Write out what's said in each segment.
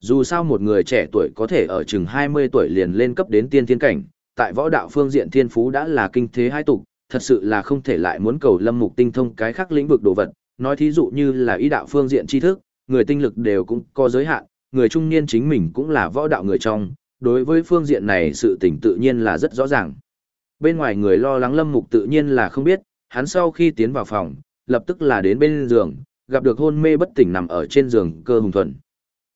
Dù sao một người trẻ tuổi có thể ở chừng 20 tuổi liền lên cấp đến tiên thiên cảnh, tại võ đạo phương diện thiên phú đã là kinh thế hai tục, thật sự là không thể lại muốn cầu lâm mục tinh thông cái khác lĩnh vực đồ vật, nói thí dụ như là ý đạo phương diện tri thức, người tinh lực đều cũng có giới hạn, người trung niên chính mình cũng là võ đạo người trong, đối với phương diện này sự tình tự nhiên là rất rõ ràng. Bên ngoài người lo lắng lâm mục tự nhiên là không biết, hắn sau khi tiến vào phòng, lập tức là đến bên giường, gặp được hôn mê bất tỉnh nằm ở trên giường cơ hùng thuần.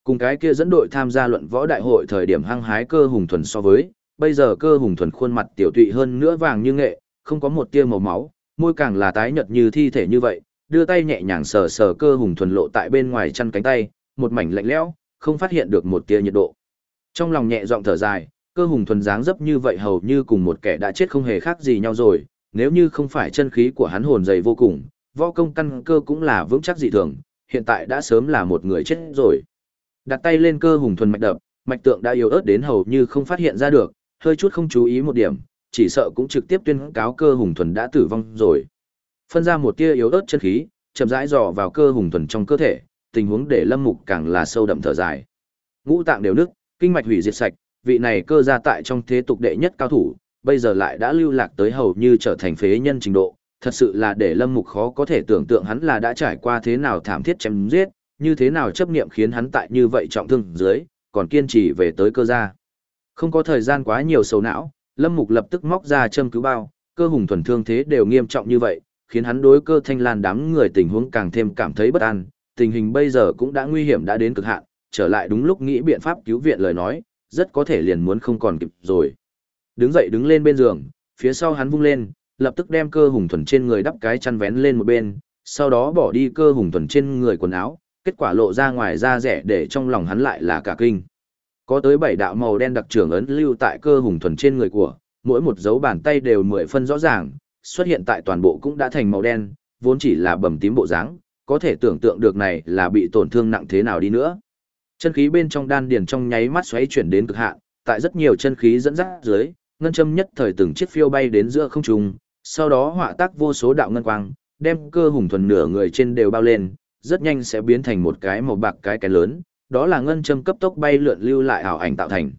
Cùng cái kia dẫn đội tham gia luận võ đại hội thời điểm hăng hái cơ hùng thuần so với, bây giờ cơ hùng thuần khuôn mặt tiểu tụy hơn nữa vàng như nghệ, không có một tia màu máu, môi càng là tái nhợt như thi thể như vậy, đưa tay nhẹ nhàng sờ sờ cơ hùng thuần lộ tại bên ngoài chân cánh tay, một mảnh lạnh lẽo, không phát hiện được một tia nhiệt độ. Trong lòng nhẹ giọng thở dài, cơ hùng thuần dáng dấp như vậy hầu như cùng một kẻ đã chết không hề khác gì nhau rồi, nếu như không phải chân khí của hắn hồn dày vô cùng, võ công căn cơ cũng là vững chắc dị thường, hiện tại đã sớm là một người chết rồi. Đặt tay lên cơ hùng thuần mạch đập, mạch tượng đã yếu ớt đến hầu như không phát hiện ra được, hơi chút không chú ý một điểm, chỉ sợ cũng trực tiếp tuyên cáo cơ hùng thuần đã tử vong rồi. Phân ra một tia yếu ớt chân khí, chậm rãi dò vào cơ hùng thuần trong cơ thể, tình huống để Lâm Mục càng là sâu đậm thở dài. Ngũ tạng đều nứt, kinh mạch hủy diệt sạch, vị này cơ gia tại trong thế tục đệ nhất cao thủ, bây giờ lại đã lưu lạc tới hầu như trở thành phế nhân trình độ, thật sự là để Lâm Mục khó có thể tưởng tượng hắn là đã trải qua thế nào thảm thiết chém giết, như thế nào chấp niệm khiến hắn tại như vậy trọng thương dưới, còn kiên trì về tới cơ gia. Không có thời gian quá nhiều sầu não, Lâm Mục lập tức móc ra châm cứu bao, cơ hùng thuần thương thế đều nghiêm trọng như vậy, khiến hắn đối cơ thanh lan đám người tình huống càng thêm cảm thấy bất an, tình hình bây giờ cũng đã nguy hiểm đã đến cực hạn, trở lại đúng lúc nghĩ biện pháp cứu viện lời nói, rất có thể liền muốn không còn kịp rồi. Đứng dậy đứng lên bên giường, phía sau hắn vung lên, lập tức đem cơ hùng thuần trên người đắp cái chăn vén lên một bên, sau đó bỏ đi cơ hùng thuần trên người quần áo, kết quả lộ ra ngoài da rẻ để trong lòng hắn lại là cả kinh. Có tới bảy đạo màu đen đặc trưởng ấn lưu tại cơ hùng thuần trên người của, mỗi một dấu bàn tay đều mười phân rõ ràng, xuất hiện tại toàn bộ cũng đã thành màu đen, vốn chỉ là bầm tím bộ dáng, có thể tưởng tượng được này là bị tổn thương nặng thế nào đi nữa. Chân khí bên trong đan điền trong nháy mắt xoáy chuyển đến cực hạn, tại rất nhiều chân khí dẫn dắt dưới, ngân châm nhất thời từng chiếc phiêu bay đến giữa không trung, sau đó họa tác vô số đạo ngân quang, đem cơ hùng thuần nửa người trên đều bao lên, rất nhanh sẽ biến thành một cái màu bạc cái cái lớn, đó là ngân châm cấp tốc bay lượn lưu lại ảo ảnh tạo thành.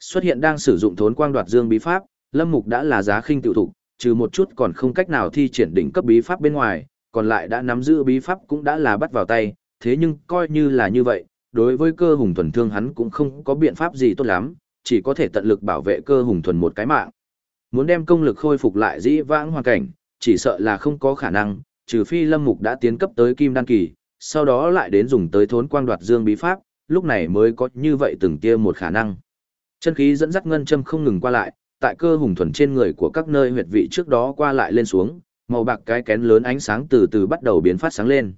Xuất hiện đang sử dụng thốn quang đoạt dương bí pháp, Lâm Mục đã là giá khinh tiểu thủ, trừ một chút còn không cách nào thi triển đỉnh cấp bí pháp bên ngoài, còn lại đã nắm giữ bí pháp cũng đã là bắt vào tay, thế nhưng coi như là như vậy, đối với cơ hùng thuần thương hắn cũng không có biện pháp gì tốt lắm, chỉ có thể tận lực bảo vệ cơ hùng thuần một cái mạng. Muốn đem công lực khôi phục lại dĩ vãng hoàn cảnh, chỉ sợ là không có khả năng, trừ phi Lâm Mục đã tiến cấp tới kim đan kỳ, sau đó lại đến dùng tới thốn quang đoạt dương bí pháp, lúc này mới có như vậy từng tia một khả năng. Chân khí dẫn dắt ngân châm không ngừng qua lại, tại cơ hùng thuần trên người của các nơi huyệt vị trước đó qua lại lên xuống, màu bạc cái kén lớn ánh sáng từ từ bắt đầu biến phát sáng lên.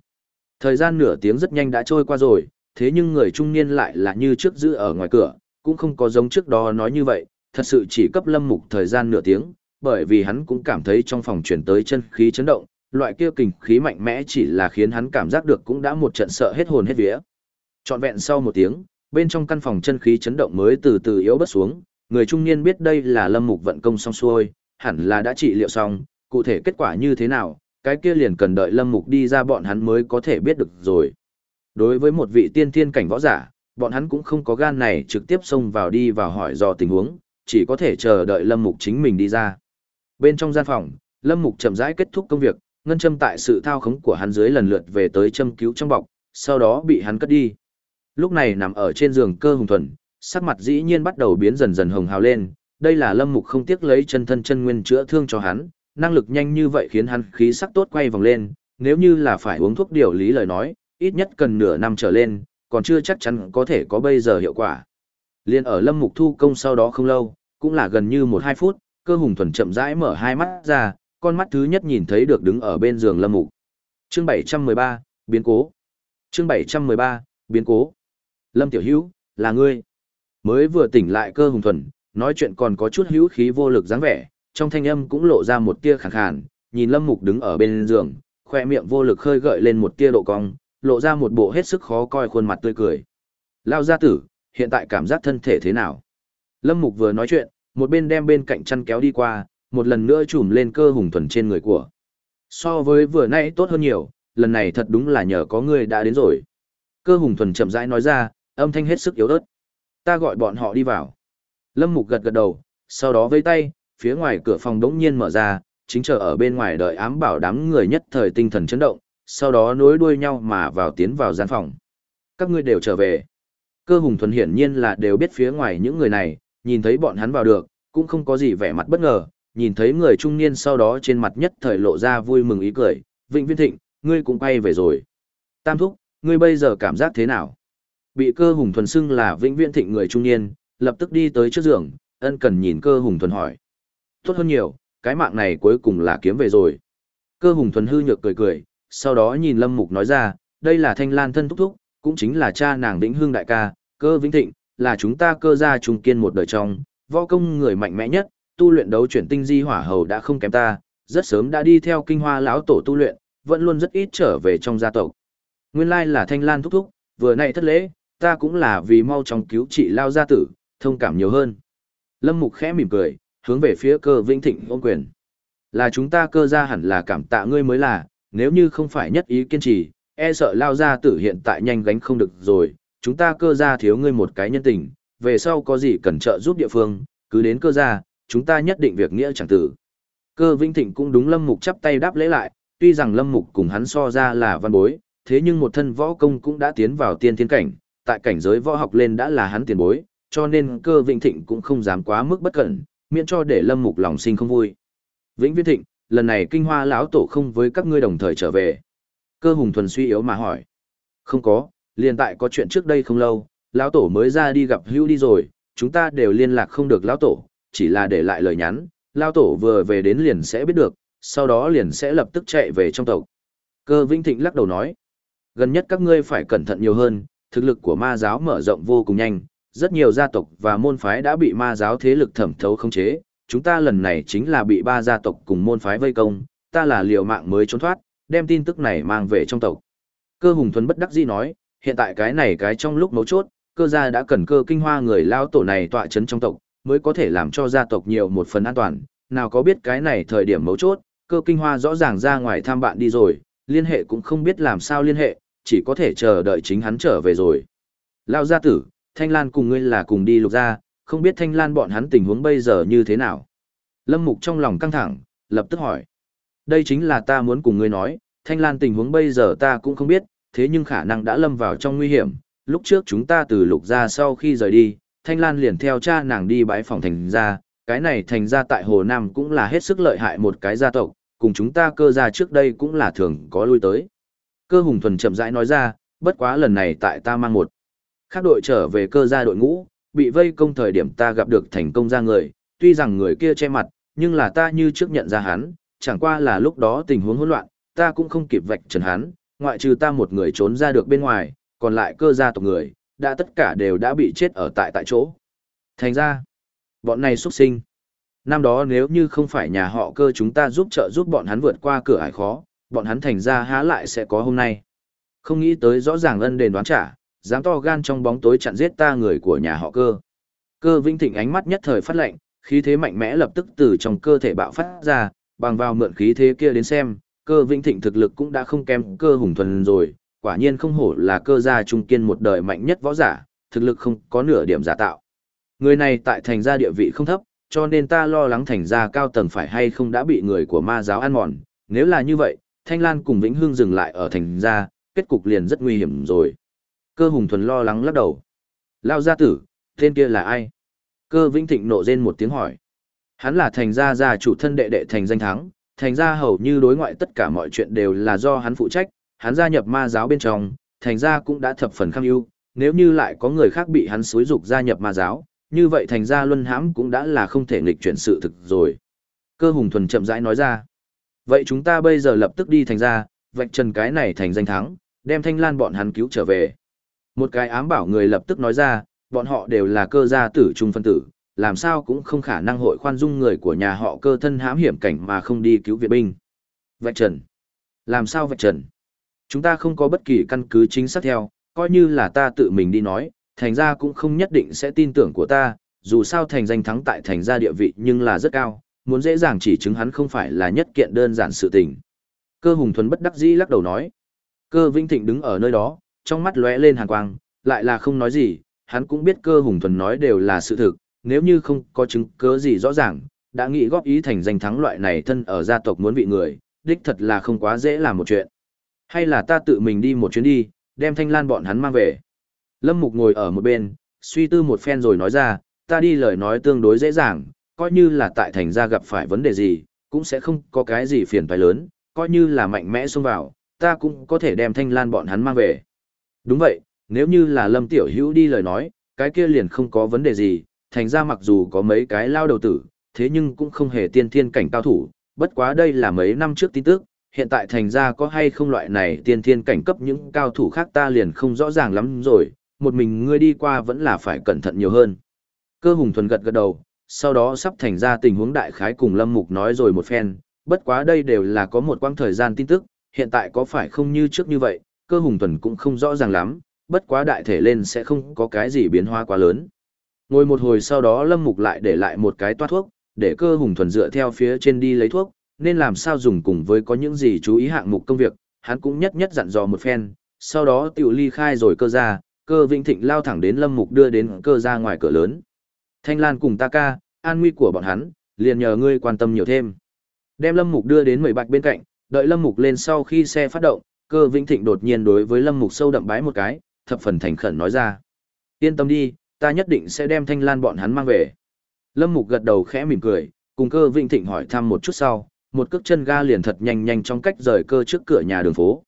Thời gian nửa tiếng rất nhanh đã trôi qua rồi, thế nhưng người trung niên lại là như trước giữ ở ngoài cửa, cũng không có giống trước đó nói như vậy, thật sự chỉ cấp lâm mục thời gian nửa tiếng, bởi vì hắn cũng cảm thấy trong phòng chuyển tới chân khí chấn động, loại kia kình khí mạnh mẽ chỉ là khiến hắn cảm giác được cũng đã một trận sợ hết hồn hết vía. Trọn vẹn sau một tiếng, bên trong căn phòng chân khí chấn động mới từ từ yếu bớt xuống, người trung niên biết đây là lâm mục vận công xong xuôi, hẳn là đã trị liệu xong, cụ thể kết quả như thế nào, cái kia liền cần đợi lâm mục đi ra bọn hắn mới có thể biết được rồi. Đối với một vị tiên thiên cảnh võ giả, bọn hắn cũng không có gan này trực tiếp xông vào đi vào hỏi dò tình huống, chỉ có thể chờ đợi lâm mục chính mình đi ra. Bên trong gian phòng, lâm mục chậm rãi kết thúc công việc, ngân châm tại sự thao khống của hắn dưới lần lượt về tới châm cứu trong bọc, sau đó bị hắn cất đi. Lúc này nằm ở trên giường cơ hùng thuần, sắc mặt dĩ nhiên bắt đầu biến dần dần hồng hào lên, đây là lâm mục không tiếc lấy chân thân chân nguyên chữa thương cho hắn, năng lực nhanh như vậy khiến hắn khí sắc tốt quay vòng lên, nếu như là phải uống thuốc điều lý lời nói, ít nhất cần nửa năm trở lên, còn chưa chắc chắn có thể có bây giờ hiệu quả. Liên ở lâm mục thu công sau đó không lâu, cũng là gần như một hai phút, cơ hùng thuần chậm rãi mở hai mắt ra, con mắt thứ nhất nhìn thấy được đứng ở bên giường lâm mục. Chương 713, biến cố. Chương 713, biến cố. Lâm Tiểu Hữu, là ngươi. Mới vừa tỉnh lại cơ hùng thuần, nói chuyện còn có chút hữu khí vô lực dáng vẻ, trong thanh âm cũng lộ ra một tia khàn khàn, nhìn Lâm Mục đứng ở bên giường, khoe miệng vô lực khơi gợi lên một tia độ cong, lộ ra một bộ hết sức khó coi khuôn mặt tươi cười. Lao gia tử, hiện tại cảm giác thân thể thế nào? Lâm Mục vừa nói chuyện, một bên đem bên cạnh chăn kéo đi qua, một lần nữa trùm lên cơ hùng thuần trên người của. So với vừa nãy tốt hơn nhiều, lần này thật đúng là nhờ có ngươi đã đến rồi. Cơ hùng thuần chậm rãi nói ra, âm thanh hết sức yếu ớt. Ta gọi bọn họ đi vào. Lâm Mục gật gật đầu, sau đó vây tay, phía ngoài cửa phòng đống nhiên mở ra, chính chờ ở bên ngoài đợi ám bảo đám người nhất thời tinh thần chấn động, sau đó nối đuôi nhau mà vào tiến vào gian phòng. Các ngươi đều trở về. Cơ hùng thuần hiển nhiên là đều biết phía ngoài những người này, nhìn thấy bọn hắn vào được, cũng không có gì vẻ mặt bất ngờ, nhìn thấy người trung niên sau đó trên mặt nhất thời lộ ra vui mừng ý cười, Vịnh Viên Thịnh, ngươi cũng quay về rồi. Tam thúc, ngươi bây giờ cảm giác thế nào? Bị cơ hùng thuần xưng là Vĩnh Viễn Thịnh người trung niên, lập tức đi tới trước giường, ân cần nhìn cơ hùng thuần hỏi. Tốt hơn nhiều, cái mạng này cuối cùng là kiếm về rồi. Cơ hùng thuần hư nhược cười cười, sau đó nhìn Lâm Mục nói ra, đây là thanh lan thân thúc thúc, cũng chính là cha nàng Vĩnh Hương đại ca, cơ Vĩnh Thịnh, là chúng ta cơ gia trùng kiên một đời trong, võ công người mạnh mẽ nhất, tu luyện đấu chuyển tinh di hỏa hầu đã không kém ta, rất sớm đã đi theo kinh hoa lão tổ tu luyện, vẫn luôn rất ít trở về trong gia tộc. Nguyên lai là thanh lan thúc thúc, vừa nãy thất lễ, ta cũng là vì mau chóng cứu trị lao gia tử, thông cảm nhiều hơn. Lâm Mục khẽ mỉm cười, hướng về phía cơ Vĩnh Thịnh ôn quyền. Là chúng ta cơ gia hẳn là cảm tạ ngươi mới là, nếu như không phải nhất ý kiên trì, e sợ lao gia tử hiện tại nhanh gánh không được rồi, chúng ta cơ gia thiếu ngươi một cái nhân tình, về sau có gì cần trợ giúp địa phương, cứ đến cơ gia, chúng ta nhất định việc nghĩa chẳng tử. Cơ Vĩnh Thịnh cũng đúng Lâm Mục chắp tay đáp lễ lại, tuy rằng Lâm Mục cùng hắn so ra là văn bối, thế nhưng một thân võ công cũng đã tiến vào tiên thiên cảnh, tại cảnh giới võ học lên đã là hắn tiền bối, cho nên cơ Vĩnh Thịnh cũng không dám quá mức bất cẩn, miễn cho để Lâm Mục lòng sinh không vui. Vĩnh Viễn Thịnh, lần này kinh hoa lão tổ không với các ngươi đồng thời trở về. Cơ hùng thuần suy yếu mà hỏi. Không có, liền tại có chuyện trước đây không lâu, lão tổ mới ra đi gặp hưu đi rồi, chúng ta đều liên lạc không được lão tổ, chỉ là để lại lời nhắn, lao tổ vừa về đến liền sẽ biết được, sau đó liền sẽ lập tức chạy về trong tộc. Cơ Vĩnh Thịnh lắc đầu nói, gần nhất các ngươi phải cẩn thận nhiều hơn, thực lực của ma giáo mở rộng vô cùng nhanh, rất nhiều gia tộc và môn phái đã bị ma giáo thế lực thẩm thấu không chế, chúng ta lần này chính là bị ba gia tộc cùng môn phái vây công, ta là liều mạng mới trốn thoát, đem tin tức này mang về trong tộc. Cơ hùng Thuấn bất đắc dĩ nói, hiện tại cái này cái trong lúc mấu chốt, cơ gia đã cần cơ kinh hoa người lao tổ này tọa chấn trong tộc, mới có thể làm cho gia tộc nhiều một phần an toàn, nào có biết cái này thời điểm mấu chốt, cơ kinh hoa rõ ràng ra ngoài thăm bạn đi rồi, liên hệ cũng không biết làm sao liên hệ, chỉ có thể chờ đợi chính hắn trở về rồi. Lao gia tử, Thanh Lan cùng ngươi là cùng đi lục gia, không biết Thanh Lan bọn hắn tình huống bây giờ như thế nào. Lâm Mục trong lòng căng thẳng, lập tức hỏi. Đây chính là ta muốn cùng ngươi nói, Thanh Lan tình huống bây giờ ta cũng không biết, thế nhưng khả năng đã lâm vào trong nguy hiểm. Lúc trước chúng ta từ lục gia sau khi rời đi, Thanh Lan liền theo cha nàng đi bãi phòng thành gia, cái này thành gia tại Hồ Nam cũng là hết sức lợi hại một cái gia tộc, cùng chúng ta cơ gia trước đây cũng là thường có lui tới. Cơ hùng thuần chậm rãi nói ra, bất quá lần này tại ta mang một. Khác đội trở về cơ gia đội ngũ, bị vây công thời điểm ta gặp được thành công ra người, tuy rằng người kia che mặt, nhưng là ta như trước nhận ra hắn, chẳng qua là lúc đó tình huống hỗn loạn, ta cũng không kịp vạch trần hắn, ngoại trừ ta một người trốn ra được bên ngoài, còn lại cơ gia tộc người, đã tất cả đều đã bị chết ở tại tại chỗ. Thành ra, bọn này xuất sinh. Năm đó nếu như không phải nhà họ cơ chúng ta giúp trợ giúp bọn hắn vượt qua cửa ải khó, bọn hắn thành ra há lại sẽ có hôm nay. Không nghĩ tới rõ ràng ân đền đoán trả, dám to gan trong bóng tối chặn giết ta người của nhà họ cơ. Cơ Vinh Thịnh ánh mắt nhất thời phát lệnh, khí thế mạnh mẽ lập tức từ trong cơ thể bạo phát ra, bằng vào mượn khí thế kia đến xem, cơ Vinh Thịnh thực lực cũng đã không kém cơ hùng thuần rồi, quả nhiên không hổ là cơ gia trung kiên một đời mạnh nhất võ giả, thực lực không có nửa điểm giả tạo. Người này tại thành gia địa vị không thấp, cho nên ta lo lắng thành gia cao tầng phải hay không đã bị người của ma giáo ăn mòn, nếu là như vậy, Thanh Lan cùng Vĩnh Hương dừng lại ở thành gia, kết cục liền rất nguy hiểm rồi. Cơ hùng thuần lo lắng lắc đầu. Lao gia tử, tên kia là ai? Cơ Vĩnh Thịnh nộ rên một tiếng hỏi. Hắn là thành gia gia chủ thân đệ đệ thành danh thắng, thành gia hầu như đối ngoại tất cả mọi chuyện đều là do hắn phụ trách, hắn gia nhập ma giáo bên trong, thành gia cũng đã thập phần khăng ưu, nếu như lại có người khác bị hắn xúi dục gia nhập ma giáo, như vậy thành gia luân hãm cũng đã là không thể nghịch chuyển sự thực rồi. Cơ hùng thuần chậm rãi nói ra. Vậy chúng ta bây giờ lập tức đi thành gia, vạch trần cái này thành danh thắng, đem thanh lan bọn hắn cứu trở về. Một cái ám bảo người lập tức nói ra, bọn họ đều là cơ gia tử trung phân tử, làm sao cũng không khả năng hội khoan dung người của nhà họ cơ thân hãm hiểm cảnh mà không đi cứu viện binh. Vạch trần. Làm sao vạch trần? Chúng ta không có bất kỳ căn cứ chính xác theo, coi như là ta tự mình đi nói, thành ra cũng không nhất định sẽ tin tưởng của ta, dù sao thành danh thắng tại thành ra địa vị nhưng là rất cao, muốn dễ dàng chỉ chứng hắn không phải là nhất kiện đơn giản sự tình. Cơ hùng thuần bất đắc dĩ lắc đầu nói. Cơ Vinh Thịnh đứng ở nơi đó, trong mắt lóe lên hàn quang, lại là không nói gì, hắn cũng biết cơ hùng thuần nói đều là sự thực, nếu như không có chứng cứ gì rõ ràng, đã nghĩ góp ý thành danh thắng loại này thân ở gia tộc muốn vị người, đích thật là không quá dễ làm một chuyện. Hay là ta tự mình đi một chuyến đi, đem thanh lan bọn hắn mang về. Lâm Mục ngồi ở một bên, suy tư một phen rồi nói ra, ta đi lời nói tương đối dễ dàng, coi như là tại thành gia gặp phải vấn đề gì, cũng sẽ không có cái gì phiền phải lớn, coi như là mạnh mẽ xông vào, ta cũng có thể đem thanh lan bọn hắn mang về. Đúng vậy, nếu như là Lâm Tiểu Hữu đi lời nói, cái kia liền không có vấn đề gì, thành ra mặc dù có mấy cái lao đầu tử, thế nhưng cũng không hề tiên thiên cảnh cao thủ, bất quá đây là mấy năm trước tin tức, hiện tại thành ra có hay không loại này tiên thiên cảnh cấp những cao thủ khác ta liền không rõ ràng lắm rồi, một mình ngươi đi qua vẫn là phải cẩn thận nhiều hơn. Cơ hùng thuần gật gật đầu, sau đó sắp thành ra tình huống đại khái cùng Lâm Mục nói rồi một phen, bất quá đây đều là có một quãng thời gian tin tức, hiện tại có phải không như trước như vậy, cơ hùng thuần cũng không rõ ràng lắm, bất quá đại thể lên sẽ không có cái gì biến hóa quá lớn. Ngồi một hồi sau đó Lâm Mục lại để lại một cái toát thuốc, để cơ hùng thuần dựa theo phía trên đi lấy thuốc, nên làm sao dùng cùng với có những gì chú ý hạng mục công việc, hắn cũng nhất nhất dặn dò một phen, sau đó tiểu ly khai rồi cơ ra, cơ vĩnh thịnh lao thẳng đến Lâm Mục đưa đến cơ ra ngoài cửa lớn. Thanh Lan cùng ta ca, an nguy của bọn hắn, liền nhờ ngươi quan tâm nhiều thêm. Đem Lâm Mục đưa đến mười bạch bên cạnh, đợi Lâm Mục lên sau khi xe phát động, cơ vĩnh thịnh đột nhiên đối với Lâm Mục sâu đậm bái một cái, thập phần thành khẩn nói ra. Yên tâm đi, ta nhất định sẽ đem thanh lan bọn hắn mang về. Lâm Mục gật đầu khẽ mỉm cười, cùng cơ Vĩnh Thịnh hỏi thăm một chút sau, một cước chân ga liền thật nhanh nhanh trong cách rời cơ trước cửa nhà đường phố.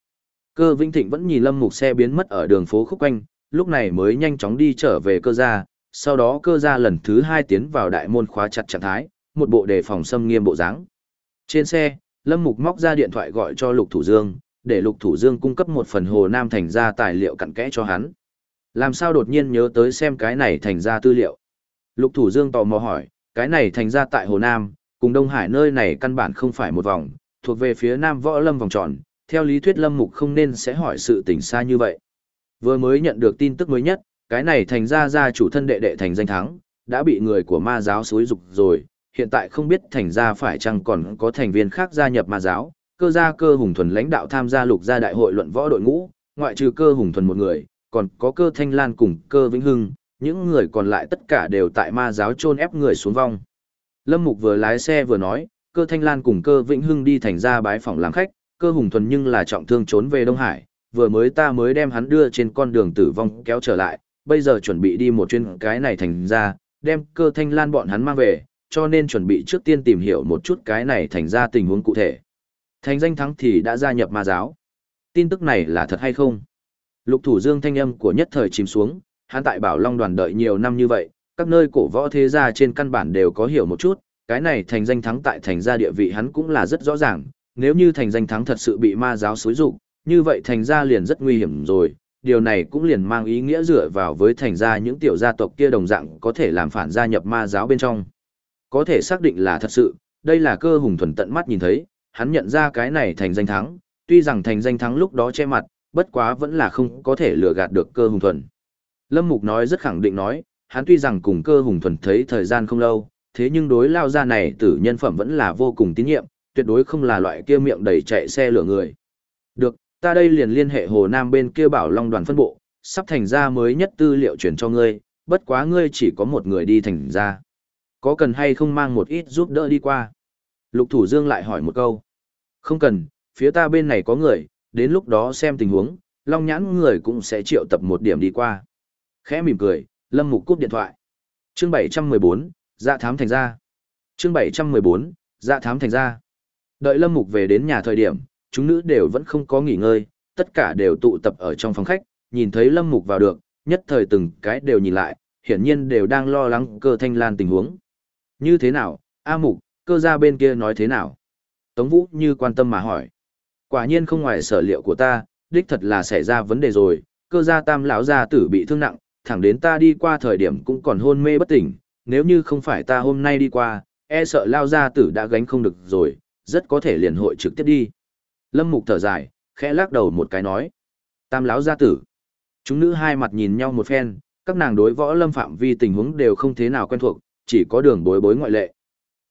Cơ Vĩnh Thịnh vẫn nhìn Lâm Mục xe biến mất ở đường phố khúc quanh, lúc này mới nhanh chóng đi trở về cơ gia, sau đó cơ gia lần thứ hai tiến vào đại môn khóa chặt trạng thái, một bộ đề phòng xâm nghiêm bộ dáng. Trên xe, Lâm Mục móc ra điện thoại gọi cho Lục Thủ Dương, để Lục Thủ Dương cung cấp một phần Hồ Nam thành ra tài liệu cặn kẽ cho hắn. Làm sao đột nhiên nhớ tới xem cái này thành ra tư liệu? Lục Thủ Dương tò mò hỏi, cái này thành ra tại Hồ Nam, cùng Đông Hải nơi này căn bản không phải một vòng, thuộc về phía Nam Võ Lâm vòng tròn, theo lý thuyết Lâm Mục không nên sẽ hỏi sự tình xa như vậy. Vừa mới nhận được tin tức mới nhất, cái này thành ra gia chủ thân đệ đệ thành danh thắng, đã bị người của ma giáo xúi dục rồi, hiện tại không biết thành ra phải chăng còn có thành viên khác gia nhập ma giáo, cơ gia cơ hùng thuần lãnh đạo tham gia lục gia đại hội luận võ đội ngũ, ngoại trừ cơ hùng thuần một người, còn có cơ thanh lan cùng cơ vĩnh hưng, những người còn lại tất cả đều tại ma giáo chôn ép người xuống vong. Lâm Mục vừa lái xe vừa nói, cơ thanh lan cùng cơ vĩnh hưng đi thành ra bái phòng làm khách, cơ hùng thuần nhưng là trọng thương trốn về Đông Hải, vừa mới ta mới đem hắn đưa trên con đường tử vong kéo trở lại, bây giờ chuẩn bị đi một chuyến cái này thành ra, đem cơ thanh lan bọn hắn mang về, cho nên chuẩn bị trước tiên tìm hiểu một chút cái này thành ra tình huống cụ thể. Thành danh thắng thì đã gia nhập ma giáo. Tin tức này là thật hay không? Lục thủ dương thanh âm của nhất thời chìm xuống, hắn tại Bảo Long đoàn đợi nhiều năm như vậy, các nơi cổ võ thế gia trên căn bản đều có hiểu một chút, cái này thành danh thắng tại thành gia địa vị hắn cũng là rất rõ ràng, nếu như thành danh thắng thật sự bị ma giáo xúi rụng, như vậy thành gia liền rất nguy hiểm rồi, điều này cũng liền mang ý nghĩa dựa vào với thành gia những tiểu gia tộc kia đồng dạng có thể làm phản gia nhập ma giáo bên trong. Có thể xác định là thật sự, đây là cơ hùng thuần tận mắt nhìn thấy, hắn nhận ra cái này thành danh thắng, tuy rằng thành danh thắng lúc đó che mặt, bất quá vẫn là không có thể lừa gạt được cơ hùng thuần. Lâm Mục nói rất khẳng định nói, hắn tuy rằng cùng cơ hùng thuần thấy thời gian không lâu, thế nhưng đối lao ra này tử nhân phẩm vẫn là vô cùng tín nhiệm, tuyệt đối không là loại kia miệng đầy chạy xe lửa người. Được, ta đây liền liên hệ Hồ Nam bên kia bảo Long đoàn phân bộ, sắp thành ra mới nhất tư liệu chuyển cho ngươi, bất quá ngươi chỉ có một người đi thành ra. Có cần hay không mang một ít giúp đỡ đi qua? Lục Thủ Dương lại hỏi một câu. Không cần, phía ta bên này có người, đến lúc đó xem tình huống, long nhãn người cũng sẽ triệu tập một điểm đi qua. Khẽ mỉm cười, Lâm Mục cúp điện thoại. Chương 714, dạ thám thành ra. Chương 714, dạ thám thành ra. Đợi Lâm Mục về đến nhà thời điểm, chúng nữ đều vẫn không có nghỉ ngơi, tất cả đều tụ tập ở trong phòng khách, nhìn thấy Lâm Mục vào được, nhất thời từng cái đều nhìn lại, hiển nhiên đều đang lo lắng cơ thanh lan tình huống. Như thế nào, A Mục, cơ gia bên kia nói thế nào? Tống Vũ như quan tâm mà hỏi. Quả nhiên không ngoài sở liệu của ta, đích thật là xảy ra vấn đề rồi, cơ gia tam lão gia tử bị thương nặng, thẳng đến ta đi qua thời điểm cũng còn hôn mê bất tỉnh, nếu như không phải ta hôm nay đi qua, e sợ lao gia tử đã gánh không được rồi, rất có thể liền hội trực tiếp đi. Lâm Mục thở dài, khẽ lắc đầu một cái nói. Tam lão gia tử. Chúng nữ hai mặt nhìn nhau một phen, các nàng đối võ lâm phạm vi tình huống đều không thế nào quen thuộc, chỉ có đường bối bối ngoại lệ.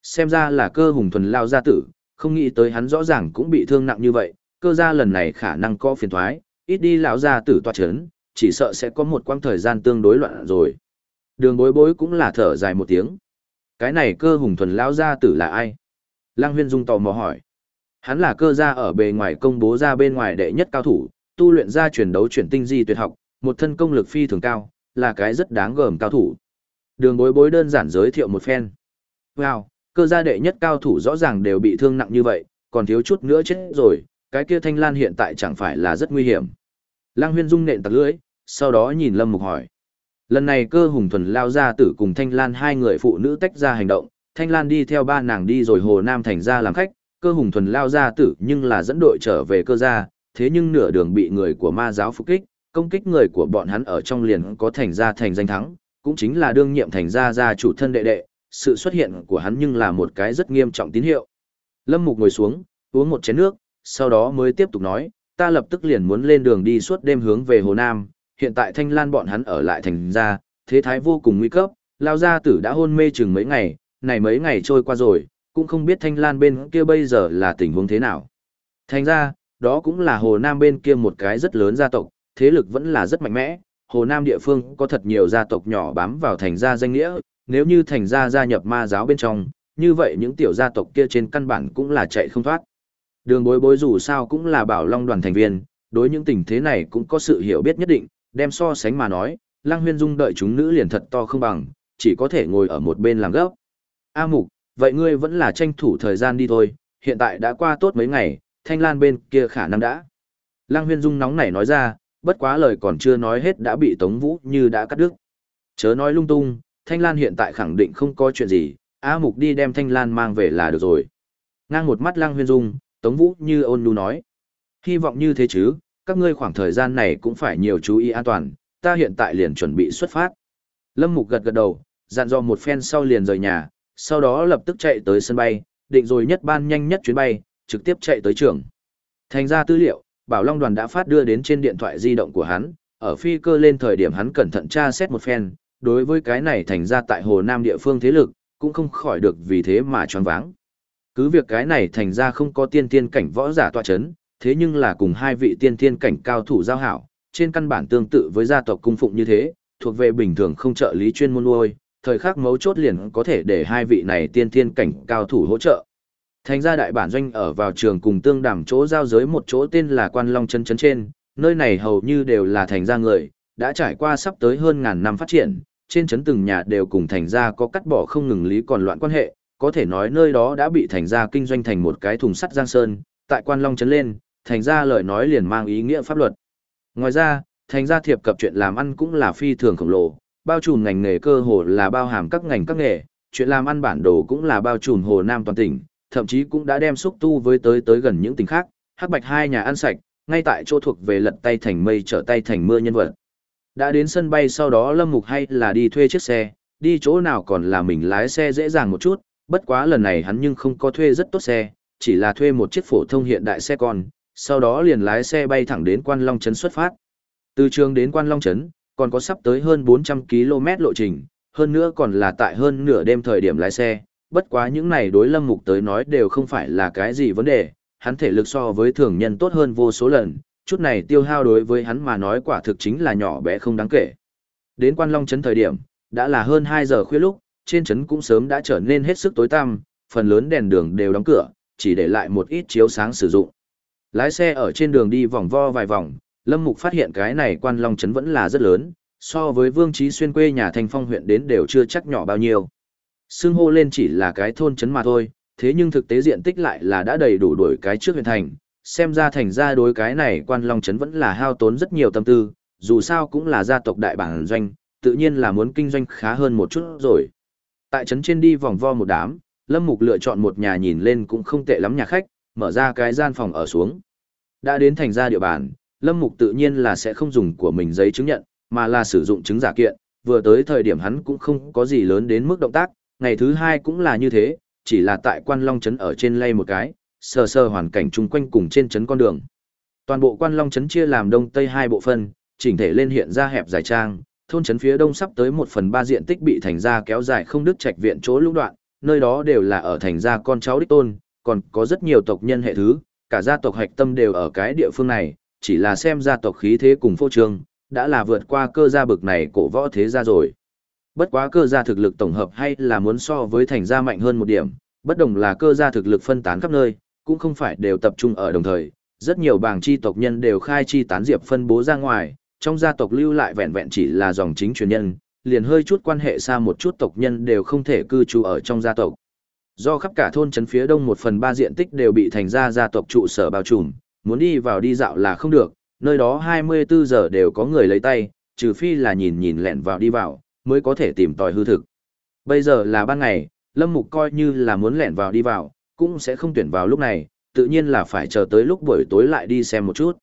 Xem ra là cơ hùng thuần lao gia tử, không nghĩ tới hắn rõ ràng cũng bị thương nặng như vậy, cơ gia lần này khả năng có phiền thoái, ít đi lão gia tử toa chấn, chỉ sợ sẽ có một quãng thời gian tương đối loạn rồi. Đường bối bối cũng là thở dài một tiếng. Cái này cơ hùng thuần lão gia tử là ai? Lăng huyên dung tò mò hỏi. Hắn là cơ gia ở bề ngoài công bố ra bên ngoài đệ nhất cao thủ, tu luyện ra chuyển đấu chuyển tinh di tuyệt học, một thân công lực phi thường cao, là cái rất đáng gờm cao thủ. Đường bối bối đơn giản giới thiệu một phen. Wow, cơ gia đệ nhất cao thủ rõ ràng đều bị thương nặng như vậy, còn thiếu chút nữa chết rồi, cái kia thanh lan hiện tại chẳng phải là rất nguy hiểm. Lăng huyên dung nện tặc lưỡi, sau đó nhìn Lâm Mục hỏi. Lần này cơ hùng thuần lao ra tử cùng Thanh Lan hai người phụ nữ tách ra hành động, Thanh Lan đi theo ba nàng đi rồi Hồ Nam thành ra làm khách, cơ hùng thuần lao ra tử nhưng là dẫn đội trở về cơ gia, thế nhưng nửa đường bị người của ma giáo phục kích, công kích người của bọn hắn ở trong liền có thành ra thành danh thắng, cũng chính là đương nhiệm thành gia gia chủ thân đệ đệ, sự xuất hiện của hắn nhưng là một cái rất nghiêm trọng tín hiệu. Lâm Mục ngồi xuống, uống một chén nước, sau đó mới tiếp tục nói, ta lập tức liền muốn lên đường đi suốt đêm hướng về Hồ Nam, hiện tại Thanh Lan bọn hắn ở lại thành gia, thế thái vô cùng nguy cấp, lao gia tử đã hôn mê chừng mấy ngày, này mấy ngày trôi qua rồi, cũng không biết Thanh Lan bên kia bây giờ là tình huống thế nào. Thành ra, đó cũng là Hồ Nam bên kia một cái rất lớn gia tộc, thế lực vẫn là rất mạnh mẽ, Hồ Nam địa phương có thật nhiều gia tộc nhỏ bám vào thành gia danh nghĩa, nếu như thành gia gia nhập ma giáo bên trong, như vậy những tiểu gia tộc kia trên căn bản cũng là chạy không thoát. Đường bối bối dù sao cũng là bảo long đoàn thành viên, đối những tình thế này cũng có sự hiểu biết nhất định, đem so sánh mà nói, Lăng Huyên Dung đợi chúng nữ liền thật to không bằng, chỉ có thể ngồi ở một bên làm gốc. A Mục, vậy ngươi vẫn là tranh thủ thời gian đi thôi, hiện tại đã qua tốt mấy ngày, Thanh Lan bên kia khả năng đã. Lăng Huyên Dung nóng nảy nói ra, bất quá lời còn chưa nói hết đã bị Tống Vũ như đã cắt đứt. Chớ nói lung tung, Thanh Lan hiện tại khẳng định không có chuyện gì, A Mục đi đem Thanh Lan mang về là được rồi. Ngang một mắt Lăng Huyên Dung, Tống Vũ như ôn nhu nói. Hy vọng như thế chứ, các ngươi khoảng thời gian này cũng phải nhiều chú ý an toàn, ta hiện tại liền chuẩn bị xuất phát. Lâm Mục gật gật đầu, dặn dò một phen sau liền rời nhà, sau đó lập tức chạy tới sân bay, định rồi nhất ban nhanh nhất chuyến bay, trực tiếp chạy tới trường. Thành ra tư liệu, Bảo Long đoàn đã phát đưa đến trên điện thoại di động của hắn, ở phi cơ lên thời điểm hắn cẩn thận tra xét một phen, đối với cái này thành ra tại Hồ Nam địa phương thế lực, cũng không khỏi được vì thế mà choáng váng. Cứ việc cái này thành ra không có tiên tiên cảnh võ giả tọa chấn, thế nhưng là cùng hai vị tiên thiên cảnh cao thủ giao hảo, trên căn bản tương tự với gia tộc cung phụng như thế, thuộc về bình thường không trợ lý chuyên môn nuôi, thời khắc mấu chốt liền có thể để hai vị này tiên thiên cảnh cao thủ hỗ trợ. Thành ra đại bản doanh ở vào trường cùng tương đàm chỗ giao giới một chỗ tên là Quan Long chân chấn trên, nơi này hầu như đều là thành ra người, đã trải qua sắp tới hơn ngàn năm phát triển, trên chấn từng nhà đều cùng thành ra có cắt bỏ không ngừng lý còn loạn quan hệ, có thể nói nơi đó đã bị thành ra kinh doanh thành một cái thùng sắt giang sơn, tại Quan Long chấn lên, thành ra lời nói liền mang ý nghĩa pháp luật. Ngoài ra, thành ra thiệp cập chuyện làm ăn cũng là phi thường khổng lồ, bao trùm ngành nghề cơ hồ là bao hàm các ngành các nghề, chuyện làm ăn bản đồ cũng là bao trùm hồ Nam toàn tỉnh, thậm chí cũng đã đem xúc tu với tới tới gần những tỉnh khác, hắc bạch hai nhà ăn sạch, ngay tại chỗ thuộc về lật tay thành mây trở tay thành mưa nhân vật. Đã đến sân bay sau đó Lâm Mục hay là đi thuê chiếc xe, đi chỗ nào còn là mình lái xe dễ dàng một chút, bất quá lần này hắn nhưng không có thuê rất tốt xe, chỉ là thuê một chiếc phổ thông hiện đại xe con, sau đó liền lái xe bay thẳng đến Quan Long Trấn xuất phát. Từ trường đến Quan Long Trấn, còn có sắp tới hơn 400 km lộ trình, hơn nữa còn là tại hơn nửa đêm thời điểm lái xe, bất quá những này đối Lâm Mục tới nói đều không phải là cái gì vấn đề, hắn thể lực so với thường nhân tốt hơn vô số lần, chút này tiêu hao đối với hắn mà nói quả thực chính là nhỏ bé không đáng kể. Đến Quan Long Trấn thời điểm, đã là hơn 2 giờ khuya lúc, trên trấn cũng sớm đã trở nên hết sức tối tăm, phần lớn đèn đường đều đóng cửa, chỉ để lại một ít chiếu sáng sử dụng. Lái xe ở trên đường đi vòng vo vài vòng, Lâm Mục phát hiện cái này quan long trấn vẫn là rất lớn, so với Vương Trí Xuyên quê nhà Thanh Phong huyện đến đều chưa chắc nhỏ bao nhiêu. Sương hô lên chỉ là cái thôn trấn mà thôi, thế nhưng thực tế diện tích lại là đã đầy đủ đuổi cái trước huyện thành, xem ra thành ra đối cái này quan long trấn vẫn là hao tốn rất nhiều tâm tư, dù sao cũng là gia tộc đại bản doanh, tự nhiên là muốn kinh doanh khá hơn một chút rồi. Tại trấn trên đi vòng vo một đám, Lâm Mục lựa chọn một nhà nhìn lên cũng không tệ lắm nhà khách, mở ra cái gian phòng ở xuống. Đã đến thành ra địa bàn, Lâm Mục tự nhiên là sẽ không dùng của mình giấy chứng nhận, mà là sử dụng chứng giả kiện, vừa tới thời điểm hắn cũng không có gì lớn đến mức động tác, ngày thứ hai cũng là như thế, chỉ là tại quan long trấn ở trên lay một cái, sờ sờ hoàn cảnh chung quanh cùng trên trấn con đường. Toàn bộ quan long trấn chia làm đông tây hai bộ phân, chỉnh thể lên hiện ra hẹp dài trang, thôn trấn phía đông sắp tới một phần ba diện tích bị thành ra kéo dài không đứt trạch viện chỗ lũng đoạn, nơi đó đều là ở thành ra con cháu đích tôn, còn có rất nhiều tộc nhân hệ thứ, cả gia tộc hạch tâm đều ở cái địa phương này, chỉ là xem gia tộc khí thế cùng phô trương, đã là vượt qua cơ gia bực này cổ võ thế gia rồi. Bất quá cơ gia thực lực tổng hợp hay là muốn so với thành gia mạnh hơn một điểm, bất đồng là cơ gia thực lực phân tán khắp nơi, cũng không phải đều tập trung ở đồng thời, rất nhiều bảng chi tộc nhân đều khai chi tán diệp phân bố ra ngoài, trong gia tộc lưu lại vẹn vẹn chỉ là dòng chính truyền nhân, liền hơi chút quan hệ xa một chút tộc nhân đều không thể cư trú ở trong gia tộc. Do khắp cả thôn trấn phía đông một phần ba diện tích đều bị thành gia gia tộc trụ sở bao trùm, muốn đi vào đi dạo là không được, nơi đó 24 giờ đều có người lấy tay, trừ phi là nhìn nhìn lẹn vào đi vào, mới có thể tìm tòi hư thực. Bây giờ là ban ngày, Lâm Mục coi như là muốn lẹn vào đi vào, cũng sẽ không tuyển vào lúc này, tự nhiên là phải chờ tới lúc buổi tối lại đi xem một chút.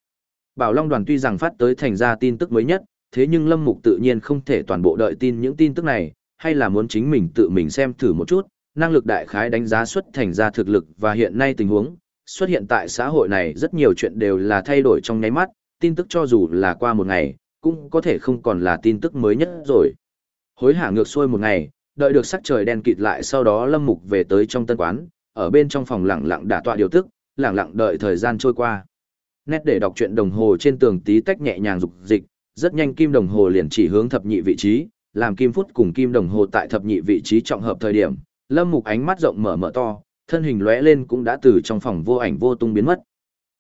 Bảo Long đoàn tuy rằng phát tới thành ra tin tức mới nhất, thế nhưng Lâm Mục tự nhiên không thể toàn bộ đợi tin những tin tức này, hay là muốn chính mình tự mình xem thử một chút, năng lực đại khái đánh giá xuất thành ra thực lực và hiện nay tình huống, xuất hiện tại xã hội này rất nhiều chuyện đều là thay đổi trong nháy mắt, tin tức cho dù là qua một ngày, cũng có thể không còn là tin tức mới nhất rồi. Hối hả ngược xuôi một ngày, đợi được sắc trời đen kịt lại sau đó Lâm Mục về tới trong tân quán, ở bên trong phòng lặng lặng đả tọa điều tức, lặng lặng đợi thời gian trôi qua. Nét để đọc truyện đồng hồ trên tường tí tách nhẹ nhàng dục dịch, rất nhanh kim đồng hồ liền chỉ hướng thập nhị vị trí, làm kim phút cùng kim đồng hồ tại thập nhị vị trí trọng hợp thời điểm, Lâm Mục ánh mắt rộng mở mở to, thân hình lóe lên cũng đã từ trong phòng vô ảnh vô tung biến mất.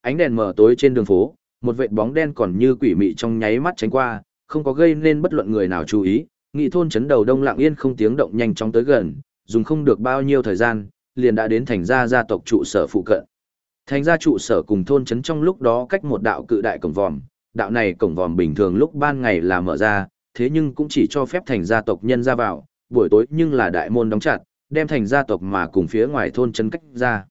Ánh đèn mở tối trên đường phố, một vệt bóng đen còn như quỷ mị trong nháy mắt tránh qua, không có gây nên bất luận người nào chú ý, nghị thôn chấn đầu đông lặng yên không tiếng động nhanh chóng tới gần, dùng không được bao nhiêu thời gian, liền đã đến thành gia gia tộc trụ sở phụ cận. Thành gia trụ sở cùng thôn chấn trong lúc đó cách một đạo cự đại cổng vòm, đạo này cổng vòm bình thường lúc ban ngày là mở ra, thế nhưng cũng chỉ cho phép thành gia tộc nhân ra vào, buổi tối nhưng là đại môn đóng chặt, đem thành gia tộc mà cùng phía ngoài thôn chân cách ra.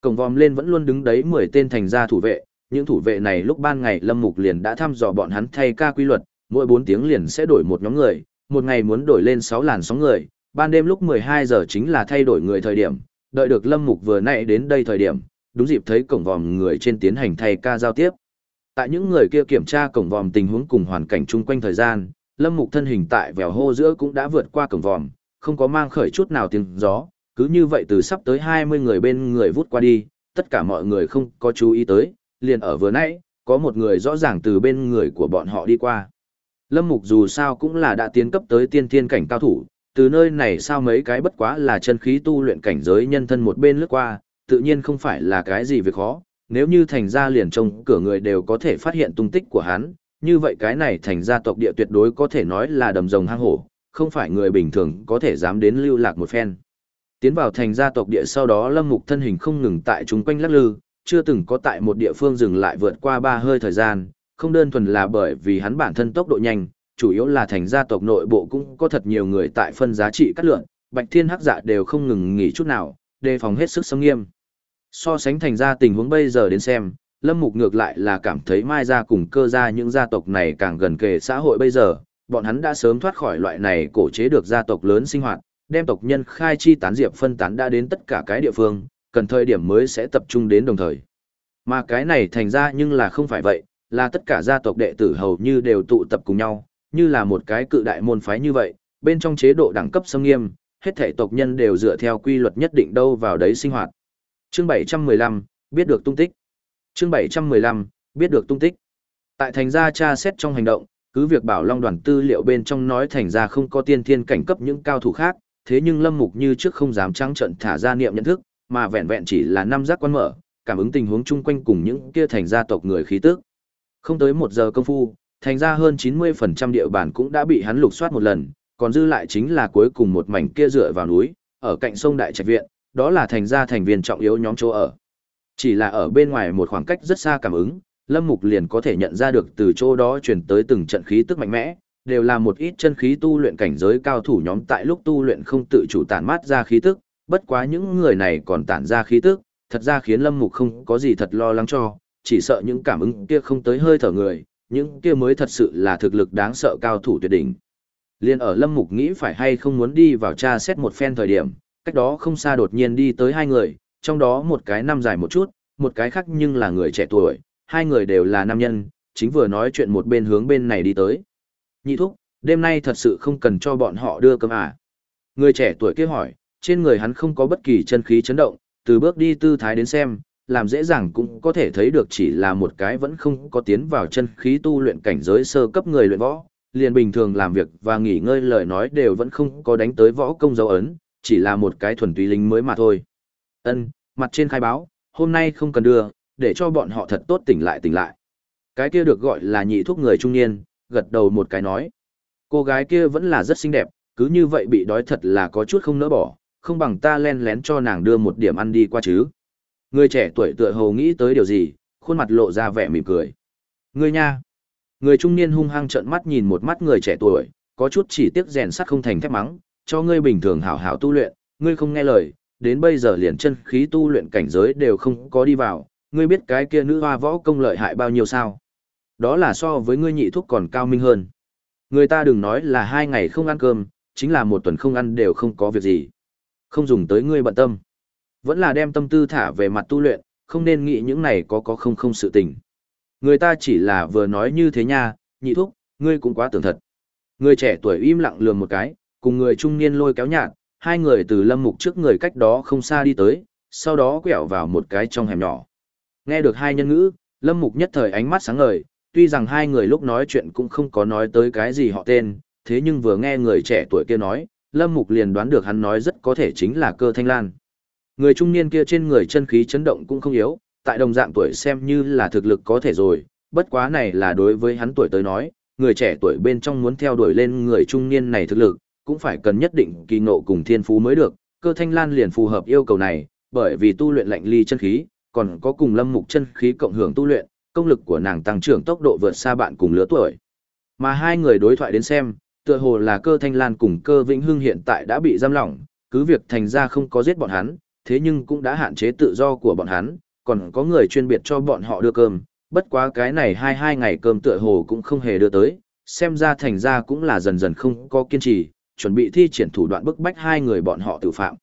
Cổng vòm lên vẫn luôn đứng đấy 10 tên thành gia thủ vệ, những thủ vệ này lúc ban ngày Lâm Mục liền đã thăm dò bọn hắn thay ca quy luật, mỗi 4 tiếng liền sẽ đổi một nhóm người, một ngày muốn đổi lên 6 làn sóng người, ban đêm lúc 12 giờ chính là thay đổi người thời điểm, đợi được Lâm Mục vừa nãy đến đây thời điểm, đúng dịp thấy cổng vòm người trên tiến hành thay ca giao tiếp. Tại những người kia kiểm tra cổng vòm tình huống cùng hoàn cảnh chung quanh thời gian, Lâm Mục thân hình tại vèo hô giữa cũng đã vượt qua cổng vòm, không có mang khởi chút nào tiếng gió, cứ như vậy từ sắp tới 20 người bên người vút qua đi, tất cả mọi người không có chú ý tới, liền ở vừa nãy, có một người rõ ràng từ bên người của bọn họ đi qua. Lâm Mục dù sao cũng là đã tiến cấp tới tiên thiên cảnh cao thủ, từ nơi này sao mấy cái bất quá là chân khí tu luyện cảnh giới nhân thân một bên lướt qua, tự nhiên không phải là cái gì việc khó, nếu như thành ra liền trông cửa người đều có thể phát hiện tung tích của hắn, như vậy cái này thành gia tộc địa tuyệt đối có thể nói là đầm rồng hang hổ, không phải người bình thường có thể dám đến lưu lạc một phen. Tiến vào thành gia tộc địa sau đó Lâm Mục thân hình không ngừng tại chúng quanh lắc lư, chưa từng có tại một địa phương dừng lại vượt qua ba hơi thời gian, không đơn thuần là bởi vì hắn bản thân tốc độ nhanh, chủ yếu là thành gia tộc nội bộ cũng có thật nhiều người tại phân giá trị cắt lượng, Bạch Thiên Hắc Dạ đều không ngừng nghỉ chút nào, đề phòng hết sức xâm nghiêm. So sánh thành ra tình huống bây giờ đến xem, Lâm Mục ngược lại là cảm thấy Mai gia cùng cơ gia những gia tộc này càng gần kề xã hội bây giờ, bọn hắn đã sớm thoát khỏi loại này cổ chế được gia tộc lớn sinh hoạt, đem tộc nhân khai chi tán diệp phân tán đã đến tất cả cái địa phương, cần thời điểm mới sẽ tập trung đến đồng thời. Mà cái này thành ra nhưng là không phải vậy, là tất cả gia tộc đệ tử hầu như đều tụ tập cùng nhau, như là một cái cự đại môn phái như vậy, bên trong chế độ đẳng cấp xâm nghiêm, hết thể tộc nhân đều dựa theo quy luật nhất định đâu vào đấy sinh hoạt. Chương 715, biết được tung tích. Chương 715, biết được tung tích. Tại thành gia tra xét trong hành động, cứ việc bảo long đoàn tư liệu bên trong nói thành gia không có tiên thiên cảnh cấp những cao thủ khác, thế nhưng Lâm Mục như trước không dám trắng trận thả ra niệm nhận thức, mà vẹn vẹn chỉ là năm giác quan mở, cảm ứng tình huống chung quanh cùng những kia thành gia tộc người khí tức. Không tới một giờ công phu, thành ra hơn 90% địa bàn cũng đã bị hắn lục soát một lần, còn dư lại chính là cuối cùng một mảnh kia dựa vào núi, ở cạnh sông Đại Trạch Viện, đó là thành ra thành viên trọng yếu nhóm chỗ ở. Chỉ là ở bên ngoài một khoảng cách rất xa cảm ứng, Lâm Mục liền có thể nhận ra được từ chỗ đó truyền tới từng trận khí tức mạnh mẽ, đều là một ít chân khí tu luyện cảnh giới cao thủ nhóm tại lúc tu luyện không tự chủ tản mát ra khí tức, bất quá những người này còn tản ra khí tức, thật ra khiến Lâm Mục không có gì thật lo lắng cho, chỉ sợ những cảm ứng kia không tới hơi thở người, những kia mới thật sự là thực lực đáng sợ cao thủ tuyệt đỉnh. Liên ở Lâm Mục nghĩ phải hay không muốn đi vào tra xét một phen thời điểm, cách đó không xa đột nhiên đi tới hai người, trong đó một cái năm dài một chút, một cái khác nhưng là người trẻ tuổi, hai người đều là nam nhân, chính vừa nói chuyện một bên hướng bên này đi tới. Nhị thúc, đêm nay thật sự không cần cho bọn họ đưa cơm à? Người trẻ tuổi kia hỏi, trên người hắn không có bất kỳ chân khí chấn động, từ bước đi tư thái đến xem, làm dễ dàng cũng có thể thấy được chỉ là một cái vẫn không có tiến vào chân khí tu luyện cảnh giới sơ cấp người luyện võ, liền bình thường làm việc và nghỉ ngơi lời nói đều vẫn không có đánh tới võ công dấu ấn, chỉ là một cái thuần túy lính mới mà thôi. Ân, mặt trên khai báo, hôm nay không cần đưa, để cho bọn họ thật tốt tỉnh lại tỉnh lại. Cái kia được gọi là nhị thuốc người trung niên, gật đầu một cái nói. Cô gái kia vẫn là rất xinh đẹp, cứ như vậy bị đói thật là có chút không nỡ bỏ, không bằng ta len lén cho nàng đưa một điểm ăn đi qua chứ. Người trẻ tuổi tựa hồ nghĩ tới điều gì, khuôn mặt lộ ra vẻ mỉm cười. Người nha. Người trung niên hung hăng trợn mắt nhìn một mắt người trẻ tuổi, có chút chỉ tiếc rèn sắt không thành thép mắng, cho ngươi bình thường hảo hảo tu luyện, ngươi không nghe lời, đến bây giờ liền chân khí tu luyện cảnh giới đều không có đi vào, ngươi biết cái kia nữ hoa võ công lợi hại bao nhiêu sao? Đó là so với ngươi nhị thuốc còn cao minh hơn. Người ta đừng nói là hai ngày không ăn cơm, chính là một tuần không ăn đều không có việc gì. Không dùng tới ngươi bận tâm. Vẫn là đem tâm tư thả về mặt tu luyện, không nên nghĩ những này có có không không sự tình. Người ta chỉ là vừa nói như thế nha, nhị thúc, ngươi cũng quá tưởng thật. Người trẻ tuổi im lặng lườm một cái, cùng người trung niên lôi kéo nhạt, hai người từ lâm mục trước người cách đó không xa đi tới, sau đó quẹo vào một cái trong hẻm nhỏ. Nghe được hai nhân ngữ, lâm mục nhất thời ánh mắt sáng ngời, tuy rằng hai người lúc nói chuyện cũng không có nói tới cái gì họ tên, thế nhưng vừa nghe người trẻ tuổi kia nói, lâm mục liền đoán được hắn nói rất có thể chính là cơ thanh lan. Người trung niên kia trên người chân khí chấn động cũng không yếu, tại đồng dạng tuổi xem như là thực lực có thể rồi, bất quá này là đối với hắn tuổi tới nói, người trẻ tuổi bên trong muốn theo đuổi lên người trung niên này thực lực, cũng phải cần nhất định kỳ ngộ cùng thiên phú mới được, cơ thanh lan liền phù hợp yêu cầu này, bởi vì tu luyện lạnh ly chân khí, còn có cùng lâm mục chân khí cộng hưởng tu luyện, công lực của nàng tăng trưởng tốc độ vượt xa bạn cùng lứa tuổi. Mà hai người đối thoại đến xem, tựa hồ là cơ thanh lan cùng cơ vĩnh hưng hiện tại đã bị giam lỏng, cứ việc thành ra không có giết bọn hắn, thế nhưng cũng đã hạn chế tự do của bọn hắn, còn có người chuyên biệt cho bọn họ đưa cơm, bất quá cái này hai hai ngày cơm tựa hồ cũng không hề đưa tới, xem ra thành ra cũng là dần dần không có kiên trì, chuẩn bị thi triển thủ đoạn bức bách hai người bọn họ tự phạm.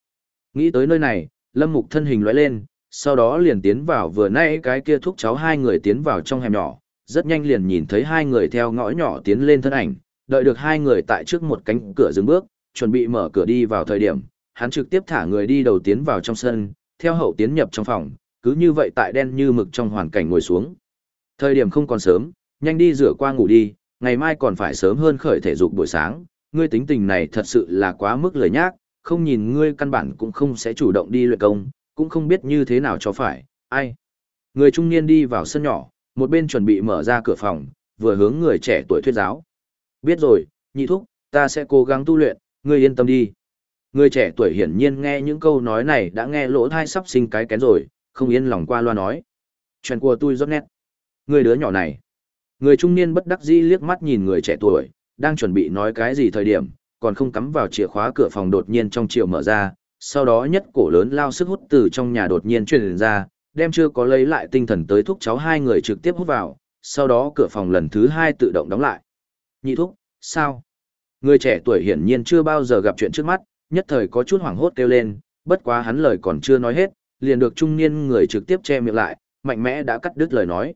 Nghĩ tới nơi này, Lâm Mục thân hình lóe lên, sau đó liền tiến vào vừa nãy cái kia thúc cháu hai người tiến vào trong hẻm nhỏ, rất nhanh liền nhìn thấy hai người theo ngõ nhỏ tiến lên thân ảnh, đợi được hai người tại trước một cánh cửa dừng bước, chuẩn bị mở cửa đi vào thời điểm, hắn trực tiếp thả người đi đầu tiến vào trong sân, theo hậu tiến nhập trong phòng, cứ như vậy tại đen như mực trong hoàn cảnh ngồi xuống. Thời điểm không còn sớm, nhanh đi rửa qua ngủ đi, ngày mai còn phải sớm hơn khởi thể dục buổi sáng, ngươi tính tình này thật sự là quá mức lời nhác, không nhìn ngươi căn bản cũng không sẽ chủ động đi luyện công, cũng không biết như thế nào cho phải, ai. Người trung niên đi vào sân nhỏ, một bên chuẩn bị mở ra cửa phòng, vừa hướng người trẻ tuổi thuyết giáo. Biết rồi, nhị thúc, ta sẽ cố gắng tu luyện, ngươi yên tâm đi. Người trẻ tuổi hiển nhiên nghe những câu nói này đã nghe lỗ thai sắp sinh cái kén rồi, không yên lòng qua loa nói. Chuyện của tôi rất nét. Người đứa nhỏ này. Người trung niên bất đắc dĩ liếc mắt nhìn người trẻ tuổi, đang chuẩn bị nói cái gì thời điểm, còn không cắm vào chìa khóa cửa phòng đột nhiên trong chiều mở ra, sau đó nhất cổ lớn lao sức hút từ trong nhà đột nhiên truyền ra, đem chưa có lấy lại tinh thần tới thúc cháu hai người trực tiếp hút vào, sau đó cửa phòng lần thứ hai tự động đóng lại. Nhị thúc, sao? Người trẻ tuổi hiển nhiên chưa bao giờ gặp chuyện trước mắt, nhất thời có chút hoảng hốt kêu lên, bất quá hắn lời còn chưa nói hết, liền được trung niên người trực tiếp che miệng lại, mạnh mẽ đã cắt đứt lời nói.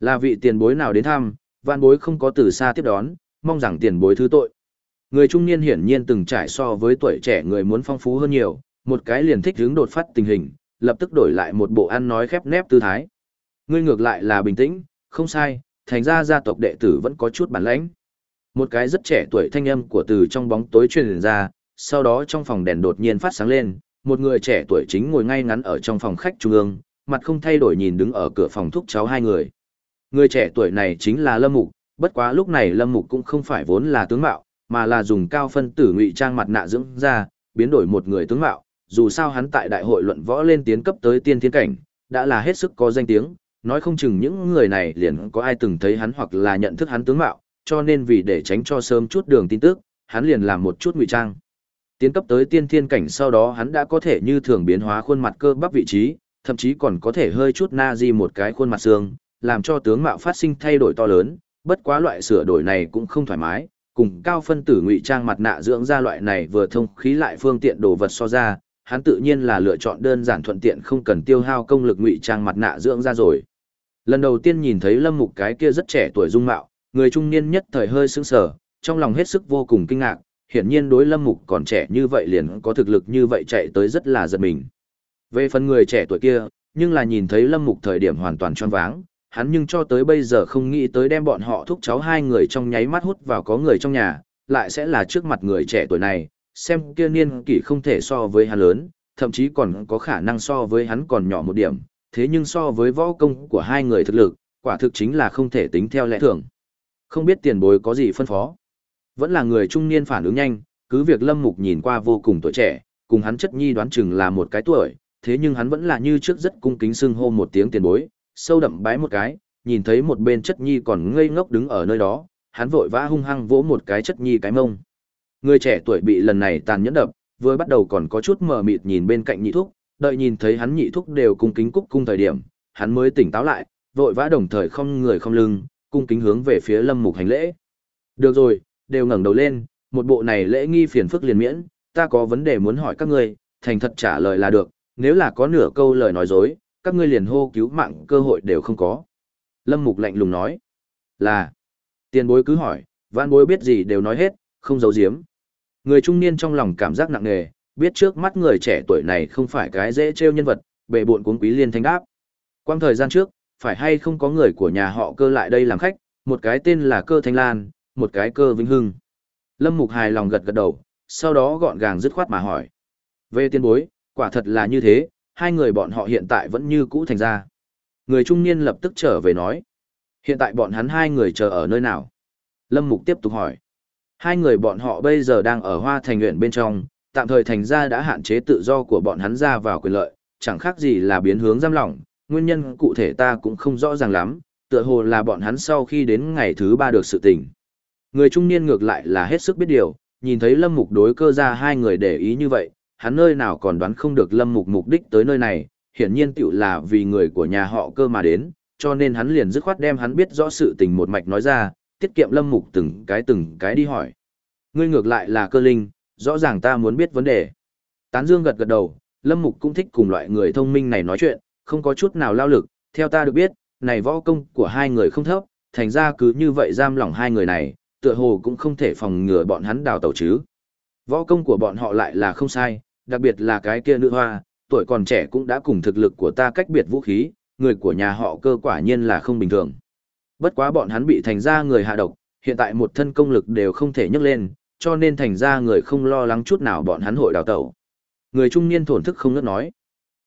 Là vị tiền bối nào đến thăm, van bối không có từ xa tiếp đón, mong rằng tiền bối thứ tội. Người trung niên hiển nhiên từng trải so với tuổi trẻ người muốn phong phú hơn nhiều, một cái liền thích hướng đột phát tình hình, lập tức đổi lại một bộ ăn nói khép nép tư thái. Ngươi ngược lại là bình tĩnh, không sai, thành ra gia tộc đệ tử vẫn có chút bản lãnh. Một cái rất trẻ tuổi thanh âm của từ trong bóng tối truyền ra, sau đó trong phòng đèn đột nhiên phát sáng lên, một người trẻ tuổi chính ngồi ngay ngắn ở trong phòng khách trung ương, mặt không thay đổi nhìn đứng ở cửa phòng thúc cháu hai người. Người trẻ tuổi này chính là Lâm Mục, bất quá lúc này Lâm Mục cũng không phải vốn là tướng mạo, mà là dùng cao phân tử ngụy trang mặt nạ dưỡng ra, biến đổi một người tướng mạo, dù sao hắn tại đại hội luận võ lên tiến cấp tới tiên thiên cảnh, đã là hết sức có danh tiếng, nói không chừng những người này liền có ai từng thấy hắn hoặc là nhận thức hắn tướng mạo, cho nên vì để tránh cho sớm chút đường tin tức, hắn liền làm một chút ngụy trang. Tiến cấp tới tiên thiên cảnh sau đó hắn đã có thể như thường biến hóa khuôn mặt cơ bắp vị trí, thậm chí còn có thể hơi chút na di một cái khuôn mặt xương, làm cho tướng mạo phát sinh thay đổi to lớn, bất quá loại sửa đổi này cũng không thoải mái, cùng cao phân tử ngụy trang mặt nạ dưỡng ra loại này vừa thông khí lại phương tiện đồ vật so ra, hắn tự nhiên là lựa chọn đơn giản thuận tiện không cần tiêu hao công lực ngụy trang mặt nạ dưỡng ra rồi. Lần đầu tiên nhìn thấy Lâm Mục cái kia rất trẻ tuổi dung mạo, người trung niên nhất thời hơi sững sờ, trong lòng hết sức vô cùng kinh ngạc, hiển nhiên đối Lâm Mục còn trẻ như vậy liền có thực lực như vậy chạy tới rất là giật mình. Về phần người trẻ tuổi kia, nhưng là nhìn thấy Lâm Mục thời điểm hoàn toàn choáng váng, hắn nhưng cho tới bây giờ không nghĩ tới đem bọn họ thúc cháu hai người trong nháy mắt hút vào có người trong nhà, lại sẽ là trước mặt người trẻ tuổi này, xem kia niên kỷ không thể so với hắn lớn, thậm chí còn có khả năng so với hắn còn nhỏ một điểm, thế nhưng so với võ công của hai người thực lực, quả thực chính là không thể tính theo lẽ thường. Không biết tiền bối có gì phân phó. Vẫn là người trung niên phản ứng nhanh, cứ việc Lâm Mục nhìn qua vô cùng tuổi trẻ, cùng hắn chất nhi đoán chừng là một cái tuổi, thế nhưng hắn vẫn là như trước rất cung kính xưng hô một tiếng tiền bối, sâu đậm bái một cái, nhìn thấy một bên chất nhi còn ngây ngốc đứng ở nơi đó, hắn vội vã hung hăng vỗ một cái chất nhi cái mông. Người trẻ tuổi bị lần này tàn nhẫn đập, vừa bắt đầu còn có chút mờ mịt nhìn bên cạnh nhị thúc, đợi nhìn thấy hắn nhị thúc đều cung kính cúc cung thời điểm, hắn mới tỉnh táo lại, vội vã đồng thời không người không lưng, cung kính hướng về phía Lâm Mục hành lễ. Được rồi, đều ngẩng đầu lên, một bộ này lễ nghi phiền phức liền miễn, ta có vấn đề muốn hỏi các ngươi, thành thật trả lời là được, nếu là có nửa câu lời nói dối, các ngươi liền hô cứu mạng cơ hội đều không có. Lâm Mục lạnh lùng nói, là, tiền bối cứ hỏi, vạn bối biết gì đều nói hết, không giấu giếm. Người trung niên trong lòng cảm giác nặng nề, biết trước mắt người trẻ tuổi này không phải cái dễ trêu nhân vật, bệ buộn cuốn quý liên thanh đáp. Quang thời gian trước, phải hay không có người của nhà họ cơ lại đây làm khách, một cái tên là cơ thanh lan, một cái cơ vĩnh hưng. Lâm Mục hài lòng gật gật đầu, sau đó gọn gàng dứt khoát mà hỏi. Về tiên bối, quả thật là như thế, hai người bọn họ hiện tại vẫn như cũ thành ra. Người trung niên lập tức trở về nói. Hiện tại bọn hắn hai người chờ ở nơi nào? Lâm Mục tiếp tục hỏi. Hai người bọn họ bây giờ đang ở Hoa Thành huyện bên trong, tạm thời thành ra đã hạn chế tự do của bọn hắn ra vào quyền lợi, chẳng khác gì là biến hướng giam lỏng, nguyên nhân cụ thể ta cũng không rõ ràng lắm, tựa hồ là bọn hắn sau khi đến ngày thứ ba được sự tình. Người trung niên ngược lại là hết sức biết điều, nhìn thấy Lâm Mục đối cơ ra hai người để ý như vậy, hắn nơi nào còn đoán không được Lâm Mục mục đích tới nơi này, hiển nhiên tiểu là vì người của nhà họ cơ mà đến, cho nên hắn liền dứt khoát đem hắn biết rõ sự tình một mạch nói ra, tiết kiệm Lâm Mục từng cái từng cái đi hỏi. Ngươi ngược lại là cơ linh, rõ ràng ta muốn biết vấn đề. Tán Dương gật gật đầu, Lâm Mục cũng thích cùng loại người thông minh này nói chuyện, không có chút nào lao lực, theo ta được biết, này võ công của hai người không thấp, thành ra cứ như vậy giam lỏng hai người này, tựa hồ cũng không thể phòng ngừa bọn hắn đào tẩu chứ. Võ công của bọn họ lại là không sai, đặc biệt là cái kia nữ hoa, tuổi còn trẻ cũng đã cùng thực lực của ta cách biệt vũ khí, người của nhà họ cơ quả nhiên là không bình thường. Bất quá bọn hắn bị thành ra người hạ độc, hiện tại một thân công lực đều không thể nhấc lên, cho nên thành ra người không lo lắng chút nào bọn hắn hội đào tẩu. Người trung niên thổn thức không ngớt nói.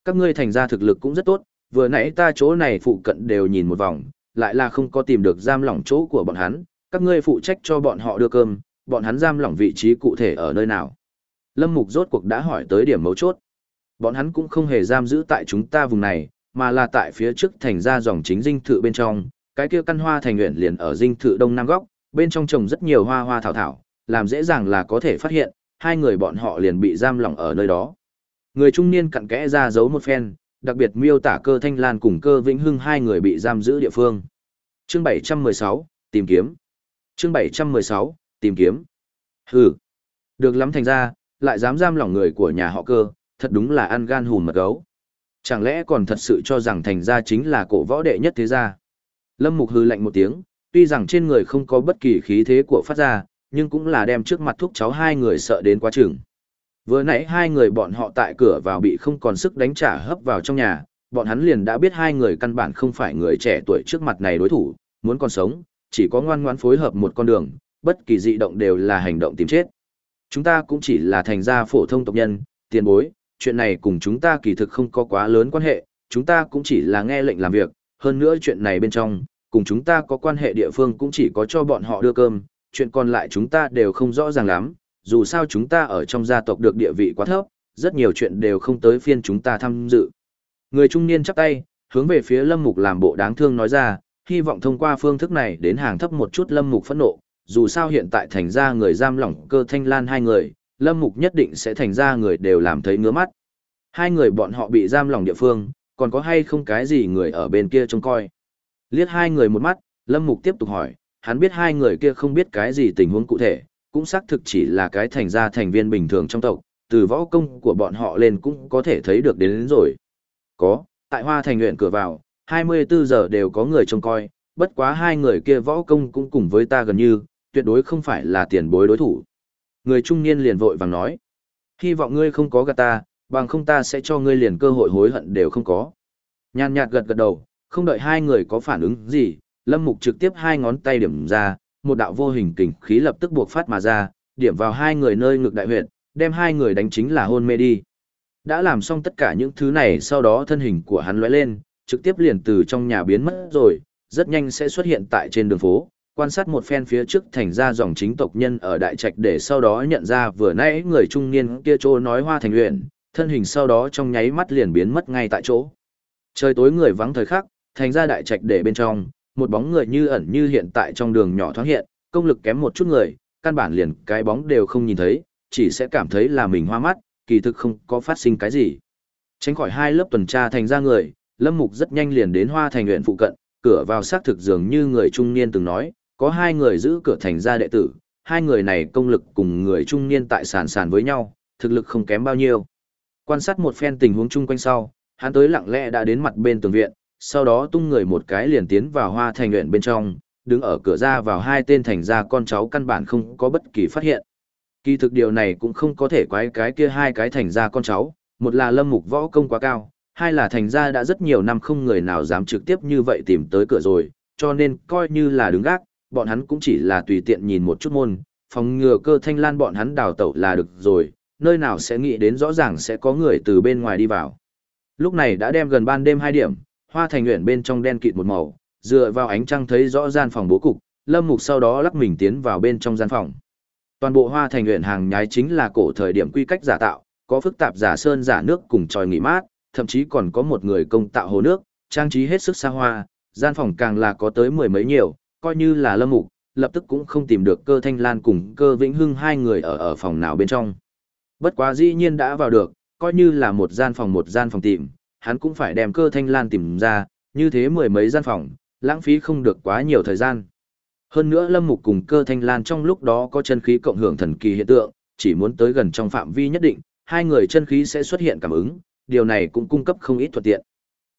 Các ngươi thành ra thực lực cũng rất tốt, vừa nãy ta chỗ này phụ cận đều nhìn một vòng, lại là không có tìm được giam lỏng chỗ của bọn hắn, các ngươi phụ trách cho bọn họ đưa cơm, bọn hắn giam lỏng vị trí cụ thể ở nơi nào. Lâm Mục rốt cuộc đã hỏi tới điểm mấu chốt. Bọn hắn cũng không hề giam giữ tại chúng ta vùng này, mà là tại phía trước thành ra dòng chính dinh thự bên trong, cái kia căn hoa thành nguyện liền ở dinh thự đông nam góc, bên trong trồng rất nhiều hoa hoa thảo thảo, làm dễ dàng là có thể phát hiện, hai người bọn họ liền bị giam lỏng ở nơi đó. Người trung niên cặn kẽ ra giấu một phen, đặc biệt miêu tả cơ thanh lan cùng cơ vĩnh hưng hai người bị giam giữ địa phương. Chương 716, tìm kiếm. Chương 716, tìm kiếm. Hừ. Được lắm thành ra, lại dám giam lỏng người của nhà họ cơ, thật đúng là ăn gan hùm mật gấu. Chẳng lẽ còn thật sự cho rằng thành ra chính là cổ võ đệ nhất thế gia? Lâm Mục hư lạnh một tiếng, tuy rằng trên người không có bất kỳ khí thế của phát ra, nhưng cũng là đem trước mặt thúc cháu hai người sợ đến quá chừng. Vừa nãy hai người bọn họ tại cửa vào bị không còn sức đánh trả hấp vào trong nhà, bọn hắn liền đã biết hai người căn bản không phải người trẻ tuổi trước mặt này đối thủ, muốn còn sống, chỉ có ngoan ngoãn phối hợp một con đường, bất kỳ dị động đều là hành động tìm chết. Chúng ta cũng chỉ là thành gia phổ thông tộc nhân, tiền bối, chuyện này cùng chúng ta kỳ thực không có quá lớn quan hệ, chúng ta cũng chỉ là nghe lệnh làm việc, hơn nữa chuyện này bên trong, cùng chúng ta có quan hệ địa phương cũng chỉ có cho bọn họ đưa cơm, chuyện còn lại chúng ta đều không rõ ràng lắm, dù sao chúng ta ở trong gia tộc được địa vị quá thấp, rất nhiều chuyện đều không tới phiên chúng ta tham dự. Người trung niên chắp tay, hướng về phía Lâm Mục làm bộ đáng thương nói ra, hy vọng thông qua phương thức này đến hàng thấp một chút Lâm Mục phẫn nộ, dù sao hiện tại thành ra người giam lỏng cơ thanh lan hai người, Lâm Mục nhất định sẽ thành ra người đều làm thấy ngứa mắt. Hai người bọn họ bị giam lỏng địa phương, còn có hay không cái gì người ở bên kia trông coi. Liếc hai người một mắt, Lâm Mục tiếp tục hỏi, hắn biết hai người kia không biết cái gì tình huống cụ thể, cũng xác thực chỉ là cái thành ra thành viên bình thường trong tộc, từ võ công của bọn họ lên cũng có thể thấy được đến, đến rồi. Có, tại Hoa Thành nguyện cửa vào, 24 giờ đều có người trông coi, bất quá hai người kia võ công cũng cùng với ta gần như, tuyệt đối không phải là tiền bối đối thủ. Người trung niên liền vội vàng nói, hy vọng ngươi không có gạt ta, bằng không ta sẽ cho ngươi liền cơ hội hối hận đều không có. Nhàn nhạt gật gật đầu, không đợi hai người có phản ứng gì, Lâm Mục trực tiếp hai ngón tay điểm ra, một đạo vô hình kình khí lập tức buộc phát mà ra, điểm vào hai người nơi ngực đại huyệt, đem hai người đánh chính là hôn mê đi. Đã làm xong tất cả những thứ này sau đó thân hình của hắn lóe lên, trực tiếp liền từ trong nhà biến mất rồi, rất nhanh sẽ xuất hiện tại trên đường phố, quan sát một phen phía trước thành ra dòng chính tộc nhân ở đại trạch để sau đó nhận ra vừa nãy người trung niên kia chỗ nói hoa thành luyện, thân hình sau đó trong nháy mắt liền biến mất ngay tại chỗ. Trời tối người vắng thời khắc, thành ra đại trạch để bên trong, một bóng người như ẩn như hiện tại trong đường nhỏ thoáng hiện, công lực kém một chút người, căn bản liền cái bóng đều không nhìn thấy, chỉ sẽ cảm thấy là mình hoa mắt, kỳ thực không có phát sinh cái gì. Tránh khỏi hai lớp tuần tra thành ra người, Lâm Mục rất nhanh liền đến Hoa Thành huyện phụ cận, cửa vào xác thực dường như người trung niên từng nói, có hai người giữ cửa thành ra đệ tử, hai người này công lực cùng người trung niên tại sàn sàn với nhau, thực lực không kém bao nhiêu. Quan sát một phen tình huống chung quanh sau, hắn tới lặng lẽ đã đến mặt bên tường viện, sau đó tung người một cái liền tiến vào Hoa Thành luyện bên trong, đứng ở cửa ra vào hai tên thành ra con cháu căn bản không có bất kỳ phát hiện. Kỳ thực điều này cũng không có thể quái cái kia hai cái thành ra con cháu, một là lâm mục võ công quá cao, hai là thành ra đã rất nhiều năm không người nào dám trực tiếp như vậy tìm tới cửa rồi, cho nên coi như là đứng gác, bọn hắn cũng chỉ là tùy tiện nhìn một chút môn, phòng ngừa cơ thanh lan bọn hắn đào tẩu là được rồi, nơi nào sẽ nghĩ đến rõ ràng sẽ có người từ bên ngoài đi vào. Lúc này đã đem gần ban đêm hai điểm, hoa thành nguyện bên trong đen kịt một màu, dựa vào ánh trăng thấy rõ gian phòng bố cục, lâm mục sau đó lắc mình tiến vào bên trong gian phòng. Toàn bộ hoa thành nguyện hàng nhái chính là cổ thời điểm quy cách giả tạo, có phức tạp giả sơn giả nước cùng tròi nghỉ mát, thậm chí còn có một người công tạo hồ nước, trang trí hết sức xa hoa, gian phòng càng là có tới mười mấy nhiều, coi như là lâm mục, lập tức cũng không tìm được cơ thanh lan cùng cơ vĩnh hưng hai người ở ở phòng nào bên trong. Bất quá dĩ nhiên đã vào được, coi như là một gian phòng một gian phòng tìm, hắn cũng phải đem cơ thanh lan tìm ra, như thế mười mấy gian phòng, lãng phí không được quá nhiều thời gian. Hơn nữa Lâm Mục cùng cơ thanh lan trong lúc đó có chân khí cộng hưởng thần kỳ hiện tượng, chỉ muốn tới gần trong phạm vi nhất định, hai người chân khí sẽ xuất hiện cảm ứng, điều này cũng cung cấp không ít thuận tiện.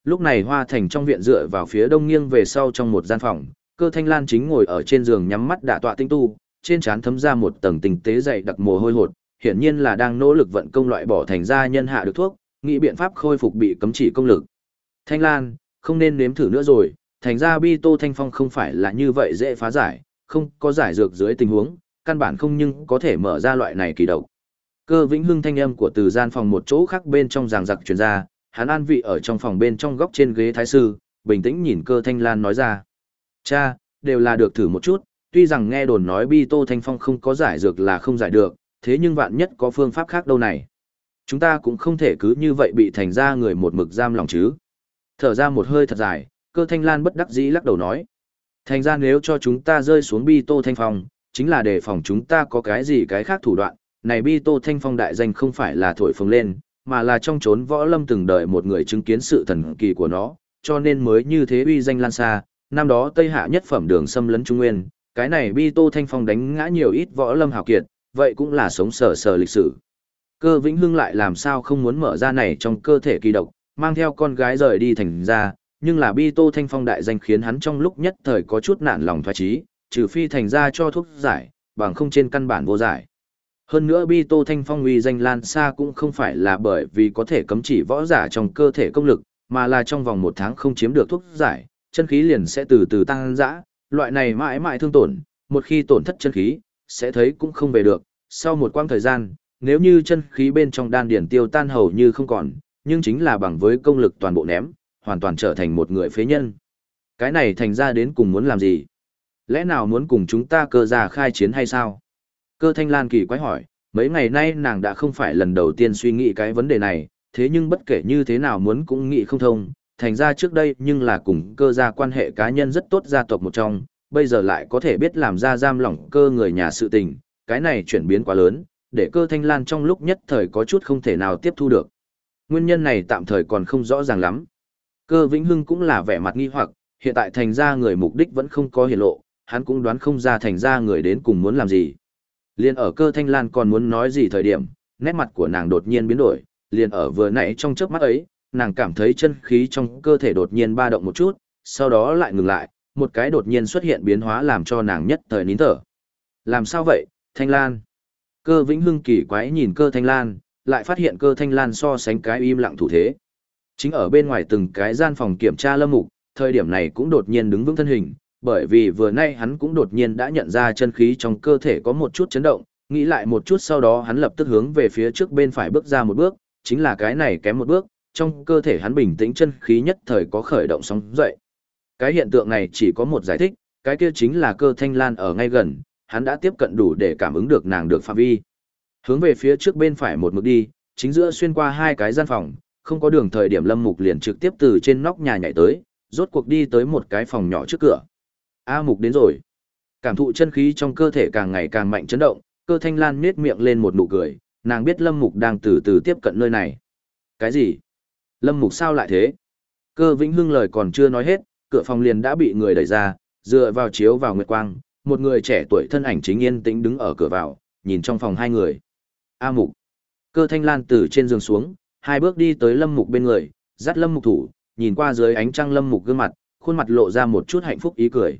Lúc này Hoa Thành trong viện dựa vào phía đông nghiêng về sau trong một gian phòng, cơ thanh lan chính ngồi ở trên giường nhắm mắt đả tọa tinh tu, trên trán thấm ra một tầng tình tế dày đặc mồ hôi hột, hiển nhiên là đang nỗ lực vận công loại bỏ thành ra nhân hạ được thuốc, nghĩ biện pháp khôi phục bị cấm chỉ công lực. Thanh Lan, không nên nếm thử nữa rồi, thành ra bi tô thanh phong không phải là như vậy dễ phá giải, không có giải dược dưới tình huống, căn bản không nhưng có thể mở ra loại này kỳ độc. Cơ Vĩnh Hưng thanh âm của từ gian phòng một chỗ khác bên trong giảng giặc truyền ra, hắn an vị ở trong phòng bên trong góc trên ghế thái sư, bình tĩnh nhìn Cơ Thanh Lan nói ra: "Cha, đều là được thử một chút, tuy rằng nghe đồn nói Bi Tô Thanh Phong không có giải dược là không giải được, thế nhưng vạn nhất có phương pháp khác đâu này. Chúng ta cũng không thể cứ như vậy bị thành ra người một mực giam lòng chứ." Thở ra một hơi thật dài, Cơ Thanh Lan bất đắc dĩ lắc đầu nói: "Thành ra nếu cho chúng ta rơi xuống Bi Tô Thanh Phong, chính là để phòng chúng ta có cái gì cái khác thủ đoạn." này bi tô thanh phong đại danh không phải là thổi phồng lên, mà là trong chốn võ lâm từng đợi một người chứng kiến sự thần kỳ của nó, cho nên mới như thế uy danh lan xa, năm đó Tây Hạ nhất phẩm đường xâm lấn Trung Nguyên, cái này bi tô thanh phong đánh ngã nhiều ít võ lâm hào kiệt, vậy cũng là sống sờ sờ lịch sử. Cơ Vĩnh Hưng lại làm sao không muốn mở ra này trong cơ thể kỳ độc, mang theo con gái rời đi thành ra, nhưng là bi tô thanh phong đại danh khiến hắn trong lúc nhất thời có chút nản lòng thoái trí, trừ phi thành ra cho thuốc giải, bằng không trên căn bản vô giải. Hơn nữa Bi Tô Thanh Phong uy danh lan xa cũng không phải là bởi vì có thể cấm chỉ võ giả trong cơ thể công lực, mà là trong vòng một tháng không chiếm được thuốc giải, chân khí liền sẽ từ từ tăng dã, loại này mãi mãi thương tổn, một khi tổn thất chân khí, sẽ thấy cũng không về được. Sau một quãng thời gian, nếu như chân khí bên trong đan điển tiêu tan hầu như không còn, nhưng chính là bằng với công lực toàn bộ ném, hoàn toàn trở thành một người phế nhân. Cái này thành ra đến cùng muốn làm gì? Lẽ nào muốn cùng chúng ta cơ ra khai chiến hay sao? Cơ thanh lan kỳ quái hỏi, mấy ngày nay nàng đã không phải lần đầu tiên suy nghĩ cái vấn đề này, thế nhưng bất kể như thế nào muốn cũng nghĩ không thông, thành ra trước đây nhưng là cùng cơ gia quan hệ cá nhân rất tốt gia tộc một trong, bây giờ lại có thể biết làm ra giam lỏng cơ người nhà sự tình, cái này chuyển biến quá lớn, để cơ thanh lan trong lúc nhất thời có chút không thể nào tiếp thu được. Nguyên nhân này tạm thời còn không rõ ràng lắm. Cơ Vĩnh Hưng cũng là vẻ mặt nghi hoặc, hiện tại thành ra người mục đích vẫn không có hiển lộ, hắn cũng đoán không ra thành ra người đến cùng muốn làm gì. Liên ở cơ thanh lan còn muốn nói gì thời điểm, nét mặt của nàng đột nhiên biến đổi, liền ở vừa nãy trong chớp mắt ấy, nàng cảm thấy chân khí trong cơ thể đột nhiên ba động một chút, sau đó lại ngừng lại, một cái đột nhiên xuất hiện biến hóa làm cho nàng nhất thời nín thở. Làm sao vậy, Thanh Lan? Cơ Vĩnh Hưng kỳ quái nhìn cơ Thanh Lan, lại phát hiện cơ Thanh Lan so sánh cái im lặng thủ thế. Chính ở bên ngoài từng cái gian phòng kiểm tra lâm mục, thời điểm này cũng đột nhiên đứng vững thân hình, bởi vì vừa nay hắn cũng đột nhiên đã nhận ra chân khí trong cơ thể có một chút chấn động, nghĩ lại một chút sau đó hắn lập tức hướng về phía trước bên phải bước ra một bước, chính là cái này kém một bước, trong cơ thể hắn bình tĩnh chân khí nhất thời có khởi động sóng dậy. Cái hiện tượng này chỉ có một giải thích, cái kia chính là cơ thanh lan ở ngay gần, hắn đã tiếp cận đủ để cảm ứng được nàng được phạm vi. Hướng về phía trước bên phải một mực đi, chính giữa xuyên qua hai cái gian phòng, không có đường thời điểm Lâm Mục liền trực tiếp từ trên nóc nhà nhảy tới, rốt cuộc đi tới một cái phòng nhỏ trước cửa. A Mục đến rồi. Cảm thụ chân khí trong cơ thể càng ngày càng mạnh chấn động, cơ thanh lan nết miệng lên một nụ cười, nàng biết Lâm Mục đang từ từ tiếp cận nơi này. Cái gì? Lâm Mục sao lại thế? Cơ Vĩnh Hưng lời còn chưa nói hết, cửa phòng liền đã bị người đẩy ra, dựa vào chiếu vào nguyệt quang, một người trẻ tuổi thân ảnh chính yên tĩnh đứng ở cửa vào, nhìn trong phòng hai người. A Mục. Cơ Thanh Lan từ trên giường xuống, hai bước đi tới Lâm Mục bên người, dắt Lâm Mục thủ, nhìn qua dưới ánh trăng Lâm Mục gương mặt, khuôn mặt lộ ra một chút hạnh phúc ý cười.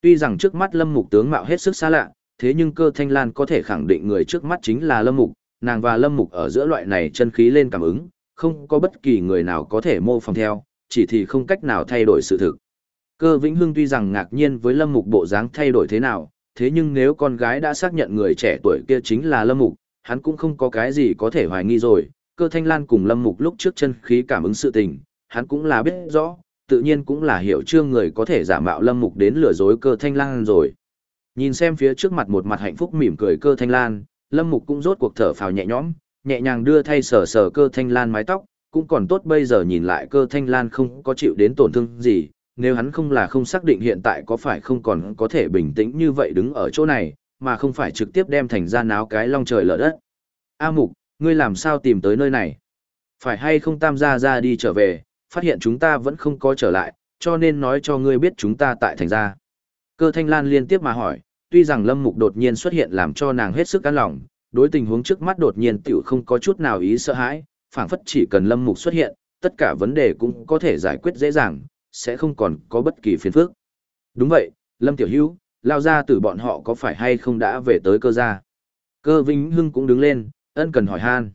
Tuy rằng trước mắt Lâm Mục tướng mạo hết sức xa lạ, thế nhưng Cơ Thanh Lan có thể khẳng định người trước mắt chính là Lâm Mục, nàng và Lâm Mục ở giữa loại này chân khí lên cảm ứng, không có bất kỳ người nào có thể mô phỏng theo, chỉ thì không cách nào thay đổi sự thực. Cơ Vĩnh Hưng tuy rằng ngạc nhiên với Lâm Mục bộ dáng thay đổi thế nào, thế nhưng nếu con gái đã xác nhận người trẻ tuổi kia chính là Lâm Mục, hắn cũng không có cái gì có thể hoài nghi rồi. Cơ Thanh Lan cùng Lâm Mục lúc trước chân khí cảm ứng sự tình, hắn cũng là biết rõ, tự nhiên cũng là hiểu trương người có thể giả mạo Lâm Mục đến lừa dối Cơ Thanh Lan rồi. Nhìn xem phía trước mặt một mặt hạnh phúc mỉm cười Cơ Thanh Lan, Lâm Mục cũng rốt cuộc thở phào nhẹ nhõm, nhẹ nhàng đưa thay sờ sờ Cơ Thanh Lan mái tóc, cũng còn tốt bây giờ nhìn lại Cơ Thanh Lan không có chịu đến tổn thương gì, nếu hắn không là không xác định hiện tại có phải không còn có thể bình tĩnh như vậy đứng ở chỗ này, mà không phải trực tiếp đem thành ra náo cái long trời lở đất. A Mục, ngươi làm sao tìm tới nơi này? Phải hay không tam gia ra đi trở về, phát hiện chúng ta vẫn không có trở lại, cho nên nói cho ngươi biết chúng ta tại thành gia. Cơ Thanh Lan liên tiếp mà hỏi, tuy rằng Lâm Mục đột nhiên xuất hiện làm cho nàng hết sức căng lòng, đối tình huống trước mắt đột nhiên tiểu không có chút nào ý sợ hãi, phảng phất chỉ cần Lâm Mục xuất hiện, tất cả vấn đề cũng có thể giải quyết dễ dàng, sẽ không còn có bất kỳ phiền phức. Đúng vậy, Lâm Tiểu Hữu, lao ra từ bọn họ có phải hay không đã về tới cơ gia? Cơ Vĩnh Hưng cũng đứng lên, ân cần hỏi han.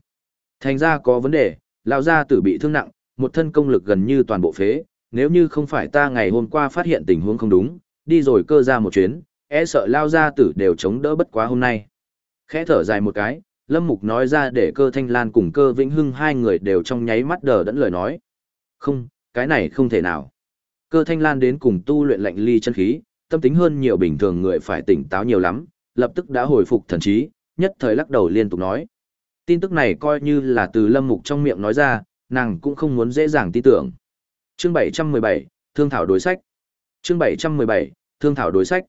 Thành ra có vấn đề, lao ra tử bị thương nặng, một thân công lực gần như toàn bộ phế, nếu như không phải ta ngày hôm qua phát hiện tình huống không đúng, đi rồi cơ ra một chuyến, e sợ lao ra tử đều chống đỡ bất quá hôm nay. Khẽ thở dài một cái, Lâm Mục nói ra để cơ thanh lan cùng cơ vĩnh hưng hai người đều trong nháy mắt đờ đẫn lời nói. Không, cái này không thể nào. Cơ thanh lan đến cùng tu luyện lạnh ly chân khí, tâm tính hơn nhiều bình thường người phải tỉnh táo nhiều lắm, lập tức đã hồi phục thần trí, nhất thời lắc đầu liên tục nói. Tin tức này coi như là từ lâm mục trong miệng nói ra, nàng cũng không muốn dễ dàng tin tưởng. Chương 717, Thương Thảo đối sách. Chương 717, Thương Thảo đối sách.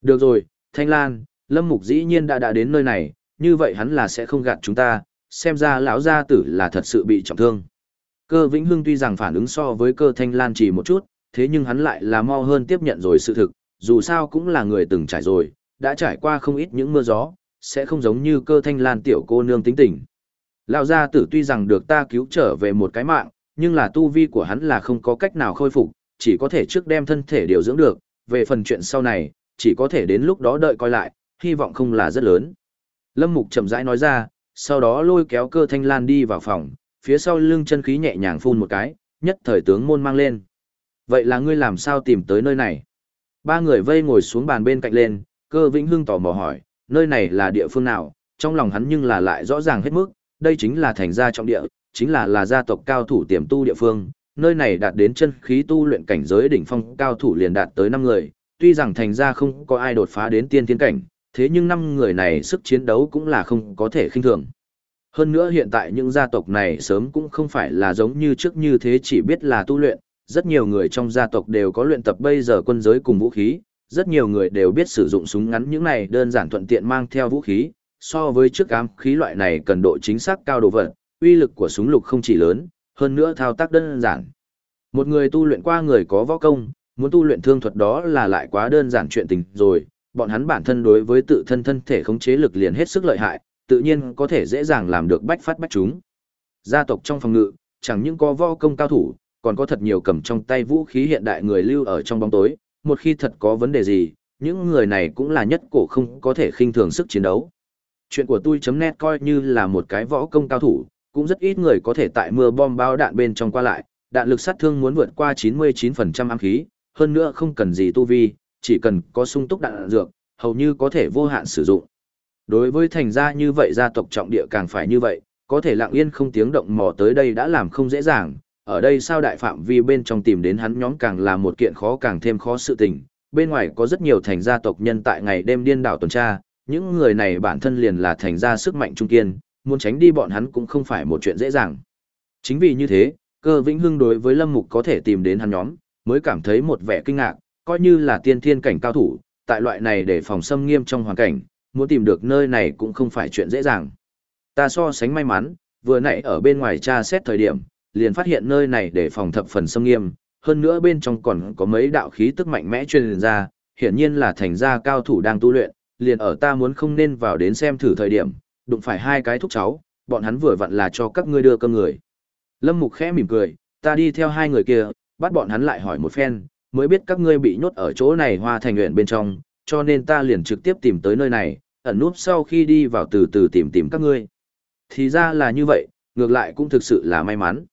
Được rồi, Thanh Lan, Lâm Mục dĩ nhiên đã đã đến nơi này, như vậy hắn là sẽ không gạt chúng ta, xem ra lão gia tử là thật sự bị trọng thương. Cơ Vĩnh Hưng tuy rằng phản ứng so với cơ Thanh Lan chỉ một chút, thế nhưng hắn lại là mau hơn tiếp nhận rồi sự thực, dù sao cũng là người từng trải rồi, đã trải qua không ít những mưa gió, sẽ không giống như cơ Thanh Lan tiểu cô nương tính tình. Lão gia tử tuy rằng được ta cứu trở về một cái mạng, nhưng là tu vi của hắn là không có cách nào khôi phục, chỉ có thể trước đem thân thể điều dưỡng được, về phần chuyện sau này, chỉ có thể đến lúc đó đợi coi lại, hy vọng không là rất lớn. Lâm Mục chậm rãi nói ra, sau đó lôi kéo cơ thanh lan đi vào phòng, phía sau lưng chân khí nhẹ nhàng phun một cái, nhất thời tướng môn mang lên. Vậy là ngươi làm sao tìm tới nơi này? Ba người vây ngồi xuống bàn bên cạnh lên, cơ vĩnh hưng tò mò hỏi, nơi này là địa phương nào? Trong lòng hắn nhưng là lại rõ ràng hết mức, đây chính là thành gia trọng địa, chính là là gia tộc cao thủ tiềm tu địa phương, nơi này đạt đến chân khí tu luyện cảnh giới đỉnh phong cao thủ liền đạt tới 5 người, tuy rằng thành gia không có ai đột phá đến tiên thiên cảnh, thế nhưng năm người này sức chiến đấu cũng là không có thể khinh thường. Hơn nữa hiện tại những gia tộc này sớm cũng không phải là giống như trước như thế chỉ biết là tu luyện, rất nhiều người trong gia tộc đều có luyện tập bây giờ quân giới cùng vũ khí, rất nhiều người đều biết sử dụng súng ngắn những này đơn giản thuận tiện mang theo vũ khí, so với trước ám khí loại này cần độ chính xác cao đồ vật, uy lực của súng lục không chỉ lớn, hơn nữa thao tác đơn giản. Một người tu luyện qua người có võ công, muốn tu luyện thương thuật đó là lại quá đơn giản chuyện tình rồi, bọn hắn bản thân đối với tự thân thân thể khống chế lực liền hết sức lợi hại, tự nhiên có thể dễ dàng làm được bách phát bách chúng. Gia tộc trong phòng ngự, chẳng những có võ công cao thủ, còn có thật nhiều cầm trong tay vũ khí hiện đại người lưu ở trong bóng tối, một khi thật có vấn đề gì, những người này cũng là nhất cổ không có thể khinh thường sức chiến đấu. Chuyện của tôi chấm net coi như là một cái võ công cao thủ, cũng rất ít người có thể tại mưa bom bao đạn bên trong qua lại, đạn lực sát thương muốn vượt qua 99% ám khí, hơn nữa không cần gì tu vi, chỉ cần có sung túc đạn dược, hầu như có thể vô hạn sử dụng. Đối với thành gia như vậy gia tộc trọng địa càng phải như vậy, có thể lặng yên không tiếng động mò tới đây đã làm không dễ dàng, ở đây sao đại phạm vi bên trong tìm đến hắn nhóm càng là một kiện khó càng thêm khó sự tình, bên ngoài có rất nhiều thành gia tộc nhân tại ngày đêm điên đảo tuần tra, những người này bản thân liền là thành gia sức mạnh trung kiên, muốn tránh đi bọn hắn cũng không phải một chuyện dễ dàng. Chính vì như thế, cơ vĩnh hưng đối với lâm mục có thể tìm đến hắn nhóm, mới cảm thấy một vẻ kinh ngạc, coi như là tiên thiên cảnh cao thủ, tại loại này để phòng xâm nghiêm trong hoàn cảnh, muốn tìm được nơi này cũng không phải chuyện dễ dàng. Ta so sánh may mắn, vừa nãy ở bên ngoài tra xét thời điểm, liền phát hiện nơi này để phòng thập phần xâm nghiêm, hơn nữa bên trong còn có mấy đạo khí tức mạnh mẽ truyền ra, hiển nhiên là thành gia cao thủ đang tu luyện, liền ở ta muốn không nên vào đến xem thử thời điểm, đụng phải hai cái thúc cháu, bọn hắn vừa vặn là cho các ngươi đưa cơm người. Lâm Mục khẽ mỉm cười, ta đi theo hai người kia, bắt bọn hắn lại hỏi một phen, mới biết các ngươi bị nhốt ở chỗ này hoa thành nguyện bên trong, cho nên ta liền trực tiếp tìm tới nơi này, ẩn núp sau khi đi vào từ từ tìm tìm các ngươi. Thì ra là như vậy, ngược lại cũng thực sự là may mắn.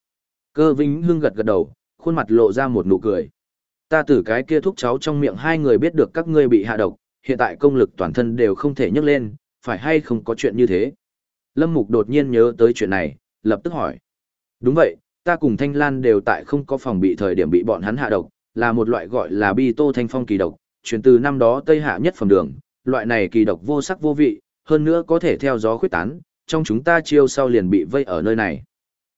Cơ Vĩnh Hưng gật gật đầu, khuôn mặt lộ ra một nụ cười. Ta từ cái kia thúc cháu trong miệng hai người biết được các ngươi bị hạ độc, hiện tại công lực toàn thân đều không thể nhấc lên, phải hay không có chuyện như thế? Lâm Mục đột nhiên nhớ tới chuyện này, lập tức hỏi. Đúng vậy, ta cùng Thanh Lan đều tại không có phòng bị thời điểm bị bọn hắn hạ độc, là một loại gọi là bi tô thanh phong kỳ độc, truyền từ năm đó Tây Hạ nhất phẩm đường, loại này kỳ độc vô sắc vô vị, hơn nữa có thể theo gió khuyết tán, trong chúng ta chiêu sau liền bị vây ở nơi này.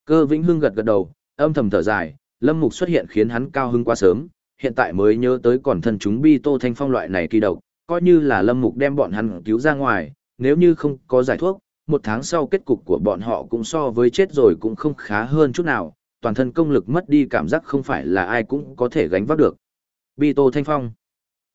Cơ Vĩnh Hưng gật gật đầu, âm thầm thở dài, Lâm Mục xuất hiện khiến hắn cao hứng quá sớm, hiện tại mới nhớ tới còn thân chúng bi tô thanh phong loại này kỳ độc, coi như là Lâm Mục đem bọn hắn cứu ra ngoài, nếu như không có giải thuốc, một tháng sau kết cục của bọn họ cũng so với chết rồi cũng không khá hơn chút nào, toàn thân công lực mất đi cảm giác không phải là ai cũng có thể gánh vác được. Bi tô thanh phong.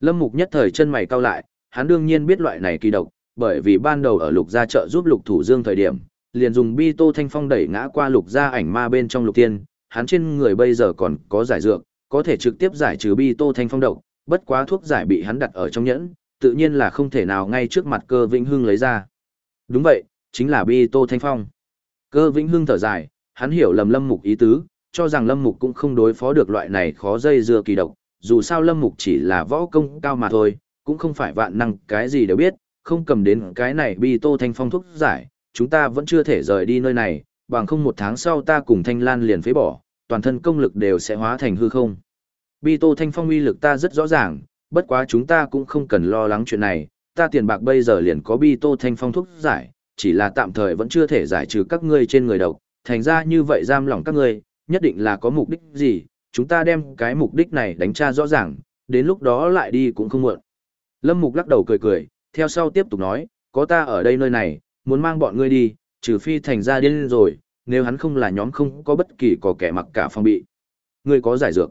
Lâm Mục nhất thời chân mày cau lại, hắn đương nhiên biết loại này kỳ độc, bởi vì ban đầu ở lục gia trợ giúp lục thủ dương thời điểm, liền dùng bi tô thanh phong đẩy ngã qua lục gia ảnh ma bên trong lục tiên, hắn trên người bây giờ còn có giải dược, có thể trực tiếp giải trừ bi tô thanh phong độc, bất quá thuốc giải bị hắn đặt ở trong nhẫn, tự nhiên là không thể nào ngay trước mặt cơ vĩnh hưng lấy ra. Đúng vậy, chính là bi tô thanh phong. Cơ vĩnh hưng thở dài, hắn hiểu lầm lâm mục ý tứ, cho rằng lâm mục cũng không đối phó được loại này khó dây dưa kỳ độc, dù sao lâm mục chỉ là võ công cao mà thôi, cũng không phải vạn năng cái gì đều biết, không cầm đến cái này bi tô thanh phong thuốc giải, chúng ta vẫn chưa thể rời đi nơi này, bằng không một tháng sau ta cùng thanh lan liền phế bỏ, toàn thân công lực đều sẽ hóa thành hư không. Bi tô thanh phong uy lực ta rất rõ ràng, bất quá chúng ta cũng không cần lo lắng chuyện này, ta tiền bạc bây giờ liền có bi tô thanh phong thuốc giải, chỉ là tạm thời vẫn chưa thể giải trừ các ngươi trên người độc, thành ra như vậy giam lỏng các ngươi, nhất định là có mục đích gì, chúng ta đem cái mục đích này đánh tra rõ ràng, đến lúc đó lại đi cũng không muộn. Lâm Mục lắc đầu cười cười, theo sau tiếp tục nói, có ta ở đây nơi này, muốn mang bọn ngươi đi, trừ phi thành ra điên rồi, nếu hắn không là nhóm không có bất kỳ có kẻ mặc cả phòng bị. Ngươi có giải dược.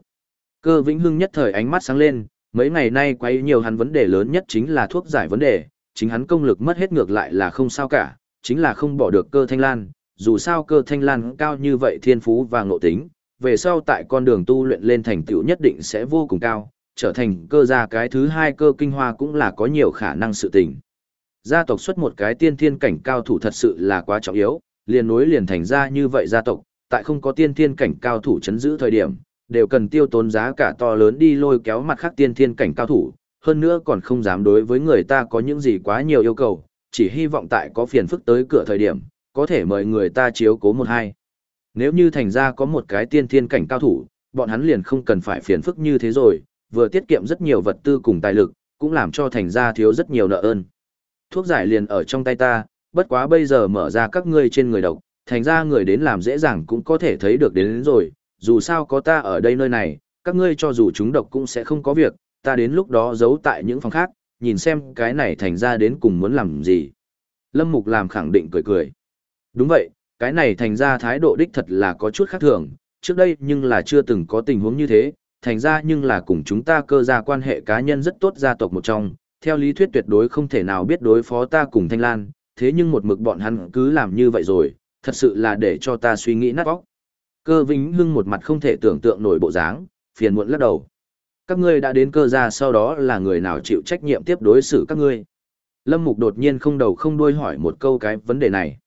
Cơ Vĩnh Hưng nhất thời ánh mắt sáng lên, mấy ngày nay quay nhiều hắn vấn đề lớn nhất chính là thuốc giải vấn đề, chính hắn công lực mất hết ngược lại là không sao cả, chính là không bỏ được cơ thanh lan, dù sao cơ thanh lan cao như vậy thiên phú và ngộ tính, về sau tại con đường tu luyện lên thành tựu nhất định sẽ vô cùng cao, trở thành cơ gia cái thứ hai cơ kinh hoa cũng là có nhiều khả năng sự tình. Gia tộc xuất một cái tiên thiên cảnh cao thủ thật sự là quá trọng yếu, liền nối liền thành ra như vậy gia tộc, tại không có tiên thiên cảnh cao thủ chấn giữ thời điểm, đều cần tiêu tốn giá cả to lớn đi lôi kéo mặt khác tiên thiên cảnh cao thủ, hơn nữa còn không dám đối với người ta có những gì quá nhiều yêu cầu, chỉ hy vọng tại có phiền phức tới cửa thời điểm, có thể mời người ta chiếu cố một hai. Nếu như thành ra có một cái tiên thiên cảnh cao thủ, bọn hắn liền không cần phải phiền phức như thế rồi, vừa tiết kiệm rất nhiều vật tư cùng tài lực, cũng làm cho thành ra thiếu rất nhiều nợ ơn. Thuốc giải liền ở trong tay ta, bất quá bây giờ mở ra các ngươi trên người độc, thành ra người đến làm dễ dàng cũng có thể thấy được đến, đến rồi, dù sao có ta ở đây nơi này, các ngươi cho dù chúng độc cũng sẽ không có việc, ta đến lúc đó giấu tại những phòng khác, nhìn xem cái này thành ra đến cùng muốn làm gì. Lâm Mục làm khẳng định cười cười. Đúng vậy, cái này thành ra thái độ đích thật là có chút khác thường, trước đây nhưng là chưa từng có tình huống như thế, thành ra nhưng là cùng chúng ta cơ ra quan hệ cá nhân rất tốt gia tộc một trong, theo lý thuyết tuyệt đối không thể nào biết đối phó ta cùng Thanh Lan, thế nhưng một mực bọn hắn cứ làm như vậy rồi, thật sự là để cho ta suy nghĩ nát óc. Cơ Vĩnh Hưng một mặt không thể tưởng tượng nổi bộ dáng, phiền muộn lắc đầu. Các ngươi đã đến cơ gia sau đó là người nào chịu trách nhiệm tiếp đối xử các ngươi? Lâm Mục đột nhiên không đầu không đuôi hỏi một câu cái vấn đề này.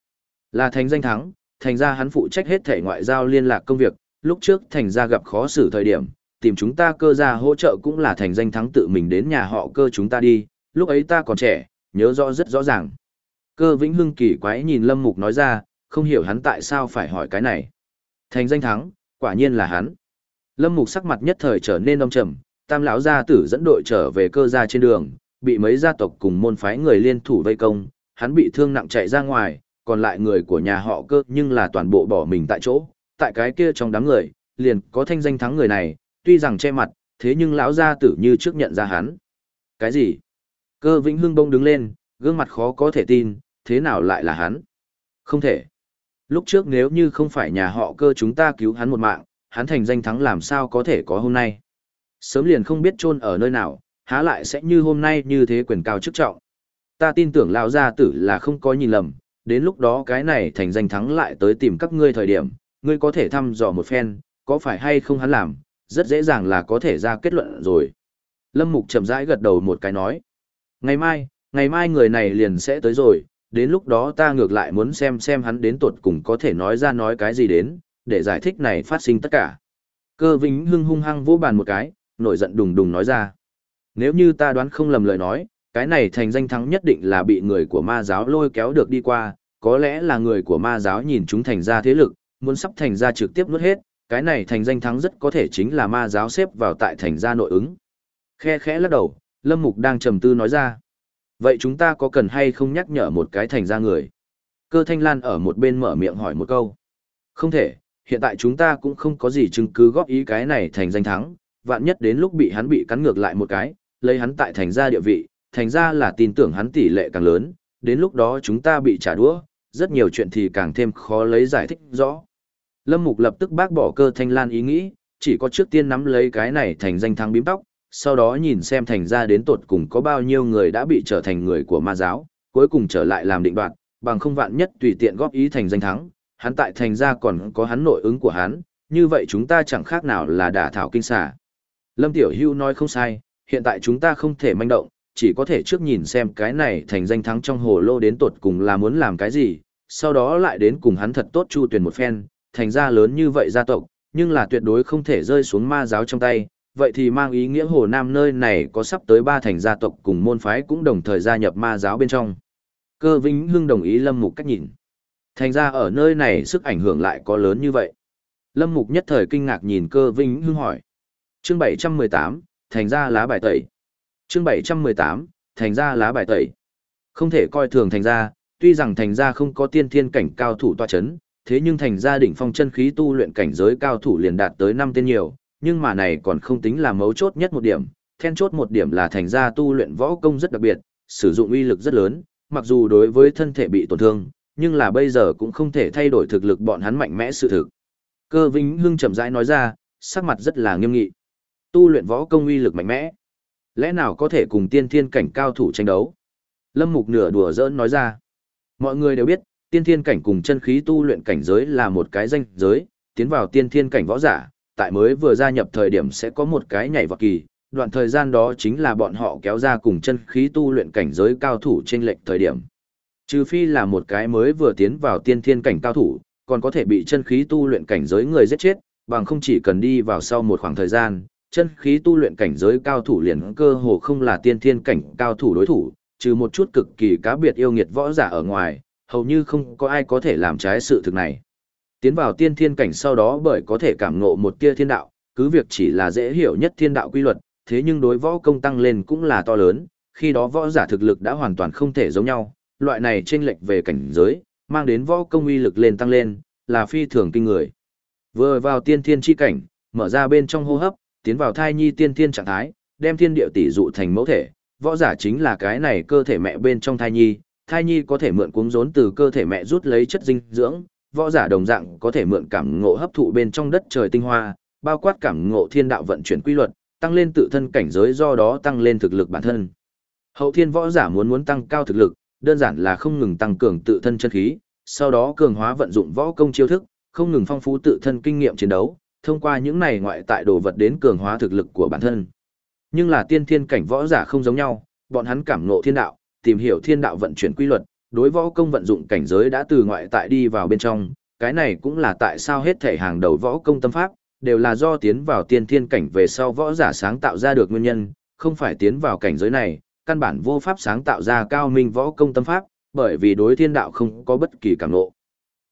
Là thành danh thắng, thành ra hắn phụ trách hết thể ngoại giao liên lạc công việc, lúc trước thành ra gặp khó xử thời điểm, tìm chúng ta cơ ra hỗ trợ cũng là thành danh thắng tự mình đến nhà họ cơ chúng ta đi, lúc ấy ta còn trẻ, nhớ rõ rất rõ ràng. Cơ Vĩnh Hưng kỳ quái nhìn Lâm Mục nói ra, không hiểu hắn tại sao phải hỏi cái này. Thành danh thắng, quả nhiên là hắn. Lâm Mục sắc mặt nhất thời trở nên đông trầm, tam lão gia tử dẫn đội trở về cơ gia trên đường, bị mấy gia tộc cùng môn phái người liên thủ vây công, hắn bị thương nặng chạy ra ngoài, còn lại người của nhà họ cơ nhưng là toàn bộ bỏ mình tại chỗ, tại cái kia trong đám người, liền có thanh danh thắng người này, tuy rằng che mặt, thế nhưng lão gia tử như trước nhận ra hắn. Cái gì? Cơ Vĩnh Hưng bông đứng lên, gương mặt khó có thể tin, thế nào lại là hắn? Không thể. Lúc trước nếu như không phải nhà họ cơ chúng ta cứu hắn một mạng, hắn thành danh thắng làm sao có thể có hôm nay. Sớm liền không biết chôn ở nơi nào, há lại sẽ như hôm nay như thế quyền cao chức trọng. Ta tin tưởng lão gia tử là không có nhìn lầm, đến lúc đó cái này thành danh thắng lại tới tìm các ngươi thời điểm, ngươi có thể thăm dò một phen, có phải hay không hắn làm, rất dễ dàng là có thể ra kết luận rồi. Lâm Mục chậm rãi gật đầu một cái nói. Ngày mai, ngày mai người này liền sẽ tới rồi, đến lúc đó ta ngược lại muốn xem xem hắn đến tuột cùng có thể nói ra nói cái gì đến, để giải thích này phát sinh tất cả. Cơ Vĩnh Hưng hung hăng vỗ bàn một cái, nổi giận đùng đùng nói ra. Nếu như ta đoán không lầm lời nói, cái này thành danh thắng nhất định là bị người của ma giáo lôi kéo được đi qua, có lẽ là người của ma giáo nhìn chúng thành ra thế lực, muốn sắp thành ra trực tiếp nuốt hết, cái này thành danh thắng rất có thể chính là ma giáo xếp vào tại thành ra nội ứng. Khe khẽ lắc đầu, Lâm Mục đang trầm tư nói ra. Vậy chúng ta có cần hay không nhắc nhở một cái thành ra người? Cơ Thanh Lan ở một bên mở miệng hỏi một câu. Không thể, hiện tại chúng ta cũng không có gì chứng cứ góp ý cái này thành danh thắng, vạn nhất đến lúc bị hắn bị cắn ngược lại một cái, lấy hắn tại thành ra địa vị, thành ra là tin tưởng hắn tỷ lệ càng lớn, đến lúc đó chúng ta bị trả đũa, rất nhiều chuyện thì càng thêm khó lấy giải thích rõ. Lâm Mục lập tức bác bỏ cơ thanh lan ý nghĩ, chỉ có trước tiên nắm lấy cái này thành danh thắng bím tóc, sau đó nhìn xem thành ra đến tột cùng có bao nhiêu người đã bị trở thành người của ma giáo, cuối cùng trở lại làm định đoạt, bằng không vạn nhất tùy tiện góp ý thành danh thắng, hắn tại thành ra còn có hắn nội ứng của hắn, như vậy chúng ta chẳng khác nào là đả thảo kinh xà. Lâm Tiểu Hưu nói không sai, hiện tại chúng ta không thể manh động, chỉ có thể trước nhìn xem cái này thành danh thắng trong hồ lô đến tột cùng là muốn làm cái gì, sau đó lại đến cùng hắn thật tốt chu tuyển một phen, thành ra lớn như vậy gia tộc, nhưng là tuyệt đối không thể rơi xuống ma giáo trong tay, vậy thì mang ý nghĩa hồ nam nơi này có sắp tới ba thành gia tộc cùng môn phái cũng đồng thời gia nhập ma giáo bên trong. Cơ Vĩnh Hưng đồng ý Lâm Mục cách nhìn. Thành ra ở nơi này sức ảnh hưởng lại có lớn như vậy. Lâm Mục nhất thời kinh ngạc nhìn cơ Vĩnh Hưng hỏi. Chương 718, thành ra lá bài tẩy. Chương 718, thành ra lá bài tẩy. Không thể coi thường thành ra, tuy rằng thành ra không có tiên thiên cảnh cao thủ tọa chấn, thế nhưng thành ra đỉnh phong chân khí tu luyện cảnh giới cao thủ liền đạt tới 5 tên nhiều, nhưng mà này còn không tính là mấu chốt nhất một điểm, then chốt một điểm là thành ra tu luyện võ công rất đặc biệt, sử dụng uy lực rất lớn, mặc dù đối với thân thể bị tổn thương, nhưng là bây giờ cũng không thể thay đổi thực lực bọn hắn mạnh mẽ sự thực. Cơ Vĩnh Hưng chậm rãi nói ra, sắc mặt rất là nghiêm nghị. Tu luyện võ công uy lực mạnh mẽ, lẽ nào có thể cùng tiên thiên cảnh cao thủ tranh đấu? Lâm Mục nửa đùa giỡn nói ra. Mọi người đều biết, tiên thiên cảnh cùng chân khí tu luyện cảnh giới là một cái danh giới, tiến vào tiên thiên cảnh võ giả, tại mới vừa gia nhập thời điểm sẽ có một cái nhảy vào kỳ, đoạn thời gian đó chính là bọn họ kéo ra cùng chân khí tu luyện cảnh giới cao thủ trên lệch thời điểm. Trừ phi là một cái mới vừa tiến vào tiên thiên cảnh cao thủ, còn có thể bị chân khí tu luyện cảnh giới người giết chết, bằng không chỉ cần đi vào sau một khoảng thời gian, chân khí tu luyện cảnh giới cao thủ liền cơ hồ không là tiên thiên cảnh cao thủ đối thủ, trừ một chút cực kỳ cá biệt yêu nghiệt võ giả ở ngoài, hầu như không có ai có thể làm trái sự thực này. Tiến vào tiên thiên cảnh sau đó bởi có thể cảm ngộ một tia thiên đạo, cứ việc chỉ là dễ hiểu nhất thiên đạo quy luật, thế nhưng đối võ công tăng lên cũng là to lớn, khi đó võ giả thực lực đã hoàn toàn không thể giống nhau, loại này chênh lệch về cảnh giới, mang đến võ công uy lực lên tăng lên, là phi thường kinh người. Vừa vào tiên thiên chi cảnh, mở ra bên trong hô hấp, tiến vào thai nhi tiên thiên trạng thái, đem thiên địa tỷ dụ thành mẫu thể, võ giả chính là cái này cơ thể mẹ bên trong thai nhi, thai nhi có thể mượn cuống rốn từ cơ thể mẹ rút lấy chất dinh dưỡng, võ giả đồng dạng có thể mượn cảm ngộ hấp thụ bên trong đất trời tinh hoa, bao quát cảm ngộ thiên đạo vận chuyển quy luật, tăng lên tự thân cảnh giới do đó tăng lên thực lực bản thân. Hậu thiên võ giả muốn muốn tăng cao thực lực, đơn giản là không ngừng tăng cường tự thân chân khí, sau đó cường hóa vận dụng võ công chiêu thức, không ngừng phong phú tự thân kinh nghiệm chiến đấu, thông qua những này ngoại tại đồ vật đến cường hóa thực lực của bản thân. Nhưng là tiên thiên cảnh võ giả không giống nhau, bọn hắn cảm ngộ thiên đạo, tìm hiểu thiên đạo vận chuyển quy luật, đối võ công vận dụng cảnh giới đã từ ngoại tại đi vào bên trong, cái này cũng là tại sao hết thể hàng đầu võ công tâm pháp, đều là do tiến vào tiên thiên cảnh về sau võ giả sáng tạo ra được nguyên nhân, không phải tiến vào cảnh giới này, căn bản vô pháp sáng tạo ra cao minh võ công tâm pháp, bởi vì đối thiên đạo không có bất kỳ cảm ngộ.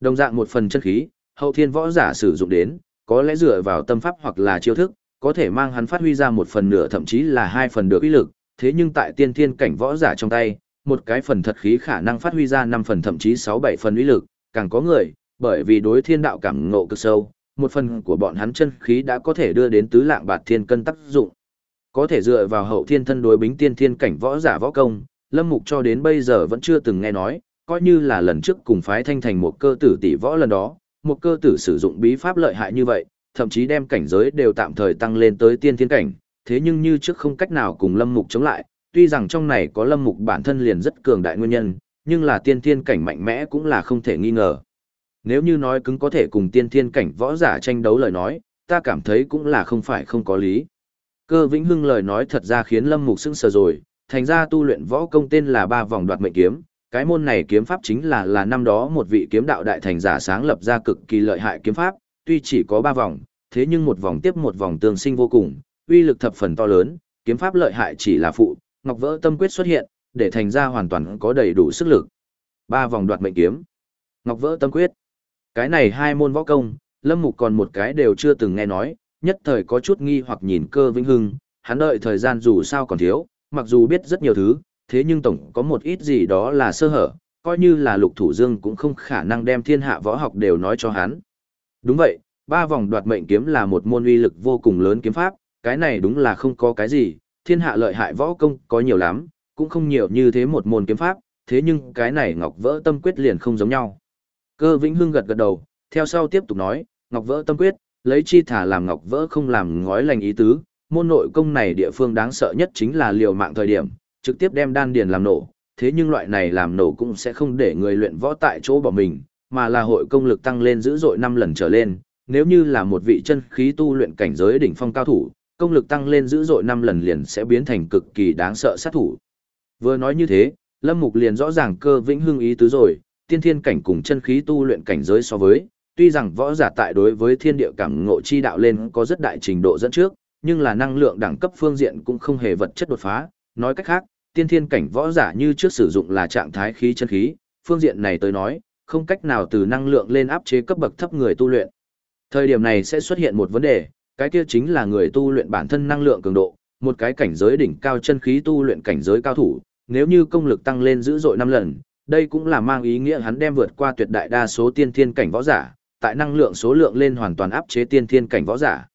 Đồng dạng một phần chân khí, hậu thiên võ giả sử dụng đến, có lẽ dựa vào tâm pháp hoặc là chiêu thức, có thể mang hắn phát huy ra một phần nửa thậm chí là hai phần được uy lực, thế nhưng tại tiên thiên cảnh võ giả trong tay, một cái phần thật khí khả năng phát huy ra năm phần thậm chí sáu bảy phần uy lực, càng có người, bởi vì đối thiên đạo cảm ngộ cực sâu, một phần của bọn hắn chân khí đã có thể đưa đến tứ lạng bạt thiên cân tác dụng. Có thể dựa vào hậu thiên thân đối bính tiên thiên cảnh võ giả võ công, Lâm Mục cho đến bây giờ vẫn chưa từng nghe nói, coi như là lần trước cùng phái thanh thành một cơ tử tỷ võ lần đó, một cơ tử sử dụng bí pháp lợi hại như vậy, thậm chí đem cảnh giới đều tạm thời tăng lên tới tiên thiên cảnh, thế nhưng như trước không cách nào cùng Lâm Mục chống lại, tuy rằng trong này có Lâm Mục bản thân liền rất cường đại nguyên nhân, nhưng là tiên thiên cảnh mạnh mẽ cũng là không thể nghi ngờ. Nếu như nói cứng có thể cùng tiên thiên cảnh võ giả tranh đấu lời nói, ta cảm thấy cũng là không phải không có lý. Cơ Vĩnh Hưng lời nói thật ra khiến Lâm Mục sững sờ rồi, thành ra tu luyện võ công tên là ba vòng đoạt mệnh kiếm, cái môn này kiếm pháp chính là là năm đó một vị kiếm đạo đại thành giả sáng lập ra cực kỳ lợi hại kiếm pháp, tuy chỉ có ba vòng, thế nhưng một vòng tiếp một vòng tương sinh vô cùng, uy lực thập phần to lớn, kiếm pháp lợi hại chỉ là phụ, Ngọc Vỡ Tâm Quyết xuất hiện, để thành ra hoàn toàn có đầy đủ sức lực. Ba vòng đoạt mệnh kiếm, Ngọc Vỡ Tâm Quyết. Cái này hai môn võ công, Lâm Mục còn một cái đều chưa từng nghe nói, nhất thời có chút nghi hoặc nhìn cơ vĩnh hưng, hắn đợi thời gian dù sao còn thiếu, mặc dù biết rất nhiều thứ, thế nhưng tổng có một ít gì đó là sơ hở, coi như là lục thủ dương cũng không khả năng đem thiên hạ võ học đều nói cho hắn. Đúng vậy, ba vòng đoạt mệnh kiếm là một môn uy lực vô cùng lớn kiếm pháp, cái này đúng là không có cái gì, thiên hạ lợi hại võ công có nhiều lắm, cũng không nhiều như thế một môn kiếm pháp, thế nhưng cái này ngọc vỡ tâm quyết liền không giống nhau. Cơ Vĩnh Hưng gật gật đầu, theo sau tiếp tục nói, ngọc vỡ tâm quyết, lấy chi thả làm ngọc vỡ không làm ngói lành ý tứ, môn nội công này địa phương đáng sợ nhất chính là liều mạng thời điểm, trực tiếp đem đan điền làm nổ, thế nhưng loại này làm nổ cũng sẽ không để người luyện võ tại chỗ bỏ mình, mà là hội công lực tăng lên dữ dội 5 lần trở lên, nếu như là một vị chân khí tu luyện cảnh giới đỉnh phong cao thủ, công lực tăng lên dữ dội 5 lần liền sẽ biến thành cực kỳ đáng sợ sát thủ. Vừa nói như thế, Lâm Mục liền rõ ràng cơ vĩnh hưng ý tứ rồi, tiên thiên cảnh cùng chân khí tu luyện cảnh giới so với, tuy rằng võ giả tại đối với thiên địa cảm ngộ chi đạo lên có rất đại trình độ dẫn trước, nhưng là năng lượng đẳng cấp phương diện cũng không hề vật chất đột phá, nói cách khác, tiên thiên cảnh võ giả như trước sử dụng là trạng thái khí chân khí, phương diện này tới nói, không cách nào từ năng lượng lên áp chế cấp bậc thấp người tu luyện. Thời điểm này sẽ xuất hiện một vấn đề, cái kia chính là người tu luyện bản thân năng lượng cường độ, một cái cảnh giới đỉnh cao chân khí tu luyện cảnh giới cao thủ, nếu như công lực tăng lên dữ dội 5 lần, đây cũng là mang ý nghĩa hắn đem vượt qua tuyệt đại đa số tiên thiên cảnh võ giả, tại năng lượng số lượng lên hoàn toàn áp chế tiên thiên cảnh võ giả.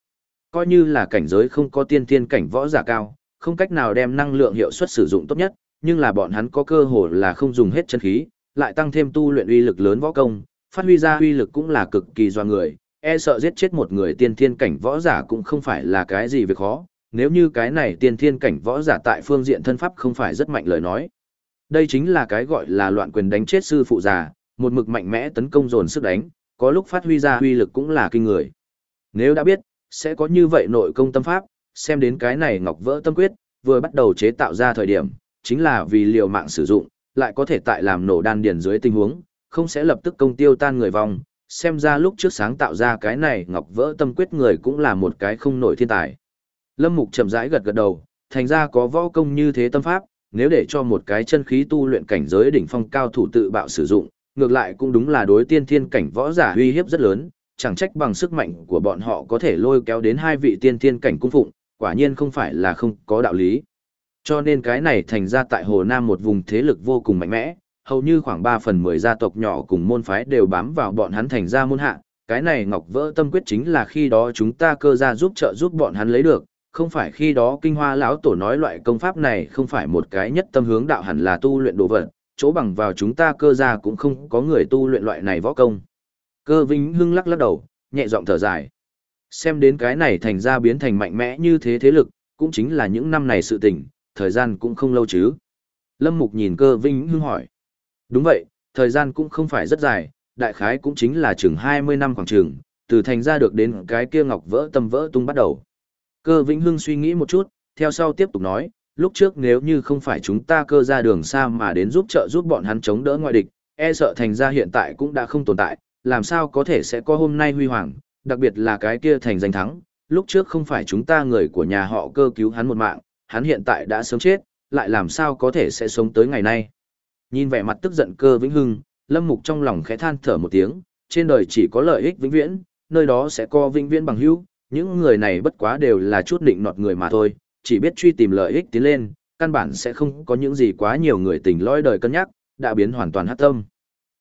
Coi như là cảnh giới không có tiên thiên cảnh võ giả cao, không cách nào đem năng lượng hiệu suất sử dụng tốt nhất, nhưng là bọn hắn có cơ hội là không dùng hết chân khí, lại tăng thêm tu luyện uy lực lớn võ công, phát huy ra uy lực cũng là cực kỳ doa người, e sợ giết chết một người tiên thiên cảnh võ giả cũng không phải là cái gì việc khó, nếu như cái này tiên thiên cảnh võ giả tại phương diện thân pháp không phải rất mạnh lời nói. Đây chính là cái gọi là loạn quyền đánh chết sư phụ già, một mực mạnh mẽ tấn công dồn sức đánh, có lúc phát huy ra uy lực cũng là kinh người. Nếu đã biết, sẽ có như vậy nội công tâm pháp, xem đến cái này ngọc vỡ tâm quyết, vừa bắt đầu chế tạo ra thời điểm, chính là vì liều mạng sử dụng, lại có thể tại làm nổ đan điền dưới tình huống, không sẽ lập tức công tiêu tan người vong, xem ra lúc trước sáng tạo ra cái này ngọc vỡ tâm quyết người cũng là một cái không nổi thiên tài. Lâm Mục chậm rãi gật gật đầu, thành ra có võ công như thế tâm pháp, nếu để cho một cái chân khí tu luyện cảnh giới đỉnh phong cao thủ tự bạo sử dụng, ngược lại cũng đúng là đối tiên thiên cảnh võ giả uy hiếp rất lớn, chẳng trách bằng sức mạnh của bọn họ có thể lôi kéo đến hai vị tiên thiên cảnh cung phụng, quả nhiên không phải là không có đạo lý. Cho nên cái này thành ra tại Hồ Nam một vùng thế lực vô cùng mạnh mẽ, hầu như khoảng 3 phần 10 gia tộc nhỏ cùng môn phái đều bám vào bọn hắn thành ra môn hạ. Cái này ngọc vỡ tâm quyết chính là khi đó chúng ta cơ ra giúp trợ giúp bọn hắn lấy được, không phải khi đó kinh hoa lão tổ nói loại công pháp này không phải một cái nhất tâm hướng đạo hẳn là tu luyện đồ vật, chỗ bằng vào chúng ta cơ ra cũng không có người tu luyện loại này võ công. Cơ Vĩnh Hưng lắc lắc đầu, nhẹ giọng thở dài. Xem đến cái này thành ra biến thành mạnh mẽ như thế thế lực, cũng chính là những năm này sự tình, thời gian cũng không lâu chứ. Lâm Mục nhìn cơ Vĩnh Hưng hỏi. Đúng vậy, thời gian cũng không phải rất dài, đại khái cũng chính là chừng 20 năm khoảng trường từ thành ra được đến cái kia ngọc vỡ tâm vỡ tung bắt đầu. Cơ Vĩnh Hưng suy nghĩ một chút, theo sau tiếp tục nói, lúc trước nếu như không phải chúng ta cơ ra đường xa mà đến giúp trợ giúp bọn hắn chống đỡ ngoại địch, e sợ thành ra hiện tại cũng đã không tồn tại, làm sao có thể sẽ có hôm nay huy hoàng, đặc biệt là cái kia thành danh thắng, lúc trước không phải chúng ta người của nhà họ cơ cứu hắn một mạng, hắn hiện tại đã sớm chết, lại làm sao có thể sẽ sống tới ngày nay. Nhìn vẻ mặt tức giận cơ vĩnh hưng, lâm mục trong lòng khẽ than thở một tiếng, trên đời chỉ có lợi ích vĩnh viễn, nơi đó sẽ có vĩnh viễn bằng hữu, những người này bất quá đều là chút định nọt người mà thôi, chỉ biết truy tìm lợi ích tiến lên, căn bản sẽ không có những gì quá nhiều người tình lõi đời cân nhắc, đã biến hoàn toàn hát tâm.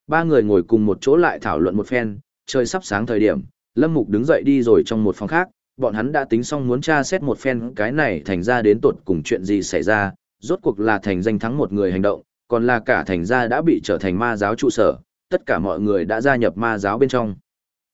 Ba người ngồi cùng một chỗ lại thảo luận một phen, trời sắp sáng thời điểm, Lâm Mục đứng dậy đi rồi trong một phòng khác, bọn hắn đã tính xong muốn tra xét một phen cái này thành ra đến tột cùng chuyện gì xảy ra, rốt cuộc là thành danh thắng một người hành động, còn là cả thành ra đã bị trở thành ma giáo trụ sở, tất cả mọi người đã gia nhập ma giáo bên trong.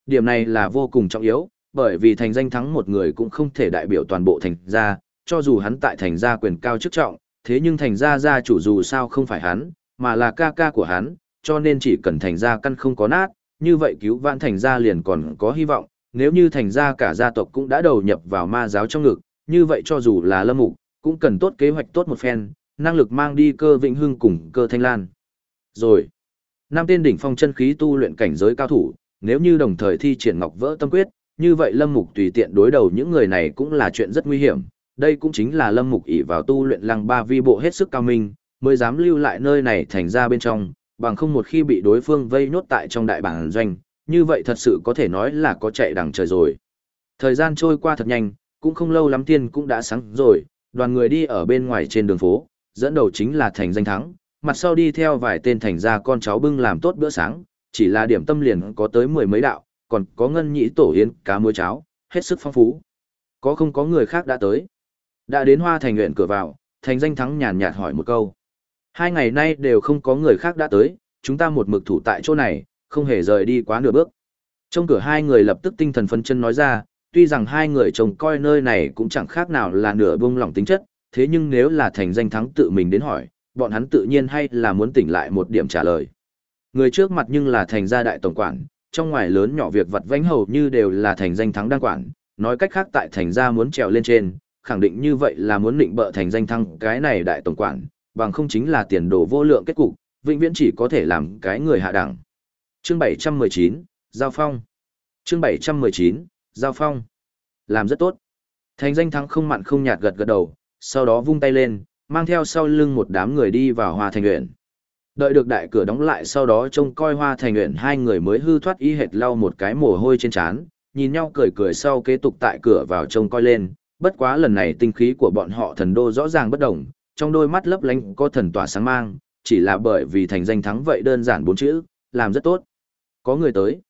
Điểm này là vô cùng trọng yếu, bởi vì thành danh thắng một người cũng không thể đại biểu toàn bộ thành gia, cho dù hắn tại thành gia quyền cao chức trọng, thế nhưng thành gia gia chủ dù sao không phải hắn, mà là ca ca của hắn, cho nên chỉ cần thành gia căn không có nát, như vậy cứu vãn thành gia liền còn có hy vọng, nếu như thành gia cả gia tộc cũng đã đầu nhập vào ma giáo trong ngực, như vậy cho dù là lâm mục, cũng cần tốt kế hoạch tốt một phen, năng lực mang đi cơ vĩnh hưng cùng cơ thanh lan. Rồi, năm tên đỉnh phong chân khí tu luyện cảnh giới cao thủ, nếu như đồng thời thi triển ngọc vỡ tâm quyết, như vậy lâm mục tùy tiện đối đầu những người này cũng là chuyện rất nguy hiểm. Đây cũng chính là lâm mục ỷ vào tu luyện lăng ba vi bộ hết sức cao minh, mới dám lưu lại nơi này thành ra bên trong, bằng không một khi bị đối phương vây nhốt tại trong đại bản doanh, như vậy thật sự có thể nói là có chạy đằng trời rồi. Thời gian trôi qua thật nhanh, cũng không lâu lắm tiên cũng đã sáng rồi, đoàn người đi ở bên ngoài trên đường phố, dẫn đầu chính là thành danh thắng, mặt sau đi theo vài tên thành gia con cháu bưng làm tốt bữa sáng, chỉ là điểm tâm liền có tới mười mấy đạo, còn có ngân nhĩ tổ yến, cá muối cháo, hết sức phong phú. Có không có người khác đã tới? Đã đến hoa thành nguyện cửa vào, thành danh thắng nhàn nhạt hỏi một câu. Hai ngày nay đều không có người khác đã tới, chúng ta một mực thủ tại chỗ này, không hề rời đi quá nửa bước. Trong cửa hai người lập tức tinh thần phân chân nói ra, tuy rằng hai người trông coi nơi này cũng chẳng khác nào là nửa buông lỏng tính chất, thế nhưng nếu là thành danh thắng tự mình đến hỏi, bọn hắn tự nhiên hay là muốn tỉnh lại một điểm trả lời. Người trước mặt nhưng là thành gia đại tổng quản, trong ngoài lớn nhỏ việc vật vánh hầu như đều là thành danh thắng đang quản, nói cách khác tại thành gia muốn trèo lên trên, khẳng định như vậy là muốn định bợ thành danh thắng cái này đại tổng quản, bằng không chính là tiền đồ vô lượng kết cục, vĩnh viễn chỉ có thể làm cái người hạ đẳng. Chương 719, Giao Phong. Chương 719, Giao Phong. Làm rất tốt. Thành danh thắng không mặn không nhạt gật gật đầu, sau đó vung tay lên, mang theo sau lưng một đám người đi vào Hoa Thành Uyển. Đợi được đại cửa đóng lại sau đó trông coi Hoa Thành Uyển hai người mới hư thoát y hệt lau một cái mồ hôi trên trán, nhìn nhau cười cười sau kế tục tại cửa vào trông coi lên, bất quá lần này tinh khí của bọn họ thần đô rõ ràng bất đồng, trong đôi mắt lấp lánh có thần tỏa sáng mang, chỉ là bởi vì thành danh thắng vậy đơn giản bốn chữ, làm rất tốt. Có người tới.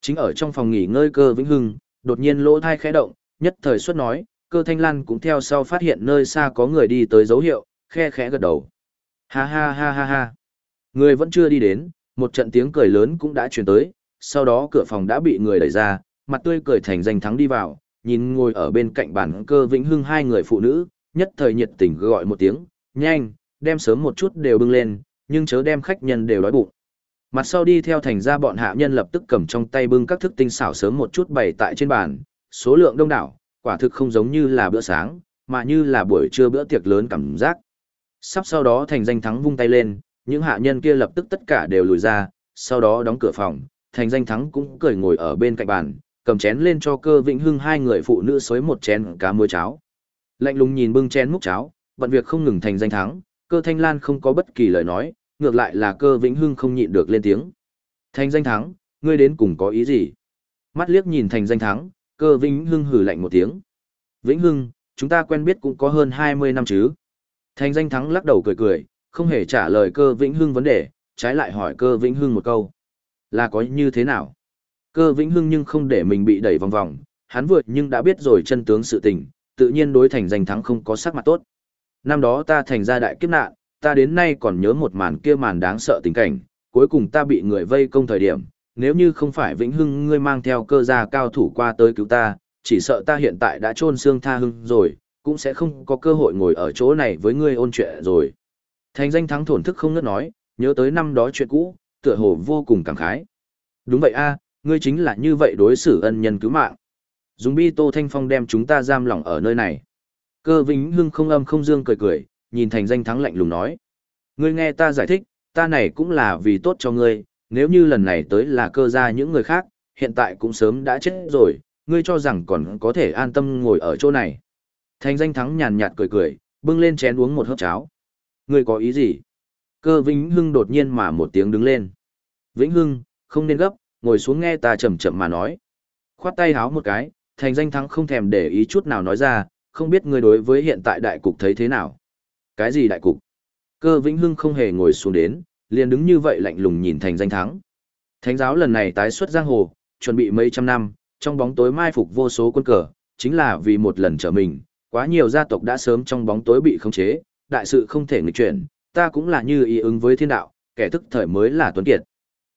Chính ở trong phòng nghỉ ngơi cơ vĩnh hưng, đột nhiên lỗ thai khẽ động, nhất thời xuất nói, cơ thanh lan cũng theo sau phát hiện nơi xa có người đi tới dấu hiệu, khe khẽ gật đầu. Ha ha ha ha ha. Người vẫn chưa đi đến, một trận tiếng cười lớn cũng đã truyền tới, sau đó cửa phòng đã bị người đẩy ra, mặt tươi cười thành danh thắng đi vào, nhìn ngồi ở bên cạnh bàn cơ vĩnh hưng hai người phụ nữ, nhất thời nhiệt tình gọi một tiếng, nhanh, đem sớm một chút đều bưng lên, nhưng chớ đem khách nhân đều đói bụng. Mặt sau đi theo thành ra bọn hạ nhân lập tức cầm trong tay bưng các thức tinh xảo sớm một chút bày tại trên bàn, số lượng đông đảo, quả thực không giống như là bữa sáng, mà như là buổi trưa bữa tiệc lớn cảm giác. Sắp sau đó thành danh thắng vung tay lên, những hạ nhân kia lập tức tất cả đều lùi ra, sau đó đóng cửa phòng, thành danh thắng cũng cười ngồi ở bên cạnh bàn, cầm chén lên cho cơ vĩnh hưng hai người phụ nữ xối một chén cá muối cháo. Lạnh lùng nhìn bưng chén múc cháo, bận việc không ngừng thành danh thắng, cơ thanh lan không có bất kỳ lời nói, ngược lại là cơ vĩnh hưng không nhịn được lên tiếng. Thành danh thắng, ngươi đến cùng có ý gì? Mắt liếc nhìn thành danh thắng, cơ vĩnh hưng hử lạnh một tiếng. Vĩnh hưng, chúng ta quen biết cũng có hơn 20 năm chứ. Thành danh thắng lắc đầu cười cười, không hề trả lời cơ vĩnh hưng vấn đề, trái lại hỏi cơ vĩnh hưng một câu. Là có như thế nào? Cơ vĩnh hưng nhưng không để mình bị đẩy vòng vòng, hắn vượt nhưng đã biết rồi chân tướng sự tình, tự nhiên đối thành danh thắng không có sắc mặt tốt. Năm đó ta thành ra đại kiếp nạn, ta đến nay còn nhớ một màn kia màn đáng sợ tình cảnh, cuối cùng ta bị người vây công thời điểm, nếu như không phải Vĩnh Hưng ngươi mang theo cơ gia cao thủ qua tới cứu ta, chỉ sợ ta hiện tại đã trôn xương tha hưng rồi, cũng sẽ không có cơ hội ngồi ở chỗ này với ngươi ôn chuyện rồi. Thành danh thắng thổn thức không ngớt nói, nhớ tới năm đó chuyện cũ, tựa hồ vô cùng cảm khái. Đúng vậy a, ngươi chính là như vậy đối xử ân nhân cứu mạng. Dùng bi tô thanh phong đem chúng ta giam lỏng ở nơi này. Cơ Vĩnh Hưng không âm không dương cười cười, nhìn thành danh thắng lạnh lùng nói. Ngươi nghe ta giải thích, ta này cũng là vì tốt cho ngươi, nếu như lần này tới là cơ ra những người khác, hiện tại cũng sớm đã chết rồi, ngươi cho rằng còn có thể an tâm ngồi ở chỗ này. Thành danh thắng nhàn nhạt cười cười, bưng lên chén uống một hớp cháo. Ngươi có ý gì? Cơ Vĩnh Hưng đột nhiên mà một tiếng đứng lên. Vĩnh Hưng, không nên gấp, ngồi xuống nghe ta chậm chậm mà nói. Khoát tay háo một cái, thành danh thắng không thèm để ý chút nào nói ra, không biết ngươi đối với hiện tại đại cục thấy thế nào. Cái gì đại cục? Cơ Vĩnh Hưng không hề ngồi xuống đến, liền đứng như vậy lạnh lùng nhìn thành danh thắng. Thánh giáo lần này tái xuất giang hồ, chuẩn bị mấy trăm năm, trong bóng tối mai phục vô số quân cờ, chính là vì một lần trở mình, quá nhiều gia tộc đã sớm trong bóng tối bị khống chế, đại sự không thể nghịch chuyển, ta cũng là như ý ứng với thiên đạo, kẻ thức thời mới là tuấn kiệt.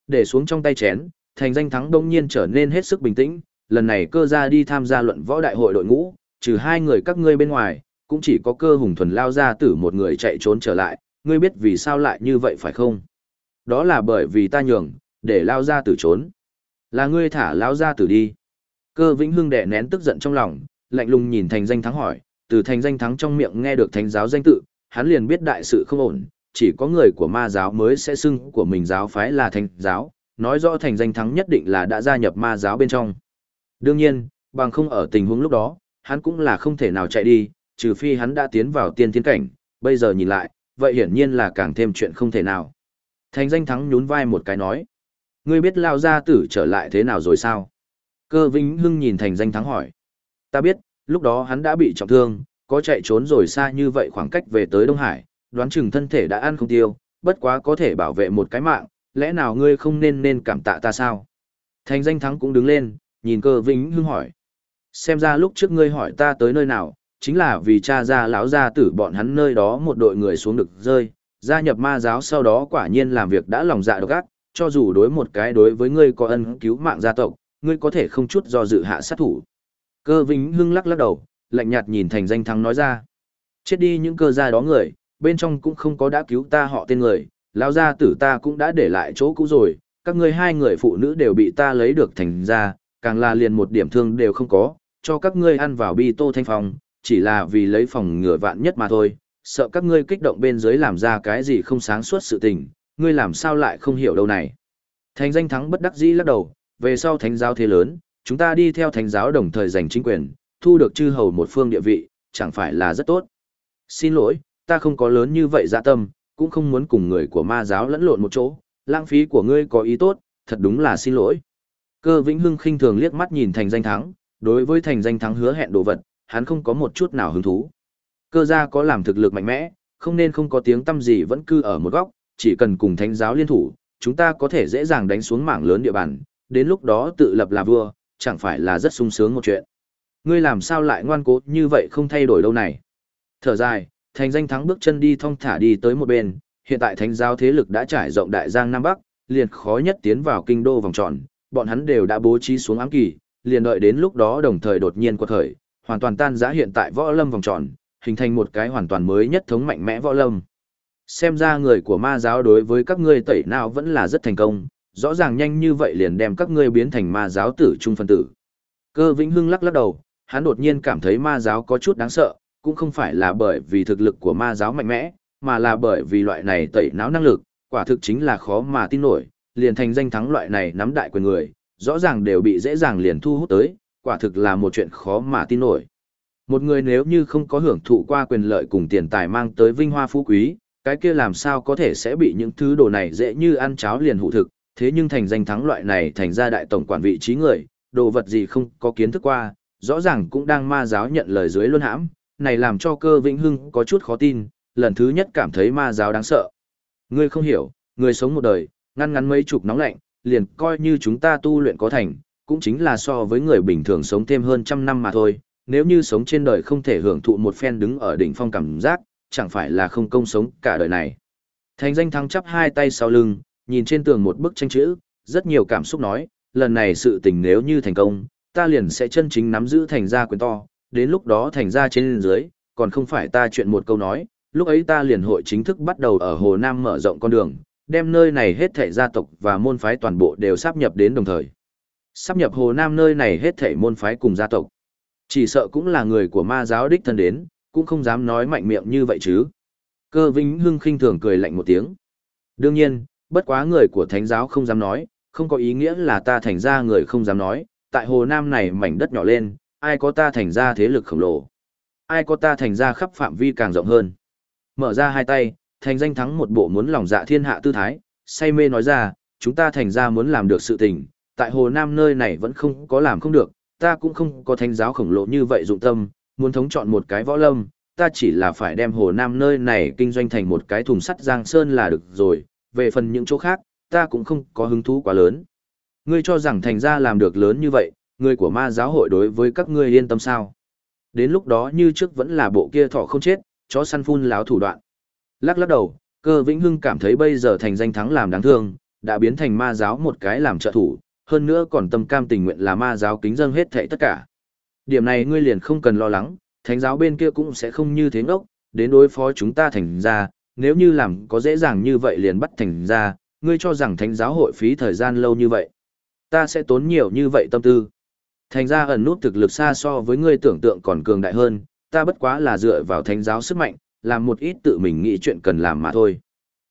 Để xuống trong tay chén, thành danh thắng đông nhiên trở nên hết sức bình tĩnh, lần này cơ gia đi tham gia luận võ đại hội đội ngũ, trừ hai người các ngươi bên ngoài, cũng chỉ có cơ hùng thuần lao ra tử một người chạy trốn trở lại, ngươi biết vì sao lại như vậy phải không? Đó là bởi vì ta nhường, để lao ra tử trốn. Là ngươi thả lao ra tử đi. Cơ vĩnh hưng đẻ nén tức giận trong lòng, lạnh lùng nhìn thành danh thắng hỏi, từ thành danh thắng trong miệng nghe được thánh giáo danh tự, hắn liền biết đại sự không ổn, chỉ có người của ma giáo mới sẽ xưng của mình giáo phái là thành giáo, nói rõ thành danh thắng nhất định là đã gia nhập ma giáo bên trong. Đương nhiên, bằng không ở tình huống lúc đó, hắn cũng là không thể nào chạy đi, trừ phi hắn đã tiến vào tiên thiên cảnh, bây giờ nhìn lại, vậy hiển nhiên là càng thêm chuyện không thể nào. Thành danh thắng nhún vai một cái nói. Ngươi biết lao gia tử trở lại thế nào rồi sao? Cơ Vĩnh Hưng nhìn thành danh thắng hỏi. Ta biết, lúc đó hắn đã bị trọng thương, có chạy trốn rồi xa như vậy khoảng cách về tới Đông Hải, đoán chừng thân thể đã ăn không tiêu, bất quá có thể bảo vệ một cái mạng, lẽ nào ngươi không nên nên cảm tạ ta sao? Thành danh thắng cũng đứng lên, nhìn cơ Vĩnh Hưng hỏi. Xem ra lúc trước ngươi hỏi ta tới nơi nào, chính là vì cha ra lão gia tử bọn hắn nơi đó một đội người xuống được rơi, gia nhập ma giáo sau đó quả nhiên làm việc đã lòng dạ độc ác, cho dù đối một cái đối với ngươi có ân cứu mạng gia tộc, ngươi có thể không chút do dự hạ sát thủ. Cơ Vĩnh Hưng lắc lắc đầu, lạnh nhạt nhìn thành danh thắng nói ra. Chết đi những cơ gia đó người, bên trong cũng không có đã cứu ta họ tên người, lão gia tử ta cũng đã để lại chỗ cũ rồi, các ngươi hai người phụ nữ đều bị ta lấy được thành ra, càng là liền một điểm thương đều không có, cho các ngươi ăn vào bi tô thanh phòng, chỉ là vì lấy phòng ngừa vạn nhất mà thôi, sợ các ngươi kích động bên dưới làm ra cái gì không sáng suốt sự tình, ngươi làm sao lại không hiểu đâu này. Thành danh thắng bất đắc dĩ lắc đầu, về sau thánh giáo thế lớn, chúng ta đi theo thánh giáo đồng thời giành chính quyền, thu được chư hầu một phương địa vị, chẳng phải là rất tốt. Xin lỗi, ta không có lớn như vậy dạ tâm, cũng không muốn cùng người của ma giáo lẫn lộn một chỗ, lãng phí của ngươi có ý tốt, thật đúng là xin lỗi. Cơ Vĩnh Hưng khinh thường liếc mắt nhìn thành danh thắng, đối với thành danh thắng hứa hẹn đồ vật, hắn không có một chút nào hứng thú. Cơ gia có làm thực lực mạnh mẽ, không nên không có tiếng tâm gì vẫn cư ở một góc, chỉ cần cùng thánh giáo liên thủ, chúng ta có thể dễ dàng đánh xuống mảng lớn địa bàn, đến lúc đó tự lập là vua, chẳng phải là rất sung sướng một chuyện. Ngươi làm sao lại ngoan cố như vậy không thay đổi đâu này. Thở dài, thành danh thắng bước chân đi thong thả đi tới một bên, hiện tại thánh giáo thế lực đã trải rộng đại giang Nam Bắc, liền khó nhất tiến vào kinh đô vòng tròn, bọn hắn đều đã bố trí xuống ám kỳ, liền đợi đến lúc đó đồng thời đột nhiên quật khởi, hoàn toàn tan rã hiện tại võ lâm vòng tròn, hình thành một cái hoàn toàn mới nhất thống mạnh mẽ võ lâm. Xem ra người của ma giáo đối với các ngươi tẩy nào vẫn là rất thành công, rõ ràng nhanh như vậy liền đem các ngươi biến thành ma giáo tử trung phân tử. Cơ Vĩnh Hưng lắc lắc đầu, hắn đột nhiên cảm thấy ma giáo có chút đáng sợ, cũng không phải là bởi vì thực lực của ma giáo mạnh mẽ, mà là bởi vì loại này tẩy não năng lực, quả thực chính là khó mà tin nổi, liền thành danh thắng loại này nắm đại quyền người, rõ ràng đều bị dễ dàng liền thu hút tới, quả thực là một chuyện khó mà tin nổi. Một người nếu như không có hưởng thụ qua quyền lợi cùng tiền tài mang tới vinh hoa phú quý, cái kia làm sao có thể sẽ bị những thứ đồ này dễ như ăn cháo liền hụ thực, thế nhưng thành danh thắng loại này thành ra đại tổng quản vị trí người, đồ vật gì không có kiến thức qua, rõ ràng cũng đang ma giáo nhận lời dưới luân hãm, này làm cho cơ vĩnh hưng có chút khó tin, lần thứ nhất cảm thấy ma giáo đáng sợ. Ngươi không hiểu, người sống một đời, ngăn ngắn mấy chục nóng lạnh, liền coi như chúng ta tu luyện có thành, cũng chính là so với người bình thường sống thêm hơn trăm năm mà thôi, nếu như sống trên đời không thể hưởng thụ một phen đứng ở đỉnh phong cảm giác, chẳng phải là không công sống cả đời này. Thành danh thắng chắp hai tay sau lưng, nhìn trên tường một bức tranh chữ, rất nhiều cảm xúc nói, lần này sự tình nếu như thành công, ta liền sẽ chân chính nắm giữ thành gia quyền to, đến lúc đó thành gia trên dưới, còn không phải ta chuyện một câu nói, lúc ấy ta liền hội chính thức bắt đầu ở Hồ Nam mở rộng con đường, đem nơi này hết thảy gia tộc và môn phái toàn bộ đều sắp nhập đến đồng thời. Sắp nhập Hồ Nam nơi này hết thảy môn phái cùng gia tộc. Chỉ sợ cũng là người của ma giáo đích thân đến, cũng không dám nói mạnh miệng như vậy chứ. Cơ Vĩnh Hưng khinh thường cười lạnh một tiếng. Đương nhiên, bất quá người của thánh giáo không dám nói, không có ý nghĩa là ta thành ra người không dám nói, tại hồ Nam này mảnh đất nhỏ lên, ai có ta thành ra thế lực khổng lồ. Ai có ta thành ra khắp phạm vi càng rộng hơn. Mở ra hai tay, thành danh thắng một bộ muốn lòng dạ thiên hạ tư thái, say mê nói ra, chúng ta thành ra muốn làm được sự tình, tại hồ Nam nơi này vẫn không có làm không được, ta cũng không có thánh giáo khổng lồ như vậy dụng tâm, muốn thống chọn một cái võ lâm, ta chỉ là phải đem hồ Nam nơi này kinh doanh thành một cái thùng sắt giang sơn là được rồi, về phần những chỗ khác, ta cũng không có hứng thú quá lớn. Ngươi cho rằng thành ra làm được lớn như vậy, người của ma giáo hội đối với các ngươi yên tâm sao? Đến lúc đó như trước vẫn là bộ kia thọ không chết, chó săn phun láo thủ đoạn. Lắc lắc đầu, cơ vĩnh hưng cảm thấy bây giờ thành danh thắng làm đáng thương, đã biến thành ma giáo một cái làm trợ thủ, hơn nữa còn tâm cam tình nguyện là ma giáo kính dâng hết thảy tất cả. Điểm này ngươi liền không cần lo lắng, thánh giáo bên kia cũng sẽ không như thế ngốc, đến đối phó chúng ta thành ra, nếu như làm có dễ dàng như vậy liền bắt thành ra, ngươi cho rằng thánh giáo hội phí thời gian lâu như vậy. Ta sẽ tốn nhiều như vậy tâm tư. Thành ra ẩn nút thực lực xa so với ngươi tưởng tượng còn cường đại hơn, ta bất quá là dựa vào thánh giáo sức mạnh, làm một ít tự mình nghĩ chuyện cần làm mà thôi.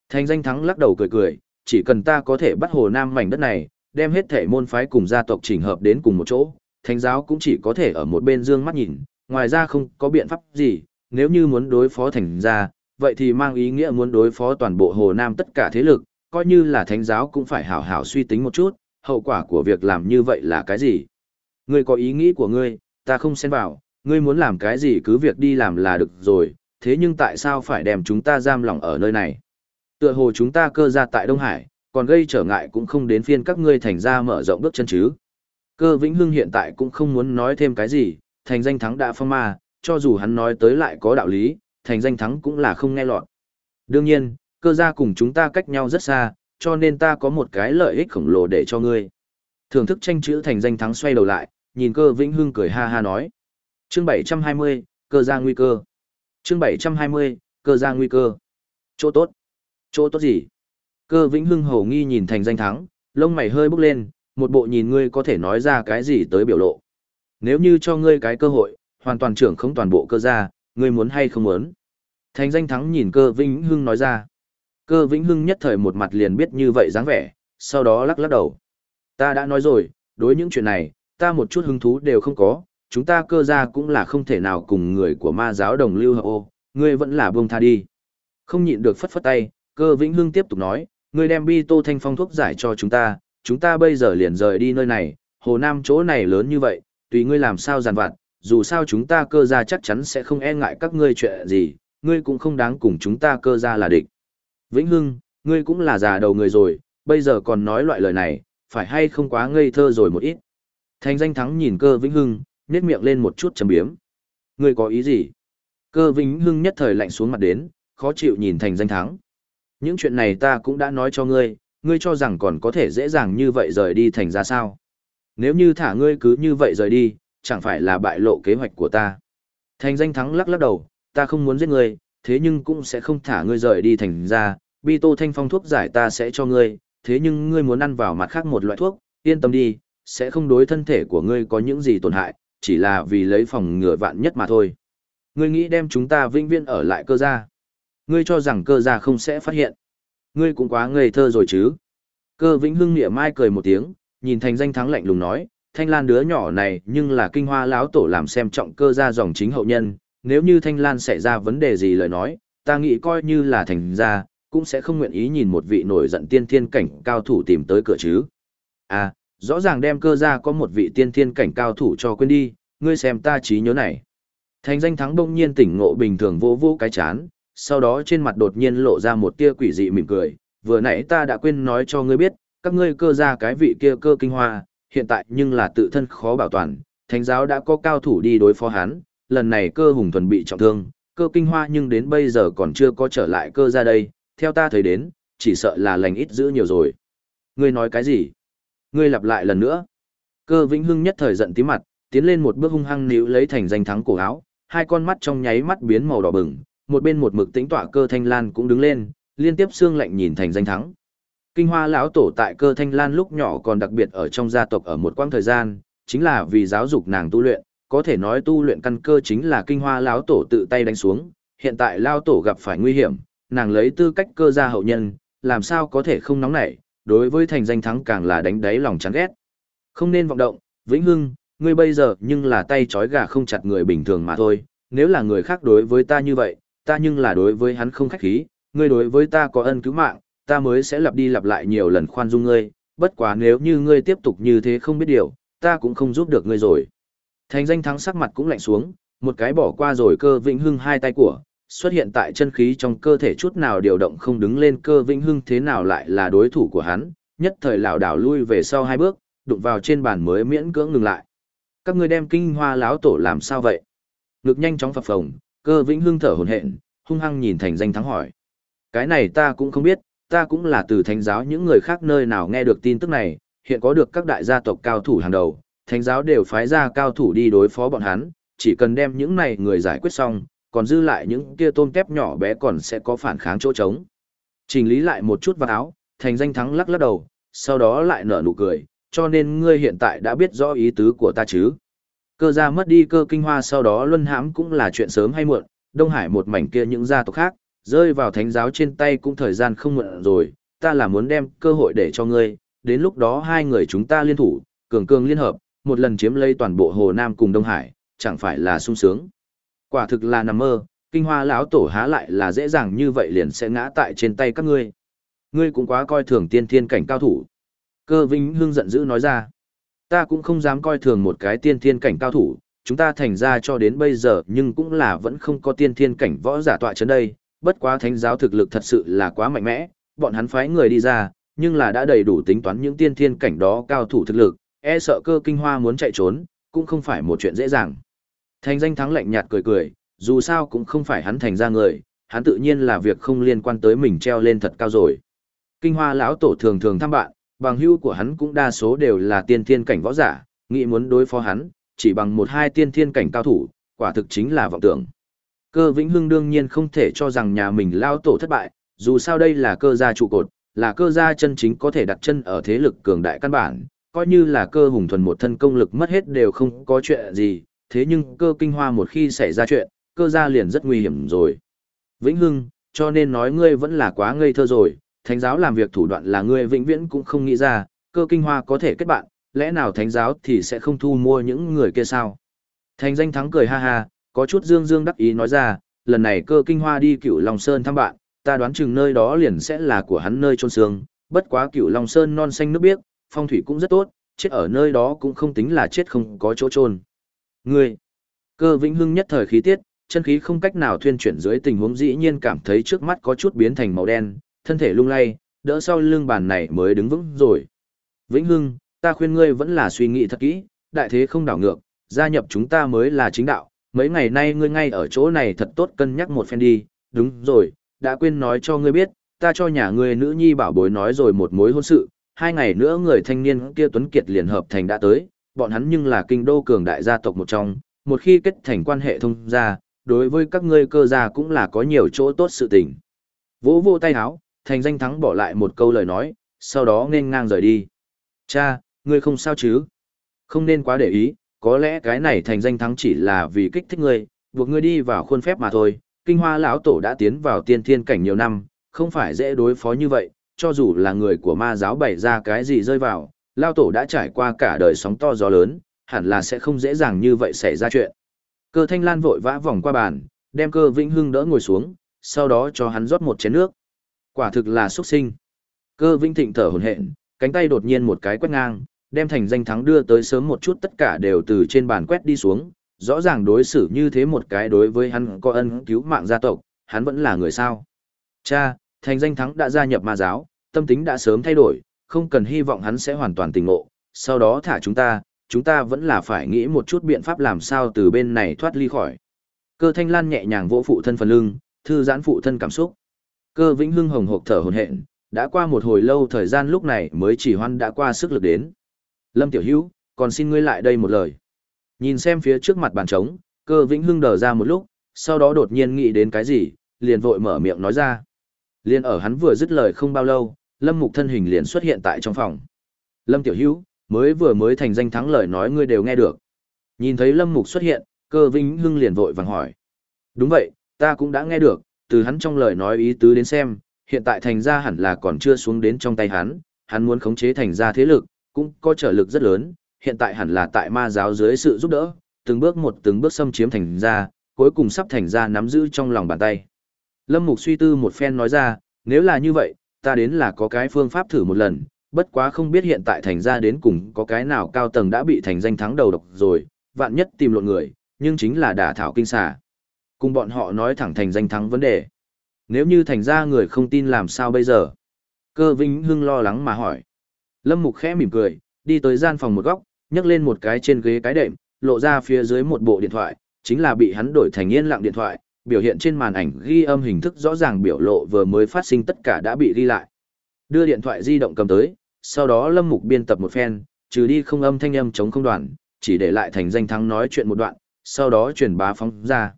Thanh danh thắng lắc đầu cười cười, chỉ cần ta có thể bắt hồ nam mảnh đất này, đem hết thể môn phái cùng gia tộc chỉnh hợp đến cùng một chỗ, thánh giáo cũng chỉ có thể ở một bên dương mắt nhìn, ngoài ra không có biện pháp gì, nếu như muốn đối phó thành gia, vậy thì mang ý nghĩa muốn đối phó toàn bộ hồ nam tất cả thế lực, coi như là thánh giáo cũng phải hảo hảo suy tính một chút, hậu quả của việc làm như vậy là cái gì. Ngươi có ý nghĩ của ngươi, ta không xen vào, ngươi muốn làm cái gì cứ việc đi làm là được rồi, thế nhưng tại sao phải đem chúng ta giam lỏng ở nơi này? Tựa hồ chúng ta cơ ra tại Đông Hải, còn gây trở ngại cũng không đến phiên các ngươi thành ra mở rộng bước chân chứ. Cơ Vĩnh Hưng hiện tại cũng không muốn nói thêm cái gì, thành danh thắng đã phong ma, cho dù hắn nói tới lại có đạo lý, thành danh thắng cũng là không nghe lọt. Đương nhiên, cơ gia cùng chúng ta cách nhau rất xa, cho nên ta có một cái lợi ích khổng lồ để cho ngươi. Thưởng thức tranh chữ thành danh thắng xoay đầu lại, nhìn cơ Vĩnh Hưng cười ha ha nói. Chương 720, cơ gia nguy cơ. Chương 720, cơ gia nguy cơ. Chỗ tốt. Chỗ tốt gì? Cơ Vĩnh Hưng hầu nghi nhìn thành danh thắng, lông mày hơi bốc lên, một bộ nhìn ngươi có thể nói ra cái gì tới biểu lộ. Nếu như cho ngươi cái cơ hội, hoàn toàn trưởng không toàn bộ cơ gia, ngươi muốn hay không muốn? Thành danh thắng nhìn cơ Vĩnh Hưng nói ra. Cơ Vĩnh Hưng nhất thời một mặt liền biết như vậy dáng vẻ, sau đó lắc lắc đầu. Ta đã nói rồi, đối những chuyện này, ta một chút hứng thú đều không có, chúng ta cơ gia cũng là không thể nào cùng người của ma giáo đồng lưu hợp ô, ngươi vẫn là buông tha đi. Không nhịn được phất phất tay, cơ Vĩnh Hưng tiếp tục nói, ngươi đem bi tô thanh phong thuốc giải cho chúng ta, chúng ta bây giờ liền rời đi nơi này, hồ nam chỗ này lớn như vậy, tùy ngươi làm sao giàn vặt, dù sao chúng ta cơ gia chắc chắn sẽ không e ngại các ngươi chuyện gì, ngươi cũng không đáng cùng chúng ta cơ gia là địch. Vĩnh Hưng, ngươi cũng là già đầu người rồi, bây giờ còn nói loại lời này, phải hay không quá ngây thơ rồi một ít. Thành danh thắng nhìn cơ Vĩnh Hưng, nét miệng lên một chút chấm biếm. Ngươi có ý gì? Cơ Vĩnh Hưng nhất thời lạnh xuống mặt đến, khó chịu nhìn thành danh thắng. Những chuyện này ta cũng đã nói cho ngươi, ngươi cho rằng còn có thể dễ dàng như vậy rời đi thành ra sao. Nếu như thả ngươi cứ như vậy rời đi, chẳng phải là bại lộ kế hoạch của ta. Thành danh thắng lắc lắc đầu, ta không muốn giết ngươi, thế nhưng cũng sẽ không thả ngươi rời đi thành ra, bi tô thanh phong thuốc giải ta sẽ cho ngươi, thế nhưng ngươi muốn ăn vào mặt khác một loại thuốc, yên tâm đi, sẽ không đối thân thể của ngươi có những gì tổn hại, chỉ là vì lấy phòng ngừa vạn nhất mà thôi. Ngươi nghĩ đem chúng ta vĩnh viễn ở lại cơ gia. Ngươi cho rằng cơ gia không sẽ phát hiện. Ngươi cũng quá ngây thơ rồi chứ. Cơ vĩnh hưng nghĩa mai cười một tiếng, nhìn thành danh thắng lạnh lùng nói, thanh lan đứa nhỏ này nhưng là kinh hoa lão tổ làm xem trọng cơ gia dòng chính hậu nhân, nếu như thanh lan xảy ra vấn đề gì lời nói, ta nghĩ coi như là thành gia, cũng sẽ không nguyện ý nhìn một vị nổi giận tiên thiên cảnh cao thủ tìm tới cửa chứ. À, rõ ràng đem cơ gia có một vị tiên thiên cảnh cao thủ cho quên đi, ngươi xem ta trí nhớ này. Thành danh thắng đông nhiên tỉnh ngộ bình thường vô vô cái chán, sau đó trên mặt đột nhiên lộ ra một tia quỷ dị mỉm cười, vừa nãy ta đã quên nói cho ngươi biết, các ngươi cơ ra cái vị kia cơ kinh hoa, hiện tại nhưng là tự thân khó bảo toàn, thánh giáo đã có cao thủ đi đối phó hắn, lần này cơ hùng thuần bị trọng thương, cơ kinh hoa nhưng đến bây giờ còn chưa có trở lại cơ ra đây, theo ta thấy đến, chỉ sợ là lành ít giữ nhiều rồi. Ngươi nói cái gì? Ngươi lặp lại lần nữa. Cơ Vĩnh Hưng nhất thời giận tí mặt, tiến lên một bước hung hăng níu lấy thành danh thắng cổ áo, hai con mắt trong nháy mắt biến màu đỏ bừng, một bên một mực tĩnh tọa cơ thanh lan cũng đứng lên, liên tiếp xương lạnh nhìn thành danh thắng. Kinh hoa lão tổ tại cơ thanh lan lúc nhỏ còn đặc biệt ở trong gia tộc ở một quãng thời gian, chính là vì giáo dục nàng tu luyện, có thể nói tu luyện căn cơ chính là kinh hoa lão tổ tự tay đánh xuống, hiện tại lão tổ gặp phải nguy hiểm, nàng lấy tư cách cơ gia hậu nhân, làm sao có thể không nóng nảy, đối với thành danh thắng càng là đánh đáy lòng chán ghét. Không nên vọng động, Vĩnh Hưng, ngươi bây giờ nhưng là tay trói gà không chặt người bình thường mà thôi, nếu là người khác đối với ta như vậy, ta nhưng là đối với hắn không khách khí, ngươi đối với ta có ân cứu mạng, ta mới sẽ lặp đi lặp lại nhiều lần khoan dung ngươi, bất quá nếu như ngươi tiếp tục như thế không biết điều, ta cũng không giúp được ngươi rồi. Thành danh thắng sắc mặt cũng lạnh xuống, một cái bỏ qua rồi cơ vĩnh hưng hai tay của, xuất hiện tại chân khí trong cơ thể chút nào điều động không đứng lên cơ vĩnh hưng thế nào lại là đối thủ của hắn, nhất thời lảo đảo lui về sau hai bước, đụng vào trên bàn mới miễn cưỡng ngừng lại. Các ngươi đem kinh hoa láo tổ làm sao vậy? Ngực nhanh chóng phập phồng, cơ vĩnh hưng thở hổn hển, hung hăng nhìn thành danh thắng hỏi. Cái này ta cũng không biết, ta cũng là từ thánh giáo những người khác nơi nào nghe được tin tức này, hiện có được các đại gia tộc cao thủ hàng đầu, thánh giáo đều phái ra cao thủ đi đối phó bọn hắn, chỉ cần đem những này người giải quyết xong, còn dư lại những kia tôm tép nhỏ bé còn sẽ có phản kháng chỗ trống. Trình lý lại một chút vào áo, thành danh thắng lắc lắc đầu, sau đó lại nở nụ cười, cho nên ngươi hiện tại đã biết rõ ý tứ của ta chứ. Cơ gia mất đi cơ kinh hoa sau đó luân hãm cũng là chuyện sớm hay muộn, Đông Hải một mảnh kia những gia tộc khác, rơi vào thánh giáo trên tay cũng thời gian không muộn rồi, ta là muốn đem cơ hội để cho ngươi, đến lúc đó hai người chúng ta liên thủ, cường cường liên hợp, một lần chiếm lấy toàn bộ Hồ Nam cùng Đông Hải, chẳng phải là sung sướng. Quả thực là nằm mơ, kinh hoa lão tổ há lại là dễ dàng như vậy liền sẽ ngã tại trên tay các ngươi. Ngươi cũng quá coi thường tiên thiên cảnh cao thủ. Cơ Vinh Hưng giận dữ nói ra. Ta cũng không dám coi thường một cái tiên thiên cảnh cao thủ, chúng ta thành ra cho đến bây giờ nhưng cũng là vẫn không có tiên thiên cảnh võ giả tọa chấn đây, bất quá thánh giáo thực lực thật sự là quá mạnh mẽ, bọn hắn phái người đi ra, nhưng là đã đầy đủ tính toán những tiên thiên cảnh đó cao thủ thực lực, e sợ cơ kinh hoa muốn chạy trốn, cũng không phải một chuyện dễ dàng. Thành danh thắng lạnh nhạt cười cười, dù sao cũng không phải hắn thành ra người, hắn tự nhiên là việc không liên quan tới mình treo lên thật cao rồi. Kinh hoa lão tổ thường thường thăm bạn, bằng hữu của hắn cũng đa số đều là tiên thiên cảnh võ giả, nghĩ muốn đối phó hắn, chỉ bằng một hai tiên thiên cảnh cao thủ, quả thực chính là vọng tưởng. Cơ Vĩnh Hưng đương nhiên không thể cho rằng nhà mình lao tổ thất bại, dù sao đây là cơ gia trụ cột, là cơ gia chân chính có thể đặt chân ở thế lực cường đại căn bản, coi như là cơ hùng thuần một thân công lực mất hết đều không có chuyện gì, thế nhưng cơ kinh hoa một khi xảy ra chuyện, cơ gia liền rất nguy hiểm rồi. Vĩnh Hưng, cho nên nói ngươi vẫn là quá ngây thơ rồi, thánh giáo làm việc thủ đoạn là ngươi vĩnh viễn cũng không nghĩ ra, cơ kinh hoa có thể kết bạn, lẽ nào thánh giáo thì sẽ không thu mua những người kia sao? Thành danh thắng cười ha ha, có chút dương dương đắc ý nói ra, lần này cơ kinh hoa đi cựu Long Sơn thăm bạn, ta đoán chừng nơi đó liền sẽ là của hắn nơi trôn xương, bất quá cựu Long Sơn non xanh nước biếc, phong thủy cũng rất tốt, chết ở nơi đó cũng không tính là chết không có chỗ trôn. Ngươi, cơ vĩnh hưng nhất thời khí tiết, chân khí không cách nào thuyên chuyển dưới tình huống dĩ nhiên cảm thấy trước mắt có chút biến thành màu đen, thân thể lung lay, đỡ sau lưng bàn này mới đứng vững rồi. Vĩnh hưng, ta khuyên ngươi vẫn là suy nghĩ thật kỹ, đại thế không đảo ngược, gia nhập chúng ta mới là chính đạo, mấy ngày nay ngươi ngay ở chỗ này thật tốt cân nhắc một phen đi, đúng rồi, đã quên nói cho ngươi biết, ta cho nhà ngươi nữ nhi bảo bối nói rồi một mối hôn sự, hai ngày nữa người thanh niên kia Tuấn Kiệt liền hợp thành đã tới, bọn hắn nhưng là kinh đô cường đại gia tộc một trong, một khi kết thành quan hệ thông gia, đối với các ngươi cơ gia cũng là có nhiều chỗ tốt sự tình. Vỗ vô tay áo thành danh thắng bỏ lại một câu lời nói, sau đó nên ngang rời đi. Cha, ngươi không sao chứ? Không nên quá để ý, có lẽ cái này thành danh thắng chỉ là vì kích thích ngươi, buộc ngươi đi vào khuôn phép mà thôi. Kinh hoa lão tổ đã tiến vào tiên thiên cảnh nhiều năm, không phải dễ đối phó như vậy, cho dù là người của ma giáo bày ra cái gì rơi vào, lão tổ đã trải qua cả đời sóng to gió lớn, hẳn là sẽ không dễ dàng như vậy xảy ra chuyện. Cơ thanh lan vội vã vòng qua bàn, đem cơ vĩnh hưng đỡ ngồi xuống, sau đó cho hắn rót một chén nước. Quả thực là xuất sinh. Cơ vĩnh thịnh thở hồn hện, cánh tay đột nhiên một cái quét ngang, đem thành danh thắng đưa tới sớm một chút tất cả đều từ trên bàn quét đi xuống, rõ ràng đối xử như thế một cái đối với hắn có ân cứu mạng gia tộc, hắn vẫn là người sao. Cha, thành danh thắng đã gia nhập ma giáo, tâm tính đã sớm thay đổi, không cần hy vọng hắn sẽ hoàn toàn tỉnh ngộ, sau đó thả chúng ta, chúng ta vẫn là phải nghĩ một chút biện pháp làm sao từ bên này thoát ly khỏi. Cơ thanh lan nhẹ nhàng vỗ phụ thân phần lưng, thư giãn phụ thân cảm xúc. Cơ vĩnh hưng hồng hộc thở hổn hển đã qua một hồi lâu thời gian lúc này mới chỉ hoan đã qua sức lực đến. Lâm Tiểu Hữu, còn xin ngươi lại đây một lời. Nhìn xem phía trước mặt bàn trống, cơ vĩnh hưng đờ ra một lúc, sau đó đột nhiên nghĩ đến cái gì, liền vội mở miệng nói ra. Liên ở hắn vừa dứt lời không bao lâu, Lâm Mục thân hình liền xuất hiện tại trong phòng. Lâm Tiểu Hữu, mới vừa mới thành danh thắng lời nói ngươi đều nghe được. Nhìn thấy Lâm Mục xuất hiện, cơ vĩnh hưng liền vội vàng hỏi. Đúng vậy, ta cũng đã nghe được, từ hắn trong lời nói ý tứ đến xem, Hiện tại thành gia hẳn là còn chưa xuống đến trong tay hắn, hắn muốn khống chế thành gia thế lực, cũng có trở lực rất lớn, hiện tại hẳn là tại ma giáo dưới sự giúp đỡ, từng bước một từng bước xâm chiếm thành gia, cuối cùng sắp thành gia nắm giữ trong lòng bàn tay. Lâm Mục suy tư một phen nói ra, nếu là như vậy, ta đến là có cái phương pháp thử một lần, bất quá không biết hiện tại thành ra đến cùng có cái nào cao tầng đã bị thành danh thắng đầu độc rồi, vạn nhất tìm lộn người, nhưng chính là đả thảo kinh xà. Cùng bọn họ nói thẳng thành danh thắng vấn đề. Nếu như thành ra người không tin làm sao bây giờ? Cơ Vinh Hưng lo lắng mà hỏi. Lâm Mục khẽ mỉm cười, đi tới gian phòng một góc, nhấc lên một cái trên ghế cái đệm, lộ ra phía dưới một bộ điện thoại, chính là bị hắn đổi thành yên lặng điện thoại, biểu hiện trên màn ảnh ghi âm hình thức rõ ràng biểu lộ vừa mới phát sinh tất cả đã bị ghi lại. Đưa điện thoại di động cầm tới, sau đó Lâm Mục biên tập một phen, trừ đi không âm thanh âm chống không đoạn, chỉ để lại thành danh thắng nói chuyện một đoạn, sau đó truyền bá phóng ra.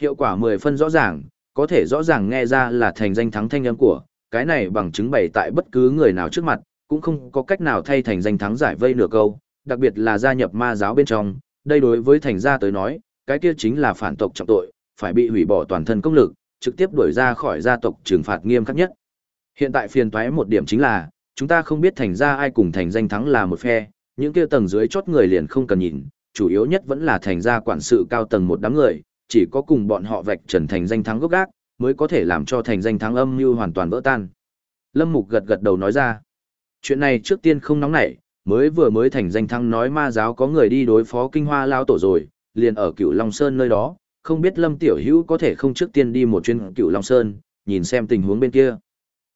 Hiệu quả 10 phân rõ ràng, có thể rõ ràng nghe ra là thành danh thắng thanh âm của, cái này bằng chứng bày tại bất cứ người nào trước mặt, cũng không có cách nào thay thành danh thắng giải vây nửa câu, đặc biệt là gia nhập ma giáo bên trong, đây đối với thành gia tới nói, cái kia chính là phản tộc trọng tội, phải bị hủy bỏ toàn thân công lực, trực tiếp đuổi ra khỏi gia tộc trừng phạt nghiêm khắc nhất. Hiện tại phiền toái một điểm chính là, chúng ta không biết thành ra ai cùng thành danh thắng là một phe, những kia tầng dưới chốt người liền không cần nhìn, chủ yếu nhất vẫn là thành gia quản sự cao tầng một đám người, chỉ có cùng bọn họ vạch trần thành danh thắng gốc gác, mới có thể làm cho thành danh thắng âm mưu hoàn toàn vỡ tan. Lâm Mục gật gật đầu nói ra, chuyện này trước tiên không nóng nảy, mới vừa mới thành danh thắng nói ma giáo có người đi đối phó kinh hoa lao tổ rồi, liền ở cựu Long Sơn nơi đó, không biết Lâm Tiểu Hữu có thể không trước tiên đi một chuyến Cửu Long Sơn, nhìn xem tình huống bên kia.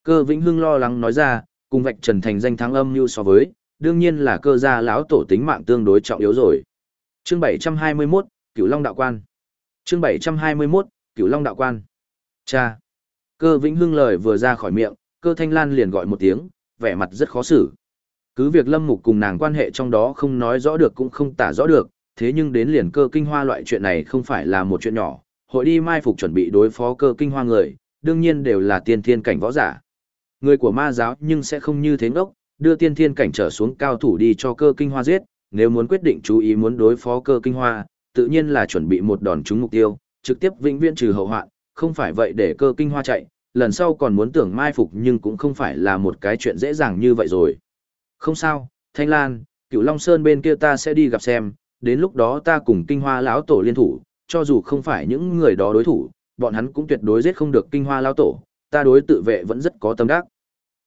Cơ Vĩnh Hưng lo lắng nói ra, cùng vạch trần thành danh thắng âm như so với, đương nhiên là cơ gia lão tổ tính mạng tương đối trọng yếu rồi. Chương 721, Cửu Long đạo quan. Chương 721, Cửu Long đạo quan. Cha. Cơ Vĩnh Hưng lời vừa ra khỏi miệng, Cơ Thanh Lan liền gọi một tiếng, vẻ mặt rất khó xử. Cứ việc Lâm Mục cùng nàng quan hệ trong đó không nói rõ được cũng không tả rõ được, thế nhưng đến liền cơ kinh hoa loại chuyện này không phải là một chuyện nhỏ, hội đi mai phục chuẩn bị đối phó cơ kinh hoa người, đương nhiên đều là tiên thiên cảnh võ giả. Người của ma giáo nhưng sẽ không như thế ngốc, đưa tiên thiên cảnh trở xuống cao thủ đi cho cơ kinh hoa giết, nếu muốn quyết định chú ý muốn đối phó cơ kinh hoa, tự nhiên là chuẩn bị một đòn trúng mục tiêu, trực tiếp vĩnh viễn trừ hậu hoạn, không phải vậy để cơ kinh hoa chạy, lần sau còn muốn tưởng mai phục nhưng cũng không phải là một cái chuyện dễ dàng như vậy rồi. Không sao, Thanh Lan, cựu Long Sơn bên kia ta sẽ đi gặp xem, đến lúc đó ta cùng kinh hoa lão tổ liên thủ, cho dù không phải những người đó đối thủ, bọn hắn cũng tuyệt đối giết không được kinh hoa lão tổ, ta đối tự vệ vẫn rất có tâm đắc.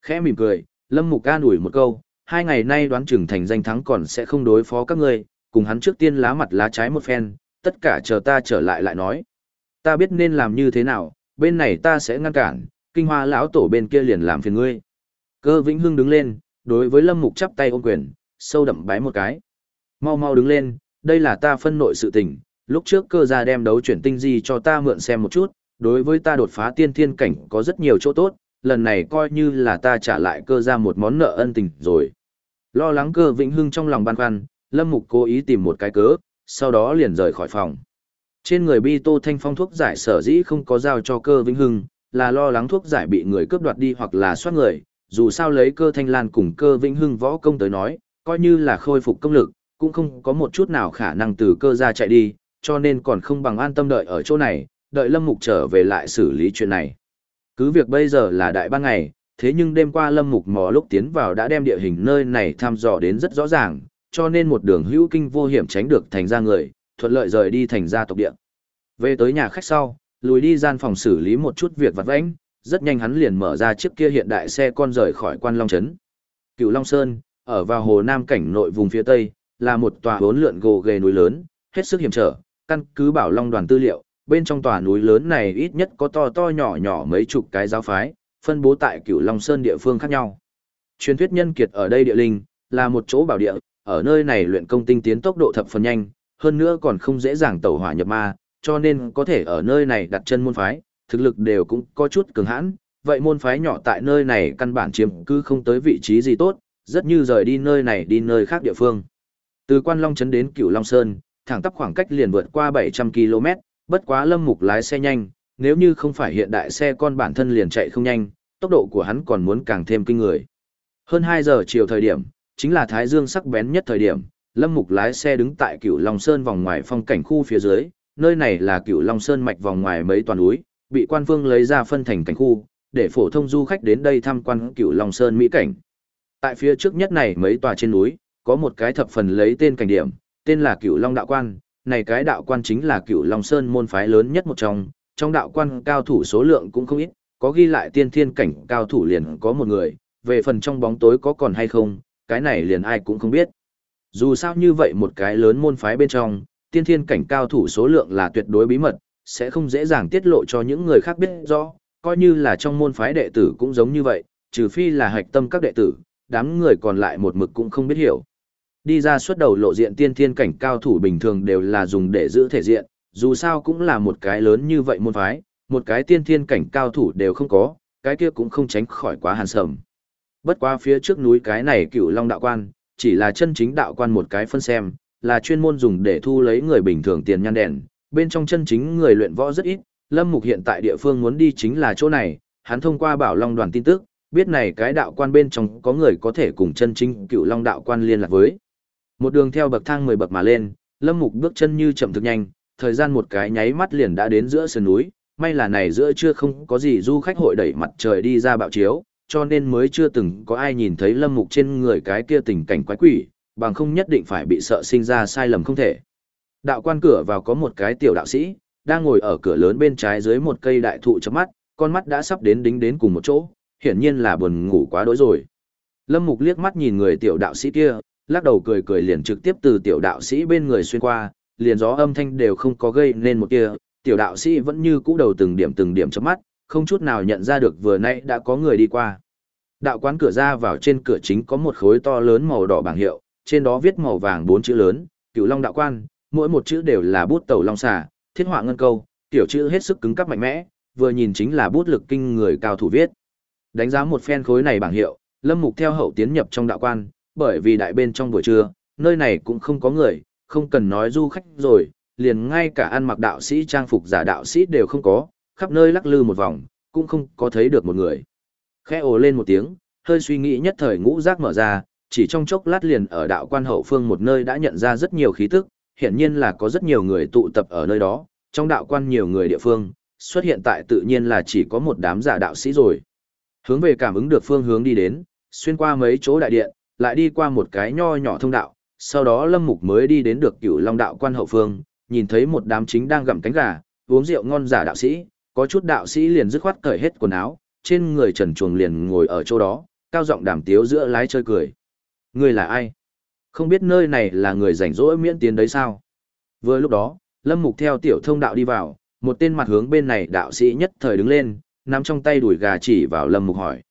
Khẽ mỉm cười, Lâm Mục ca ủi một câu, hai ngày nay đoán chừng thành danh thắng còn sẽ không đối phó các ngươi, cùng hắn trước tiên lá mặt lá trái một phen, tất cả chờ ta trở lại lại nói. Ta biết nên làm như thế nào, bên này ta sẽ ngăn cản, kinh hoa lão tổ bên kia liền làm phiền ngươi. Cơ Vĩnh Hưng đứng lên, đối với Lâm Mục chắp tay ôm quyền, sâu đậm bái một cái. Mau mau đứng lên, đây là ta phân nội sự tình, lúc trước cơ gia đem đấu chuyển tinh di cho ta mượn xem một chút, đối với ta đột phá tiên thiên cảnh có rất nhiều chỗ tốt, lần này coi như là ta trả lại cơ gia một món nợ ân tình rồi. Lo lắng cơ vĩnh hưng trong lòng băn khoăn, Lâm Mục cố ý tìm một cái cớ, sau đó liền rời khỏi phòng. Trên người bi tô thanh phong thuốc giải sở dĩ không có giao cho cơ vĩnh hưng, là lo lắng thuốc giải bị người cướp đoạt đi hoặc là soát người, dù sao lấy cơ thanh lan cùng cơ vĩnh hưng võ công tới nói, coi như là khôi phục công lực, cũng không có một chút nào khả năng từ cơ ra chạy đi, cho nên còn không bằng an tâm đợi ở chỗ này, đợi Lâm Mục trở về lại xử lý chuyện này. Cứ việc bây giờ là đại ban ngày, thế nhưng đêm qua Lâm Mục mò lúc tiến vào đã đem địa hình nơi này thăm dò đến rất rõ ràng, cho nên một đường hữu kinh vô hiểm tránh được thành ra người, thuận lợi rời đi thành ra tộc địa. Về tới nhà khách sau, lùi đi gian phòng xử lý một chút việc vặt vãnh, rất nhanh hắn liền mở ra chiếc kia hiện đại xe con rời khỏi quan Long Trấn. Cựu Long Sơn, ở vào hồ Nam cảnh nội vùng phía Tây, là một tòa hốn lượn gồ ghề núi lớn, hết sức hiểm trở, căn cứ bảo Long đoàn tư liệu, bên trong tòa núi lớn này ít nhất có to to nhỏ nhỏ mấy chục cái giáo phái, phân bố tại Cửu Long Sơn địa phương khác nhau. Truyền thuyết nhân kiệt ở đây địa linh, là một chỗ bảo địa, ở nơi này luyện công tinh tiến tốc độ thập phần nhanh, hơn nữa còn không dễ dàng tẩu hỏa nhập ma, cho nên có thể ở nơi này đặt chân môn phái, thực lực đều cũng có chút cường hãn, vậy môn phái nhỏ tại nơi này căn bản chiếm cứ không tới vị trí gì tốt, rất như rời đi nơi này đi nơi khác địa phương. Từ Quan Long Trấn đến Cửu Long Sơn, thẳng tắp khoảng cách liền vượt qua 700 km, bất quá Lâm Mục lái xe nhanh, nếu như không phải hiện đại xe con bản thân liền chạy không nhanh, tốc độ của hắn còn muốn càng thêm kinh người. Hơn 2 giờ chiều thời điểm, chính là Thái Dương sắc bén nhất thời điểm, Lâm Mục lái xe đứng tại Cửu Long Sơn vòng ngoài phong cảnh khu phía dưới, nơi này là Cửu Long Sơn mạch vòng ngoài mấy toàn núi, bị quan phương lấy ra phân thành cảnh khu, để phổ thông du khách đến đây tham quan Cửu Long Sơn Mỹ cảnh. Tại phía trước nhất này mấy tòa trên núi, có một cái thập phần lấy tên cảnh điểm, tên là cựu Long Đạo Quan. Này cái đạo quan chính là cựu Long Sơn môn phái lớn nhất một trong, trong đạo quan cao thủ số lượng cũng không ít, có ghi lại tiên thiên cảnh cao thủ liền có một người, về phần trong bóng tối có còn hay không, cái này liền ai cũng không biết. Dù sao như vậy một cái lớn môn phái bên trong, tiên thiên cảnh cao thủ số lượng là tuyệt đối bí mật, sẽ không dễ dàng tiết lộ cho những người khác biết rõ, coi như là trong môn phái đệ tử cũng giống như vậy, trừ phi là hạch tâm các đệ tử, đám người còn lại một mực cũng không biết hiểu. Đi ra suốt đầu lộ diện tiên thiên cảnh cao thủ bình thường đều là dùng để giữ thể diện, dù sao cũng là một cái lớn như vậy môn phái, một cái tiên thiên cảnh cao thủ đều không có, cái kia cũng không tránh khỏi quá hàn sầm. Bất qua phía trước núi cái này cựu long đạo quan, chỉ là chân chính đạo quan một cái phân xem, là chuyên môn dùng để thu lấy người bình thường tiền nhan đèn, bên trong chân chính người luyện võ rất ít, Lâm Mục hiện tại địa phương muốn đi chính là chỗ này, hắn thông qua bảo long đoàn tin tức, biết này cái đạo quan bên trong có người có thể cùng chân chính cựu long đạo quan liên lạc với. Một đường theo bậc thang 10 bậc mà lên, Lâm Mục bước chân như chậm thực nhanh, thời gian một cái nháy mắt liền đã đến giữa sườn núi, may là này giữa chưa không có gì du khách hội đẩy mặt trời đi ra bạo chiếu, cho nên mới chưa từng có ai nhìn thấy Lâm Mục trên người cái kia tình cảnh quái quỷ, bằng không nhất định phải bị sợ sinh ra sai lầm không thể. Đạo quan cửa vào có một cái tiểu đạo sĩ, đang ngồi ở cửa lớn bên trái dưới một cây đại thụ chớp mắt, con mắt đã sắp đến đính đến cùng một chỗ, hiển nhiên là buồn ngủ quá đỗi rồi. Lâm Mục liếc mắt nhìn người tiểu đạo sĩ kia, lắc đầu cười cười liền trực tiếp từ tiểu đạo sĩ bên người xuyên qua, liền gió âm thanh đều không có gây nên một kia, tiểu đạo sĩ vẫn như cũ đầu từng điểm từng điểm chớp mắt, không chút nào nhận ra được vừa nãy đã có người đi qua. Đạo quán cửa ra vào trên cửa chính có một khối to lớn màu đỏ bảng hiệu, trên đó viết màu vàng bốn chữ lớn, Cửu Long đạo quan, mỗi một chữ đều là bút tẩu long xà, thiết họa ngân câu, tiểu chữ hết sức cứng cáp mạnh mẽ, vừa nhìn chính là bút lực kinh người cao thủ viết. Đánh giá một phen khối này bảng hiệu, Lâm Mục theo hậu tiến nhập trong đạo quan, bởi vì đại bên trong buổi trưa, nơi này cũng không có người, không cần nói du khách rồi, liền ngay cả ăn mặc đạo sĩ trang phục giả đạo sĩ đều không có, khắp nơi lắc lư một vòng, cũng không có thấy được một người. Khẽ ồ lên một tiếng, hơi suy nghĩ nhất thời ngũ giác mở ra, chỉ trong chốc lát liền ở đạo quan hậu phương một nơi đã nhận ra rất nhiều khí tức, hiển nhiên là có rất nhiều người tụ tập ở nơi đó, trong đạo quan nhiều người địa phương, xuất hiện tại tự nhiên là chỉ có một đám giả đạo sĩ rồi. Hướng về cảm ứng được phương hướng đi đến, xuyên qua mấy chỗ đại điện, lại đi qua một cái nho nhỏ thông đạo, sau đó Lâm Mục mới đi đến được cửu long đạo quan hậu phương, nhìn thấy một đám chính đang gặm cánh gà, uống rượu ngon giả đạo sĩ, có chút đạo sĩ liền dứt khoát cởi hết quần áo, trên người trần chuồng liền ngồi ở chỗ đó, cao giọng đàm tiếu giữa lái chơi cười. Người là ai? Không biết nơi này là người rảnh rỗi miễn tiến đấy sao? Vừa lúc đó, Lâm Mục theo tiểu thông đạo đi vào, một tên mặt hướng bên này đạo sĩ nhất thời đứng lên, nắm trong tay đuổi gà chỉ vào Lâm Mục hỏi.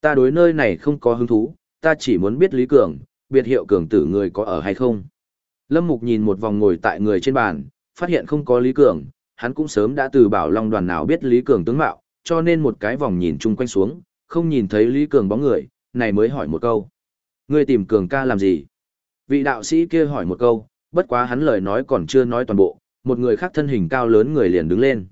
Ta đối nơi này không có hứng thú, ta chỉ muốn biết Lý Cường, biệt hiệu Cường tử người có ở hay không. Lâm Mục nhìn một vòng ngồi tại người trên bàn, phát hiện không có Lý Cường, hắn cũng sớm đã từ bảo long đoàn nào biết Lý Cường tướng mạo, cho nên một cái vòng nhìn chung quanh xuống, không nhìn thấy Lý Cường bóng người, này mới hỏi một câu. Ngươi tìm Cường ca làm gì? Vị đạo sĩ kia hỏi một câu, bất quá hắn lời nói còn chưa nói toàn bộ, một người khác thân hình cao lớn người liền đứng lên.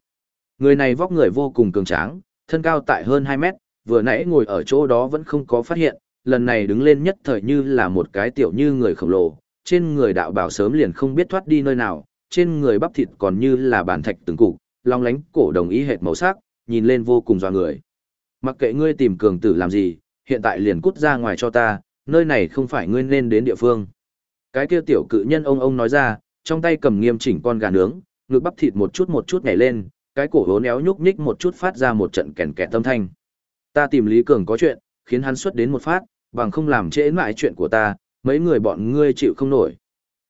Người này vóc người vô cùng cường tráng, thân cao tại hơn 2 mét, vừa nãy ngồi ở chỗ đó vẫn không có phát hiện, lần này đứng lên nhất thời như là một cái tiểu như người khổng lồ, trên người đạo bảo sớm liền không biết thoát đi nơi nào, trên người bắp thịt còn như là bản thạch từng cục, long lánh cổ đồng ý hệt màu sắc, nhìn lên vô cùng doa người. Mặc kệ ngươi tìm cường tử làm gì, hiện tại liền cút ra ngoài cho ta, nơi này không phải ngươi nên đến địa phương. Cái kia tiểu cự nhân ông ông nói ra, trong tay cầm nghiêm chỉnh con gà nướng, ngực bắp thịt một chút một chút nhảy lên, cái cổ hố néo nhúc nhích một chút phát ra một trận kèn kẹt tâm thanh. Ta tìm Lý Cường có chuyện, khiến hắn xuất đến một phát, bằng không làm trễ mãi chuyện của ta, mấy người bọn ngươi chịu không nổi.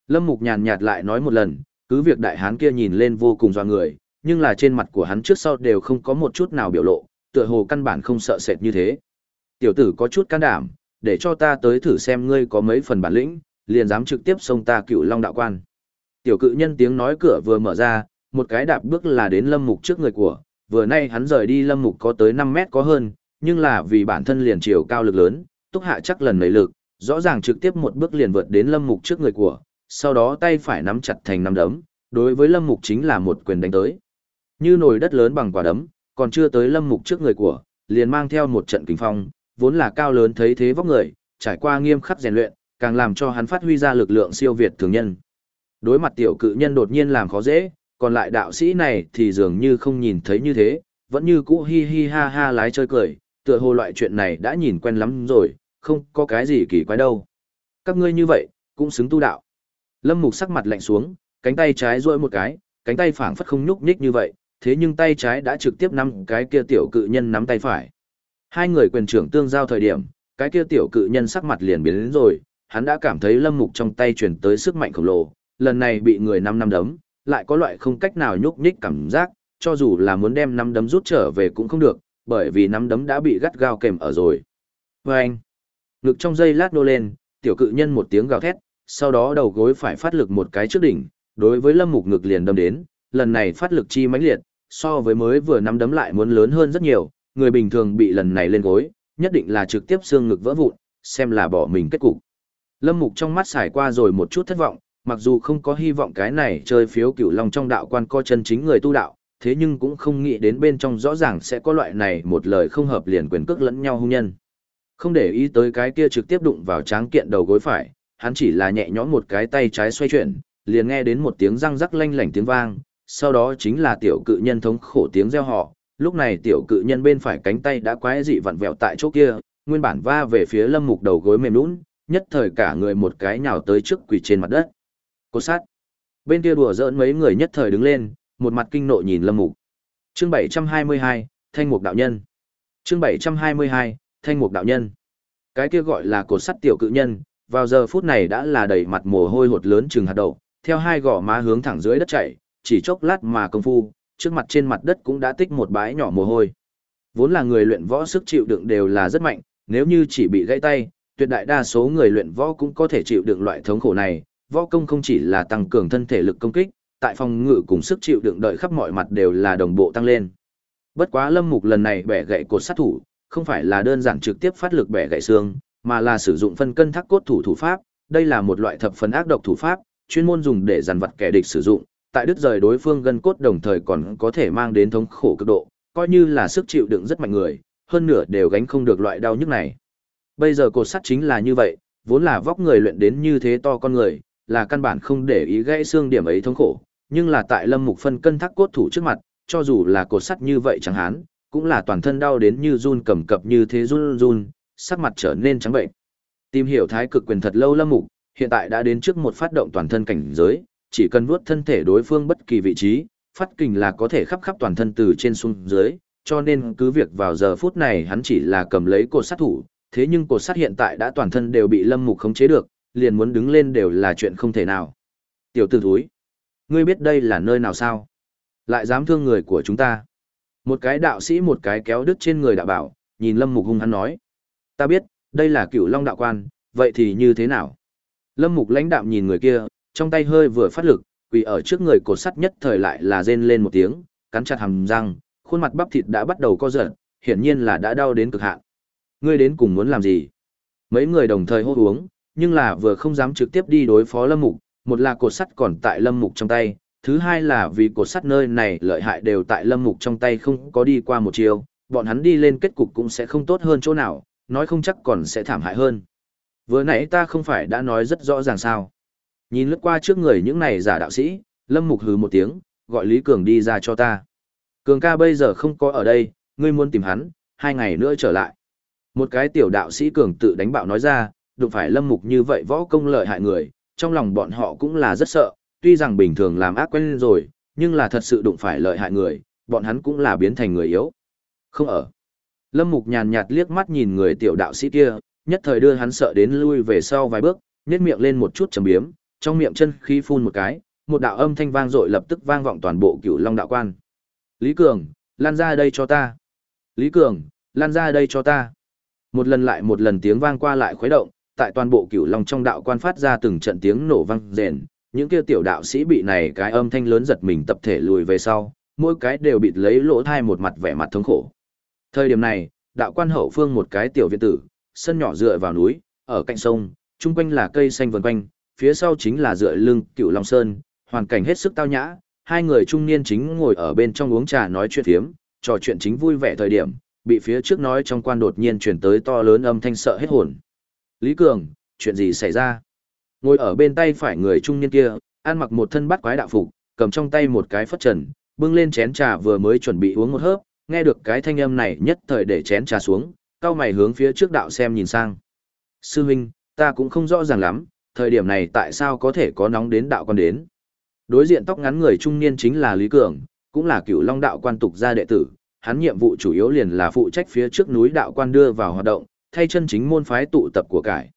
Lâm Mục nhàn nhạt lại nói một lần, cứ việc đại hán kia nhìn lên vô cùng doa người, nhưng là trên mặt của hắn trước sau đều không có một chút nào biểu lộ, tựa hồ căn bản không sợ sệt như thế. Tiểu tử có chút can đảm, để cho ta tới thử xem ngươi có mấy phần bản lĩnh, liền dám trực tiếp xông ta cựu long đạo quan. Tiểu cự nhân tiếng nói cửa vừa mở ra, một cái đạp bước là đến lâm mục trước người của, vừa nay hắn rời đi lâm mục có tới 5 mét có hơn, nhưng là vì bản thân liền chiều cao lực lớn, túc hạ chắc lần nảy lực, rõ ràng trực tiếp một bước liền vượt đến lâm mục trước người của, sau đó tay phải nắm chặt thành nắm đấm, đối với lâm mục chính là một quyền đánh tới. Như nồi đất lớn bằng quả đấm, còn chưa tới lâm mục trước người của, liền mang theo một trận kinh phong, vốn là cao lớn thấy thế vóc người, trải qua nghiêm khắc rèn luyện, càng làm cho hắn phát huy ra lực lượng siêu việt thường nhân. Đối mặt tiểu cự nhân đột nhiên làm khó dễ, còn lại đạo sĩ này thì dường như không nhìn thấy như thế, vẫn như cũ hi hi ha ha lái chơi cười, tựa hồ loại chuyện này đã nhìn quen lắm rồi, không có cái gì kỳ quái đâu. Các ngươi như vậy, cũng xứng tu đạo. Lâm Mục sắc mặt lạnh xuống, cánh tay trái duỗi một cái, cánh tay phảng phất không nhúc nhích như vậy, thế nhưng tay trái đã trực tiếp nắm cái kia tiểu cự nhân nắm tay phải. Hai người quyền trưởng tương giao thời điểm, cái kia tiểu cự nhân sắc mặt liền biến đến rồi, hắn đã cảm thấy lâm mục trong tay truyền tới sức mạnh khổng lồ, lần này bị người năm năm đấm, lại có loại không cách nào nhúc nhích cảm giác, cho dù là muốn đem năm đấm rút trở về cũng không được, bởi vì năm đấm đã bị gắt gao kèm ở rồi. Và anh, ngực trong dây lát nô lên, tiểu cự nhân một tiếng gào thét, sau đó đầu gối phải phát lực một cái trước đỉnh, đối với lâm mục ngực liền đâm đến, lần này phát lực chi mãnh liệt, so với mới vừa nắm đấm lại muốn lớn hơn rất nhiều, người bình thường bị lần này lên gối, nhất định là trực tiếp xương ngực vỡ vụn, xem là bỏ mình kết cục. Lâm Mục trong mắt xài qua rồi một chút thất vọng, mặc dù không có hy vọng cái này chơi phiếu cửu long trong đạo quan co chân chính người tu đạo, thế nhưng cũng không nghĩ đến bên trong rõ ràng sẽ có loại này một lời không hợp liền quyền cước lẫn nhau hung nhân. Không để ý tới cái kia trực tiếp đụng vào tráng kiện đầu gối phải, hắn chỉ là nhẹ nhõm một cái tay trái xoay chuyển, liền nghe đến một tiếng răng rắc lanh lảnh tiếng vang, sau đó chính là tiểu cự nhân thống khổ tiếng reo họ, lúc này tiểu cự nhân bên phải cánh tay đã quái dị vặn vẹo tại chỗ kia, nguyên bản va về phía lâm mục đầu gối mềm lún, nhất thời cả người một cái nhào tới trước quỳ trên mặt đất. Cột sát. Bên kia đùa giỡn mấy người nhất thời đứng lên, một mặt kinh nộ nhìn lâm mục. Chương 722, Thanh Mục Đạo Nhân. Chương 722, Thanh Mục Đạo Nhân. Cái kia gọi là cột sắt tiểu cự nhân, vào giờ phút này đã là đầy mặt mồ hôi hột lớn chừng hạt đậu, theo hai gò má hướng thẳng dưới đất chảy, chỉ chốc lát mà công phu, trước mặt trên mặt đất cũng đã tích một bãi nhỏ mồ hôi. Vốn là người luyện võ sức chịu đựng đều là rất mạnh, nếu như chỉ bị gãy tay, tuyệt đại đa số người luyện võ cũng có thể chịu đựng loại thống khổ này. Võ công không chỉ là tăng cường thân thể lực công kích, tại phòng ngự cùng sức chịu đựng đợi khắp mọi mặt đều là đồng bộ tăng lên. Bất quá Lâm Mục lần này bẻ gãy cột sát thủ, không phải là đơn giản trực tiếp phát lực bẻ gãy xương, mà là sử dụng phân cân thác cốt thủ thủ pháp, đây là một loại thập phần ác độc thủ pháp, chuyên môn dùng để dằn vặt kẻ địch sử dụng, tại đứt rời đối phương gân cốt đồng thời còn có thể mang đến thống khổ cực độ, coi như là sức chịu đựng rất mạnh người, hơn nửa đều gánh không được loại đau nhức này. Bây giờ cột sắt chính là như vậy, vốn là vóc người luyện đến như thế to con người, là căn bản không để ý gãy xương điểm ấy thống khổ, nhưng là tại Lâm Mục phân cân thác cốt thủ trước mặt, cho dù là cột sắt như vậy chẳng hán, cũng là toàn thân đau đến như run cầm cập như thế run run, sắc mặt trở nên trắng bệnh. Tìm hiểu thái cực quyền thật lâu Lâm Mục, hiện tại đã đến trước một phát động toàn thân cảnh giới, chỉ cần vuốt thân thể đối phương bất kỳ vị trí, phát kình là có thể khắp khắp toàn thân từ trên xuống dưới, cho nên cứ việc vào giờ phút này hắn chỉ là cầm lấy cột sát thủ, thế nhưng cột sát hiện tại đã toàn thân đều bị lâm mục khống chế được, liền muốn đứng lên đều là chuyện không thể nào. Tiểu tử thúi, ngươi biết đây là nơi nào sao? Lại dám thương người của chúng ta. Một cái đạo sĩ một cái kéo đứt trên người đạo bảo, nhìn lâm mục hung hắn nói. Ta biết, đây là cựu long đạo quan, vậy thì như thế nào? Lâm mục lãnh đạm nhìn người kia, trong tay hơi vừa phát lực, quỳ ở trước người cột sắt nhất thời lại là rên lên một tiếng, cắn chặt hàm răng, khuôn mặt bắp thịt đã bắt đầu co giật, hiển nhiên là đã đau đến cực hạn. Ngươi đến cùng muốn làm gì? Mấy người đồng thời hô uống, nhưng là vừa không dám trực tiếp đi đối phó Lâm Mục, một là cột sắt còn tại Lâm Mục trong tay, thứ hai là vì cột sắt nơi này lợi hại đều tại Lâm Mục trong tay không có đi qua một chiều, bọn hắn đi lên kết cục cũng sẽ không tốt hơn chỗ nào, nói không chắc còn sẽ thảm hại hơn. Vừa nãy ta không phải đã nói rất rõ ràng sao? Nhìn lướt qua trước người những này giả đạo sĩ, Lâm Mục hừ một tiếng, gọi Lý Cường đi ra cho ta. Cường ca bây giờ không có ở đây, ngươi muốn tìm hắn, hai ngày nữa trở lại. Một cái tiểu đạo sĩ Cường tự đánh bạo nói ra, đụng phải Lâm Mục như vậy võ công lợi hại người, trong lòng bọn họ cũng là rất sợ, tuy rằng bình thường làm ác quen rồi, nhưng là thật sự đụng phải lợi hại người, bọn hắn cũng là biến thành người yếu. Không ở. Lâm Mục nhàn nhạt liếc mắt nhìn người tiểu đạo sĩ kia, nhất thời đưa hắn sợ đến lui về sau vài bước, nhếch miệng lên một chút trầm biếm, trong miệng chân khí phun một cái, một đạo âm thanh vang dội lập tức vang vọng toàn bộ Cửu Long đạo quan. Lý Cường, lan ra đây cho ta. Lý Cường, lan ra đây cho ta. Một lần lại một lần tiếng vang qua lại khuấy động, tại toàn bộ Cửu Long trong đạo quan phát ra từng trận tiếng nổ vang rền, những kia tiểu đạo sĩ bị này cái âm thanh lớn giật mình tập thể lùi về sau, mỗi cái đều bịt lấy lỗ thai một mặt vẻ mặt thống khổ. Thời điểm này, đạo quan hậu phương một cái tiểu viện tử, sân nhỏ dựa vào núi, ở cạnh sông, chung quanh là cây xanh vần quanh, phía sau chính là dựa lưng cựu long sơn hoàn cảnh hết sức tao nhã hai người trung niên chính ngồi ở bên trong uống trà nói chuyện thiếm, trò chuyện chính vui vẻ thời điểm bị phía trước nói trong quan đột nhiên chuyển tới to lớn âm thanh sợ hết hồn lý cường chuyện gì xảy ra ngồi ở bên tay phải người trung niên kia ăn mặc một thân bắt quái đạo phục cầm trong tay một cái phất trần bưng lên chén trà vừa mới chuẩn bị uống một hớp nghe được cái thanh âm này nhất thời để chén trà xuống, cao mày hướng phía trước đạo xem nhìn sang. Sư huynh, ta cũng không rõ ràng lắm, thời điểm này tại sao có thể có nóng đến đạo quan đến. Đối diện tóc ngắn người trung niên chính là Lý Cường, cũng là cựu long đạo quan tục gia đệ tử, hắn nhiệm vụ chủ yếu liền là phụ trách phía trước núi đạo quan đưa vào hoạt động, thay chân chính môn phái tụ tập của cải.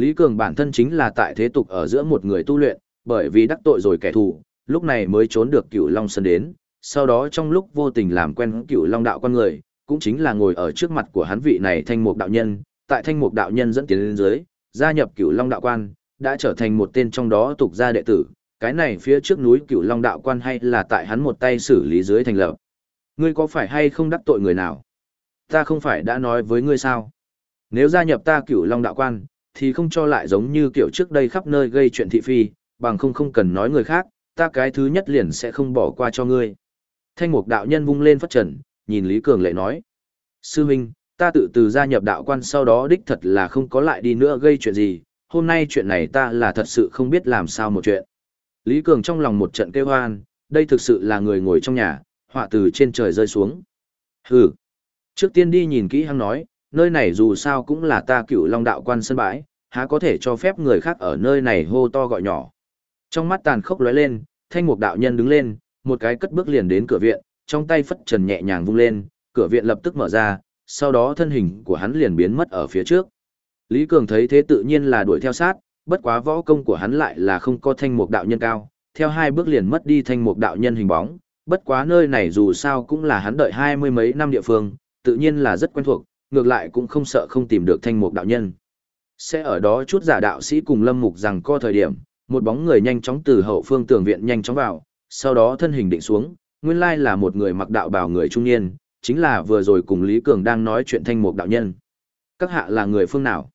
Lý Cường bản thân chính là tại thế tục ở giữa một người tu luyện, bởi vì đắc tội rồi kẻ thù, lúc này mới trốn được cửu long sơn đến, sau đó trong lúc vô tình làm quen Cửu long đạo quan người, cũng chính là ngồi ở trước mặt của hắn vị này thanh mục đạo nhân, tại thanh mục đạo nhân dẫn tiến lên dưới, gia nhập cửu long đạo quan, đã trở thành một tên trong đó tục gia đệ tử, cái này phía trước núi cửu long đạo quan hay là tại hắn một tay xử lý dưới thành lập. Ngươi có phải hay không đắc tội người nào? Ta không phải đã nói với ngươi sao? Nếu gia nhập ta cửu long đạo quan, thì không cho lại giống như kiểu trước đây khắp nơi gây chuyện thị phi, bằng không không cần nói người khác, ta cái thứ nhất liền sẽ không bỏ qua cho ngươi. Thanh mục đạo nhân vung lên phất trần, nhìn Lý Cường lệ nói. Sư huynh, ta tự từ gia nhập đạo quan sau đó đích thật là không có lại đi nữa gây chuyện gì, hôm nay chuyện này ta là thật sự không biết làm sao một chuyện. Lý Cường trong lòng một trận kêu hoan, đây thực sự là người ngồi trong nhà, họa từ trên trời rơi xuống. Hừ. Trước tiên đi nhìn kỹ hắn nói, nơi này dù sao cũng là ta cựu long đạo quan sân bãi, há có thể cho phép người khác ở nơi này hô to gọi nhỏ. Trong mắt tàn khốc lóe lên, thanh mục đạo nhân đứng lên, một cái cất bước liền đến cửa viện, trong tay phất trần nhẹ nhàng vung lên, cửa viện lập tức mở ra, sau đó thân hình của hắn liền biến mất ở phía trước. Lý Cường thấy thế tự nhiên là đuổi theo sát, bất quá võ công của hắn lại là không có thanh mục đạo nhân cao, theo hai bước liền mất đi thanh mục đạo nhân hình bóng, bất quá nơi này dù sao cũng là hắn đợi hai mươi mấy năm địa phương, tự nhiên là rất quen thuộc, ngược lại cũng không sợ không tìm được thanh mục đạo nhân. Sẽ ở đó chút giả đạo sĩ cùng lâm mục rằng co thời điểm, một bóng người nhanh chóng từ hậu phương tường viện nhanh chóng vào, sau đó thân hình định xuống, nguyên lai là một người mặc đạo bào người trung niên, chính là vừa rồi cùng Lý Cường đang nói chuyện thanh mục đạo nhân. Các hạ là người phương nào?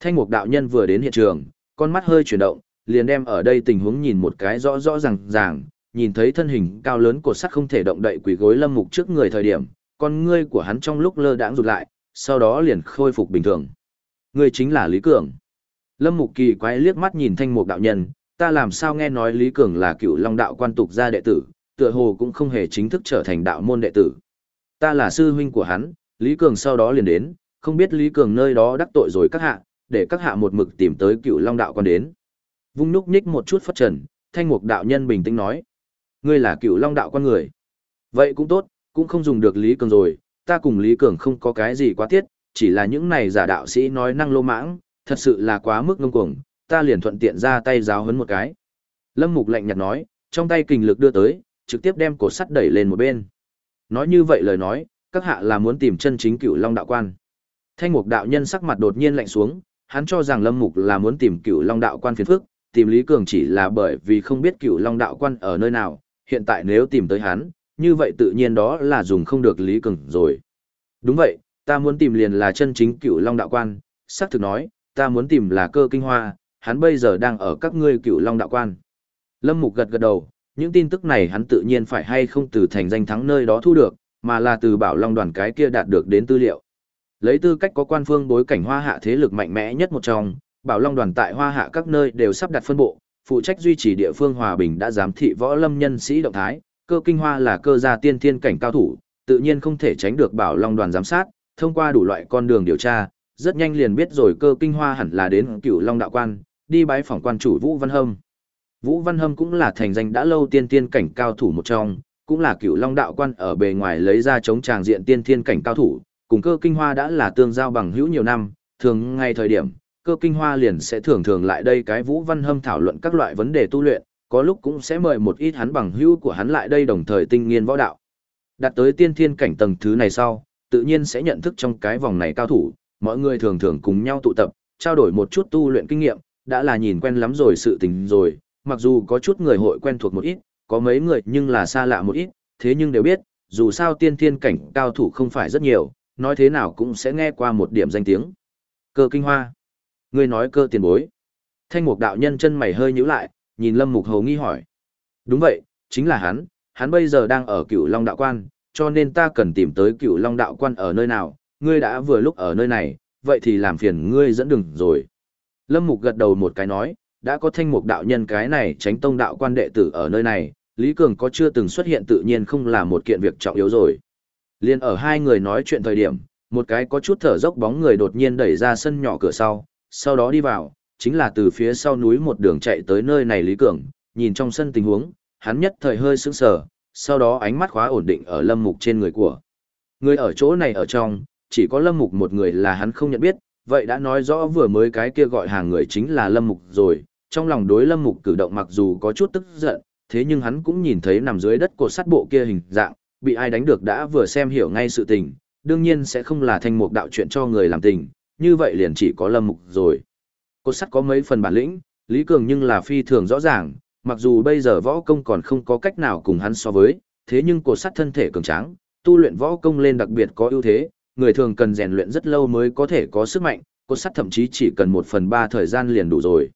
Thanh mục đạo nhân vừa đến hiện trường, con mắt hơi chuyển động, liền đem ở đây tình huống nhìn một cái rõ rõ ràng ràng, nhìn thấy thân hình cao lớn của sắt không thể động đậy quỳ gối lâm mục trước người thời điểm, con ngươi của hắn trong lúc lơ đãng rụt lại, sau đó liền khôi phục bình thường. người chính là Lý Cường. Lâm Mục kỳ quái liếc mắt nhìn thanh mục đạo nhân, ta làm sao nghe nói Lý Cường là cựu long đạo quan tục gia đệ tử, tựa hồ cũng không hề chính thức trở thành đạo môn đệ tử. Ta là sư huynh của hắn, Lý Cường sau đó liền đến, không biết Lý Cường nơi đó đắc tội rồi các hạ, để các hạ một mực tìm tới cựu long đạo quan đến. Vung núc nhích một chút phát trần, thanh mục đạo nhân bình tĩnh nói. Ngươi là cựu long đạo quan người. Vậy cũng tốt, cũng không dùng được Lý Cường rồi, ta cùng Lý Cường không có cái gì quá tiết, chỉ là những này giả đạo sĩ nói năng lô mãng, thật sự là quá mức ngông cuồng, ta liền thuận tiện ra tay giáo hấn một cái. Lâm Mục lạnh nhạt nói, trong tay kình lực đưa tới, trực tiếp đem cột sắt đẩy lên một bên. Nói như vậy lời nói, các hạ là muốn tìm chân chính cựu long đạo quan. Thanh mục đạo nhân sắc mặt đột nhiên lạnh xuống, hắn cho rằng Lâm Mục là muốn tìm cựu long đạo quan phiền phức, tìm Lý Cường chỉ là bởi vì không biết cựu long đạo quan ở nơi nào, hiện tại nếu tìm tới hắn, như vậy tự nhiên đó là dùng không được Lý Cường rồi. Đúng vậy, ta muốn tìm liền là chân chính cựu long đạo quan, xác thực nói, ta muốn tìm là cơ kinh hoa, hắn bây giờ đang ở các ngươi cựu long đạo quan. Lâm Mục gật gật đầu, những tin tức này hắn tự nhiên phải hay không từ thành danh thắng nơi đó thu được, mà là từ bảo long đoàn cái kia đạt được đến tư liệu. Lấy tư cách có quan phương bối cảnh hoa hạ thế lực mạnh mẽ nhất một trong, bảo long đoàn tại hoa hạ các nơi đều sắp đặt phân bộ, phụ trách duy trì địa phương hòa bình đã giám thị võ lâm nhân sĩ động thái, cơ kinh hoa là cơ gia tiên thiên cảnh cao thủ, tự nhiên không thể tránh được bảo long đoàn giám sát, thông qua đủ loại con đường điều tra, rất nhanh liền biết rồi cơ kinh hoa hẳn là đến cựu long đạo quan, đi bái phỏng quan chủ Vũ Văn Hâm. Vũ Văn Hâm cũng là thành danh đã lâu tiên Thiên cảnh cao thủ một trong, cũng là cựu long đạo quan ở bề ngoài lấy ra chống tràng diện tiên thiên cảnh cao thủ, cùng cơ kinh hoa đã là tương giao bằng hữu nhiều năm, thường ngay thời điểm, cơ kinh hoa liền sẽ thường thường lại đây cái Vũ Văn Hâm thảo luận các loại vấn đề tu luyện, có lúc cũng sẽ mời một ít hắn bằng hữu của hắn lại đây đồng thời tinh nghiên võ đạo. Đạt tới tiên thiên cảnh tầng thứ này sau, tự nhiên sẽ nhận thức trong cái vòng này cao thủ, mọi người thường thường cùng nhau tụ tập, trao đổi một chút tu luyện kinh nghiệm, đã là nhìn quen lắm rồi sự tình rồi, mặc dù có chút người hội quen thuộc một ít, có mấy người nhưng là xa lạ một ít, thế nhưng đều biết, dù sao tiên thiên cảnh cao thủ không phải rất nhiều, nói thế nào cũng sẽ nghe qua một điểm danh tiếng. Cơ kinh hoa. Người nói cơ tiền bối. Thanh mục đạo nhân chân mày hơi nhíu lại, nhìn lâm mục hầu nghi hỏi. Đúng vậy, chính là hắn, hắn bây giờ đang ở cửu long đạo quan, cho nên ta cần tìm tới cửu long đạo quan ở nơi nào, ngươi đã vừa lúc ở nơi này, vậy thì làm phiền ngươi dẫn đường rồi. Lâm Mục gật đầu một cái nói, đã có thanh mục đạo nhân cái này tránh tông đạo quan đệ tử ở nơi này, Lý Cường có chưa từng xuất hiện tự nhiên không là một kiện việc trọng yếu rồi. Liên ở hai người nói chuyện thời điểm, một cái có chút thở dốc bóng người đột nhiên đẩy ra sân nhỏ cửa sau, sau đó đi vào, chính là từ phía sau núi một đường chạy tới nơi này Lý Cường, nhìn trong sân tình huống, hắn nhất thời hơi sững sờ, sau đó ánh mắt khóa ổn định ở Lâm Mục trên người của. Người ở chỗ này ở trong, chỉ có Lâm Mục một người là hắn không nhận biết, vậy đã nói rõ vừa mới cái kia gọi hàng người chính là Lâm Mục rồi, trong lòng đối Lâm Mục cử động mặc dù có chút tức giận, thế nhưng hắn cũng nhìn thấy nằm dưới đất cột sắt bộ kia hình dạng, bị ai đánh được đã vừa xem hiểu ngay sự tình, đương nhiên sẽ không là thanh mục đạo chuyện cho người làm tình, như vậy liền chỉ có Lâm Mục rồi. Cột sắt có mấy phần bản lĩnh, Lý Cường nhưng là phi thường rõ ràng, mặc dù bây giờ võ công còn không có cách nào cùng hắn so với, thế nhưng cột sắt thân thể cường tráng, tu luyện võ công lên đặc biệt có ưu thế, người thường cần rèn luyện rất lâu mới có thể có sức mạnh, cột sắt thậm chí chỉ cần một phần ba thời gian liền đủ rồi.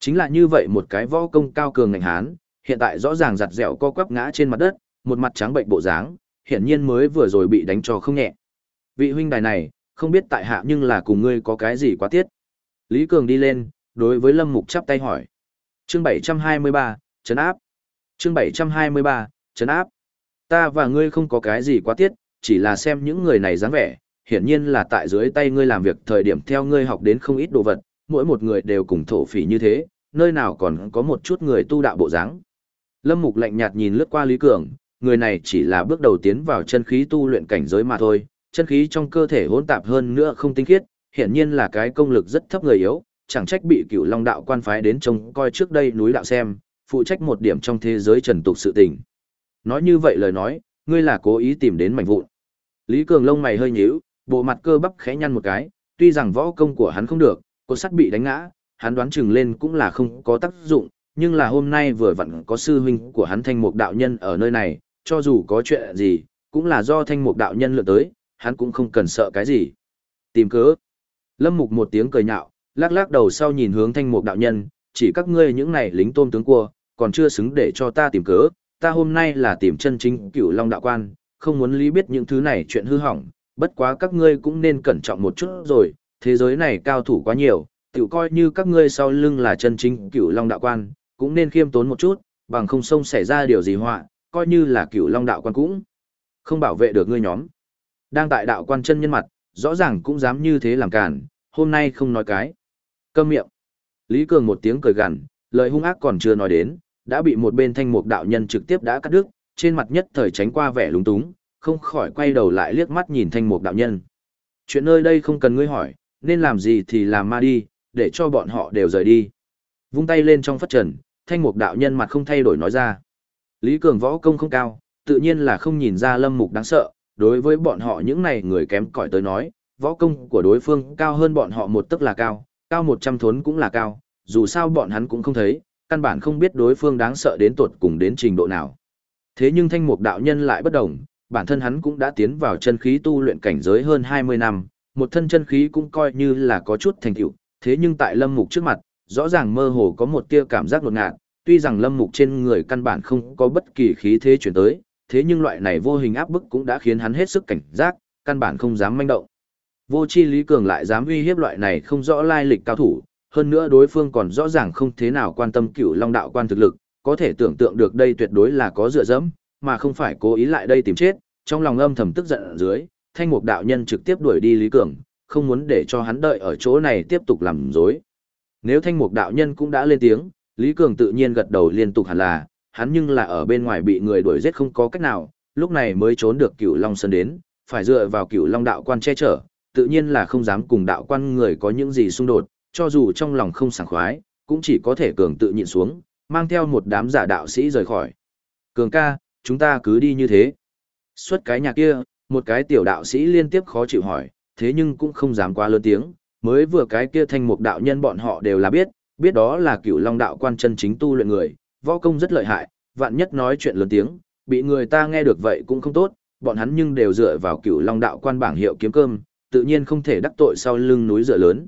Chính là như vậy một cái võ công cao cường ngành hán, hiện tại rõ ràng giặt dẻo co quắp ngã trên mặt đất, một mặt trắng bệnh bộ dáng, hiển nhiên mới vừa rồi bị đánh cho không nhẹ. Vị huynh đài này, không biết tại hạ nhưng là cùng ngươi có cái gì quá tiết. Lý Cường đi lên, đối với Lâm Mục chắp tay hỏi. Chương 723, chấn áp. Chương 723, chấn áp. Ta và ngươi không có cái gì quá tiết, chỉ là xem những người này dáng vẻ, hiển nhiên là tại dưới tay ngươi làm việc thời điểm theo ngươi học đến không ít đồ vật, mỗi một người đều cùng thổ phỉ như thế, nơi nào còn có một chút người tu đạo bộ dáng. Lâm Mục lạnh nhạt nhìn lướt qua Lý Cường, người này chỉ là bước đầu tiến vào chân khí tu luyện cảnh giới mà thôi, chân khí trong cơ thể hỗn tạp hơn nữa không tinh khiết, hiển nhiên là cái công lực rất thấp người yếu, chẳng trách bị cựu long đạo quan phái đến trông coi trước đây núi đạo xem, phụ trách một điểm trong thế giới trần tục sự tình. Nói như vậy lời nói, ngươi là cố ý tìm đến mảnh vụn. Lý Cường lông mày hơi nhíu, bộ mặt cơ bắp khẽ nhăn một cái, tuy rằng võ công của hắn không được, cột sắt bị đánh ngã, hắn đoán chừng lên cũng là không có tác dụng, nhưng là hôm nay vừa vặn có sư huynh của hắn thanh mục đạo nhân ở nơi này, cho dù có chuyện gì, cũng là do thanh mục đạo nhân lựa tới, hắn cũng không cần sợ cái gì. Tìm cớ. Lâm mục một tiếng cười nhạo, lắc lắc đầu sau nhìn hướng thanh mục đạo nhân, chỉ các ngươi những này lính tôm tướng cua, còn chưa xứng để cho ta tìm cớ, ta hôm nay là tìm chân chính cửu long đạo quan, không muốn lý biết những thứ này chuyện hư hỏng, bất quá các ngươi cũng nên cẩn trọng một chút rồi, thế giới này cao thủ quá nhiều, tự coi như các ngươi sau lưng là chân chính cửu long đạo quan, cũng nên khiêm tốn một chút, bằng không sông xảy ra điều gì họa, coi như là cửu long đạo quan cũng không bảo vệ được ngươi nhóm. Đang tại đạo quan chân nhân mặt, rõ ràng cũng dám như thế làm cản, hôm nay không nói cái. Câm miệng. Lý Cường một tiếng cười gằn, lời hung ác còn chưa nói đến, đã bị một bên thanh mục đạo nhân trực tiếp đã cắt đứt, trên mặt nhất thời tránh qua vẻ lúng túng, không khỏi quay đầu lại liếc mắt nhìn thanh mục đạo nhân. Chuyện nơi đây không cần ngươi hỏi, nên làm gì thì làm ma đi, để cho bọn họ đều rời đi. Vung tay lên trong phất trần, thanh mục đạo nhân mặt không thay đổi nói ra. Lý Cường võ công không cao, tự nhiên là không nhìn ra lâm mục đáng sợ, đối với bọn họ những này người kém cỏi tới nói, võ công của đối phương cao hơn bọn họ một tức là cao, cao một trăm thốn cũng là cao, dù sao bọn hắn cũng không thấy, căn bản không biết đối phương đáng sợ đến tuột cùng đến trình độ nào. Thế nhưng thanh mục đạo nhân lại bất đồng, bản thân hắn cũng đã tiến vào chân khí tu luyện cảnh giới hơn 20 năm, một thân chân khí cũng coi như là có chút thành tựu, thế nhưng tại lâm mục trước mặt, rõ ràng mơ hồ có một tia cảm giác đột ngạt, tuy rằng lâm mục trên người căn bản không có bất kỳ khí thế chuyển tới, thế nhưng loại này vô hình áp bức cũng đã khiến hắn hết sức cảnh giác, căn bản không dám manh động. Vô chi Lý Cường lại dám uy hiếp loại này không rõ lai lịch cao thủ, hơn nữa đối phương còn rõ ràng không thế nào quan tâm cửu long đạo quan thực lực, có thể tưởng tượng được đây tuyệt đối là có dựa dẫm, mà không phải cố ý lại đây tìm chết, trong lòng âm thầm tức giận ở dưới, thanh mục đạo nhân trực tiếp đuổi đi Lý Cường, không muốn để cho hắn đợi ở chỗ này tiếp tục làm dối. Nếu thanh mục đạo nhân cũng đã lên tiếng, Lý Cường tự nhiên gật đầu liên tục hẳn là, hắn nhưng là ở bên ngoài bị người đuổi giết không có cách nào, lúc này mới trốn được cửu Long Sơn đến, phải dựa vào cửu Long đạo quan che chở, tự nhiên là không dám cùng đạo quan người có những gì xung đột, cho dù trong lòng không sảng khoái, cũng chỉ có thể cường tự nhịn xuống, mang theo một đám giả đạo sĩ rời khỏi. Cường ca, chúng ta cứ đi như thế. Xuất cái nhà kia, một cái tiểu đạo sĩ liên tiếp khó chịu hỏi, thế nhưng cũng không dám quá lớn tiếng, mới vừa cái kia thanh mục đạo nhân bọn họ đều là biết, biết đó là cựu long đạo quan chân chính tu luyện người, võ công rất lợi hại, vạn nhất nói chuyện lớn tiếng, bị người ta nghe được vậy cũng không tốt, bọn hắn nhưng đều dựa vào cựu long đạo quan bảng hiệu kiếm cơm, tự nhiên không thể đắc tội sau lưng núi dựa lớn.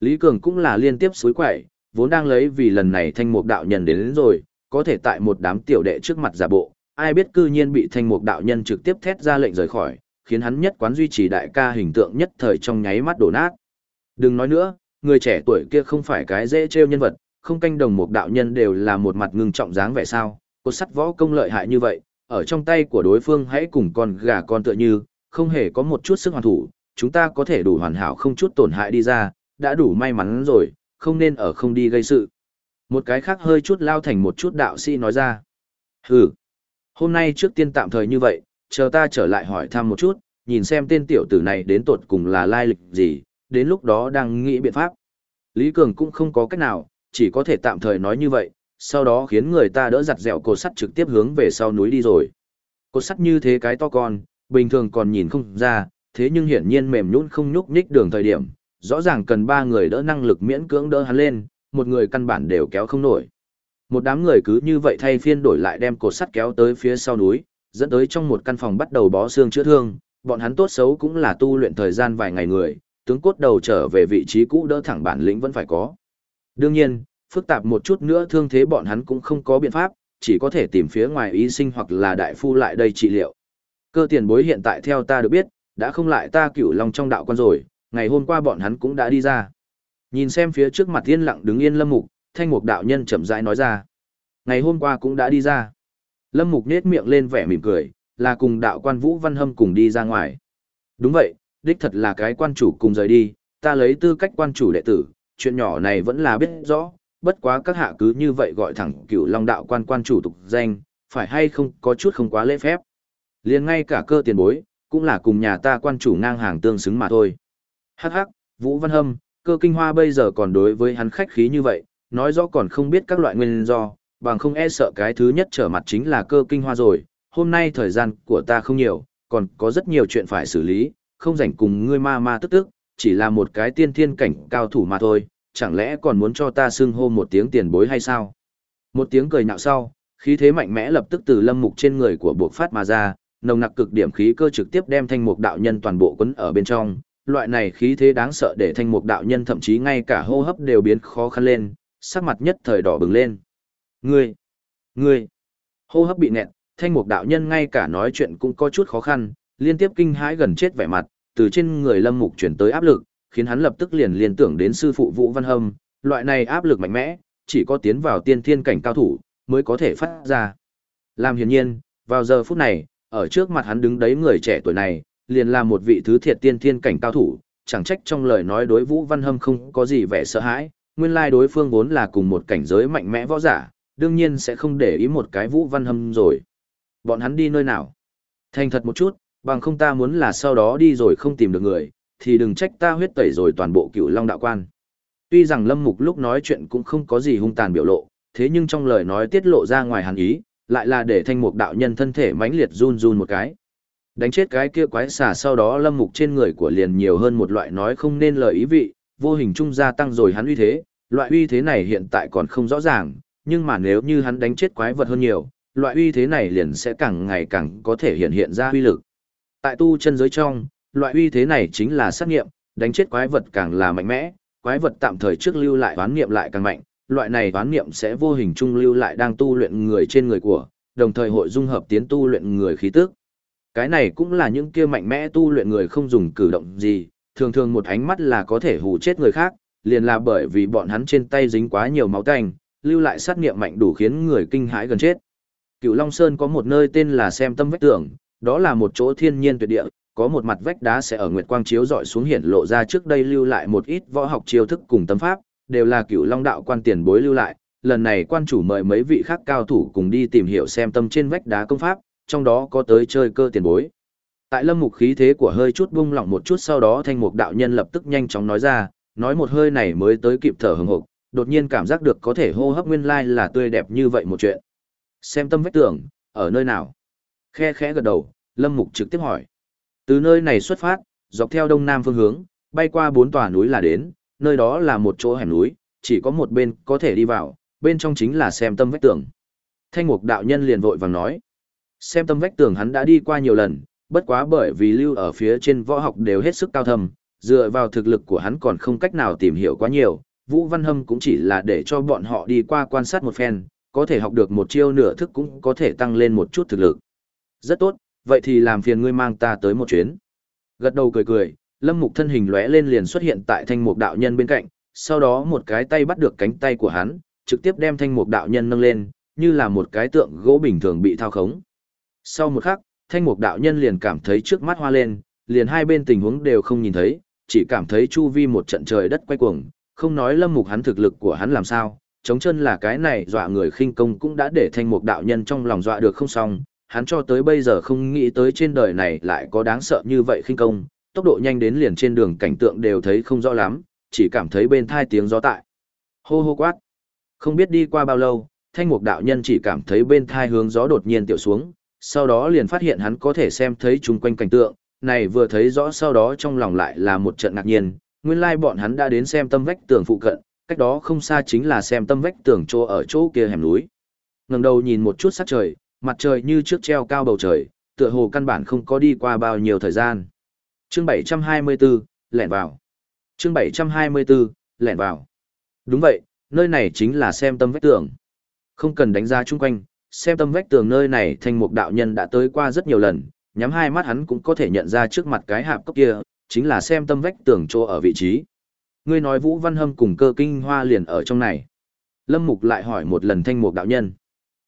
Lý Cường cũng là liên tiếp suối quậy, vốn đang lấy vì lần này thanh mục đạo nhân đến, đến rồi, có thể tại một đám tiểu đệ trước mặt giả bộ, ai biết cư nhiên bị thanh mục đạo nhân trực tiếp thét ra lệnh rời khỏi, khiến hắn nhất quán duy trì đại ca hình tượng nhất thời trong nháy mắt đổ nát. Đừng nói nữa, người trẻ tuổi kia không phải cái dễ trêu nhân vật, không canh đồng một đạo nhân đều là một mặt ngưng trọng dáng vẻ sao, cột sắt võ công lợi hại như vậy, ở trong tay của đối phương hãy cùng con gà con tựa như, không hề có một chút sức hoàn thủ, chúng ta có thể đủ hoàn hảo không chút tổn hại đi ra, đã đủ may mắn rồi, không nên ở không đi gây sự. Một cái khác hơi chút lao thành một chút đạo sĩ nói ra. Hừ, hôm nay trước tiên tạm thời như vậy, chờ ta trở lại hỏi thăm một chút, nhìn xem tên tiểu tử này đến tột cùng là lai lịch gì, đến lúc đó đang nghĩ biện pháp. Lý Cường cũng không có cách nào, chỉ có thể tạm thời nói như vậy, sau đó khiến người ta đỡ giặt dẻo cột sắt trực tiếp hướng về sau núi đi rồi. Cột sắt như thế cái to con, bình thường còn nhìn không ra, thế nhưng hiển nhiên mềm nhũn không nhúc nhích đường thời điểm, rõ ràng cần ba người đỡ năng lực miễn cưỡng đỡ hắn lên, một người căn bản đều kéo không nổi. Một đám người cứ như vậy thay phiên đổi lại đem cột sắt kéo tới phía sau núi, dẫn tới trong một căn phòng bắt đầu bó xương chữa thương, bọn hắn tốt xấu cũng là tu luyện thời gian vài ngày người, tướng cốt đầu trở về vị trí cũ đỡ thẳng bản lĩnh vẫn phải có. Đương nhiên, phức tạp một chút nữa thương thế bọn hắn cũng không có biện pháp, chỉ có thể tìm phía ngoài y sinh hoặc là đại phu lại đây trị liệu. Cơ tiền bối hiện tại theo ta được biết, đã không lại ta cửu long trong đạo quan rồi, ngày hôm qua bọn hắn cũng đã đi ra. Nhìn xem phía trước mặt yên lặng đứng yên lâm mục, thanh mục đạo nhân chậm rãi nói ra. Ngày hôm qua cũng đã đi ra. Lâm mục nết miệng lên vẻ mỉm cười, là cùng đạo quan Vũ Văn Hâm cùng đi ra ngoài. Đúng vậy, đích thật là cái quan chủ cùng rời đi, ta lấy tư cách quan chủ đệ tử, chuyện nhỏ này vẫn là biết rõ, bất quá các hạ cứ như vậy gọi thẳng cửu long đạo quan quan chủ tục danh, phải hay không có chút không quá lễ phép. liền ngay cả cơ tiền bối, cũng là cùng nhà ta quan chủ ngang hàng tương xứng mà thôi. Hắc hắc, Vũ Văn Hâm, cơ kinh hoa bây giờ còn đối với hắn khách khí như vậy, nói rõ còn không biết các loại nguyên do, bằng không e sợ cái thứ nhất trở mặt chính là cơ kinh hoa rồi, hôm nay thời gian của ta không nhiều, còn có rất nhiều chuyện phải xử lý, không rảnh cùng ngươi ma ma tức tức, chỉ là một cái tiên thiên cảnh cao thủ mà thôi, chẳng lẽ còn muốn cho ta xưng hô một tiếng tiền bối hay sao? Một tiếng cười nhạo sau, khí thế mạnh mẽ lập tức từ lâm mục trên người của buộc phát mà ra, nồng nặc cực điểm khí cơ trực tiếp đem thanh mục đạo nhân toàn bộ quấn ở bên trong. Loại này khí thế đáng sợ để thanh mục đạo nhân thậm chí ngay cả hô hấp đều biến khó khăn lên, sắc mặt nhất thời đỏ bừng lên. Ngươi! Ngươi! Hô hấp bị nẹt, thanh mục đạo nhân ngay cả nói chuyện cũng có chút khó khăn, liên tiếp kinh hãi gần chết vẻ mặt, từ trên người lâm mục chuyển tới áp lực, khiến hắn lập tức liền liên tưởng đến sư phụ Vũ Văn Hâm, loại này áp lực mạnh mẽ, chỉ có tiến vào tiên thiên cảnh cao thủ mới có thể phát ra. Làm hiển nhiên, vào giờ phút này, ở trước mặt hắn đứng đấy người trẻ tuổi này, liền là một vị thứ thiệt tiên thiên cảnh cao thủ, chẳng trách trong lời nói đối Vũ Văn Hâm không có gì vẻ sợ hãi, nguyên lai đối phương vốn là cùng một cảnh giới mạnh mẽ võ giả, đương nhiên sẽ không để ý một cái Vũ Văn Hâm rồi. Bọn hắn đi nơi nào? Thành thật một chút, bằng không ta muốn là sau đó đi rồi không tìm được người, thì đừng trách ta huyết tẩy rồi toàn bộ cựu long đạo quan. Tuy rằng Lâm Mục lúc nói chuyện cũng không có gì hung tàn biểu lộ, thế nhưng trong lời nói tiết lộ ra ngoài hàn ý, lại là để thanh mục đạo nhân thân thể mãnh liệt run run một cái. Đánh chết cái kia quái xà sau đó Lâm Mục trên người của liền nhiều hơn một loại nói không nên lời ý vị, vô hình trung gia tăng rồi hắn uy thế, loại uy thế này hiện tại còn không rõ ràng, nhưng mà nếu như hắn đánh chết quái vật hơn nhiều, loại uy thế này liền sẽ càng ngày càng có thể hiện hiện ra uy lực. Tại tu chân giới trong, loại uy thế này chính là sát nghiệm, đánh chết quái vật càng là mạnh mẽ, quái vật tạm thời trước lưu lại toán nghiệm lại càng mạnh, loại này toán nghiệm sẽ vô hình trung lưu lại đang tu luyện người trên người của, đồng thời hội dung hợp tiến tu luyện người khí tức. Cái này cũng là những kia mạnh mẽ tu luyện người không dùng cử động gì, thường thường một ánh mắt là có thể hù chết người khác, liền là bởi vì bọn hắn trên tay dính quá nhiều máu tanh, lưu lại sát nghiệm mạnh đủ khiến người kinh hãi gần chết. Cựu Long Sơn có một nơi tên là Xem Tâm Vách Tường, đó là một chỗ thiên nhiên tuyệt địa, có một mặt vách đá sẽ ở nguyệt quang chiếu dọi xuống hiển lộ ra trước đây lưu lại một ít võ học chiêu thức cùng tâm pháp, đều là cựu long đạo quan tiền bối lưu lại. Lần này quan chủ mời mấy vị khác cao thủ cùng đi tìm hiểu xem tâm trên vách đá công pháp, trong đó có tới chơi cơ tiền bối. Tại lâm mục khí thế của hơi chút bung lỏng một chút sau đó thanh mục đạo nhân lập tức nhanh chóng nói ra, nói một hơi này mới tới kịp thở hừng hực, đột nhiên cảm giác được có thể hô hấp nguyên lai là tươi đẹp như vậy một chuyện. Xem tâm vách tường, ở nơi nào? Khe khẽ gật đầu, lâm mục trực tiếp hỏi. Từ nơi này xuất phát, dọc theo đông nam phương hướng, bay qua bốn tòa núi là đến, nơi đó là một chỗ hẻm núi, chỉ có một bên có thể đi vào, bên trong chính là xem tâm vách tường. Thanh mục đạo nhân liền vội vàng nói. Xem tâm vách tường hắn đã đi qua nhiều lần, bất quá bởi vì lưu ở phía trên võ học đều hết sức cao thâm, dựa vào thực lực của hắn còn không cách nào tìm hiểu quá nhiều. Vũ Văn Hâm cũng chỉ là để cho bọn họ đi qua quan sát một phen, có thể học được một chiêu nửa thức cũng có thể tăng lên một chút thực lực. Rất tốt, vậy thì làm phiền ngươi mang ta tới một chuyến. Gật đầu cười cười, lâm mục thân hình lóe lên liền xuất hiện tại thanh mục đạo nhân bên cạnh, sau đó một cái tay bắt được cánh tay của hắn, trực tiếp đem thanh mục đạo nhân nâng lên, như là một cái tượng gỗ bình thường bị thao khống. Sau một khắc, thanh mục đạo nhân liền cảm thấy trước mắt hoa lên, liền hai bên tình huống đều không nhìn thấy, chỉ cảm thấy chu vi một trận trời đất quay cuồng, không nói lâm mục hắn thực lực của hắn làm sao, chống chân là cái này dọa người khinh công cũng đã để thanh mục đạo nhân trong lòng dọa được không xong, hắn cho tới bây giờ không nghĩ tới trên đời này lại có đáng sợ như vậy khinh công, tốc độ nhanh đến liền trên đường cảnh tượng đều thấy không rõ lắm, chỉ cảm thấy bên thai tiếng gió tại. Hô hô quát. Không biết đi qua bao lâu, thanh mục đạo nhân chỉ cảm thấy bên thai hướng gió đột nhiên tiểu xuống, sau đó liền phát hiện hắn có thể xem thấy chung quanh cảnh tượng, này vừa thấy rõ sau đó trong lòng lại là một trận ngạc nhiên, nguyên lai bọn hắn đã đến xem tâm vách tường phụ cận, cách đó không xa chính là xem tâm vách tường chỗ ở chỗ kia hẻm núi. Ngẩng đầu nhìn một chút sắc trời, mặt trời như trước treo cao bầu trời, tựa hồ căn bản không có đi qua bao nhiêu thời gian. Chương 724, lẻn vào. Chương 724, lẻn vào. Đúng vậy, nơi này chính là xem tâm vách tường. Không cần đánh giá chung quanh, xem tâm vách tường nơi này thành một đạo nhân đã tới qua rất nhiều lần, nhắm hai mắt hắn cũng có thể nhận ra trước mặt cái hạp cốc kia, chính là xem tâm vách tường chỗ ở vị trí. Ngươi nói Vũ Văn Hâm cùng cơ kinh hoa liền ở trong này. Lâm Mục lại hỏi một lần thanh mục đạo nhân.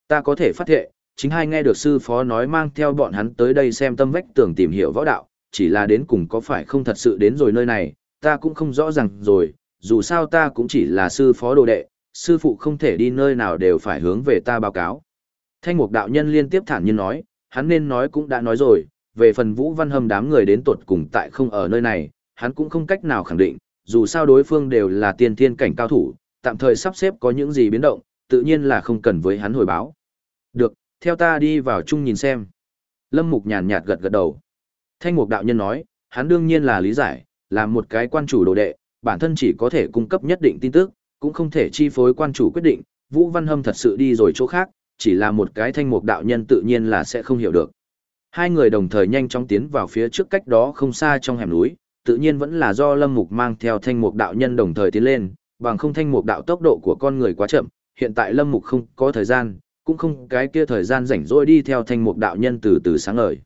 Ta có thể phát hiện chính hai nghe được sư phó nói mang theo bọn hắn tới đây xem tâm vách tường tìm hiểu võ đạo, chỉ là đến cùng có phải không thật sự đến rồi nơi này, ta cũng không rõ ràng rồi, dù sao ta cũng chỉ là sư phó đồ đệ, sư phụ không thể đi nơi nào đều phải hướng về ta báo cáo. Thanh mục đạo nhân liên tiếp thản nhiên nói, hắn nên nói cũng đã nói rồi, về phần Vũ Văn Hâm đám người đến tuột cùng tại không ở nơi này, hắn cũng không cách nào khẳng định, dù sao đối phương đều là tiên thiên cảnh cao thủ, tạm thời sắp xếp có những gì biến động, tự nhiên là không cần với hắn hồi báo. Được, theo ta đi vào chung nhìn xem. Lâm Mục nhàn nhạt gật gật đầu. Thanh Mục đạo nhân nói, hắn đương nhiên là lý giải, làm một cái quan chủ đồ đệ, bản thân chỉ có thể cung cấp nhất định tin tức, cũng không thể chi phối quan chủ quyết định, Vũ Văn Hâm thật sự đi rồi chỗ khác, chỉ là một cái thanh mục đạo nhân tự nhiên là sẽ không hiểu được. Hai người đồng thời nhanh chóng tiến vào phía trước cách đó không xa trong hẻm núi, tự nhiên vẫn là do Lâm Mục mang theo thanh mục đạo nhân đồng thời tiến lên, bằng không thanh mục đạo tốc độ của con người quá chậm, hiện tại Lâm Mục không có thời gian, cũng không cái kia thời gian rảnh rỗi đi theo thanh mục đạo nhân từ từ sáng ngời.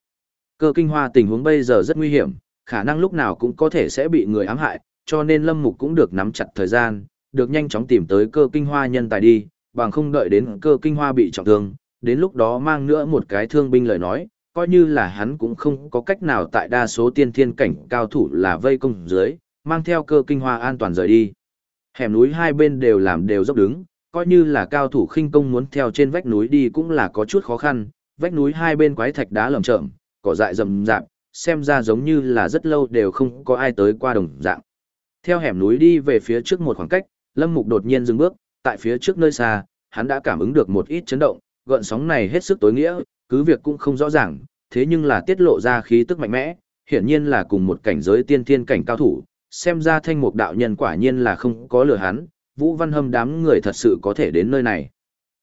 Cơ kinh hoa tình huống bây giờ rất nguy hiểm, khả năng lúc nào cũng có thể sẽ bị người ám hại, cho nên Lâm Mục cũng được nắm chặt thời gian, được nhanh chóng tìm tới cơ kinh hoa nhân tài đi, bằng không đợi đến cơ kinh hoa bị trọng thương, đến lúc đó mang nữa một cái thương binh lời nói, coi như là hắn cũng không có cách nào tại đa số tiên thiên cảnh cao thủ là vây công dưới, mang theo cơ kinh hoa an toàn rời đi. Hẻm núi hai bên đều làm đều dốc đứng, coi như là cao thủ khinh công muốn theo trên vách núi đi cũng là có chút khó khăn, vách núi hai bên quái thạch đá lởm chởm, cỏ dại rậm rạp, xem ra giống như là rất lâu đều không có ai tới qua đồng dạng. Theo hẻm núi đi về phía trước một khoảng cách, Lâm Mục đột nhiên dừng bước, tại phía trước nơi xa, hắn đã cảm ứng được một ít chấn động, gợn sóng này hết sức tối nghĩa, cứ việc cũng không rõ ràng, thế nhưng là tiết lộ ra khí tức mạnh mẽ, hiển nhiên là cùng một cảnh giới tiên thiên cảnh cao thủ, xem ra thanh mục đạo nhân quả nhiên là không có lừa hắn, Vũ Văn Hâm đám người thật sự có thể đến nơi này.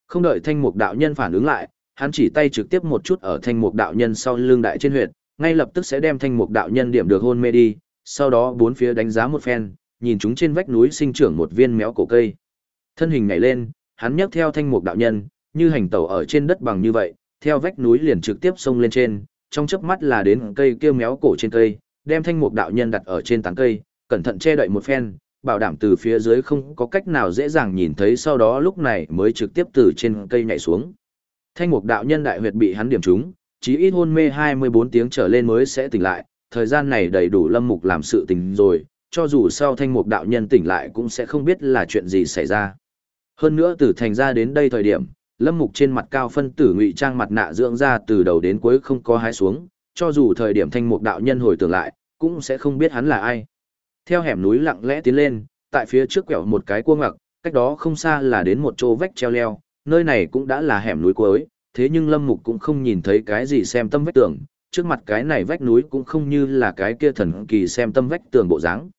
Không đợi thanh mục đạo nhân phản ứng lại, hắn chỉ tay trực tiếp một chút ở thanh mục đạo nhân sau lưng đại trên huyệt, ngay lập tức sẽ đem thanh mục đạo nhân điểm được hôn mê đi, sau đó bốn phía đánh giá một phen, nhìn chúng trên vách núi sinh trưởng một viên méo cổ cây. Thân hình nhảy lên, hắn nhấc theo thanh mục đạo nhân, như hành tẩu ở trên đất bằng như vậy, theo vách núi liền trực tiếp xông lên trên, trong chớp mắt là đến cây kia méo cổ trên cây, đem thanh mục đạo nhân đặt ở trên tán cây, cẩn thận che đậy một phen, bảo đảm từ phía dưới không có cách nào dễ dàng nhìn thấy sau đó lúc này mới trực tiếp từ trên cây nhảy xuống. Thanh mục đạo nhân đại huyệt bị hắn điểm trúng, chí ít hôn mê 24 tiếng trở lên mới sẽ tỉnh lại, thời gian này đầy đủ lâm mục làm sự tình rồi, cho dù sau thanh mục đạo nhân tỉnh lại cũng sẽ không biết là chuyện gì xảy ra. Hơn nữa từ thành ra đến đây thời điểm, lâm mục trên mặt cao phân tử ngụy trang mặt nạ dưỡng ra từ đầu đến cuối không có hái xuống, cho dù thời điểm thanh mục đạo nhân hồi tưởng lại, cũng sẽ không biết hắn là ai. Theo hẻm núi lặng lẽ tiến lên, tại phía trước quẹo một cái cua ngặc, cách đó không xa là đến một chỗ vách treo leo, nơi này cũng đã là hẻm núi cuối, thế nhưng lâm mục cũng không nhìn thấy cái gì xem tâm vách tường, trước mặt cái này vách núi cũng không như là cái kia thần kỳ xem tâm vách tường bộ dáng.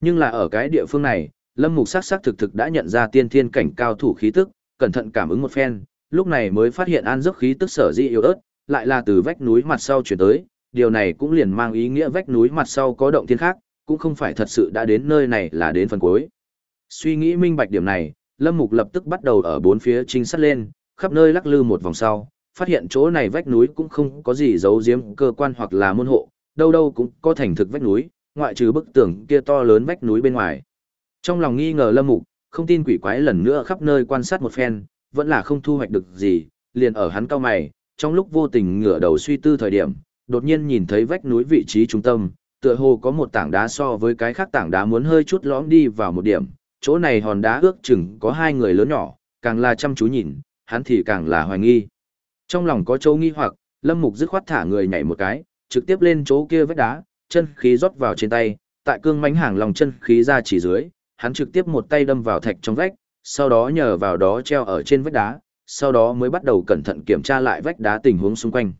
Nhưng là ở cái địa phương này, Lâm Mục sắc sắc thực thực đã nhận ra tiên thiên cảnh cao thủ khí tức, cẩn thận cảm ứng một phen, lúc này mới phát hiện an dốc khí tức sở dị yếu ớt, lại là từ vách núi mặt sau chuyển tới, điều này cũng liền mang ý nghĩa vách núi mặt sau có động thiên khác, cũng không phải thật sự đã đến nơi này là đến phần cuối. Suy nghĩ minh bạch điểm này, Lâm Mục lập tức bắt đầu ở bốn phía trinh sát lên, khắp nơi lắc lư một vòng sau, phát hiện chỗ này vách núi cũng không có gì giấu giếm cơ quan hoặc là môn hộ, đâu đâu cũng có thành thực vách núi, ngoại trừ bức tường kia to lớn vách núi bên ngoài. Trong lòng nghi ngờ Lâm Mục, không tin quỷ quái lần nữa khắp nơi quan sát một phen, vẫn là không thu hoạch được gì, liền ở hắn cao mày, trong lúc vô tình ngửa đầu suy tư thời điểm, đột nhiên nhìn thấy vách núi vị trí trung tâm, tựa hồ có một tảng đá so với cái khác tảng đá muốn hơi chút lõm đi vào một điểm, chỗ này hòn đá ước chừng có hai người lớn nhỏ, càng là chăm chú nhìn, hắn thì càng là hoài nghi. Trong lòng có chỗ nghi hoặc, Lâm Mục dứt khoát thả người nhảy một cái, trực tiếp lên chỗ kia vách đá, chân khí rót vào trên tay, tại cương mãnh hàng lòng chân khí ra chỉ dưới, hắn trực tiếp một tay đâm vào thạch trong vách, sau đó nhờ vào đó treo ở trên vách đá, sau đó mới bắt đầu cẩn thận kiểm tra lại vách đá tình huống xung quanh.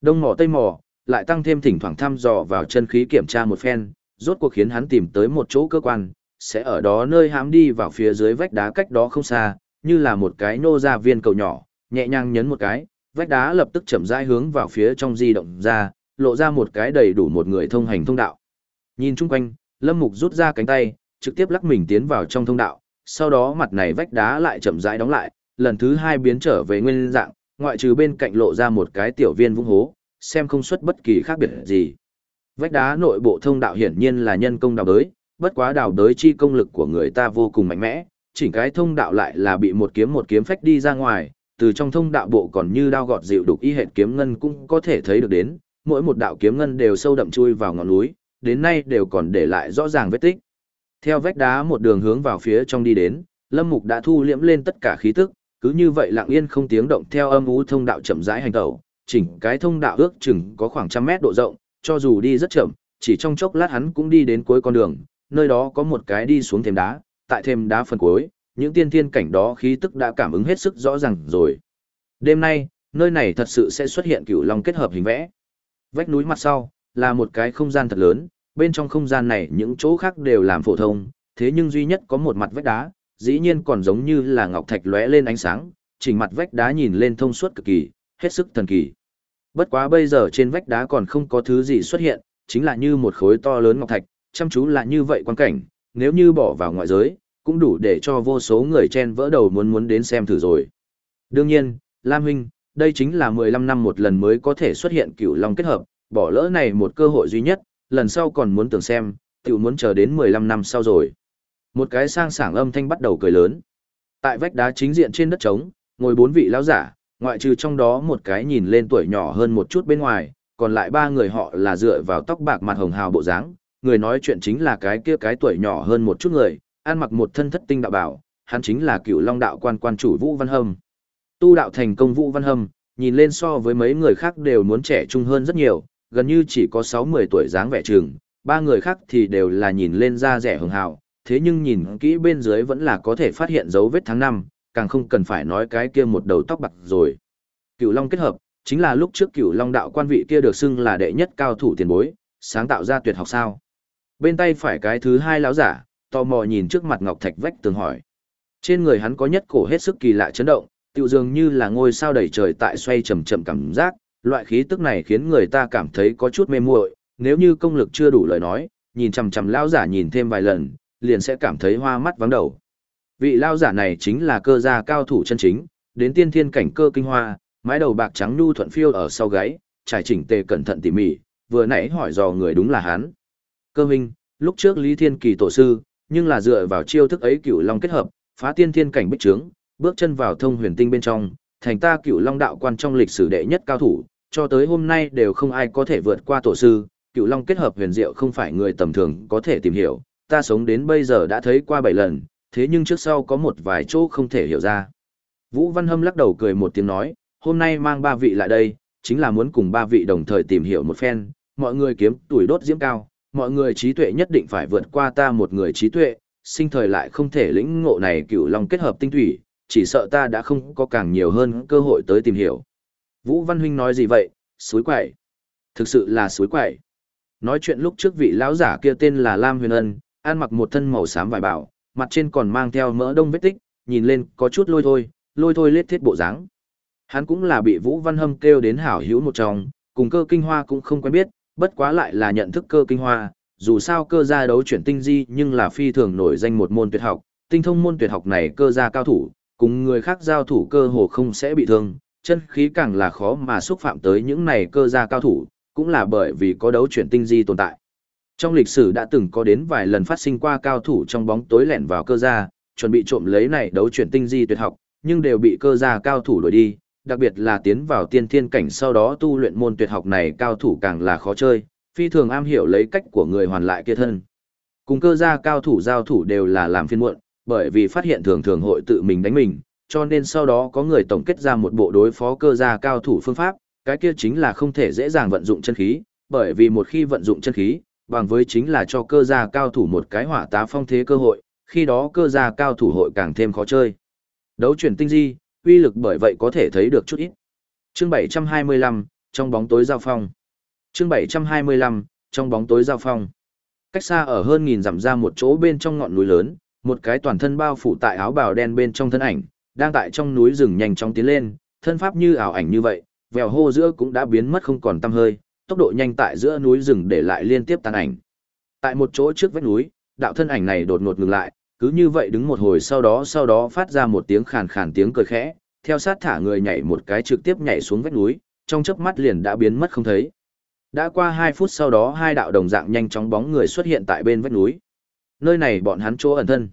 Đông mỏ tây mỏ, lại tăng thêm thỉnh thoảng thăm dò vào chân khí kiểm tra một phen, rốt cuộc khiến hắn tìm tới một chỗ cơ quan, sẽ ở đó nơi hãm đi vào phía dưới vách đá cách đó không xa, như là một cái nô ra viên cầu nhỏ, nhẹ nhàng nhấn một cái, vách đá lập tức chậm rãi hướng vào phía trong di động ra, lộ ra một cái đầy đủ một người thông hành thông đạo. Nhìn chung quanh, Lâm Mục rút ra cánh tay, trực tiếp lắc mình tiến vào trong thông đạo, sau đó mặt này vách đá lại chậm rãi đóng lại, lần thứ hai biến trở về nguyên dạng, ngoại trừ bên cạnh lộ ra một cái tiểu viên vung hố, xem không xuất bất kỳ khác biệt gì. Vách đá nội bộ thông đạo hiển nhiên là nhân công đào đới, bất quá đào đới chi công lực của người ta vô cùng mạnh mẽ, chỉnh cái thông đạo lại là bị một kiếm một kiếm phách đi ra ngoài, từ trong thông đạo bộ còn như đao gọt dịu đục y hệt kiếm ngân cũng có thể thấy được đến, mỗi một đạo kiếm ngân đều sâu đậm chui vào ngọn núi, đến nay đều còn để lại rõ ràng vết tích. Theo vách đá một đường hướng vào phía trong đi đến, Lâm Mục đã thu liễm lên tất cả khí tức, cứ như vậy lặng yên không tiếng động theo âm u thông đạo chậm rãi hành tẩu, chỉnh cái thông đạo ước chừng có khoảng trăm mét độ rộng, cho dù đi rất chậm, chỉ trong chốc lát hắn cũng đi đến cuối con đường, nơi đó có một cái đi xuống thềm đá, tại thềm đá phần cuối, những tiên thiên cảnh đó khí tức đã cảm ứng hết sức rõ ràng rồi. Đêm nay, nơi này thật sự sẽ xuất hiện cửu long kết hợp hình vẽ. Vách núi mặt sau, là một cái không gian thật lớn, bên trong không gian này những chỗ khác đều làm phổ thông, thế nhưng duy nhất có một mặt vách đá, dĩ nhiên còn giống như là ngọc thạch lóe lên ánh sáng, chỉnh mặt vách đá nhìn lên thông suốt cực kỳ, hết sức thần kỳ. Bất quá bây giờ trên vách đá còn không có thứ gì xuất hiện, chính là như một khối to lớn ngọc thạch, chăm chú là như vậy quan cảnh, nếu như bỏ vào ngoại giới, cũng đủ để cho vô số người chen vỡ đầu muốn muốn đến xem thử rồi. Đương nhiên, Lam Huynh, đây chính là 15 năm một lần mới có thể xuất hiện cửu long kết hợp, bỏ lỡ này một cơ hội duy nhất, lần sau còn muốn tưởng xem, tiểu muốn chờ đến 15 năm sau rồi. Một cái sang sảng âm thanh bắt đầu cười lớn. Tại vách đá chính diện trên đất trống, ngồi bốn vị lão giả, ngoại trừ trong đó một cái nhìn lên tuổi nhỏ hơn một chút bên ngoài, còn lại ba người họ là dựa vào tóc bạc mặt hồng hào bộ dáng, người nói chuyện chính là cái kia cái tuổi nhỏ hơn một chút người, ăn mặc một thân thất tinh đạo bảo, hắn chính là cựu long đạo quan quan chủ Vũ Văn Hâm. Tu đạo thành công Vũ Văn Hâm, nhìn lên so với mấy người khác đều muốn trẻ trung hơn rất nhiều, gần như chỉ có 6-10 tuổi dáng vẻ trường, ba người khác thì đều là nhìn lên da rẻ hường hào, thế nhưng nhìn kỹ bên dưới vẫn là có thể phát hiện dấu vết tháng năm, càng không cần phải nói cái kia một đầu tóc bạc rồi. Cửu Long kết hợp, chính là lúc trước Cửu Long đạo quan vị kia được xưng là đệ nhất cao thủ tiền bối, sáng tạo ra tuyệt học sao. Bên tay phải cái thứ hai lão giả, tò mò nhìn trước mặt ngọc thạch vách tường hỏi. Trên người hắn có nhất cổ hết sức kỳ lạ chấn động, tựu dường như là ngôi sao đầy trời tại xoay chậm chậm cảm giác, loại khí tức này khiến người ta cảm thấy có chút mê muội, nếu như công lực chưa đủ lời nói, nhìn chằm chằm lão giả nhìn thêm vài lần, liền sẽ cảm thấy hoa mắt vắng đầu. Vị lao giả này chính là cơ gia cao thủ chân chính, đến tiên thiên cảnh cơ kinh hoa, mái đầu bạc trắng nhu thuận phiêu ở sau gáy, trải chỉnh tề cẩn thận tỉ mỉ, vừa nãy hỏi dò người đúng là hắn. Cơ minh, lúc trước Lý Thiên Kỳ tổ sư, nhưng là dựa vào chiêu thức ấy cửu long kết hợp, phá tiên thiên cảnh bích trướng, bước chân vào thông huyền tinh bên trong, thành ta cửu long đạo quan trong lịch sử đệ nhất cao thủ, cho tới hôm nay đều không ai có thể vượt qua tổ sư, cựu long kết hợp huyền diệu không phải người tầm thường có thể tìm hiểu, ta sống đến bây giờ đã thấy qua bảy lần, thế nhưng trước sau có một vài chỗ không thể hiểu ra. Vũ Văn Hâm lắc đầu cười một tiếng nói, hôm nay mang ba vị lại đây, chính là muốn cùng ba vị đồng thời tìm hiểu một phen, mọi người kiếm tuổi đốt diễm cao, mọi người trí tuệ nhất định phải vượt qua ta một người trí tuệ, sinh thời lại không thể lĩnh ngộ này cửu long kết hợp tinh thủy, chỉ sợ ta đã không có càng nhiều hơn cơ hội tới tìm hiểu. Vũ Văn Huynh nói gì vậy, suối quậy. Thực sự là suối quậy. Nói chuyện lúc trước vị lão giả kia tên là Lam Huyền Ân, ăn mặc một thân màu xám vải bảo, mặt trên còn mang theo mỡ đông vết tích, nhìn lên có chút lôi thôi, lôi thôi lết thiết bộ dáng. Hắn cũng là bị Vũ Văn Hâm kêu đến hảo hữu một trong, cùng cơ kinh hoa cũng không quen biết, bất quá lại là nhận thức cơ kinh hoa, dù sao cơ gia đấu chuyển tinh di nhưng là phi thường nổi danh một môn tuyệt học, tinh thông môn tuyệt học này cơ gia cao thủ, cùng người khác giao thủ cơ hồ không sẽ bị thương, chân khí càng là khó mà xúc phạm tới những này cơ gia cao thủ, cũng là bởi vì có đấu chuyển tinh di tồn tại. Trong lịch sử đã từng có đến vài lần phát sinh qua cao thủ trong bóng tối lẻn vào cơ gia, chuẩn bị trộm lấy này đấu chuyển tinh di tuyệt học, nhưng đều bị cơ gia cao thủ đuổi đi, đặc biệt là tiến vào tiên thiên cảnh sau đó tu luyện môn tuyệt học này cao thủ càng là khó chơi, phi thường am hiểu lấy cách của người hoàn lại kia thân. Cùng cơ gia cao thủ giao thủ đều là làm phiên muộn, bởi vì phát hiện thường thường hội tự mình đánh mình, cho nên sau đó có người tổng kết ra một bộ đối phó cơ gia cao thủ phương pháp, cái kia chính là không thể dễ dàng vận dụng chân khí, bởi vì một khi vận dụng chân khí, bằng với chính là cho cơ gia cao thủ một cái hỏa tá phong thế cơ hội, khi đó cơ gia cao thủ hội càng thêm khó chơi. Đấu chuyển tinh di, uy lực bởi vậy có thể thấy được chút ít. Chương 725, trong bóng tối giao phong. Chương 725, trong bóng tối giao phong. Cách xa ở hơn nghìn dặm ra một chỗ bên trong ngọn núi lớn, một cái toàn thân bao phủ tại áo bào đen bên trong thân ảnh, đang tại trong núi rừng nhanh chóng tiến lên, thân pháp như ảo ảnh như vậy, vèo hô giữa cũng đã biến mất không còn tăm hơi, tốc độ nhanh tại giữa núi rừng để lại liên tiếp tàn ảnh. Tại một chỗ trước vách núi, đạo thân ảnh này đột ngột ngừng lại, cứ như vậy đứng một hồi sau đó sau đó phát ra một tiếng khàn khàn tiếng cười khẽ, theo sát thả người nhảy một cái trực tiếp nhảy xuống vách núi, trong chớp mắt liền đã biến mất không thấy. Đã qua 2 phút sau đó hai đạo đồng dạng nhanh chóng bóng người xuất hiện tại bên vách núi. Nơi này bọn hắn chỗ ẩn thân.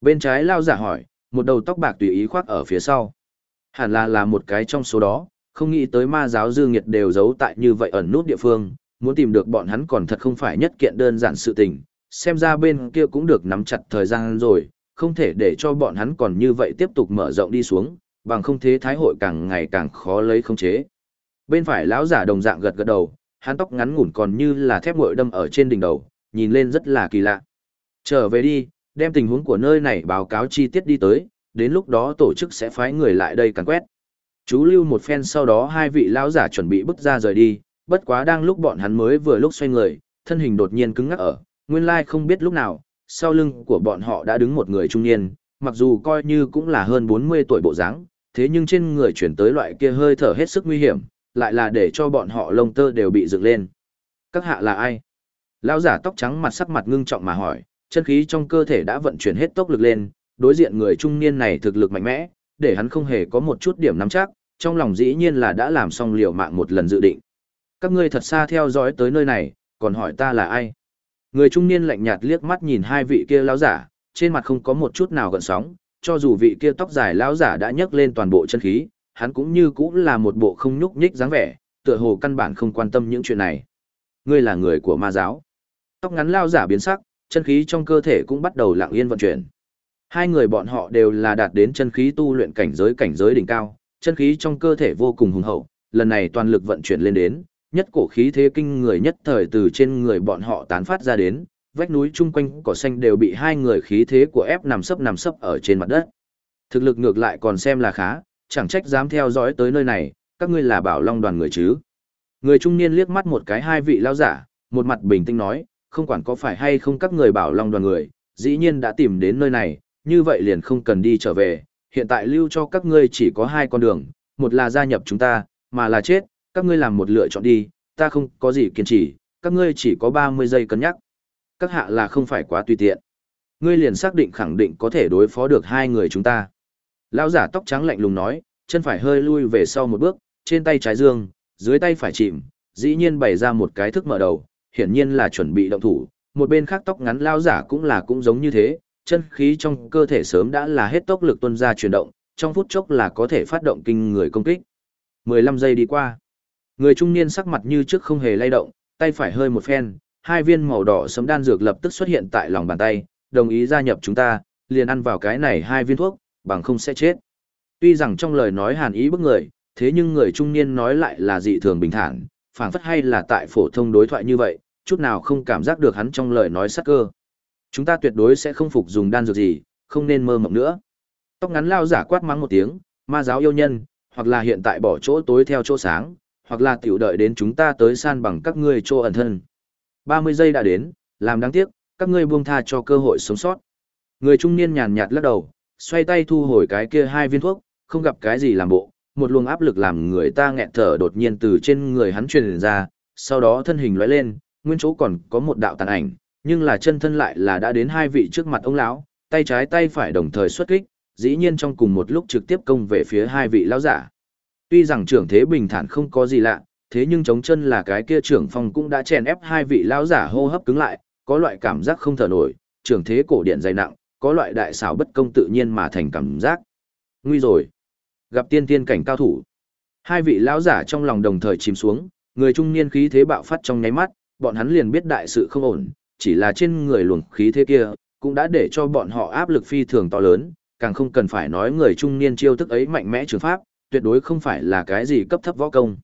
Bên trái lao giả hỏi, một đầu tóc bạc tùy ý khoác ở phía sau. Hẳn là là một cái trong số đó, không nghĩ tới ma giáo dư nghiệt đều giấu tại như vậy ẩn nút địa phương, muốn tìm được bọn hắn còn thật không phải nhất kiện đơn giản sự tình, xem ra bên kia cũng được nắm chặt thời gian rồi, không thể để cho bọn hắn còn như vậy tiếp tục mở rộng đi xuống, bằng không thế thái hội càng ngày càng khó lấy khống chế. Bên phải lão giả đồng dạng gật gật đầu, hắn tóc ngắn ngủn còn như là thép nguội đâm ở trên đỉnh đầu, nhìn lên rất là kỳ lạ. Trở về đi, đem tình huống của nơi này báo cáo chi tiết đi tới, đến lúc đó tổ chức sẽ phái người lại đây càng quét. Chú lưu một phen sau đó hai vị lão giả chuẩn bị bước ra rời đi, bất quá đang lúc bọn hắn mới vừa lúc xoay người, thân hình đột nhiên cứng ngắc ở, nguyên lai không biết lúc nào, sau lưng của bọn họ đã đứng một người trung niên, mặc dù coi như cũng là hơn 40 tuổi bộ dáng, thế nhưng trên người chuyển tới loại kia hơi thở hết sức nguy hiểm, lại là để cho bọn họ lông tơ đều bị dựng lên. Các hạ là ai? Lão giả tóc trắng mặt sắc mặt ngưng trọng mà hỏi, chân khí trong cơ thể đã vận chuyển hết tốc lực lên, đối diện người trung niên này thực lực mạnh mẽ, để hắn không hề có một chút điểm nắm chắc, trong lòng dĩ nhiên là đã làm xong liều mạng một lần dự định. Các ngươi thật xa theo dõi tới nơi này, còn hỏi ta là ai? Người trung niên lạnh nhạt liếc mắt nhìn hai vị kia lão giả, trên mặt không có một chút nào gợn sóng, cho dù vị kia tóc dài lão giả đã nhấc lên toàn bộ chân khí, hắn cũng như cũng là một bộ không nhúc nhích dáng vẻ, tựa hồ căn bản không quan tâm những chuyện này. Ngươi là người của ma giáo. Tóc ngắn lão giả biến sắc, chân khí trong cơ thể cũng bắt đầu lặng yên vận chuyển. Hai người bọn họ đều là đạt đến chân khí tu luyện cảnh giới cảnh giới đỉnh cao, chân khí trong cơ thể vô cùng hùng hậu, lần này toàn lực vận chuyển lên đến, nhất cổ khí thế kinh người nhất thời từ trên người bọn họ tán phát ra đến, vách núi chung quanh cỏ xanh đều bị hai người khí thế của ép nằm sấp nằm sấp ở trên mặt đất. Thực lực ngược lại còn xem là khá, chẳng trách dám theo dõi tới nơi này, các ngươi là bảo long đoàn người chứ. Người trung niên liếc mắt một cái hai vị lao giả, một mặt bình tĩnh nói, không quản có phải hay không các người bảo long đoàn người, dĩ nhiên đã tìm đến nơi này, như vậy liền không cần đi trở về, hiện tại lưu cho các ngươi chỉ có hai con đường, một là gia nhập chúng ta, mà là chết, các ngươi làm một lựa chọn đi, ta không có gì kiên trì, các ngươi chỉ có 30 giây cân nhắc. Các hạ là không phải quá tùy tiện. Ngươi liền xác định khẳng định có thể đối phó được hai người chúng ta. Lão giả tóc trắng lạnh lùng nói, chân phải hơi lui về sau một bước, trên tay trái dương, dưới tay phải chìm, dĩ nhiên bày ra một cái thức mở đầu, hiển nhiên là chuẩn bị động thủ, một bên khác tóc ngắn lão giả cũng là cũng giống như thế, chân khí trong cơ thể sớm đã là hết tốc lực tuôn ra chuyển động, trong phút chốc là có thể phát động kinh người công kích. 15 giây đi qua. Người trung niên sắc mặt như trước không hề lay động, tay phải hơi một phen, hai viên màu đỏ sấm đan dược lập tức xuất hiện tại lòng bàn tay, đồng ý gia nhập chúng ta, liền ăn vào cái này hai viên thuốc, bằng không sẽ chết. Tuy rằng trong lời nói hàn ý bức người, thế nhưng người trung niên nói lại là dị thường bình thản, phảng phất hay là tại phổ thông đối thoại như vậy, chút nào không cảm giác được hắn trong lời nói sắc cơ. Chúng ta tuyệt đối sẽ không phục dùng đan dược gì, không nên mơ mộng nữa. Tóc ngắn lao giả quát mắng một tiếng, ma giáo yêu nhân, hoặc là hiện tại bỏ chỗ tối theo chỗ sáng, hoặc là tiểu đợi đến chúng ta tới san bằng các ngươi chỗ ẩn thân. 30 giây đã đến, làm đáng tiếc, các ngươi buông tha cho cơ hội sống sót. Người trung niên nhàn nhạt lắc đầu, xoay tay thu hồi cái kia hai viên thuốc, không gặp cái gì làm bộ, một luồng áp lực làm người ta nghẹt thở đột nhiên từ trên người hắn truyền ra, sau đó thân hình lóe lên, nguyên chỗ còn có một đạo tàn ảnh, nhưng là chân thân lại là đã đến hai vị trước mặt ông lão, tay trái tay phải đồng thời xuất kích, dĩ nhiên trong cùng một lúc trực tiếp công về phía hai vị lão giả. Tuy rằng trưởng thế bình thản không có gì lạ, thế nhưng chống chân là cái kia trưởng phong cũng đã chèn ép hai vị lão giả hô hấp cứng lại, có loại cảm giác không thở nổi, trưởng thế cổ điện dày nặng, có loại đại xảo bất công tự nhiên mà thành cảm giác. Nguy rồi. Gặp tiên tiên cảnh cao thủ. Hai vị lão giả trong lòng đồng thời chìm xuống, người trung niên khí thế bạo phát trong nháy mắt, bọn hắn liền biết đại sự không ổn, chỉ là trên người luồng khí thế kia, cũng đã để cho bọn họ áp lực phi thường to lớn, càng không cần phải nói người trung niên chiêu thức ấy mạnh mẽ trường pháp, tuyệt đối không phải là cái gì cấp thấp võ công.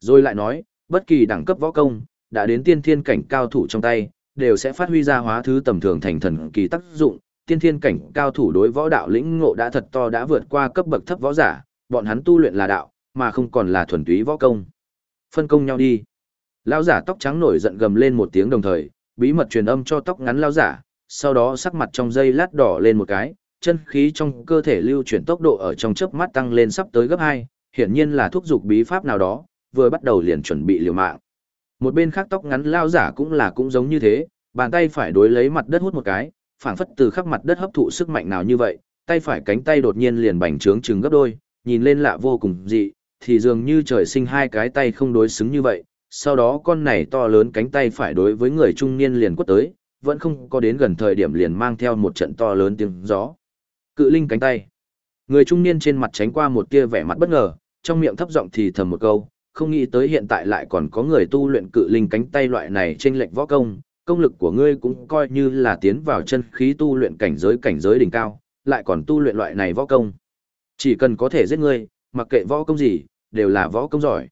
Rồi lại nói, bất kỳ đẳng cấp võ công, đã đến tiên thiên cảnh cao thủ trong tay, đều sẽ phát huy ra hóa thứ tầm thường thành thần kỳ tác dụng. Tiên thiên cảnh cao thủ đối võ đạo lĩnh ngộ đã thật to đã vượt qua cấp bậc thấp võ giả, bọn hắn tu luyện là đạo, mà không còn là thuần túy võ công. Phân công nhau đi. Lão giả tóc trắng nổi giận gầm lên một tiếng đồng thời, bí mật truyền âm cho tóc ngắn lão giả, sau đó sắc mặt trong dây lát đỏ lên một cái, chân khí trong cơ thể lưu chuyển tốc độ ở trong chớp mắt tăng lên sắp tới gấp 2, hiển nhiên là thúc dục bí pháp nào đó, vừa bắt đầu liền chuẩn bị liều mạng. Một bên khác tóc ngắn lão giả cũng là cũng giống như thế, bàn tay phải đối lấy mặt đất hút một cái, phản phất từ khắp mặt đất hấp thụ sức mạnh nào như vậy, tay phải cánh tay đột nhiên liền bành trướng chừng gấp đôi, nhìn lên lạ vô cùng dị, thì dường như trời sinh hai cái tay không đối xứng như vậy, sau đó con này to lớn cánh tay phải đối với người trung niên liền quất tới, vẫn không có đến gần thời điểm liền mang theo một trận to lớn tiếng gió. Cự linh cánh tay. Người trung niên trên mặt tránh qua một tia vẻ mặt bất ngờ, trong miệng thấp giọng thì thầm một câu, không nghĩ tới hiện tại lại còn có người tu luyện cự linh cánh tay loại này trên lệnh võ công, công lực của ngươi cũng coi như là tiến vào chân khí tu luyện cảnh giới cảnh giới đỉnh cao, lại còn tu luyện loại này võ công. Chỉ cần có thể giết ngươi, mặc kệ võ công gì, đều là võ công giỏi.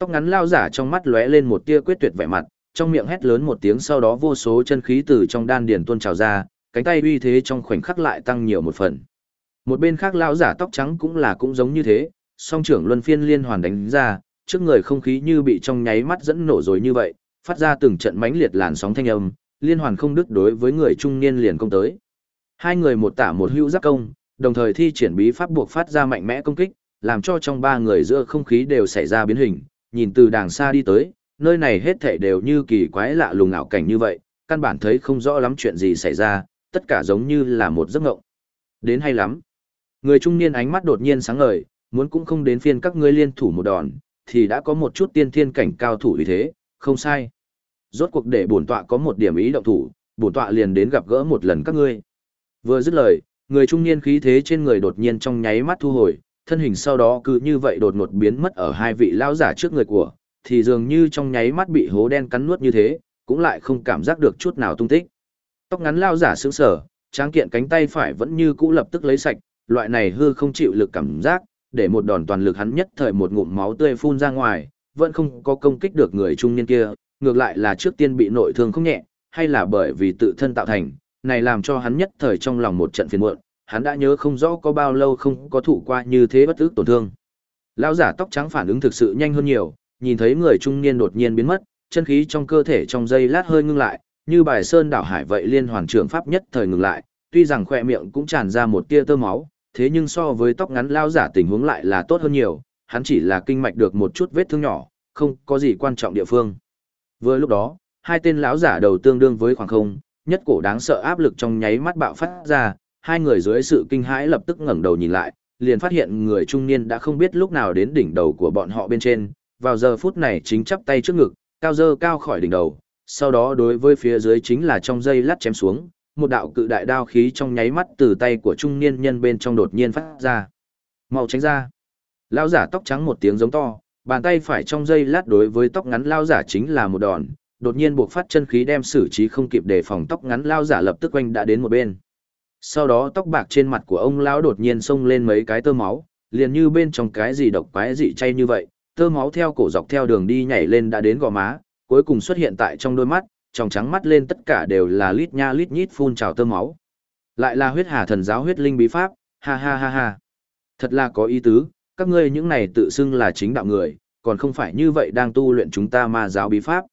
Tóc ngắn lao giả trong mắt lóe lên một tia quyết tuyệt vẻ mặt, trong miệng hét lớn một tiếng sau đó vô số chân khí từ trong đan điền tuôn trào ra, cánh tay uy thế trong khoảnh khắc lại tăng nhiều một phần. Một bên khác lão giả tóc trắng cũng là cũng giống như thế, song trưởng luân phiên liên hoàn đánh ra, trước người không khí như bị trong nháy mắt dẫn nổ rồi như vậy, phát ra từng trận mãnh liệt làn sóng thanh âm, liên hoàn không đứt đối với người trung niên liền công tới. Hai người một tả một hữu giáp công, đồng thời thi triển bí pháp buộc phát ra mạnh mẽ công kích, làm cho trong ba người giữa không khí đều xảy ra biến hình, nhìn từ đàng xa đi tới, nơi này hết thảy đều như kỳ quái lạ lùng ảo cảnh như vậy, căn bản thấy không rõ lắm chuyện gì xảy ra, tất cả giống như là một giấc mộng. Đến hay lắm. Người trung niên ánh mắt đột nhiên sáng ngời, muốn cũng không đến phiên các ngươi liên thủ một đòn, thì đã có một chút tiên thiên cảnh cao thủ như thế, không sai. Rốt cuộc để bổn tọa có một điểm ý động thủ, bổn tọa liền đến gặp gỡ một lần các ngươi. Vừa dứt lời, người trung niên khí thế trên người đột nhiên trong nháy mắt thu hồi, thân hình sau đó cứ như vậy đột ngột biến mất ở hai vị lão giả trước người của, thì dường như trong nháy mắt bị hố đen cắn nuốt như thế, cũng lại không cảm giác được chút nào tung tích. Tóc ngắn lão giả sững sờ, tráng kiện cánh tay phải vẫn như cũ lập tức lấy sạch, loại này hư không chịu lực cảm giác, để một đòn toàn lực hắn nhất thời một ngụm máu tươi phun ra ngoài, vẫn không có công kích được người trung niên kia, ngược lại là trước tiên bị nội thương không nhẹ, hay là bởi vì tự thân tạo thành, này làm cho hắn nhất thời trong lòng một trận phiền muộn, hắn đã nhớ không rõ có bao lâu không có thụ qua như thế bất ức tổn thương. Lão giả tóc trắng phản ứng thực sự nhanh hơn nhiều, nhìn thấy người trung niên đột nhiên biến mất, chân khí trong cơ thể trong giây lát hơi ngưng lại, như bài sơn đảo hải vậy liên hoàn trưởng pháp nhất thời ngừng lại, tuy rằng khỏe miệng cũng tràn ra một tia tơ máu, thế nhưng so với tóc ngắn lão giả tình huống lại là tốt hơn nhiều, hắn chỉ là kinh mạch được một chút vết thương nhỏ, không có gì quan trọng địa phương. Vừa lúc đó, hai tên lão giả đầu tương đương với khoảng không, nhất cổ đáng sợ áp lực trong nháy mắt bạo phát ra, hai người dưới sự kinh hãi lập tức ngẩng đầu nhìn lại, liền phát hiện người trung niên đã không biết lúc nào đến đỉnh đầu của bọn họ bên trên, vào giờ phút này chính chắp tay trước ngực, cao dơ cao khỏi đỉnh đầu, sau đó đối với phía dưới chính là trong dây lát chém xuống, một đạo cự đại đao khí trong nháy mắt từ tay của trung niên nhân bên trong đột nhiên phát ra. Mau tránh ra. Lão giả tóc trắng một tiếng giống to, bàn tay phải trong dây lát đối với tóc ngắn lão giả chính là một đòn, đột nhiên buộc phát chân khí đem xử trí không kịp để phòng tóc ngắn lão giả lập tức quanh đã đến một bên. Sau đó tóc bạc trên mặt của ông lão đột nhiên xông lên mấy cái tơ máu, liền như bên trong cái gì độc quái dị chay như vậy, tơ máu theo cổ dọc theo đường đi nhảy lên đã đến gò má, cuối cùng xuất hiện tại trong đôi mắt, trong trắng mắt lên tất cả đều là lít nha lít nhít phun trào tơ máu. Lại là huyết hà thần giáo huyết linh bí pháp, ha ha ha ha. Thật là có ý tứ, các ngươi những này tự xưng là chính đạo người, còn không phải như vậy đang tu luyện chúng ta ma giáo bí pháp.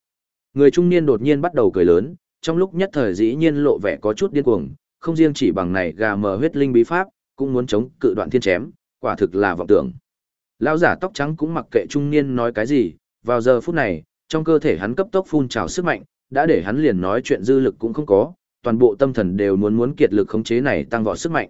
Người trung niên đột nhiên bắt đầu cười lớn, trong lúc nhất thời dĩ nhiên lộ vẻ có chút điên cuồng, không riêng chỉ bằng này gà mờ huyết linh bí pháp, cũng muốn chống cự đoạn thiên chém, quả thực là vọng tưởng. Lão giả tóc trắng cũng mặc kệ trung niên nói cái gì, vào giờ phút này, trong cơ thể hắn cấp tốc phun trào sức mạnh, đã để hắn liền nói chuyện dư lực cũng không có, toàn bộ tâm thần đều muốn muốn kiệt lực khống chế này tăng vọt sức mạnh.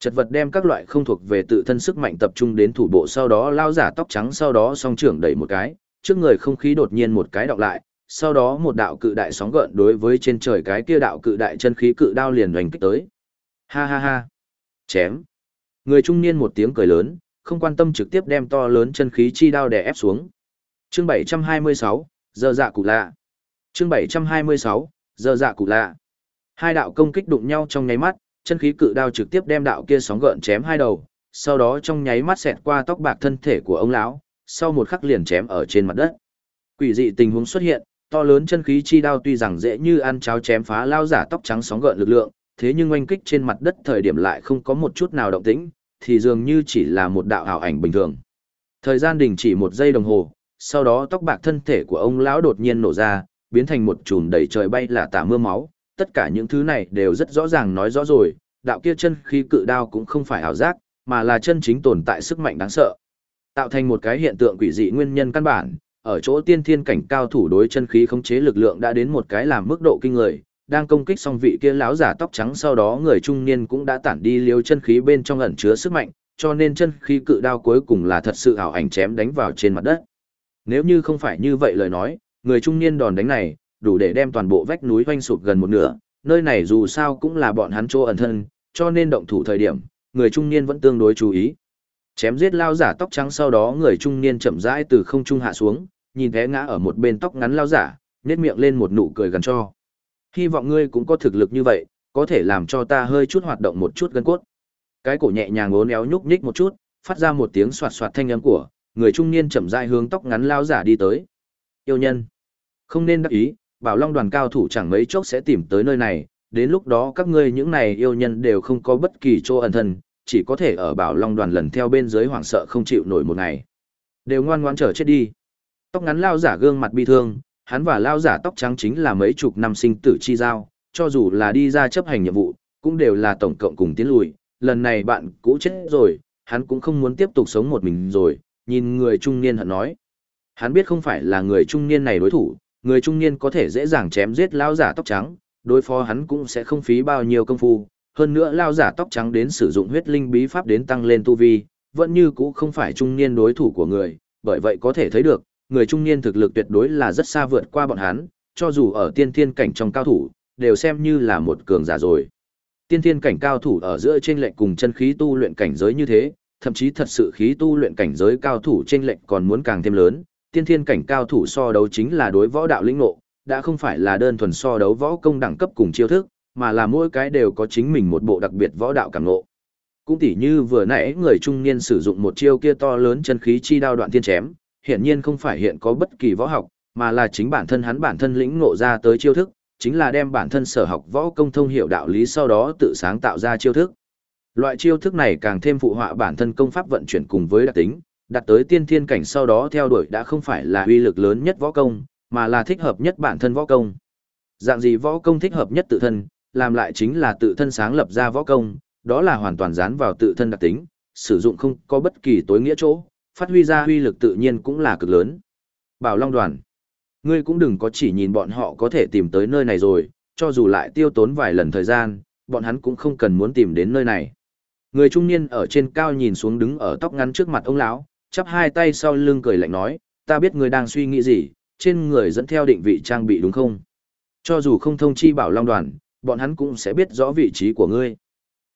Chật vật đem các loại không thuộc về tự thân sức mạnh tập trung đến thủ bộ sau đó lao giả tóc trắng sau đó song trưởng đẩy một cái, trước người không khí đột nhiên một cái đọc lại, sau đó một đạo cự đại sóng gợn đối với trên trời cái kia đạo cự đại chân khí cự đao liền hoành kích tới. Ha ha ha. Chém. Người trung niên một tiếng cười lớn, không quan tâm trực tiếp đem to lớn chân khí chi đao đè ép xuống. Chương 726, giờ dạ cụ lạ. Chương 726, giờ dạ cụ lạ. Hai đạo công kích đụng nhau trong nháy mắt, chân khí cự đao trực tiếp đem đạo kia sóng gợn chém hai đầu, sau đó trong nháy mắt xẹt qua tóc bạc thân thể của ông lão, sau một khắc liền chém ở trên mặt đất. Quỷ dị tình huống xuất hiện, to lớn chân khí chi đao tuy rằng dễ như ăn cháo chém phá lao giả tóc trắng sóng gợn lực lượng, thế nhưng oanh kích trên mặt đất thời điểm lại không có một chút nào động tĩnh, thì dường như chỉ là một đạo ảo ảnh bình thường. Thời gian đình chỉ một giây đồng hồ, sau đó tóc bạc thân thể của ông lão đột nhiên nổ ra, biến thành một chùm đầy trời bay là tả mưa máu, tất cả những thứ này đều rất rõ ràng nói rõ rồi, đạo kia chân khí cự đao cũng không phải ảo giác, mà là chân chính tồn tại sức mạnh đáng sợ. Tạo thành một cái hiện tượng quỷ dị nguyên nhân căn bản, ở chỗ tiên thiên cảnh cao thủ đối chân khí khống chế lực lượng đã đến một cái làm mức độ kinh người, đang công kích xong vị kia lão giả tóc trắng sau đó người trung niên cũng đã tản đi liêu chân khí bên trong ẩn chứa sức mạnh, cho nên chân khí cự đao cuối cùng là thật sự ảo ảnh chém đánh vào trên mặt đất. Nếu như không phải như vậy lời nói, người trung niên đòn đánh này, đủ để đem toàn bộ vách núi oanh sụp gần một nửa, nơi này dù sao cũng là bọn hắn chỗ ẩn thân, cho nên động thủ thời điểm, người trung niên vẫn tương đối chú ý. Chém giết lao giả tóc trắng sau đó người trung niên chậm rãi từ không trung hạ xuống, nhìn té ngã ở một bên tóc ngắn lao giả, nét miệng lên một nụ cười gần cho. Hy vọng ngươi cũng có thực lực như vậy, có thể làm cho ta hơi chút hoạt động một chút gân cốt. Cái cổ nhẹ nhàng uốn éo nhúc nhích một chút, phát ra một tiếng soạt soạt thanh âm của, người trung niên chậm rãi hướng tóc ngắn lao giả đi tới. Yêu nhân, không nên đắc ý, bảo long đoàn cao thủ chẳng mấy chốc sẽ tìm tới nơi này, đến lúc đó các ngươi những này yêu nhân đều không có bất kỳ chỗ ẩn thân, chỉ có thể ở bảo long đoàn lần theo bên dưới hoảng sợ không chịu nổi một ngày. Đều ngoan ngoãn trở chết đi. Tóc ngắn lao giả gương mặt bi thương, hắn và lao giả tóc trắng chính là mấy chục năm sinh tử chi giao, cho dù là đi ra chấp hành nhiệm vụ, cũng đều là tổng cộng cùng tiến lùi, lần này bạn cũ chết rồi, hắn cũng không muốn tiếp tục sống một mình rồi, nhìn người trung niên hận nói. Hắn biết không phải là người trung niên này đối thủ, người trung niên có thể dễ dàng chém giết lao giả tóc trắng, đối phó hắn cũng sẽ không phí bao nhiêu công phu, hơn nữa lao giả tóc trắng đến sử dụng huyết linh bí pháp đến tăng lên tu vi, vẫn như cũ không phải trung niên đối thủ của người, bởi vậy có thể thấy được, người trung niên thực lực tuyệt đối là rất xa vượt qua bọn hắn, cho dù ở tiên thiên cảnh trong cao thủ, đều xem như là một cường giả rồi. Tiên thiên cảnh cao thủ ở giữa trên lệnh cùng chân khí tu luyện cảnh giới như thế, thậm chí thật sự khí tu luyện cảnh giới cao thủ trên lệnh còn muốn càng thêm lớn, tiên thiên cảnh cao thủ so đấu chính là đối võ đạo lĩnh ngộ, đã không phải là đơn thuần so đấu võ công đẳng cấp cùng chiêu thức, mà là mỗi cái đều có chính mình một bộ đặc biệt võ đạo cảm ngộ. Cũng tỉ như vừa nãy người trung niên sử dụng một chiêu kia to lớn chân khí chi đao đoạn thiên chém, hiện nhiên không phải hiện có bất kỳ võ học, mà là chính bản thân hắn bản thân lĩnh ngộ ra tới chiêu thức, chính là đem bản thân sở học võ công thông hiểu đạo lý sau đó tự sáng tạo ra chiêu thức. Loại chiêu thức này càng thêm phụ họa bản thân công pháp vận chuyển cùng với đặc tính, đạt tới tiên thiên cảnh sau đó theo đuổi đã không phải là uy lực lớn nhất võ công, mà là thích hợp nhất bản thân võ công. Dạng gì võ công thích hợp nhất tự thân, làm lại chính là tự thân sáng lập ra võ công, đó là hoàn toàn dán vào tự thân đặc tính, sử dụng không có bất kỳ tối nghĩa chỗ, phát huy ra uy lực tự nhiên cũng là cực lớn. Bảo Long đoàn, ngươi cũng đừng có chỉ nhìn bọn họ có thể tìm tới nơi này rồi, cho dù lại tiêu tốn vài lần thời gian, bọn hắn cũng không cần muốn tìm đến nơi này. Người trung niên ở trên cao nhìn xuống đứng ở tóc ngắn trước mặt ông lão, chắp hai tay sau lưng cười lạnh nói, ta biết ngươi đang suy nghĩ gì, trên người dẫn theo định vị trang bị đúng không? Cho dù không thông chi bảo long đoàn, bọn hắn cũng sẽ biết rõ vị trí của ngươi.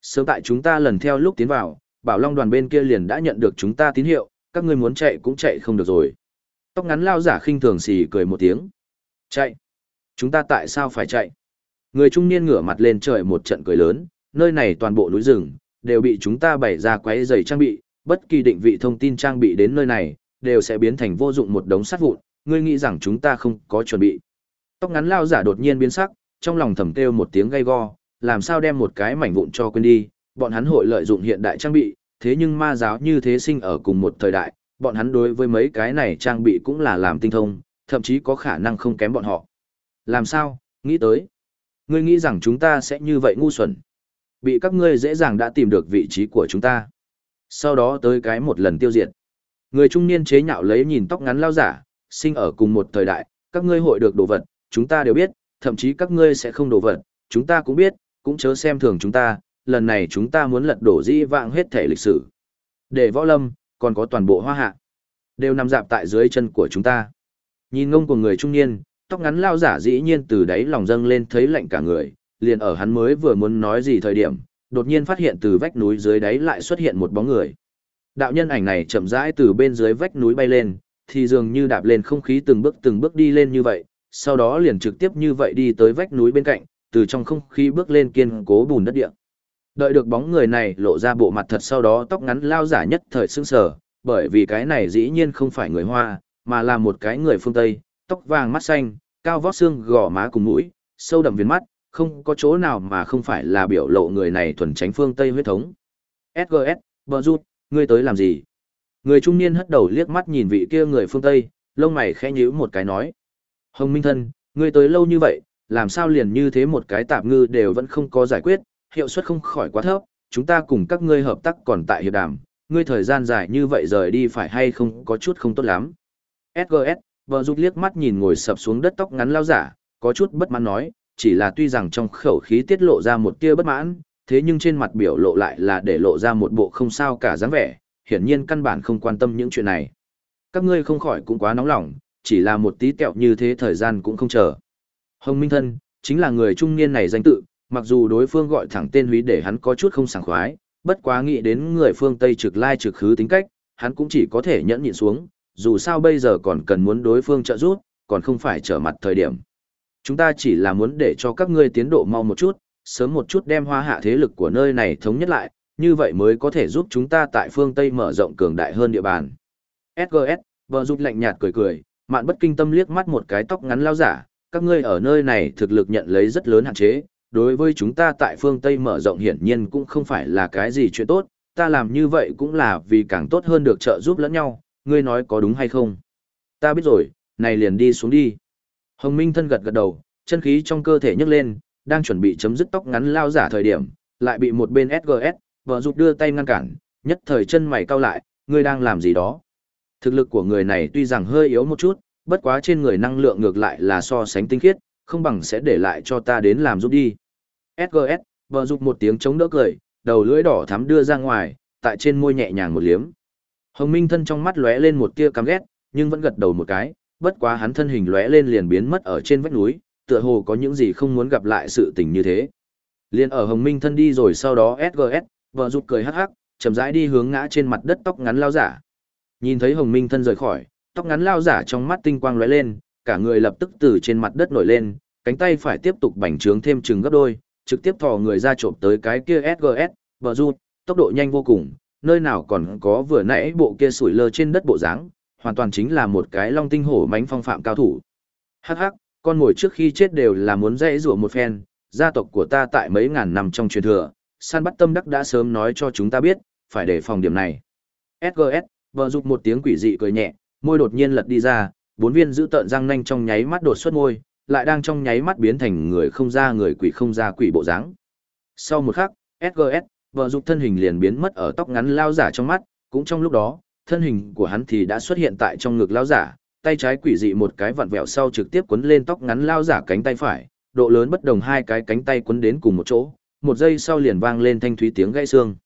Sớm tại chúng ta lần theo lúc tiến vào, bảo long đoàn bên kia liền đã nhận được chúng ta tín hiệu, các ngươi muốn chạy cũng chạy không được rồi. Tóc ngắn lao giả khinh thường xì cười một tiếng. Chạy? Chúng ta tại sao phải chạy? Người trung niên ngửa mặt lên trời một trận cười lớn, nơi này toàn bộ núi rừng, đều bị chúng ta bày ra quấy giày trang bị, bất kỳ định vị thông tin trang bị đến nơi này, đều sẽ biến thành vô dụng một đống sắt vụn, ngươi nghĩ rằng chúng ta không có chuẩn bị. Tóc ngắn lao giả đột nhiên biến sắc, trong lòng thầm kêu một tiếng gay go, làm sao đem một cái mảnh vụn cho quên đi, bọn hắn hội lợi dụng hiện đại trang bị, thế nhưng ma giáo như thế sinh ở cùng một thời đại, bọn hắn đối với mấy cái này trang bị cũng là làm tinh thông, thậm chí có khả năng không kém bọn họ. Làm sao, nghĩ tới. Ngươi nghĩ rằng chúng ta sẽ như vậy ngu xuẩn. Bị các ngươi dễ dàng đã tìm được vị trí của chúng ta. Sau đó tới cái một lần tiêu diệt. Người trung niên chế nhạo lấy nhìn tóc ngắn lao giả, sinh ở cùng một thời đại, các ngươi hội được đồ vật, chúng ta đều biết, thậm chí các ngươi sẽ không đồ vật, chúng ta cũng biết, cũng chớ xem thường chúng ta, lần này chúng ta muốn lật đổ di vạng hết thể lịch sử. Để võ lâm, còn có toàn bộ hoa hạ, đều nằm dạp tại dưới chân của chúng ta. Nhìn ngông của người trung niên, tóc ngắn lao giả dĩ nhiên từ đáy lòng dâng lên thấy lạnh cả người, liền ở hắn mới vừa muốn nói gì thời điểm, đột nhiên phát hiện từ vách núi dưới đáy lại xuất hiện một bóng người. đạo nhân ảnh này chậm rãi từ bên dưới vách núi bay lên, thì dường như đạp lên không khí từng bước từng bước đi lên như vậy, sau đó liền trực tiếp như vậy đi tới vách núi bên cạnh, từ trong không khí bước lên kiên cố bùn đất địa. Đợi được bóng người này lộ ra bộ mặt thật sau đó tóc ngắn lao giả nhất thời sững sờ, bởi vì cái này dĩ nhiên không phải người Hoa, mà là một cái người phương Tây, tóc vàng mắt xanh, cao vót xương gò má cùng mũi, sâu đậm viền mắt, không có chỗ nào mà không phải là biểu lộ người này thuần tránh phương Tây huyết thống. SGS, bờ rút, ngươi tới làm gì? Người trung niên hất đầu liếc mắt nhìn vị kia người phương Tây, lông mày khẽ nhíu một cái nói. Hồng Minh Thân, ngươi tới lâu như vậy, làm sao liền như thế một cái tạp ngư đều vẫn không có giải quyết, hiệu suất không khỏi quá thấp, chúng ta cùng các ngươi hợp tác còn tại hiệp đàm, ngươi thời gian dài như vậy rời đi phải hay không có chút không tốt lắm. SGS, vợ rút liếc mắt nhìn ngồi sập xuống đất tóc ngắn lao giả, có chút bất mãn nói, chỉ là tuy rằng trong khẩu khí tiết lộ ra một tia bất mãn, thế nhưng trên mặt biểu lộ lại là để lộ ra một bộ không sao cả dáng vẻ, hiển nhiên căn bản không quan tâm những chuyện này. Các ngươi không khỏi cũng quá nóng lòng, chỉ là một tí kẹo như thế thời gian cũng không chờ. Hồng Minh Thân, chính là người trung niên này danh tự, mặc dù đối phương gọi thẳng tên húy để hắn có chút không sảng khoái, bất quá nghĩ đến người phương Tây trực lai trực khứ tính cách, hắn cũng chỉ có thể nhẫn nhịn xuống, dù sao bây giờ còn cần muốn đối phương trợ giúp, còn không phải trở mặt thời điểm. Chúng ta chỉ là muốn để cho các ngươi tiến độ mau một chút, sớm một chút đem hoa hạ thế lực của nơi này thống nhất lại, như vậy mới có thể giúp chúng ta tại phương Tây mở rộng cường đại hơn địa bàn. SGS, vợ giúp lạnh nhạt cười cười, mạn bất kinh tâm liếc mắt một cái tóc ngắn lao giả, các ngươi ở nơi này thực lực nhận lấy rất lớn hạn chế, đối với chúng ta tại phương Tây mở rộng hiển nhiên cũng không phải là cái gì chuyện tốt, ta làm như vậy cũng là vì càng tốt hơn được trợ giúp lẫn nhau, ngươi nói có đúng hay không? Ta biết rồi, này liền đi xuống đi. Hồng Minh thân gật gật đầu, chân khí trong cơ thể nhấc lên, đang chuẩn bị chấm dứt tóc ngắn lao giả thời điểm, lại bị một bên SGS, vợ rụt đưa tay ngăn cản, nhất thời chân mày cau lại, ngươi đang làm gì đó? Thực lực của người này tuy rằng hơi yếu một chút, bất quá trên người năng lượng ngược lại là so sánh tinh khiết, không bằng sẽ để lại cho ta đến làm giúp đi. SGS, vợ dục một tiếng chống đỡ cười, đầu lưỡi đỏ thắm đưa ra ngoài, tại trên môi nhẹ nhàng một liếm. Hồng Minh thân trong mắt lóe lên một tia căm ghét, nhưng vẫn gật đầu một cái, bất quá hắn thân hình lóe lên liền biến mất ở trên vách núi, tựa hồ có những gì không muốn gặp lại sự tình như thế. Liên ở Hồng Minh thân đi rồi sau đó SGS, vợ dục cười hắc hắc, chậm rãi đi hướng ngã trên mặt đất tóc ngắn lao giả. Nhìn thấy Hồng Minh thân rời khỏi, tóc ngắn lao giả trong mắt tinh quang lóe lên, cả người lập tức từ trên mặt đất nổi lên, cánh tay phải tiếp tục bành trướng thêm chừng gấp đôi, trực tiếp thò người ra trộm tới cái kia SGS, bờ rút, tốc độ nhanh vô cùng, nơi nào còn có vừa nãy bộ kia sủi lơ trên đất bộ dáng, hoàn toàn chính là một cái long tinh hổ mánh phong phạm cao thủ. Hắc hắc, con ngồi trước khi chết đều là muốn dễ rủa một phen, gia tộc của ta tại mấy ngàn năm trong truyền thừa, san bắt tâm đắc đã sớm nói cho chúng ta biết, phải đề phòng điểm này. SGS, vợ dục một tiếng quỷ dị cười nhẹ, môi đột nhiên lật đi ra, bốn viên giữ tợn răng nanh trong nháy mắt đột xuất môi, lại đang trong nháy mắt biến thành người không ra người quỷ không ra quỷ bộ dáng. Sau một khắc, SGS, vợ dục thân hình liền biến mất ở tóc ngắn lao giả trong mắt, cũng trong lúc đó, thân hình của hắn thì đã xuất hiện tại trong ngực lao giả, tay trái quỷ dị một cái vặn vẹo sau trực tiếp quấn lên tóc ngắn lao giả cánh tay phải, độ lớn bất đồng hai cái cánh tay quấn đến cùng một chỗ, một giây sau liền vang lên thanh thúy tiếng gãy xương.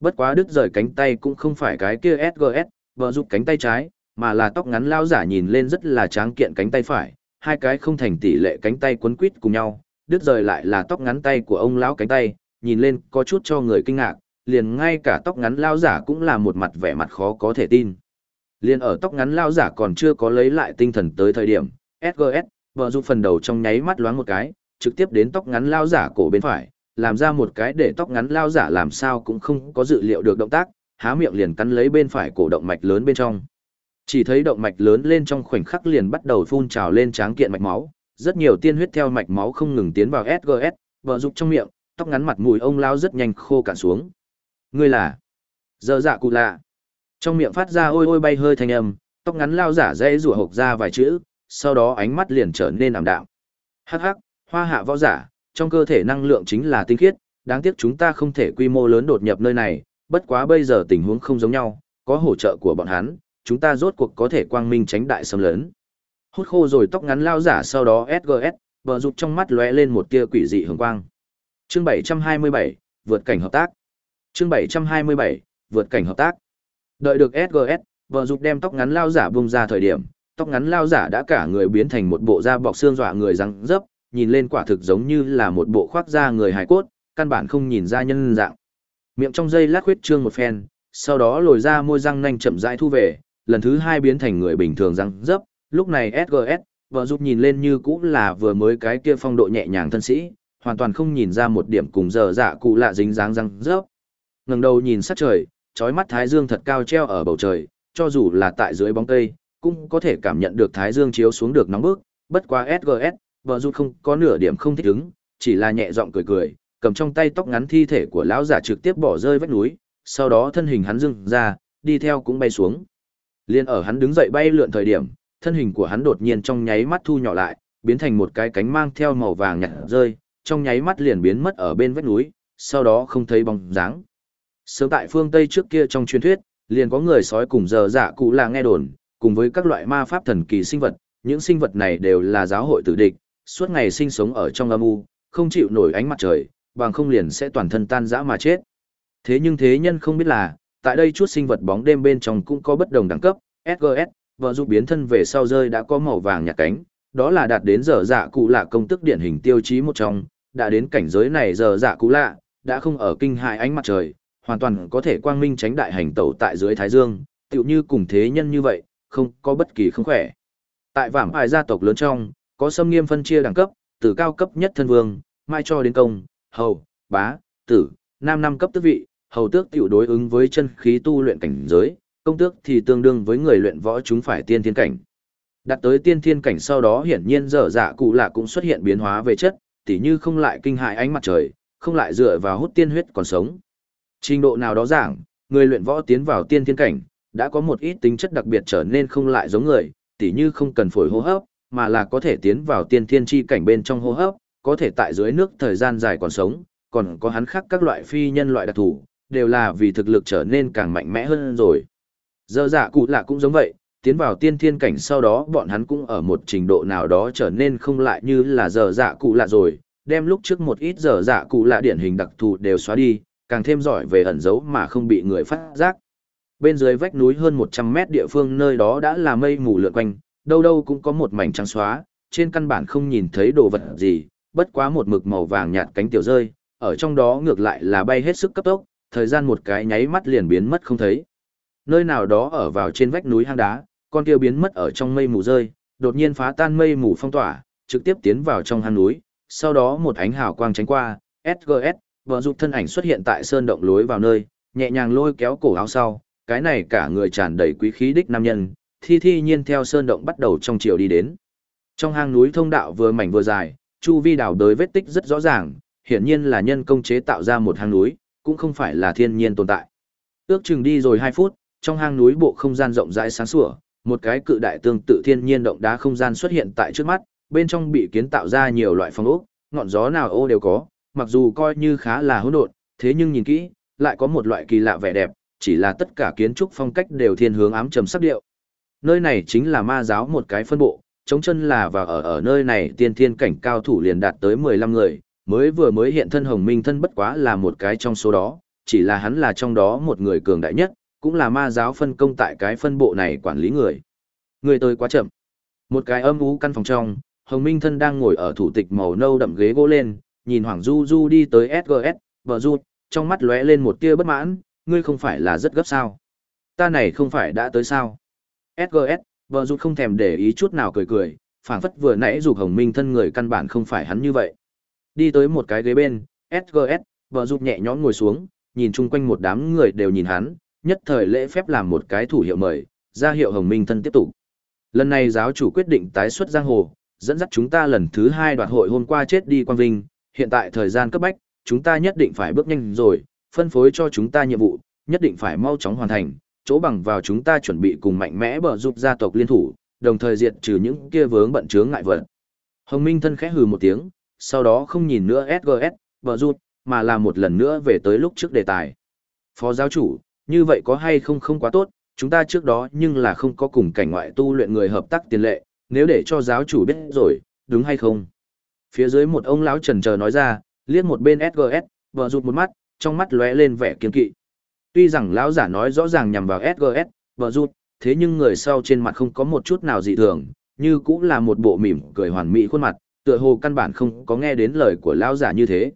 Bất quá đứt rời cánh tay cũng không phải cái kia SGS, vợ dục cánh tay trái, mà là tóc ngắn lao giả nhìn lên rất là tráng kiện cánh tay phải, hai cái không thành tỷ lệ cánh tay quấn quít cùng nhau, đứt rời lại là tóc ngắn tay của ông lão cánh tay, nhìn lên có chút cho người kinh ngạc, liền ngay cả tóc ngắn lao giả cũng là một mặt vẻ mặt khó có thể tin. Liền ở tóc ngắn lao giả còn chưa có lấy lại tinh thần tới thời điểm, SGS, vợ giúp phần đầu trong nháy mắt loáng một cái, trực tiếp đến tóc ngắn lao giả cổ bên phải, làm ra một cái để tóc ngắn lao giả làm sao cũng không có dự liệu được động tác, há miệng liền cắn lấy bên phải cổ động mạch lớn bên trong. Chỉ thấy động mạch lớn lên trong khoảnh khắc liền bắt đầu phun trào lên tráng kiện mạch máu, rất nhiều tiên huyết theo mạch máu không ngừng tiến vào SGS, vợ dục trong miệng, tóc ngắn mặt mũi ông lao rất nhanh khô cạn xuống. Ngươi là? Giờ dạ cụ lạ. Trong miệng phát ra ôi ôi bay hơi thanh âm, tóc ngắn lao giả dễ rủa hộc ra vài chữ, sau đó ánh mắt liền trở nên ảm đạm. Hắc hắc, hoa hạ võ giả, trong cơ thể năng lượng chính là tinh khiết, đáng tiếc chúng ta không thể quy mô lớn đột nhập nơi này, bất quá bây giờ tình huống không giống nhau, có hỗ trợ của bọn hắn, chúng ta rốt cuộc có thể quang minh tránh đại xâm lớn. Hút khô rồi tóc ngắn lao giả sau đó SGS, vợ rụt trong mắt lóe lên một tia quỷ dị hường quang. Chương 727, vượt cảnh hợp tác. Chương 727, vượt cảnh hợp tác. Đợi được SGS, vợ rụt đem tóc ngắn lao giả bung ra thời điểm, tóc ngắn lao giả đã cả người biến thành một bộ da bọc xương dọa người răng dấp, nhìn lên quả thực giống như là một bộ khoác da người hài cốt, căn bản không nhìn ra nhân dạng. Miệng trong dây lát huyết trương một phen, sau đó lồi ra môi răng nanh chậm rãi thu về, lần thứ hai biến thành người bình thường răng dấp, lúc này SGS, vợ giúp nhìn lên như cũng là vừa mới cái kia phong độ nhẹ nhàng thân sĩ, hoàn toàn không nhìn ra một điểm cùng giờ dạ cụ lạ dính dáng răng dấp. ngẩng đầu nhìn sát trời, trói mắt thái dương thật cao treo ở bầu trời, cho dù là tại dưới bóng cây, cũng có thể cảm nhận được thái dương chiếu xuống được nóng bức, bất quá SGS, vợ giúp không có nửa điểm không thích ứng, chỉ là nhẹ giọng cười cười, cầm trong tay tóc ngắn thi thể của lão giả trực tiếp bỏ rơi vách núi, sau đó thân hình hắn dưng ra, đi theo cũng bay xuống. Liên ở hắn đứng dậy bay lượn thời điểm, thân hình của hắn đột nhiên trong nháy mắt thu nhỏ lại, biến thành một cái cánh mang theo màu vàng nhạt rơi, trong nháy mắt liền biến mất ở bên vách núi, sau đó không thấy bóng dáng. Sớm tại phương Tây trước kia trong truyền thuyết, liền có người sói cùng giờ giả cụ là nghe đồn, cùng với các loại ma pháp thần kỳ sinh vật, những sinh vật này đều là giáo hội tử địch, suốt ngày sinh sống ở trong âm u, không chịu nổi ánh mặt trời, bằng không liền sẽ toàn thân tan rã mà chết. Thế nhưng thế nhân không biết là, tại đây chút sinh vật bóng đêm bên trong cũng có bất đồng đẳng cấp, SGS, vợ giúp biến thân về sau rơi đã có màu vàng nhạt cánh, đó là đạt đến giờ dạ cụ lạ công tức điển hình tiêu chí một trong, đã đến cảnh giới này giờ dạ cụ lạ, đã không ở kinh hại ánh mặt trời, hoàn toàn có thể quang minh tránh đại hành tẩu tại dưới thái dương, tựu như cùng thế nhân như vậy, không có bất kỳ không khỏe. Tại vảm ải gia tộc lớn trong, có xâm nghiêm phân chia đẳng cấp, từ cao cấp nhất thân vương, mai cho đến công, hầu, bá, tử, nam năm cấp tước vị, hầu tước tiểu đối ứng với chân khí tu luyện cảnh giới, công tước thì tương đương với người luyện võ chúng phải tiên thiên cảnh. Đặt tới tiên thiên cảnh sau đó hiển nhiên dở dạ cụ lạ cũng xuất hiện biến hóa về chất, tỉ như không lại kinh hại ánh mặt trời, không lại dựa vào hút tiên huyết còn sống. Trình độ nào đó giảng, người luyện võ tiến vào tiên thiên cảnh, đã có một ít tính chất đặc biệt trở nên không lại giống người, tỉ như không cần phổi hô hấp, mà là có thể tiến vào tiên thiên chi cảnh bên trong hô hấp, có thể tại dưới nước thời gian dài còn sống, còn có hắn khác các loại phi nhân loại đặc thù, đều là vì thực lực trở nên càng mạnh mẽ hơn rồi. Giờ dạ cụ lạ cũng giống vậy, tiến vào tiên thiên cảnh sau đó bọn hắn cũng ở một trình độ nào đó trở nên không lại như là giờ dạ cụ lạ rồi, đem lúc trước một ít giờ dạ cụ lạ điển hình đặc thù đều xóa đi, càng thêm giỏi về ẩn giấu mà không bị người phát giác. Bên dưới vách núi hơn 100 mét địa phương nơi đó đã là mây mù lượn quanh, đâu đâu cũng có một mảnh trắng xóa, trên căn bản không nhìn thấy đồ vật gì, bất quá một mực màu vàng nhạt cánh tiểu rơi, ở trong đó ngược lại là bay hết sức cấp tốc, thời gian một cái nháy mắt liền biến mất không thấy. Nơi nào đó ở vào trên vách núi hang đá, con kia biến mất ở trong mây mù rơi, đột nhiên phá tan mây mù phong tỏa, trực tiếp tiến vào trong hang núi, sau đó một ánh hào quang tránh qua, SGS, vợ dục thân ảnh xuất hiện tại sơn động lối vào nơi, nhẹ nhàng lôi kéo cổ áo sau, cái này cả người tràn đầy quý khí đích nam nhân, thi thi nhiên theo sơn động bắt đầu trong chiều đi đến. Trong hang núi thông đạo vừa mảnh vừa dài, chu vi đào đới vết tích rất rõ ràng, hiển nhiên là nhân công chế tạo ra một hang núi, cũng không phải là thiên nhiên tồn tại. Ước chừng đi rồi 2 phút, trong hang núi bộ không gian rộng rãi sáng sủa, một cái cự đại tương tự thiên nhiên động đá không gian xuất hiện tại trước mắt, bên trong bị kiến tạo ra nhiều loại phong ốc, ngọn gió nào ô đều có, mặc dù coi như khá là hỗn độn, thế nhưng nhìn kỹ, lại có một loại kỳ lạ vẻ đẹp, chỉ là tất cả kiến trúc phong cách đều thiên hướng ám trầm sắc điệu. Nơi này chính là ma giáo một cái phân bộ, chống chân là và ở ở nơi này tiên thiên cảnh cao thủ liền đạt tới 15 người, mới vừa mới hiện thân hồng minh thân bất quá là một cái trong số đó, chỉ là hắn là trong đó một người cường đại nhất, cũng là ma giáo phân công tại cái phân bộ này quản lý người. Người tới quá chậm. Một cái âm ú căn phòng trong, hồng minh thân đang ngồi ở thủ tịch màu nâu đậm ghế gỗ lên, nhìn Hoàng Du Du đi tới SGS, vợ Du, trong mắt lóe lên một tia bất mãn, ngươi không phải là rất gấp sao. Ta này không phải đã tới sao. SGS, vợ Du không thèm để ý chút nào cười cười, phảng phất vừa nãy dục hồng minh thân người căn bản không phải hắn như vậy. Đi tới một cái ghế bên, SGS, vợ giúp nhẹ nhõm ngồi xuống, nhìn chung quanh một đám người đều nhìn hắn, nhất thời lễ phép làm một cái thủ hiệu mời, ra hiệu Hồng Minh thân tiếp tục. Lần này giáo chủ quyết định tái xuất giang hồ, dẫn dắt chúng ta lần thứ hai đoạt hội hôm qua chết đi Quang Vinh, hiện tại thời gian cấp bách, chúng ta nhất định phải bước nhanh rồi, phân phối cho chúng ta nhiệm vụ, nhất định phải mau chóng hoàn thành, chỗ bằng vào chúng ta chuẩn bị cùng mạnh mẽ bờ giúp gia tộc liên thủ, đồng thời diệt trừ những kia vướng bận chướng ngại vật. Hồng Minh thân khẽ hừ một tiếng, sau đó không nhìn nữa SGS, vợ rụt, mà là một lần nữa về tới lúc trước đề tài. Phó giáo chủ, như vậy có hay không không quá tốt, chúng ta trước đó nhưng là không có cùng cảnh ngoại tu luyện người hợp tác tiền lệ, nếu để cho giáo chủ biết rồi, đúng hay không? Phía dưới một ông lão trần chờ nói ra, liếc một bên SGS, vợ rụt một mắt, trong mắt lóe lên vẻ kiên kỵ. Tuy rằng lão giả nói rõ ràng nhằm vào SGS, vợ rụt, thế nhưng người sau trên mặt không có một chút nào dị thường, như cũng là một bộ mỉm cười hoàn mỹ khuôn mặt, tựa hồ căn bản không có nghe đến lời của lão giả như thế.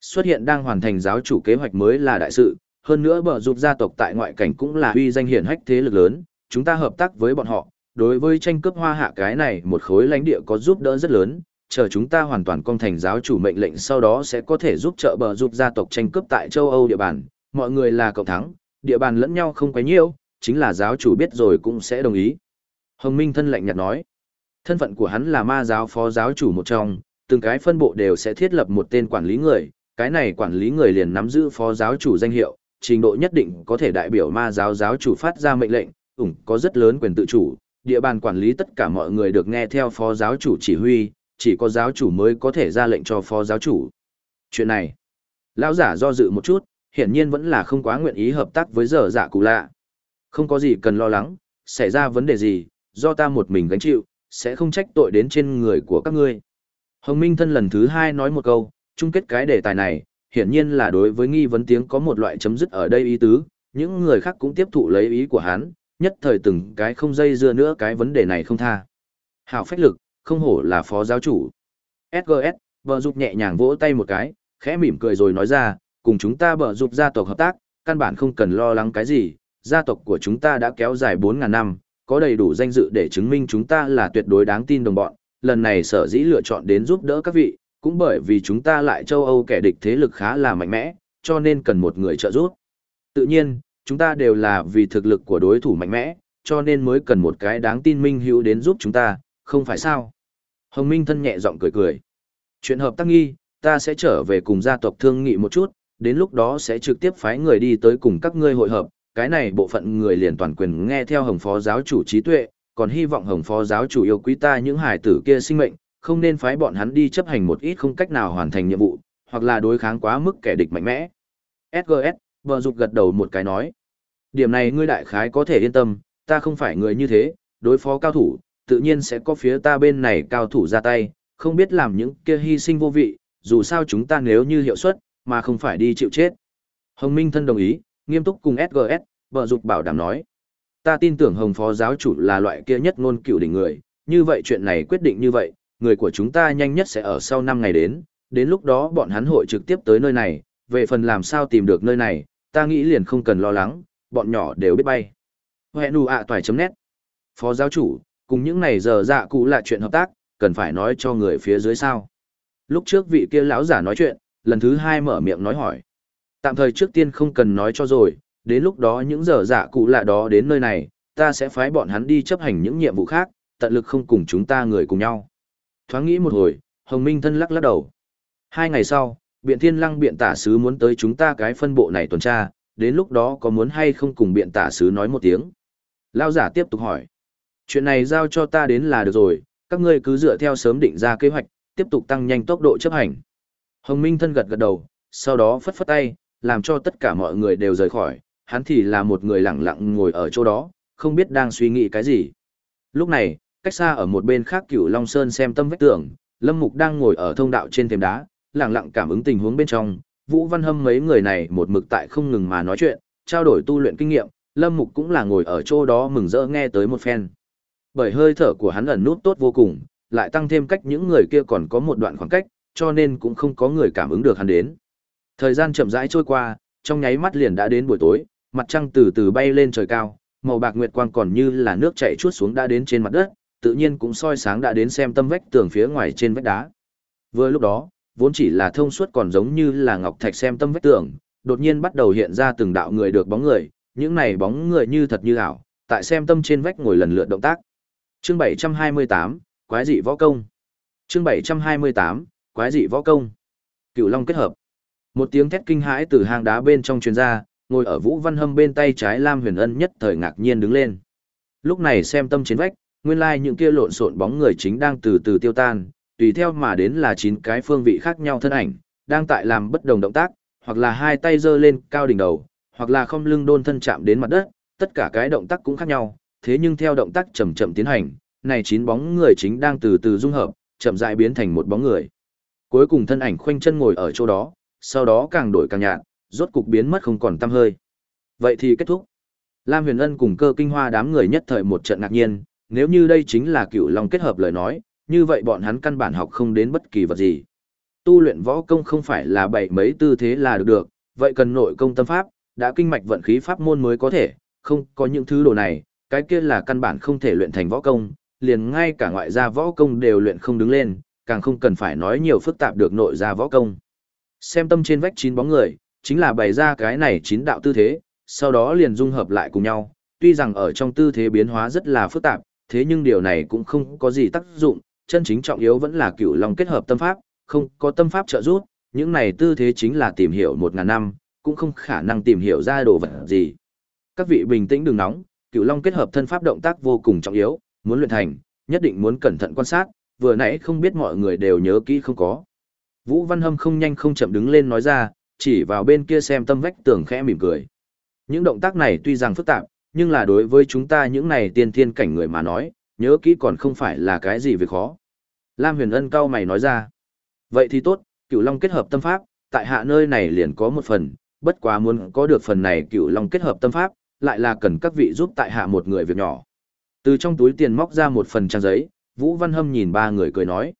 Xuất hiện đang hoàn thành giáo chủ kế hoạch mới là đại sự, hơn nữa bờ giúp gia tộc tại ngoại cảnh cũng là uy danh hiển hách thế lực lớn, chúng ta hợp tác với bọn họ, đối với tranh cướp hoa hạ cái này một khối lãnh địa có giúp đỡ rất lớn, chờ chúng ta hoàn toàn công thành giáo chủ mệnh lệnh sau đó sẽ có thể giúp trợ bờ giúp gia tộc tranh cướp tại châu Âu địa bàn, mọi người là cộng thắng, địa bàn lẫn nhau không quá nhiều, chính là giáo chủ biết rồi cũng sẽ đồng ý. Hồng Minh thân lệnh nhạt nói, thân phận của hắn là ma giáo phó giáo chủ một trong, từng cái phân bộ đều sẽ thiết lập một tên quản lý người, cái này quản lý người liền nắm giữ phó giáo chủ danh hiệu, trình độ nhất định có thể đại biểu ma giáo giáo chủ phát ra mệnh lệnh, ủng có rất lớn quyền tự chủ, địa bàn quản lý tất cả mọi người được nghe theo phó giáo chủ chỉ huy, chỉ có giáo chủ mới có thể ra lệnh cho phó giáo chủ. Chuyện này, lão giả do dự một chút, hiển nhiên vẫn là không quá nguyện ý hợp tác với dở giả dạ cụ lạ. Không có gì cần lo lắng, xảy ra vấn đề gì, do ta một mình gánh chịu, sẽ không trách tội đến trên người của các ngươi. Hồng Minh thân lần thứ hai nói một câu, chung kết cái đề tài này, hiển nhiên là đối với nghi vấn tiếng có một loại chấm dứt ở đây ý tứ, những người khác cũng tiếp thụ lấy ý của hắn, nhất thời từng cái không dây dưa nữa cái vấn đề này không tha. Hảo phách lực, không hổ là phó giáo chủ. SGS, vợ dục nhẹ nhàng vỗ tay một cái, khẽ mỉm cười rồi nói ra, cùng chúng ta bờ dục gia tộc hợp tác, căn bản không cần lo lắng cái gì, gia tộc của chúng ta đã kéo dài 4.000 năm, có đầy đủ danh dự để chứng minh chúng ta là tuyệt đối đáng tin đồng bọn, lần này sở dĩ lựa chọn đến giúp đỡ các vị, cũng bởi vì chúng ta lại châu Âu kẻ địch thế lực khá là mạnh mẽ, cho nên cần một người trợ giúp. Tự nhiên, chúng ta đều là vì thực lực của đối thủ mạnh mẽ, cho nên mới cần một cái đáng tin minh hữu đến giúp chúng ta, không phải sao? Hồng Minh thân nhẹ giọng cười cười. Chuyện hợp tác nghi, ta sẽ trở về cùng gia tộc thương nghị một chút, đến lúc đó sẽ trực tiếp phái người đi tới cùng các ngươi hội hợp, cái này bộ phận người liền toàn quyền nghe theo Hồng Phó giáo chủ trí tuệ, còn hy vọng Hồng Phó giáo chủ yêu quý ta những hải tử kia sinh mệnh, không nên phái bọn hắn đi chấp hành một ít không cách nào hoàn thành nhiệm vụ, hoặc là đối kháng quá mức kẻ địch mạnh mẽ. SGS, vợ dục gật đầu một cái nói. Điểm này ngươi đại khái có thể yên tâm, ta không phải người như thế, đối phó cao thủ, tự nhiên sẽ có phía ta bên này cao thủ ra tay, không biết làm những kia hy sinh vô vị, dù sao chúng ta nếu như hiệu suất, mà không phải đi chịu chết. Hồng Minh thân đồng ý, nghiêm túc cùng SGS, vợ dục bảo đảm nói. Ta tin tưởng Hồng Phó giáo chủ là loại kia nhất ngôn cựu đỉnh người, như vậy chuyện này quyết định như vậy, người của chúng ta nhanh nhất sẽ ở sau 5 ngày đến, đến lúc đó bọn hắn hội trực tiếp tới nơi này, về phần làm sao tìm được nơi này, ta nghĩ liền không cần lo lắng, bọn nhỏ đều biết bay. Hẹn đù ạ toài chấm nét. Phó giáo chủ, cùng những này giờ dạ cụ là chuyện hợp tác, cần phải nói cho người phía dưới sao. Lúc trước vị kia lão giả nói chuyện, lần thứ hai mở miệng nói hỏi. Tạm thời trước tiên không cần nói cho rồi, đến lúc đó những giờ giả cụ lạ đó đến nơi này, ta sẽ phái bọn hắn đi chấp hành những nhiệm vụ khác, tận lực không cùng chúng ta người cùng nhau. Thoáng nghĩ một hồi, Hồng Minh thân lắc lắc đầu. Hai ngày sau, biện thiên lăng biện tả sứ muốn tới chúng ta cái phân bộ này tuần tra, đến lúc đó có muốn hay không cùng biện tả sứ nói một tiếng. Lao giả tiếp tục hỏi. Chuyện này giao cho ta đến là được rồi, các ngươi cứ dựa theo sớm định ra kế hoạch, tiếp tục tăng nhanh tốc độ chấp hành. Hồng Minh thân gật gật đầu, sau đó phất phất tay, làm cho tất cả mọi người đều rời khỏi, hắn thì là một người lặng lặng ngồi ở chỗ đó, không biết đang suy nghĩ cái gì. Lúc này, cách xa ở một bên khác cửu Long Sơn xem tâm vách tường, Lâm Mục đang ngồi ở thông đạo trên thềm đá, lặng lặng cảm ứng tình huống bên trong, Vũ Văn Hâm mấy người này một mực tại không ngừng mà nói chuyện, trao đổi tu luyện kinh nghiệm, Lâm Mục cũng là ngồi ở chỗ đó mừng rỡ nghe tới một phen. Bởi hơi thở của hắn ẩn nút tốt vô cùng, lại tăng thêm cách những người kia còn có một đoạn khoảng cách, cho nên cũng không có người cảm ứng được hắn đến. Thời gian chậm rãi trôi qua, trong nháy mắt liền đã đến buổi tối, mặt trăng từ từ bay lên trời cao, màu bạc nguyệt quang còn như là nước chảy chuốt xuống đã đến trên mặt đất, tự nhiên cũng soi sáng đã đến xem tâm vách tường phía ngoài trên vách đá. Vừa lúc đó, vốn chỉ là thông suốt còn giống như là ngọc thạch xem tâm vách tường, đột nhiên bắt đầu hiện ra từng đạo người được bóng người, những này bóng người như thật như ảo, tại xem tâm trên vách ngồi lần lượt động tác. Chương 728, Quái dị võ công. Chương 728, Quái dị võ công. Cửu Long kết hợp. Một tiếng thét kinh hãi từ hang đá bên trong truyền ra, ngồi ở Vũ Văn Hâm bên tay trái Lam Huyền Ân nhất thời ngạc nhiên đứng lên. Lúc này xem tâm chiến vách, nguyên lai những kia lộn xộn bóng người chính đang từ từ tiêu tan, tùy theo mà đến là chín cái phương vị khác nhau thân ảnh, đang tại làm bất đồng động tác, hoặc là hai tay giơ lên cao đỉnh đầu, hoặc là không lưng đôn thân chạm đến mặt đất, tất cả cái động tác cũng khác nhau, thế nhưng theo động tác chậm chậm tiến hành, này chín bóng người chính đang từ từ dung hợp, chậm rãi biến thành một bóng người. Cuối cùng thân ảnh khoanh chân ngồi ở chỗ đó, sau đó càng đổi càng nhạt, rốt cục biến mất không còn tăm hơi. Vậy thì kết thúc. Lam Huyền Ân cùng cơ kinh hoa đám người nhất thời một trận ngạc nhiên, nếu như đây chính là cựu long kết hợp lời nói, như vậy bọn hắn căn bản học không đến bất kỳ vật gì. Tu luyện võ công không phải là bảy mấy tư thế là được được, vậy cần nội công tâm pháp, đã kinh mạch vận khí pháp môn mới có thể, không có những thứ đồ này, cái kia là căn bản không thể luyện thành võ công, liền ngay cả ngoại gia võ công đều luyện không đứng lên, càng không cần phải nói nhiều phức tạp được nội gia võ công. Xem tâm trên vách chín bóng người, chính là bày ra cái này chín đạo tư thế, sau đó liền dung hợp lại cùng nhau, tuy rằng ở trong tư thế biến hóa rất là phức tạp, thế nhưng điều này cũng không có gì tác dụng, chân chính trọng yếu vẫn là cửu long kết hợp tâm pháp, không có tâm pháp trợ giúp, những này tư thế chính là tìm hiểu một ngàn năm, cũng không khả năng tìm hiểu ra đồ vật gì. Các vị bình tĩnh đừng nóng, cửu long kết hợp thân pháp động tác vô cùng trọng yếu, muốn luyện thành, nhất định muốn cẩn thận quan sát, vừa nãy không biết mọi người đều nhớ kỹ không có. Vũ Văn Hâm không nhanh không chậm đứng lên nói ra, chỉ vào bên kia xem tâm vách tường khẽ mỉm cười. Những động tác này tuy rằng phức tạp, nhưng là đối với chúng ta những này tiên thiên cảnh người mà nói, nhớ kỹ còn không phải là cái gì việc khó. Lam Huyền Ân cao mày nói ra. Vậy thì tốt, cựu long kết hợp tâm pháp, tại hạ nơi này liền có một phần, bất quá muốn có được phần này cựu long kết hợp tâm pháp, lại là cần các vị giúp tại hạ một người việc nhỏ. Từ trong túi tiền móc ra một phần trang giấy, Vũ Văn Hâm nhìn ba người cười nói.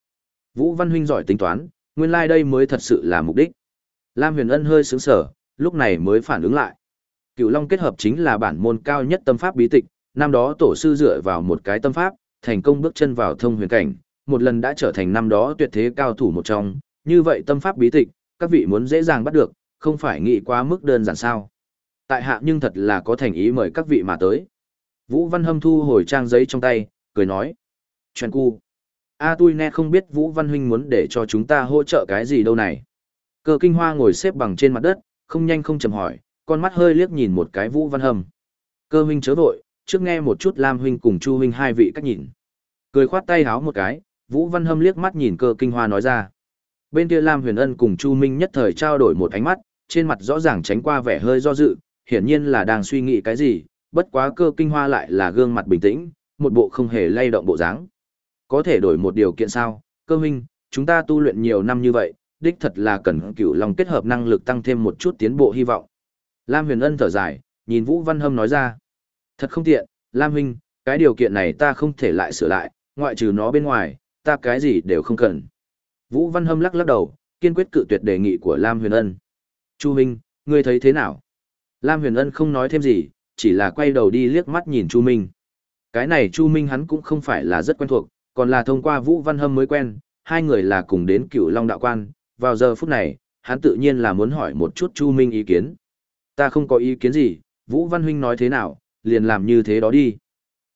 Vũ Văn Huynh giỏi tính toán, nguyên lai like đây mới thật sự là mục đích. Lam Huyền Ân hơi sướng sở, lúc này mới phản ứng lại. Cựu Long kết hợp chính là bản môn cao nhất tâm pháp bí tịch, năm đó tổ sư dựa vào một cái tâm pháp, thành công bước chân vào thông huyền cảnh, một lần đã trở thành năm đó tuyệt thế cao thủ một trong, như vậy tâm pháp bí tịch, các vị muốn dễ dàng bắt được, không phải nghĩ quá mức đơn giản sao. Tại hạ nhưng thật là có thành ý mời các vị mà tới. Vũ Văn Hâm thu hồi trang giấy trong tay, cười nói. Chuyện cu. A à, tôi nè không biết Vũ Văn Huynh muốn để cho chúng ta hỗ trợ cái gì đâu này. Cơ kinh hoa ngồi xếp bằng trên mặt đất, không nhanh không chậm hỏi, con mắt hơi liếc nhìn một cái Vũ Văn Hâm. Cơ huynh chớ vội, trước nghe một chút Lam huynh cùng Chu huynh hai vị cách nhìn. Cười khoát tay háo một cái, Vũ Văn Hâm liếc mắt nhìn cơ kinh hoa nói ra. Bên kia Lam Huyền Ân cùng Chu Minh nhất thời trao đổi một ánh mắt, trên mặt rõ ràng tránh qua vẻ hơi do dự, hiển nhiên là đang suy nghĩ cái gì, bất quá cơ kinh hoa lại là gương mặt bình tĩnh, một bộ không hề lay động bộ dáng. Có thể đổi một điều kiện sao, cơ huynh, chúng ta tu luyện nhiều năm như vậy, đích thật là cần cửu long kết hợp năng lực tăng thêm một chút tiến bộ hy vọng. Lam Huyền Ân thở dài, nhìn Vũ Văn Hâm nói ra. Thật không tiện, Lam Huynh, cái điều kiện này ta không thể lại sửa lại, ngoại trừ nó bên ngoài, ta cái gì đều không cần. Vũ Văn Hâm lắc lắc đầu, kiên quyết cự tuyệt đề nghị của Lam Huyền Ân. Chu Minh, ngươi thấy thế nào? Lam Huyền Ân không nói thêm gì, chỉ là quay đầu đi liếc mắt nhìn Chu Minh. Cái này Chu Minh hắn cũng không phải là rất quen thuộc, còn là thông qua Vũ Văn Hâm mới quen, hai người là cùng đến cựu Long Đạo Quan, vào giờ phút này, hắn tự nhiên là muốn hỏi một chút Chu Minh ý kiến. Ta không có ý kiến gì, Vũ Văn Huynh nói thế nào, liền làm như thế đó đi.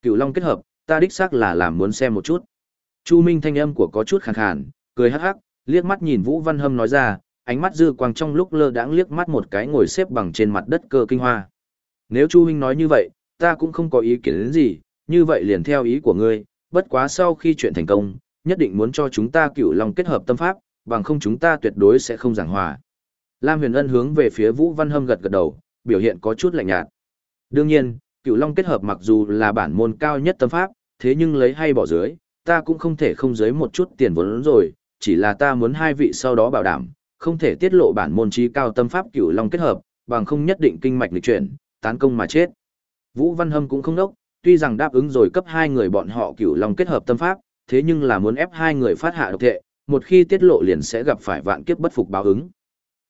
Cựu Long kết hợp, ta đích xác là làm muốn xem một chút. Chu Minh thanh âm của có chút khàn khàn, cười hắc hắc, liếc mắt nhìn Vũ Văn Hâm nói ra, ánh mắt dư quang trong lúc lơ đãng liếc mắt một cái ngồi xếp bằng trên mặt đất cơ kinh hoa. Nếu Chu Minh nói như vậy, ta cũng không có ý kiến đến gì, như vậy liền theo ý của ngươi, bất quá sau khi chuyện thành công, nhất định muốn cho chúng ta cửu Long kết hợp tâm pháp, bằng không chúng ta tuyệt đối sẽ không giảng hòa. Lam Huyền Ân hướng về phía Vũ Văn Hâm gật gật đầu, biểu hiện có chút lạnh nhạt. Đương nhiên, Cửu Long kết hợp mặc dù là bản môn cao nhất tâm pháp, thế nhưng lấy hay bỏ dưới, ta cũng không thể không dưới một chút tiền vốn rồi, chỉ là ta muốn hai vị sau đó bảo đảm, không thể tiết lộ bản môn trí cao tâm pháp Cửu Long kết hợp, bằng không nhất định kinh mạch lịch chuyển, tán công mà chết. Vũ Văn Hâm cũng không đốc, tuy rằng đáp ứng rồi cấp hai người bọn họ Cửu Long kết hợp tâm pháp, thế nhưng là muốn ép hai người phát hạ độc thệ, một khi tiết lộ liền sẽ gặp phải vạn kiếp bất phục báo ứng.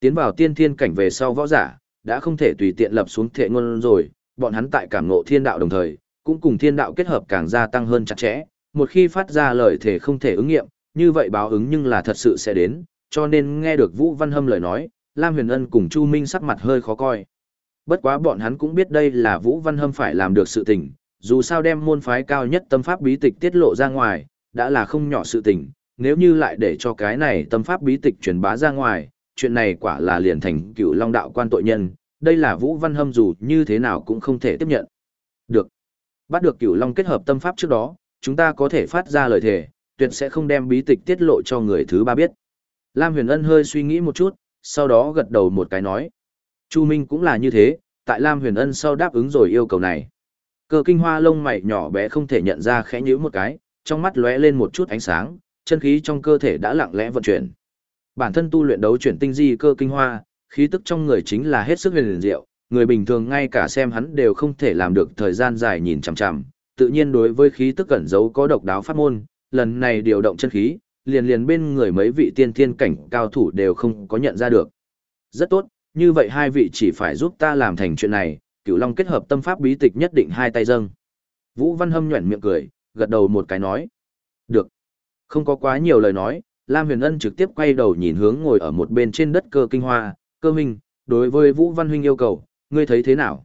Tiến vào tiên thiên cảnh về sau võ giả, đã không thể tùy tiện lập xuống thệ ngôn rồi, bọn hắn tại cảm ngộ thiên đạo đồng thời, cũng cùng thiên đạo kết hợp càng gia tăng hơn chặt chẽ, một khi phát ra lời thể không thể ứng nghiệm, như vậy báo ứng nhưng là thật sự sẽ đến, cho nên nghe được Vũ Văn Hâm lời nói, Lam Huyền Ân cùng Chu Minh sắc mặt hơi khó coi. Bất quá bọn hắn cũng biết đây là Vũ Văn Hâm phải làm được sự tình, dù sao đem môn phái cao nhất tâm pháp bí tịch tiết lộ ra ngoài, đã là không nhỏ sự tình, nếu như lại để cho cái này tâm pháp bí tịch truyền bá ra ngoài, chuyện này quả là liền thành cựu long đạo quan tội nhân, đây là Vũ Văn Hâm dù như thế nào cũng không thể tiếp nhận. Được. Bắt được cựu long kết hợp tâm pháp trước đó, chúng ta có thể phát ra lời thề, tuyệt sẽ không đem bí tịch tiết lộ cho người thứ ba biết. Lam Huyền Ân hơi suy nghĩ một chút, sau đó gật đầu một cái nói. Chu Minh cũng là như thế, tại Lam Huyền Ân sau đáp ứng rồi yêu cầu này. Cơ kinh hoa lông mày nhỏ bé không thể nhận ra khẽ nhíu một cái, trong mắt lóe lên một chút ánh sáng, chân khí trong cơ thể đã lặng lẽ vận chuyển. Bản thân tu luyện đấu chuyển tinh di cơ kinh hoa, khí tức trong người chính là hết sức huyền diệu, người bình thường ngay cả xem hắn đều không thể làm được thời gian dài nhìn chằm chằm, tự nhiên đối với khí tức cẩn giấu có độc đáo pháp môn, lần này điều động chân khí, liền liền bên người mấy vị tiên thiên cảnh cao thủ đều không có nhận ra được. Rất tốt, như vậy hai vị chỉ phải giúp ta làm thành chuyện này, cửu long kết hợp tâm pháp bí tịch nhất định hai tay dâng. Vũ Văn Hâm nhoẻn miệng cười, gật đầu một cái nói. Được. Không có quá nhiều lời nói, Lam Huyền Ân trực tiếp quay đầu nhìn hướng ngồi ở một bên trên đất cơ kinh hoa, cơ huynh, đối với Vũ Văn Huynh yêu cầu, ngươi thấy thế nào?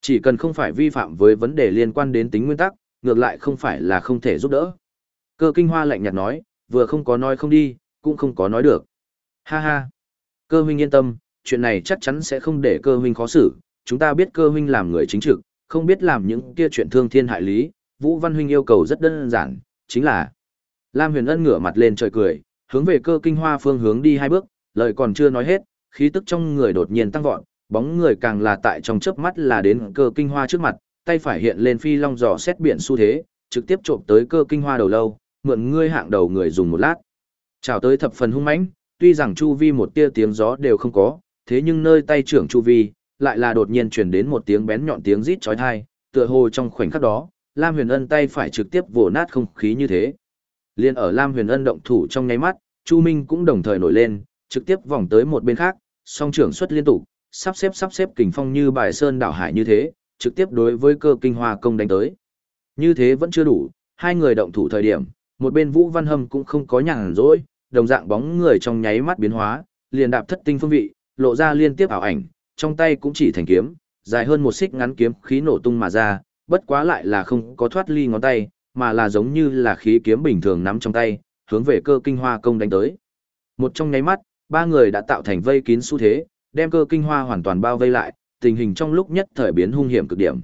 Chỉ cần không phải vi phạm với vấn đề liên quan đến tính nguyên tắc, ngược lại không phải là không thể giúp đỡ. Cơ kinh hoa lạnh nhạt nói, vừa không có nói không đi, cũng không có nói được. Ha ha. Cơ huynh yên tâm, chuyện này chắc chắn sẽ không để cơ huynh khó xử, chúng ta biết cơ huynh làm người chính trực, không biết làm những kia chuyện thương thiên hại lý, Vũ Văn huynh yêu cầu rất đơn giản, chính là Lam Huyền Ân ngửa mặt lên trời cười, hướng về cơ kinh hoa phương hướng đi hai bước, lời còn chưa nói hết, khí tức trong người đột nhiên tăng vọt, bóng người càng là tại trong chớp mắt là đến cơ kinh hoa trước mặt, tay phải hiện lên phi long giò xét biển xu thế, trực tiếp trộm tới cơ kinh hoa đầu lâu, mượn ngươi hạng đầu người dùng một lát. Chào tới thập phần hung mãnh, tuy rằng chu vi một tia tiếng gió đều không có, thế nhưng nơi tay trưởng chu vi, lại là đột nhiên truyền đến một tiếng bén nhọn tiếng rít chói tai, tựa hồ trong khoảnh khắc đó, Lam Huyền Ân tay phải trực tiếp vồ nát không khí như thế. Liên ở Lam Huyền Ân động thủ trong nháy mắt, Chu Minh cũng đồng thời nổi lên, trực tiếp vòng tới một bên khác, song trưởng xuất liên tục, sắp xếp sắp xếp kình phong như bài sơn đảo hải như thế, trực tiếp đối với cơ kinh hoa công đánh tới. Như thế vẫn chưa đủ, hai người động thủ thời điểm, một bên Vũ Văn Hâm cũng không có nhàn rỗi, đồng dạng bóng người trong nháy mắt biến hóa, liền đạp thất tinh phương vị, lộ ra liên tiếp ảo ảnh, trong tay cũng chỉ thành kiếm, dài hơn một xích ngắn kiếm khí nổ tung mà ra, bất quá lại là không có thoát ly ngón tay, mà là giống như là khí kiếm bình thường nắm trong tay, hướng về cơ kinh hoa công đánh tới. Một trong nháy mắt, ba người đã tạo thành vây kín xu thế, đem cơ kinh hoa hoàn toàn bao vây lại, tình hình trong lúc nhất thời biến hung hiểm cực điểm.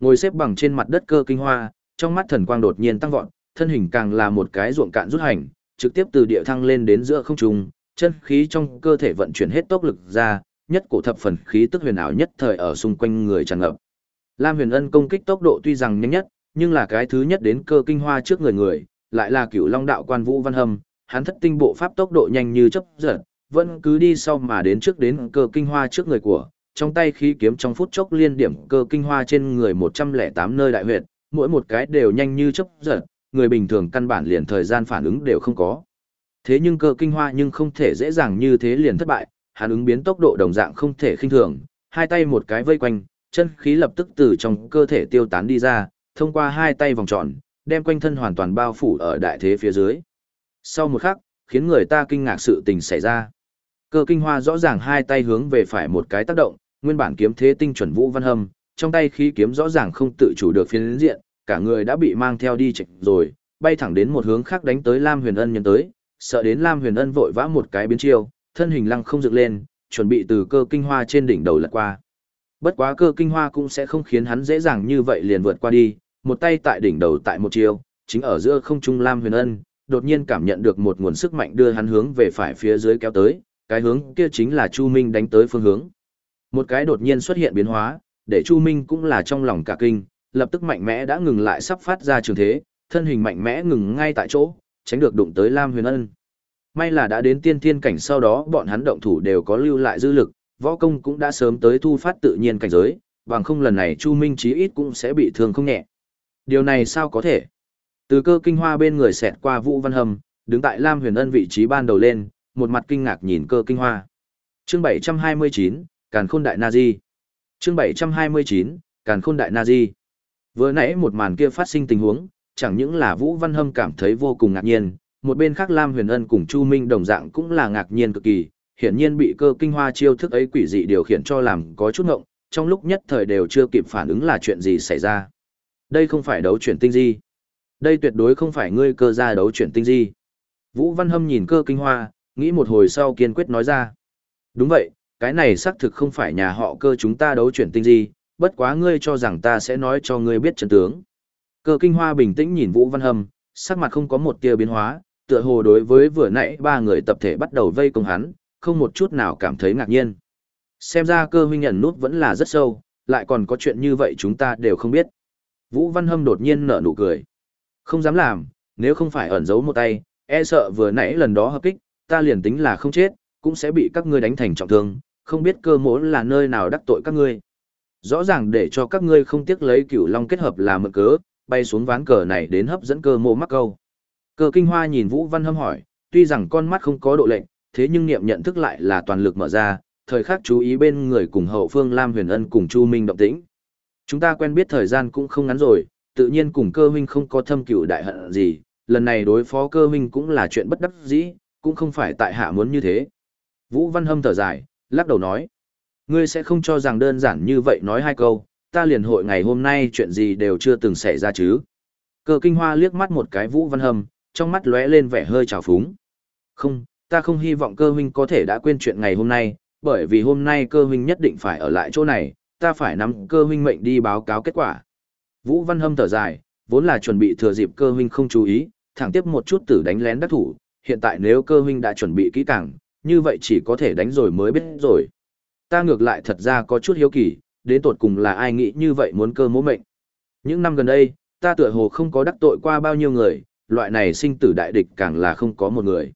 Ngồi xếp bằng trên mặt đất cơ kinh hoa, trong mắt thần quang đột nhiên tăng vọt, thân hình càng là một cái ruộng cạn rút hành, trực tiếp từ địa thăng lên đến giữa không trung, chân khí trong cơ thể vận chuyển hết tốc lực ra, nhất cổ thập phần khí tức huyền ảo nhất thời ở xung quanh người tràn ngập. Lam Huyền Ân công kích tốc độ tuy rằng nhanh nhất, nhưng là cái thứ nhất đến cơ kinh hoa trước người người, lại là Cửu Long đạo quan Vũ Văn Hâm, hắn thất tinh bộ pháp tốc độ nhanh như chớp giật, vẫn cứ đi sau mà đến trước đến cơ kinh hoa trước người của, trong tay khí kiếm trong phút chốc liên điểm cơ kinh hoa trên người 108 nơi đại huyệt, mỗi một cái đều nhanh như chớp giật, người bình thường căn bản liền thời gian phản ứng đều không có. Thế nhưng cơ kinh hoa nhưng không thể dễ dàng như thế liền thất bại, hắn ứng biến tốc độ đồng dạng không thể khinh thường, hai tay một cái vây quanh, chân khí lập tức từ trong cơ thể tiêu tán đi ra, thông qua hai tay vòng tròn, đem quanh thân hoàn toàn bao phủ ở đại thế phía dưới. Sau một khắc, khiến người ta kinh ngạc sự tình xảy ra. Cơ kinh hoa rõ ràng hai tay hướng về phải một cái tác động, nguyên bản kiếm thế tinh chuẩn vũ văn hâm, trong tay khí kiếm rõ ràng không tự chủ được phiến diện, cả người đã bị mang theo đi chạy rồi, bay thẳng đến một hướng khác đánh tới Lam Huyền Ân nhân tới, sợ đến Lam Huyền Ân vội vã một cái biến chiêu, thân hình lăng không dựng lên, chuẩn bị từ cơ kinh hoa trên đỉnh đầu lật qua. Bất quá cơ kinh hoa cũng sẽ không khiến hắn dễ dàng như vậy liền vượt qua đi, một tay tại đỉnh đầu tại một chiều, chính ở giữa không trung Lam Huyền Ân, đột nhiên cảm nhận được một nguồn sức mạnh đưa hắn hướng về phải phía dưới kéo tới, cái hướng kia chính là Chu Minh đánh tới phương hướng. Một cái đột nhiên xuất hiện biến hóa, để Chu Minh cũng là trong lòng cả kinh, lập tức mạnh mẽ đã ngừng lại sắp phát ra trường thế, thân hình mạnh mẽ ngừng ngay tại chỗ, tránh được đụng tới Lam Huyền Ân. May là đã đến tiên thiên cảnh sau đó bọn hắn động thủ đều có lưu lại dư lực, võ công cũng đã sớm tới thu phát tự nhiên cảnh giới, bằng không lần này Chu Minh chí ít cũng sẽ bị thương không nhẹ. Điều này sao có thể? Từ cơ kinh hoa bên người xẹt qua Vũ Văn Hầm, đứng tại Lam Huyền Ân vị trí ban đầu lên, một mặt kinh ngạc nhìn cơ kinh hoa. Chương 729, Càn Khôn Đại Na Di. Chương 729, Càn Khôn Đại Na Di. Vừa nãy một màn kia phát sinh tình huống, chẳng những là Vũ Văn Hâm cảm thấy vô cùng ngạc nhiên, một bên khác Lam Huyền Ân cùng Chu Minh đồng dạng cũng là ngạc nhiên cực kỳ, hiển nhiên bị cơ kinh hoa chiêu thức ấy quỷ dị điều khiển cho làm có chút ngộng, trong lúc nhất thời đều chưa kịp phản ứng là chuyện gì xảy ra. Đây không phải đấu chuyển tinh di. Đây tuyệt đối không phải ngươi cơ ra đấu chuyển tinh di. Vũ Văn Hâm nhìn cơ kinh hoa, nghĩ một hồi sau kiên quyết nói ra. Đúng vậy, cái này xác thực không phải nhà họ cơ chúng ta đấu chuyển tinh di, bất quá ngươi cho rằng ta sẽ nói cho ngươi biết chân tướng. Cơ kinh hoa bình tĩnh nhìn Vũ Văn Hâm, sắc mặt không có một tia biến hóa, tựa hồ đối với vừa nãy ba người tập thể bắt đầu vây công hắn, không một chút nào cảm thấy ngạc nhiên. Xem ra cơ huynh nhận nút vẫn là rất sâu, lại còn có chuyện như vậy chúng ta đều không biết. Vũ Văn Hâm đột nhiên nở nụ cười. Không dám làm, nếu không phải ẩn giấu một tay, e sợ vừa nãy lần đó hợp kích, ta liền tính là không chết, cũng sẽ bị các ngươi đánh thành trọng thương, không biết cơ mỗ là nơi nào đắc tội các ngươi. Rõ ràng để cho các ngươi không tiếc lấy cửu long kết hợp là mượn cớ, bay xuống ván cờ này đến hấp dẫn cơ mỗ mắc câu. Cơ kinh hoa nhìn Vũ Văn Hâm hỏi, tuy rằng con mắt không có độ lệnh, thế nhưng niệm nhận thức lại là toàn lực mở ra, thời khắc chú ý bên người cùng hậu phương Lam Huyền Ân cùng Chu Minh động tĩnh. Chúng ta quen biết thời gian cũng không ngắn rồi, tự nhiên cùng cơ huynh không có thâm cửu đại hận gì, lần này đối phó cơ huynh cũng là chuyện bất đắc dĩ, cũng không phải tại hạ muốn như thế. Vũ Văn Hâm thở dài, lắc đầu nói. Ngươi sẽ không cho rằng đơn giản như vậy nói hai câu, ta liền hội ngày hôm nay chuyện gì đều chưa từng xảy ra chứ. Cơ kinh hoa liếc mắt một cái Vũ Văn Hâm, trong mắt lóe lên vẻ hơi trào phúng. Không, ta không hy vọng cơ huynh có thể đã quên chuyện ngày hôm nay, bởi vì hôm nay cơ huynh nhất định phải ở lại chỗ này, ta phải nắm cơ huynh mệnh đi báo cáo kết quả. Vũ Văn Hâm thở dài, vốn là chuẩn bị thừa dịp cơ huynh không chú ý, thẳng tiếp một chút tử đánh lén đắc thủ, hiện tại nếu cơ huynh đã chuẩn bị kỹ càng, như vậy chỉ có thể đánh rồi mới biết rồi. Ta ngược lại thật ra có chút hiếu kỳ, đến tột cùng là ai nghĩ như vậy muốn cơ mố mệnh. Những năm gần đây, ta tựa hồ không có đắc tội qua bao nhiêu người, loại này sinh tử đại địch càng là không có một người.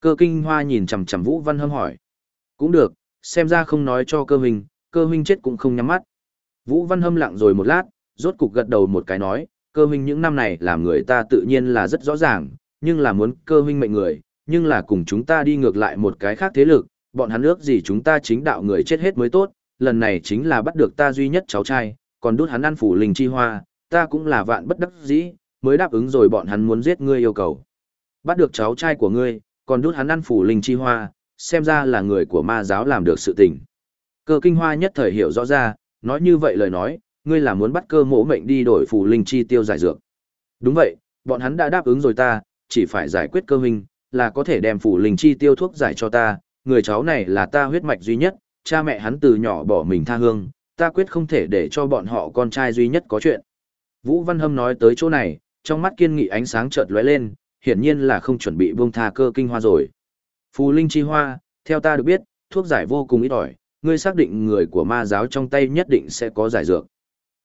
Cơ kinh hoa nhìn chằm chằm Vũ Văn Hâm hỏi. Cũng được, xem ra không nói cho cơ huynh, cơ huynh chết cũng không nhắm mắt. Vũ Văn Hâm lặng rồi một lát, rốt cục gật đầu một cái nói, cơ huynh những năm này làm người ta tự nhiên là rất rõ ràng, nhưng là muốn cơ huynh mệnh người, nhưng là cùng chúng ta đi ngược lại một cái khác thế lực, bọn hắn ước gì chúng ta chính đạo người chết hết mới tốt, lần này chính là bắt được ta duy nhất cháu trai, còn đút hắn ăn phủ linh chi hoa, ta cũng là vạn bất đắc dĩ, mới đáp ứng rồi bọn hắn muốn giết ngươi yêu cầu. Bắt được cháu trai của ngươi, còn đút hắn ăn phủ linh chi hoa, xem ra là người của ma giáo làm được sự tình. Cơ kinh hoa nhất thời hiểu rõ ra, nói như vậy lời nói, ngươi là muốn bắt cơ mỗ mệnh đi đổi phủ linh chi tiêu giải dược. Đúng vậy, bọn hắn đã đáp ứng rồi ta, chỉ phải giải quyết cơ huynh, là có thể đem phủ linh chi tiêu thuốc giải cho ta, người cháu này là ta huyết mạch duy nhất, cha mẹ hắn từ nhỏ bỏ mình tha hương, ta quyết không thể để cho bọn họ con trai duy nhất có chuyện. Vũ Văn Hâm nói tới chỗ này, trong mắt kiên nghị ánh sáng chợt lóe lên, hiển nhiên là không chuẩn bị buông tha cơ kinh hoa rồi. Phù linh chi hoa, theo ta được biết, thuốc giải vô cùng ít ỏi, ngươi xác định người của ma giáo trong tay nhất định sẽ có giải dược.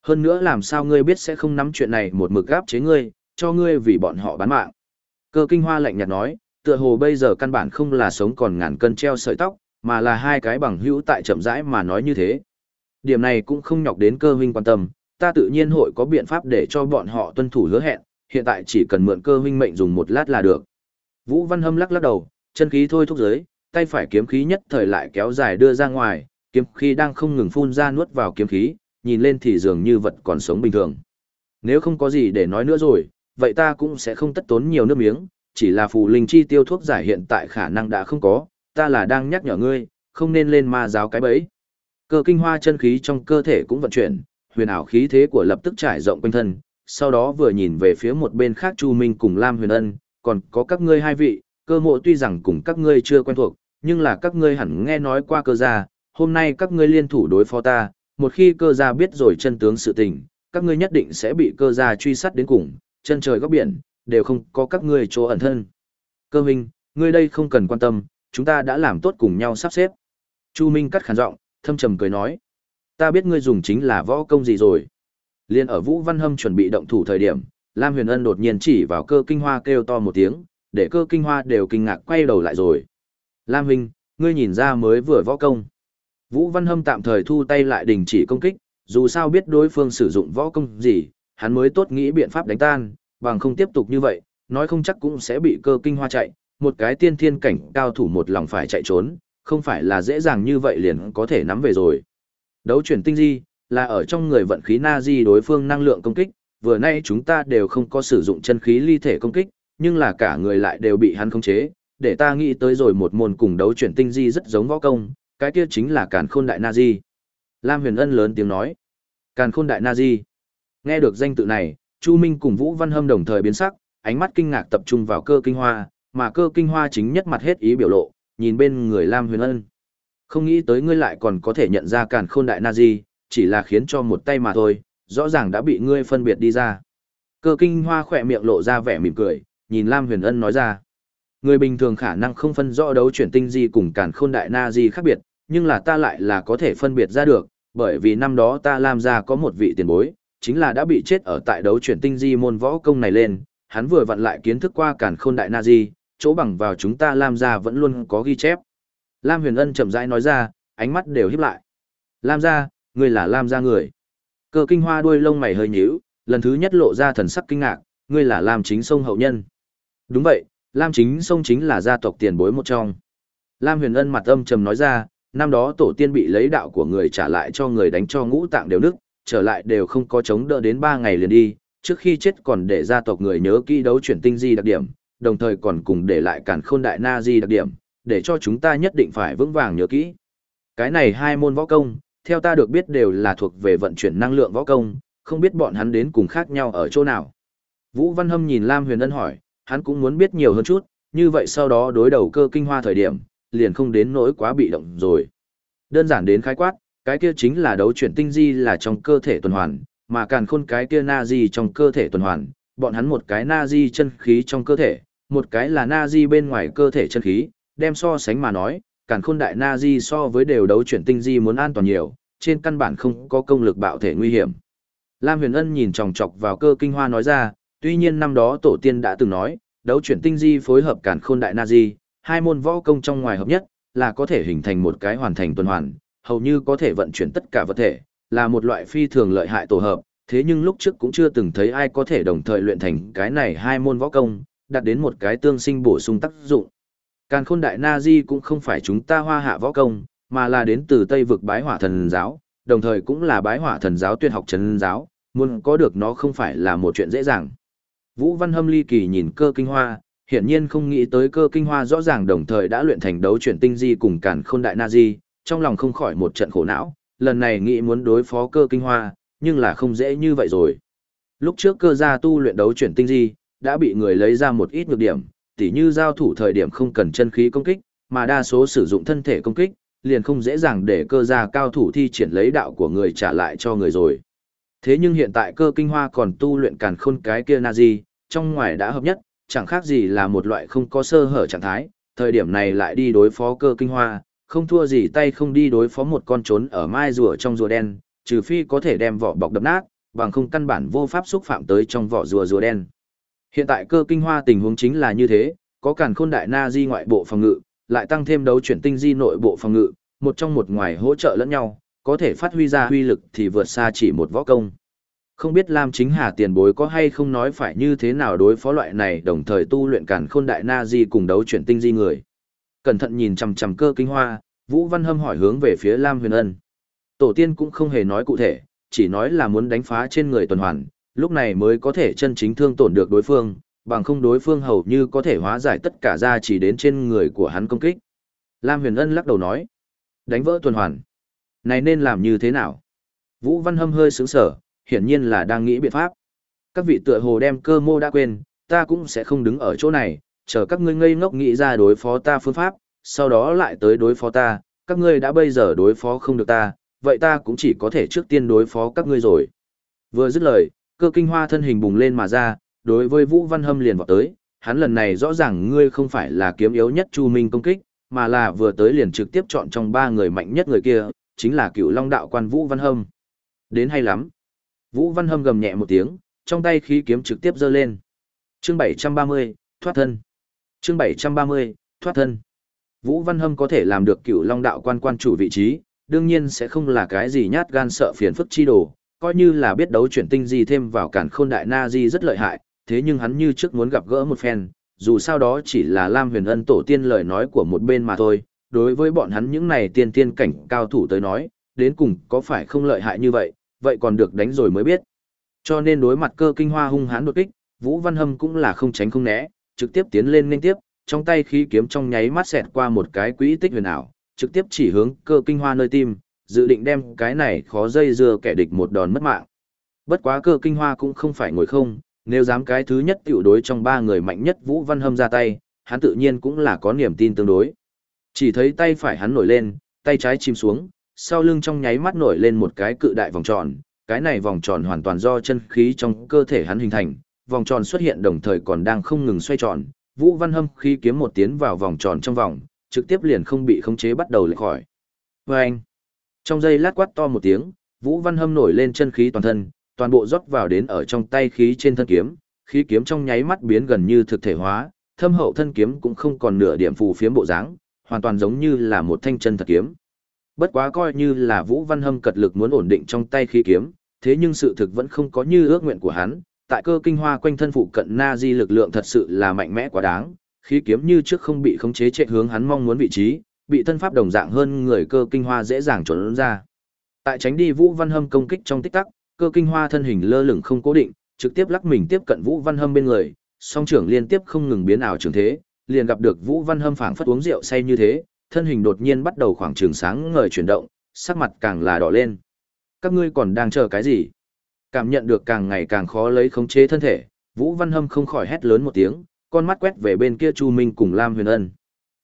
Hơn nữa làm sao ngươi biết sẽ không nắm chuyện này một mực gáp chế ngươi, cho ngươi vì bọn họ bán mạng. Cơ kinh hoa lạnh nhạt nói, tựa hồ bây giờ căn bản không là sống còn ngàn cân treo sợi tóc, mà là hai cái bằng hữu tại chậm rãi mà nói như thế. Điểm này cũng không nhọc đến cơ huynh quan tâm, ta tự nhiên hội có biện pháp để cho bọn họ tuân thủ hứa hẹn, hiện tại chỉ cần mượn cơ huynh mệnh dùng một lát là được. Vũ Văn Hâm lắc lắc đầu, chân khí thôi thúc giới, tay phải kiếm khí nhất thời lại kéo dài đưa ra ngoài, kiếm khí đang không ngừng phun ra nuốt vào kiếm khí, nhìn lên thì dường như vật còn sống bình thường. Nếu không có gì để nói nữa rồi, vậy ta cũng sẽ không tất tốn nhiều nước miếng, chỉ là phù linh chi tiêu thuốc giải hiện tại khả năng đã không có, ta là đang nhắc nhở ngươi, không nên lên ma giáo cái bẫy. Cơ kinh hoa chân khí trong cơ thể cũng vận chuyển, huyền ảo khí thế của lập tức trải rộng quanh thân, sau đó vừa nhìn về phía một bên khác Chu Minh cùng Lam Huyền Ân, còn có các ngươi hai vị, cơ mộ tuy rằng cùng các ngươi chưa quen thuộc, nhưng là các ngươi hẳn nghe nói qua cơ gia, hôm nay các ngươi liên thủ đối phó ta, một khi cơ gia biết rồi chân tướng sự tình, các ngươi nhất định sẽ bị cơ gia truy sát đến cùng, chân trời góc biển, đều không có các ngươi chỗ ẩn thân. Cơ minh, ngươi đây không cần quan tâm, chúng ta đã làm tốt cùng nhau sắp xếp. Chu Minh cắt khàn giọng, thâm trầm cười nói. Ta biết ngươi dùng chính là võ công gì rồi. Liên ở Vũ Văn Hâm chuẩn bị động thủ thời điểm, Lam Huyền Ân đột nhiên chỉ vào cơ kinh hoa kêu to một tiếng, để cơ kinh hoa đều kinh ngạc quay đầu lại rồi. Lam Huynh, ngươi nhìn ra mới vừa võ công. Vũ Văn Hâm tạm thời thu tay lại đình chỉ công kích, dù sao biết đối phương sử dụng võ công gì, hắn mới tốt nghĩ biện pháp đánh tan, bằng không tiếp tục như vậy, nói không chắc cũng sẽ bị cơ kinh hoa chạy, một cái tiên thiên cảnh cao thủ một lòng phải chạy trốn, không phải là dễ dàng như vậy liền có thể nắm về rồi. Đấu chuyển tinh di, là ở trong người vận khí na di đối phương năng lượng công kích, vừa nay chúng ta đều không có sử dụng chân khí ly thể công kích, nhưng là cả người lại đều bị hắn khống chế, để ta nghĩ tới rồi một môn cùng đấu chuyển tinh di rất giống võ công, cái kia chính là Càn Khôn Đại Na Di. Lam Huyền Ân lớn tiếng nói, Càn Khôn Đại Na Di. Nghe được danh tự này, Chu Minh cùng Vũ Văn Hâm đồng thời biến sắc, ánh mắt kinh ngạc tập trung vào cơ kinh hoa, mà cơ kinh hoa chính nhất mặt hết ý biểu lộ, nhìn bên người Lam Huyền Ân. Không nghĩ tới ngươi lại còn có thể nhận ra Càn Khôn Đại Na Di, chỉ là khiến cho một tay mà thôi, rõ ràng đã bị ngươi phân biệt đi ra. Cơ kinh hoa khỏe miệng lộ ra vẻ mỉm cười, nhìn Lam Huyền Ân nói ra. Người bình thường khả năng không phân rõ đấu chuyển tinh di cùng càn khôn đại na di khác biệt, nhưng là ta lại là có thể phân biệt ra được, bởi vì năm đó ta làm ra có một vị tiền bối, chính là đã bị chết ở tại đấu chuyển tinh di môn võ công này lên, hắn vừa vặn lại kiến thức qua càn khôn đại na di, chỗ bằng vào chúng ta Lam gia vẫn luôn có ghi chép. Lam Huyền Ân chậm rãi nói ra, ánh mắt đều híp lại. Lam gia, ngươi là Lam gia người. Cơ kinh hoa đuôi lông mày hơi nhíu, lần thứ nhất lộ ra thần sắc kinh ngạc, ngươi là Lam chính sông hậu nhân. Đúng vậy, Lam chính sông chính là gia tộc tiền bối một trong. Lam huyền ân mặt âm trầm nói ra, năm đó tổ tiên bị lấy đạo của người trả lại cho người đánh cho ngũ tạng đều nứt, trở lại đều không có chống đỡ đến 3 ngày liền đi, trước khi chết còn để gia tộc người nhớ kỹ đấu chuyển tinh di đặc điểm, đồng thời còn cùng để lại cản khôn đại na di đặc điểm, để cho chúng ta nhất định phải vững vàng nhớ kỹ. Cái này hai môn võ công, theo ta được biết đều là thuộc về vận chuyển năng lượng võ công, không biết bọn hắn đến cùng khác nhau ở chỗ nào. Vũ Văn Hâm nhìn Lam Huyền Ân hỏi, hắn cũng muốn biết nhiều hơn chút, như vậy sau đó đối đầu cơ kinh hoa thời điểm, liền không đến nỗi quá bị động rồi. Đơn giản đến khái quát, cái kia chính là đấu chuyển tinh di là trong cơ thể tuần hoàn, mà càn khôn cái kia na di trong cơ thể tuần hoàn, bọn hắn một cái na di chân khí trong cơ thể, một cái là na di bên ngoài cơ thể chân khí, đem so sánh mà nói, càn khôn đại na di so với đều đấu chuyển tinh di muốn an toàn nhiều, trên căn bản không có công lực bạo thể nguy hiểm. Lam Huyền Ân nhìn chòng chọc vào cơ kinh hoa nói ra, tuy nhiên năm đó tổ tiên đã từng nói, đấu chuyển tinh di phối hợp càn khôn đại na di, hai môn võ công trong ngoài hợp nhất, là có thể hình thành một cái hoàn thành tuần hoàn, hầu như có thể vận chuyển tất cả vật thể, là một loại phi thường lợi hại tổ hợp, thế nhưng lúc trước cũng chưa từng thấy ai có thể đồng thời luyện thành cái này hai môn võ công, đạt đến một cái tương sinh bổ sung tác dụng. Càn khôn đại na di cũng không phải chúng ta hoa hạ võ công, mà là đến từ Tây vực bái hỏa thần giáo, đồng thời cũng là bái hỏa thần giáo tuyệt học trần giáo, muốn có được nó không phải là một chuyện dễ dàng. Vũ Văn Hâm ly kỳ nhìn cơ kinh hoa, hiển nhiên không nghĩ tới cơ kinh hoa rõ ràng đồng thời đã luyện thành đấu chuyển tinh di cùng càn khôn đại na di, trong lòng không khỏi một trận khổ não, lần này nghĩ muốn đối phó cơ kinh hoa, nhưng là không dễ như vậy rồi. Lúc trước cơ gia tu luyện đấu chuyển tinh di, đã bị người lấy ra một ít nhược điểm, tỉ như giao thủ thời điểm không cần chân khí công kích, mà đa số sử dụng thân thể công kích, liền không dễ dàng để cơ gia cao thủ thi triển lấy đạo của người trả lại cho người rồi. Thế nhưng hiện tại cơ kinh hoa còn tu luyện càn khôn cái kia na di, trong ngoài đã hợp nhất, chẳng khác gì là một loại không có sơ hở trạng thái, thời điểm này lại đi đối phó cơ kinh hoa, không thua gì tay không đi đối phó một con trốn ở mai rùa trong rùa đen, trừ phi có thể đem vỏ bọc đập nát, bằng không căn bản vô pháp xúc phạm tới trong vỏ rùa rùa đen. Hiện tại cơ kinh hoa tình huống chính là như thế, có càn khôn đại na di ngoại bộ phòng ngự, lại tăng thêm đấu chuyển tinh di nội bộ phòng ngự, một trong một ngoài hỗ trợ lẫn nhau, có thể phát huy ra huy lực thì vượt xa chỉ một võ công. Không biết Lam Chính Hà tiền bối có hay không nói phải như thế nào đối phó loại này đồng thời tu luyện càn khôn đại na di cùng đấu chuyển tinh di người. Cẩn thận nhìn chằm chằm cơ kinh hoa, Vũ Văn Hâm hỏi hướng về phía Lam Huyền Ân. Tổ tiên cũng không hề nói cụ thể, chỉ nói là muốn đánh phá trên người tuần hoàn, lúc này mới có thể chân chính thương tổn được đối phương, bằng không đối phương hầu như có thể hóa giải tất cả ra chỉ đến trên người của hắn công kích. Lam Huyền Ân lắc đầu nói, đánh vỡ tuần hoàn. Này nên làm như thế nào? Vũ Văn Hâm hơi sướng sở, hiển nhiên là đang nghĩ biện pháp. Các vị tựa hồ đem cơ mô đã quên, ta cũng sẽ không đứng ở chỗ này, chờ các ngươi ngây ngốc nghĩ ra đối phó ta phương pháp, sau đó lại tới đối phó ta, các ngươi đã bây giờ đối phó không được ta, vậy ta cũng chỉ có thể trước tiên đối phó các ngươi rồi. Vừa dứt lời, cơ kinh hoa thân hình bùng lên mà ra, đối với Vũ Văn Hâm liền vọt tới, hắn lần này rõ ràng ngươi không phải là kiếm yếu nhất Chu Minh công kích, mà là vừa tới liền trực tiếp chọn trong ba người mạnh nhất người kia, chính là cựu long đạo quan Vũ Văn Hâm. Đến hay lắm. Vũ Văn Hâm gầm nhẹ một tiếng, trong tay khí kiếm trực tiếp giơ lên. Chương 730, thoát thân. Chương 730, thoát thân. Vũ Văn Hâm có thể làm được cựu long đạo quan quan chủ vị trí, đương nhiên sẽ không là cái gì nhát gan sợ phiền phức chi đồ, coi như là biết đấu chuyển tinh gì thêm vào cản khôn đại na di rất lợi hại, thế nhưng hắn như trước muốn gặp gỡ một phen, dù sao đó chỉ là Lam Huyền Ân tổ tiên lời nói của một bên mà thôi, đối với bọn hắn những này tiên tiên cảnh cao thủ tới nói, đến cùng có phải không lợi hại như vậy, vậy còn được đánh rồi mới biết. Cho nên đối mặt cơ kinh hoa hung hãn đột kích, Vũ Văn Hâm cũng là không tránh không né, trực tiếp tiến lên liên tiếp, trong tay khí kiếm trong nháy mắt xẹt qua một cái quỹ tích huyền ảo, trực tiếp chỉ hướng cơ kinh hoa nơi tim, dự định đem cái này khó dây dưa kẻ địch một đòn mất mạng. Bất quá cơ kinh hoa cũng không phải ngồi không, nếu dám cái thứ nhất tiểu đối trong ba người mạnh nhất Vũ Văn Hâm ra tay, hắn tự nhiên cũng là có niềm tin tương đối. Chỉ thấy tay phải hắn nổi lên, tay trái chìm xuống, sau lưng trong nháy mắt nổi lên một cái cự đại vòng tròn, cái này vòng tròn hoàn toàn do chân khí trong cơ thể hắn hình thành, vòng tròn xuất hiện đồng thời còn đang không ngừng xoay tròn, Vũ Văn Hâm khi kiếm một tiến vào vòng tròn trong vòng, trực tiếp liền không bị khống chế bắt đầu lệch khỏi. Vâng! anh, trong giây lát quát to một tiếng, Vũ Văn Hâm nổi lên chân khí toàn thân, toàn bộ rót vào đến ở trong tay khí trên thân kiếm, khí kiếm trong nháy mắt biến gần như thực thể hóa, thâm hậu thân kiếm cũng không còn nửa điểm phù phiếm bộ dáng, hoàn toàn giống như là một thanh chân thật kiếm. Bất quá coi như là Vũ Văn Hâm cật lực muốn ổn định trong tay khí kiếm, thế nhưng sự thực vẫn không có như ước nguyện của hắn, tại cơ kinh hoa quanh thân phụ cận na di lực lượng thật sự là mạnh mẽ quá đáng, khí kiếm như trước không bị khống chế chạy hướng hắn mong muốn vị trí, bị thân pháp đồng dạng hơn người cơ kinh hoa dễ dàng trốn ra. Tại tránh đi Vũ Văn Hâm công kích trong tích tắc, cơ kinh hoa thân hình lơ lửng không cố định, trực tiếp lắc mình tiếp cận Vũ Văn Hâm bên người, song trưởng liên tiếp không ngừng biến ảo trường thế, liền gặp được Vũ Văn Hâm phảng phất uống rượu say như thế, thân hình đột nhiên bắt đầu khoảng trường sáng ngời chuyển động, sắc mặt càng là đỏ lên. Các ngươi còn đang chờ cái gì? Cảm nhận được càng ngày càng khó lấy khống chế thân thể, Vũ Văn Hâm không khỏi hét lớn một tiếng, con mắt quét về bên kia Chu Minh cùng Lam Huyền Ân.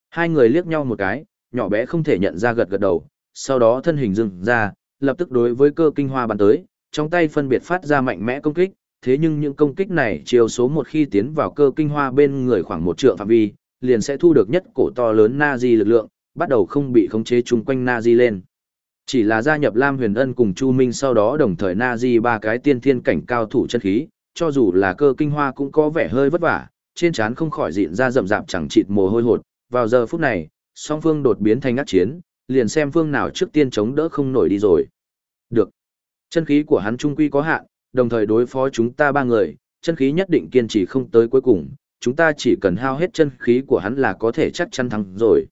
Hai người liếc nhau một cái, nhỏ bé không thể nhận ra gật gật đầu, sau đó thân hình dừng ra, lập tức đối với cơ kinh hoa bắn tới, trong tay phân biệt phát ra mạnh mẽ công kích, thế nhưng những công kích này chiều số một khi tiến vào cơ kinh hoa bên người khoảng một trượng phạm vi, liền sẽ thu được nhất cổ to lớn na di lực lượng, bắt đầu không bị khống chế chung quanh na di lên. Chỉ là gia nhập Lam Huyền Ân cùng Chu Minh sau đó đồng thời na di ba cái tiên thiên cảnh cao thủ chân khí, cho dù là cơ kinh hoa cũng có vẻ hơi vất vả, trên trán không khỏi dịn ra rậm rạp chẳng chịt mồ hôi hột. Vào giờ phút này, song phương đột biến thành ác chiến, liền xem phương nào trước tiên chống đỡ không nổi đi rồi. Được. Chân khí của hắn trung quy có hạn, đồng thời đối phó chúng ta ba người, chân khí nhất định kiên trì không tới cuối cùng, chúng ta chỉ cần hao hết chân khí của hắn là có thể chắc chắn thắng rồi.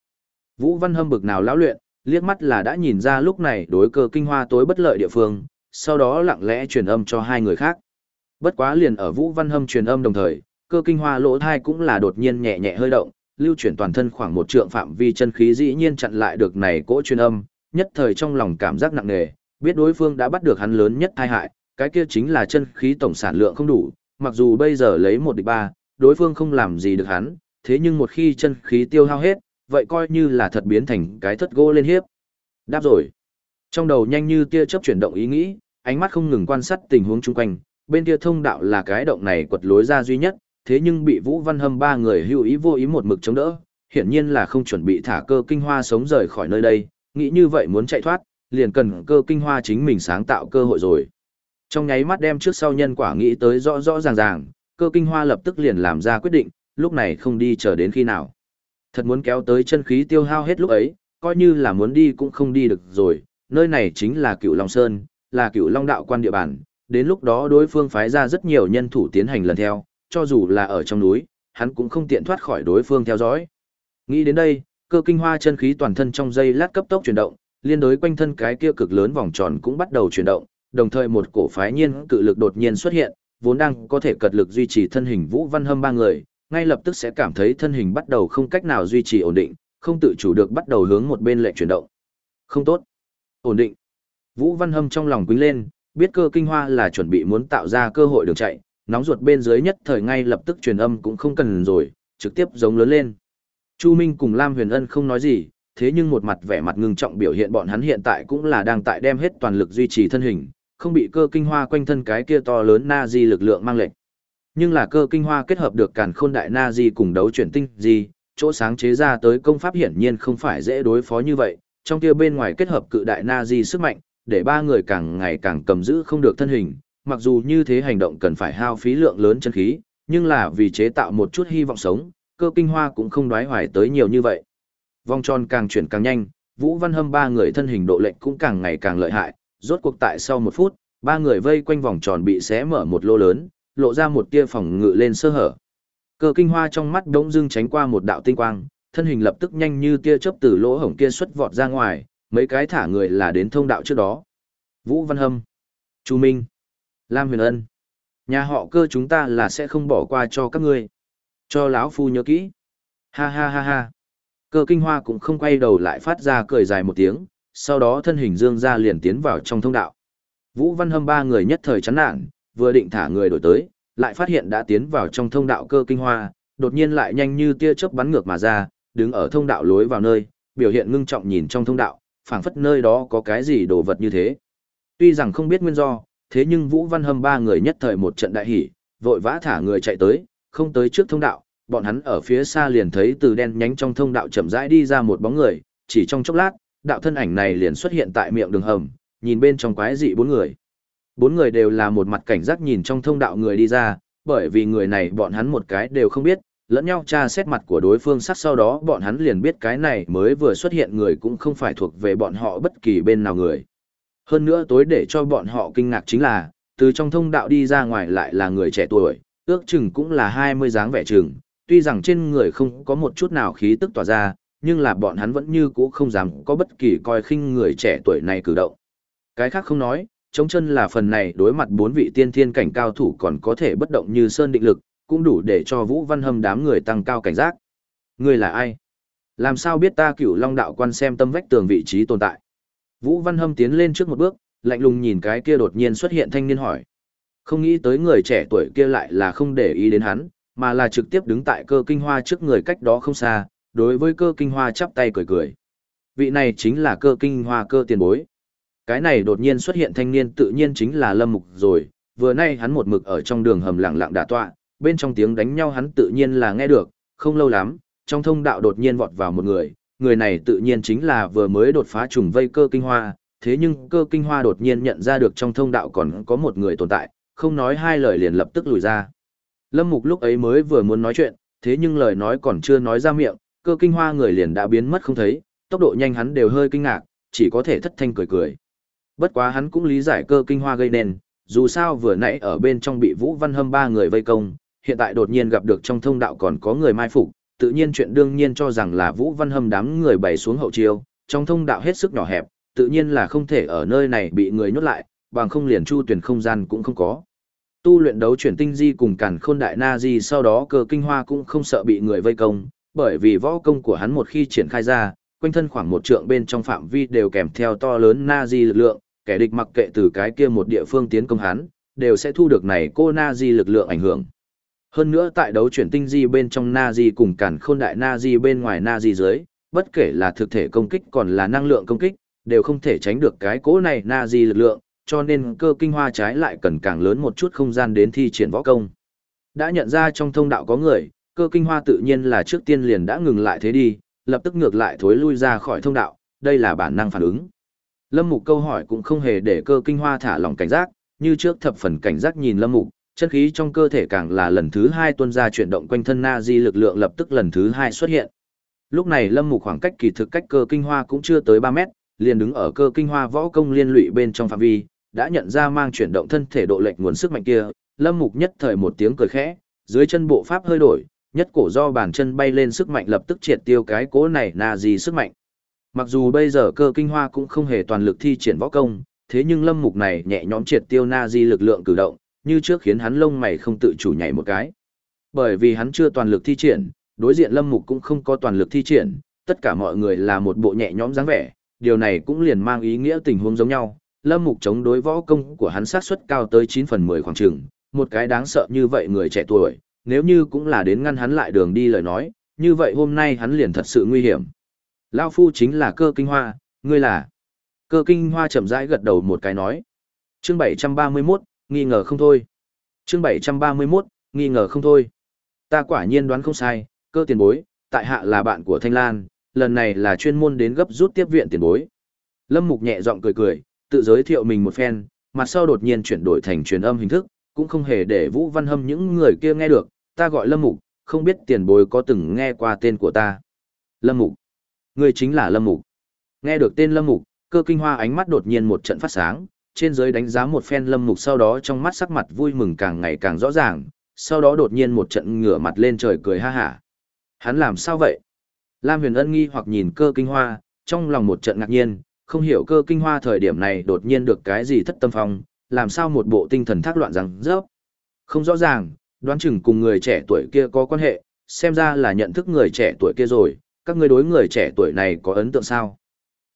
Vũ Văn Hâm bực nào lão luyện, liếc mắt là đã nhìn ra lúc này đối cơ kinh hoa tối bất lợi địa phương, sau đó lặng lẽ truyền âm cho hai người khác. Bất quá liền ở Vũ Văn Hâm truyền âm đồng thời, cơ kinh hoa lỗ thai cũng là đột nhiên nhẹ nhẹ hơi động, lưu chuyển toàn thân khoảng một trượng phạm vi chân khí dĩ nhiên chặn lại được này cỗ truyền âm, nhất thời trong lòng cảm giác nặng nề, biết đối phương đã bắt được hắn lớn nhất tai hại, cái kia chính là chân khí tổng sản lượng không đủ, mặc dù bây giờ lấy một địch ba, đối phương không làm gì được hắn, thế nhưng một khi chân khí tiêu hao hết, vậy coi như là thật biến thành cái thất gỗ lên hiếp. Đáp rồi. Trong đầu nhanh như tia chớp chuyển động ý nghĩ, ánh mắt không ngừng quan sát tình huống chung quanh, bên kia thông đạo là cái động này quật lối ra duy nhất, thế nhưng bị Vũ Văn Hâm ba người hữu ý vô ý một mực chống đỡ, hiển nhiên là không chuẩn bị thả cơ kinh hoa sống rời khỏi nơi đây, nghĩ như vậy muốn chạy thoát, liền cần cơ kinh hoa chính mình sáng tạo cơ hội rồi. Trong nháy mắt đem trước sau nhân quả nghĩ tới rõ rõ ràng ràng, cơ kinh hoa lập tức liền làm ra quyết định, lúc này không đi chờ đến khi nào. Thật muốn kéo tới chân khí tiêu hao hết lúc ấy, coi như là muốn đi cũng không đi được rồi, nơi này chính là cựu Long Sơn, là cựu Long đạo quan địa bàn, đến lúc đó đối phương phái ra rất nhiều nhân thủ tiến hành lần theo, cho dù là ở trong núi, hắn cũng không tiện thoát khỏi đối phương theo dõi. Nghĩ đến đây, cơ kinh hoa chân khí toàn thân trong dây lát cấp tốc chuyển động, liên đối quanh thân cái kia cực lớn vòng tròn cũng bắt đầu chuyển động, đồng thời một cổ phái nhiên cự lực đột nhiên xuất hiện, vốn đang có thể cật lực duy trì thân hình Vũ Văn Hâm ba người, ngay lập tức sẽ cảm thấy thân hình bắt đầu không cách nào duy trì ổn định, không tự chủ được bắt đầu hướng một bên lệ chuyển động. Không tốt. Ổn định. Vũ Văn Hâm trong lòng quýnh lên, biết cơ kinh hoa là chuẩn bị muốn tạo ra cơ hội đường chạy, nóng ruột bên dưới nhất thời ngay lập tức truyền âm cũng không cần rồi, trực tiếp giống lớn lên. Chu Minh cùng Lam Huyền Ân không nói gì, thế nhưng một mặt vẻ mặt ngưng trọng biểu hiện bọn hắn hiện tại cũng là đang tại đem hết toàn lực duy trì thân hình, không bị cơ kinh hoa quanh thân cái kia to lớn na di lực lượng mang lệnh. Nhưng là cơ kinh hoa kết hợp được càn khôn đại na di cùng đấu chuyển tinh di, chỗ sáng chế ra tới công pháp hiển nhiên không phải dễ đối phó như vậy, trong kia bên ngoài kết hợp cự đại na di sức mạnh, để ba người càng ngày càng cầm giữ không được thân hình, mặc dù như thế hành động cần phải hao phí lượng lớn chân khí, nhưng là vì chế tạo một chút hy vọng sống, cơ kinh hoa cũng không đoái hoài tới nhiều như vậy. Vòng tròn càng chuyển càng nhanh, Vũ Văn Hâm ba người thân hình độ lệnh cũng càng ngày càng lợi hại, rốt cuộc tại sau một phút, ba người vây quanh vòng tròn bị xé mở một lô lớn, lộ ra một tia phòng ngự lên sơ hở. Cơ kinh hoa trong mắt đống dưng tránh qua một đạo tinh quang, thân hình lập tức nhanh như tia chớp từ lỗ hổng kia xuất vọt ra ngoài, mấy cái thả người là đến thông đạo trước đó. Vũ Văn Hâm, Chu Minh, Lam Huyền Ân, nhà họ cơ chúng ta là sẽ không bỏ qua cho các ngươi. Cho lão phu nhớ kỹ. Ha ha ha ha. Cơ kinh hoa cũng không quay đầu lại phát ra cười dài một tiếng, sau đó thân hình dương ra liền tiến vào trong thông đạo. Vũ Văn Hâm ba người nhất thời chán nản, vừa định thả người đổi tới, lại phát hiện đã tiến vào trong thông đạo cơ kinh hoa, đột nhiên lại nhanh như tia chớp bắn ngược mà ra, đứng ở thông đạo lối vào nơi, biểu hiện ngưng trọng nhìn trong thông đạo, phảng phất nơi đó có cái gì đồ vật như thế. Tuy rằng không biết nguyên do, thế nhưng Vũ Văn Hâm ba người nhất thời một trận đại hỉ, vội vã thả người chạy tới, không tới trước thông đạo, bọn hắn ở phía xa liền thấy từ đen nhánh trong thông đạo chậm rãi đi ra một bóng người, chỉ trong chốc lát, đạo thân ảnh này liền xuất hiện tại miệng đường hầm, nhìn bên trong quái dị bốn người. Bốn người đều là một mặt cảnh giác nhìn trong thông đạo người đi ra, bởi vì người này bọn hắn một cái đều không biết, lẫn nhau tra xét mặt của đối phương sát sau đó bọn hắn liền biết cái này mới vừa xuất hiện người cũng không phải thuộc về bọn họ bất kỳ bên nào người. Hơn nữa tối để cho bọn họ kinh ngạc chính là, từ trong thông đạo đi ra ngoài lại là người trẻ tuổi, ước chừng cũng là 20 dáng vẻ chừng, tuy rằng trên người không có một chút nào khí tức tỏa ra, nhưng là bọn hắn vẫn như cũ không dám có bất kỳ coi khinh người trẻ tuổi này cử động. Cái khác không nói, chống chân là phần này đối mặt bốn vị tiên thiên cảnh cao thủ còn có thể bất động như sơn định lực, cũng đủ để cho Vũ Văn Hâm đám người tăng cao cảnh giác. Người là ai? Làm sao biết ta cửu long đạo quan xem tâm vách tường vị trí tồn tại? Vũ Văn Hâm tiến lên trước một bước, lạnh lùng nhìn cái kia đột nhiên xuất hiện thanh niên hỏi. Không nghĩ tới người trẻ tuổi kia lại là không để ý đến hắn, mà là trực tiếp đứng tại cơ kinh hoa trước người cách đó không xa, đối với cơ kinh hoa chắp tay cười cười. Vị này chính là cơ kinh hoa cơ tiền bối. Cái này đột nhiên xuất hiện thanh niên tự nhiên chính là Lâm Mục rồi, vừa nay hắn một mực ở trong đường hầm lặng lặng đả tọa, bên trong tiếng đánh nhau hắn tự nhiên là nghe được, không lâu lắm, trong thông đạo đột nhiên vọt vào một người, người này tự nhiên chính là vừa mới đột phá trùng vây cơ kinh hoa, thế nhưng cơ kinh hoa đột nhiên nhận ra được trong thông đạo còn có một người tồn tại, không nói hai lời liền lập tức lùi ra. Lâm Mục lúc ấy mới vừa muốn nói chuyện, thế nhưng lời nói còn chưa nói ra miệng, cơ kinh hoa người liền đã biến mất không thấy, tốc độ nhanh hắn đều hơi kinh ngạc, chỉ có thể thất thanh cười cười. Bất quá hắn cũng lý giải cơ kinh hoa gây nên, dù sao vừa nãy ở bên trong bị Vũ Văn Hâm ba người vây công, hiện tại đột nhiên gặp được trong thông đạo còn có người mai phục, tự nhiên chuyện đương nhiên cho rằng là Vũ Văn Hâm đám người bày xuống hậu chiêu, trong thông đạo hết sức nhỏ hẹp, tự nhiên là không thể ở nơi này bị người nhốt lại, bằng không liền chu tuyển không gian cũng không có. Tu luyện đấu chuyển tinh di cùng cản khôn đại na di sau đó cơ kinh hoa cũng không sợ bị người vây công, bởi vì võ công của hắn một khi triển khai ra, quanh thân khoảng một trượng bên trong phạm vi đều kèm theo to lớn na di lực lượng, kẻ địch mặc kệ từ cái kia một địa phương tiến công hắn, đều sẽ thu được này cô na di lực lượng ảnh hưởng. Hơn nữa tại đấu chuyển tinh di bên trong na di cùng cản khôn đại na di bên ngoài na di dưới, bất kể là thực thể công kích còn là năng lượng công kích, đều không thể tránh được cái cỗ này na di lực lượng, cho nên cơ kinh hoa trái lại cần càng lớn một chút không gian đến thi triển võ công. Đã nhận ra trong thông đạo có người, cơ kinh hoa tự nhiên là trước tiên liền đã ngừng lại thế đi, lập tức ngược lại thối lui ra khỏi thông đạo, đây là bản năng phản ứng. Lâm Mục câu hỏi cũng không hề để cơ kinh hoa thả lỏng cảnh giác, như trước thập phần cảnh giác nhìn Lâm Mục, chân khí trong cơ thể càng là lần thứ hai tuôn ra chuyển động quanh thân na di lực lượng lập tức lần thứ hai xuất hiện. Lúc này Lâm Mục khoảng cách kỳ thực cách cơ kinh hoa cũng chưa tới 3 mét, liền đứng ở cơ kinh hoa võ công liên lụy bên trong phạm vi, đã nhận ra mang chuyển động thân thể độ lệch nguồn sức mạnh kia, Lâm Mục nhất thời một tiếng cười khẽ, dưới chân bộ pháp hơi đổi, nhất cổ do bàn chân bay lên sức mạnh lập tức triệt tiêu cái cố này na Di sức mạnh. Mặc dù bây giờ cơ kinh hoa cũng không hề toàn lực thi triển võ công, thế nhưng Lâm Mục này nhẹ nhõm triệt tiêu na di lực lượng cử động, như trước khiến hắn lông mày không tự chủ nhảy một cái. Bởi vì hắn chưa toàn lực thi triển, đối diện Lâm Mục cũng không có toàn lực thi triển, tất cả mọi người là một bộ nhẹ nhõm dáng vẻ, điều này cũng liền mang ý nghĩa tình huống giống nhau, lâm mục chống đối võ công của hắn sát suất cao tới 9 phần 10 khoảng chừng, một cái đáng sợ như vậy người trẻ tuổi, nếu như cũng là đến ngăn hắn lại đường đi lời nói, như vậy hôm nay hắn liền thật sự nguy hiểm. Lão phu chính là cơ kinh hoa, ngươi là. Cơ kinh hoa chậm rãi gật đầu một cái nói. Chương 731, nghi ngờ không thôi. Chương 731, nghi ngờ không thôi. Ta quả nhiên đoán không sai, cơ tiền bối, tại hạ là bạn của Thanh Lan, lần này là chuyên môn đến gấp rút tiếp viện tiền bối. Lâm Mục nhẹ giọng cười cười, tự giới thiệu mình một phen, mặt sau đột nhiên chuyển đổi thành truyền âm hình thức, cũng không hề để Vũ Văn Hâm những người kia nghe được, ta gọi Lâm Mục, không biết tiền bối có từng nghe qua tên của ta. Lâm Mục. Người chính là Lâm Mục. Nghe được tên Lâm Mục, cơ kinh hoa ánh mắt đột nhiên một trận phát sáng, trên dưới đánh giá một phen Lâm Mục sau đó trong mắt sắc mặt vui mừng càng ngày càng rõ ràng, sau đó đột nhiên một trận ngửa mặt lên trời cười ha hả. Hắn làm sao vậy? Lam Huyền Ân nghi hoặc nhìn cơ kinh hoa, trong lòng một trận ngạc nhiên, không hiểu cơ kinh hoa thời điểm này đột nhiên được cái gì thất tâm phong, làm sao một bộ tinh thần thác loạn rằng rớp. Không rõ ràng, đoán chừng cùng người trẻ tuổi kia có quan hệ, xem ra là nhận thức người trẻ tuổi kia rồi, các ngươi đối người trẻ tuổi này có ấn tượng sao?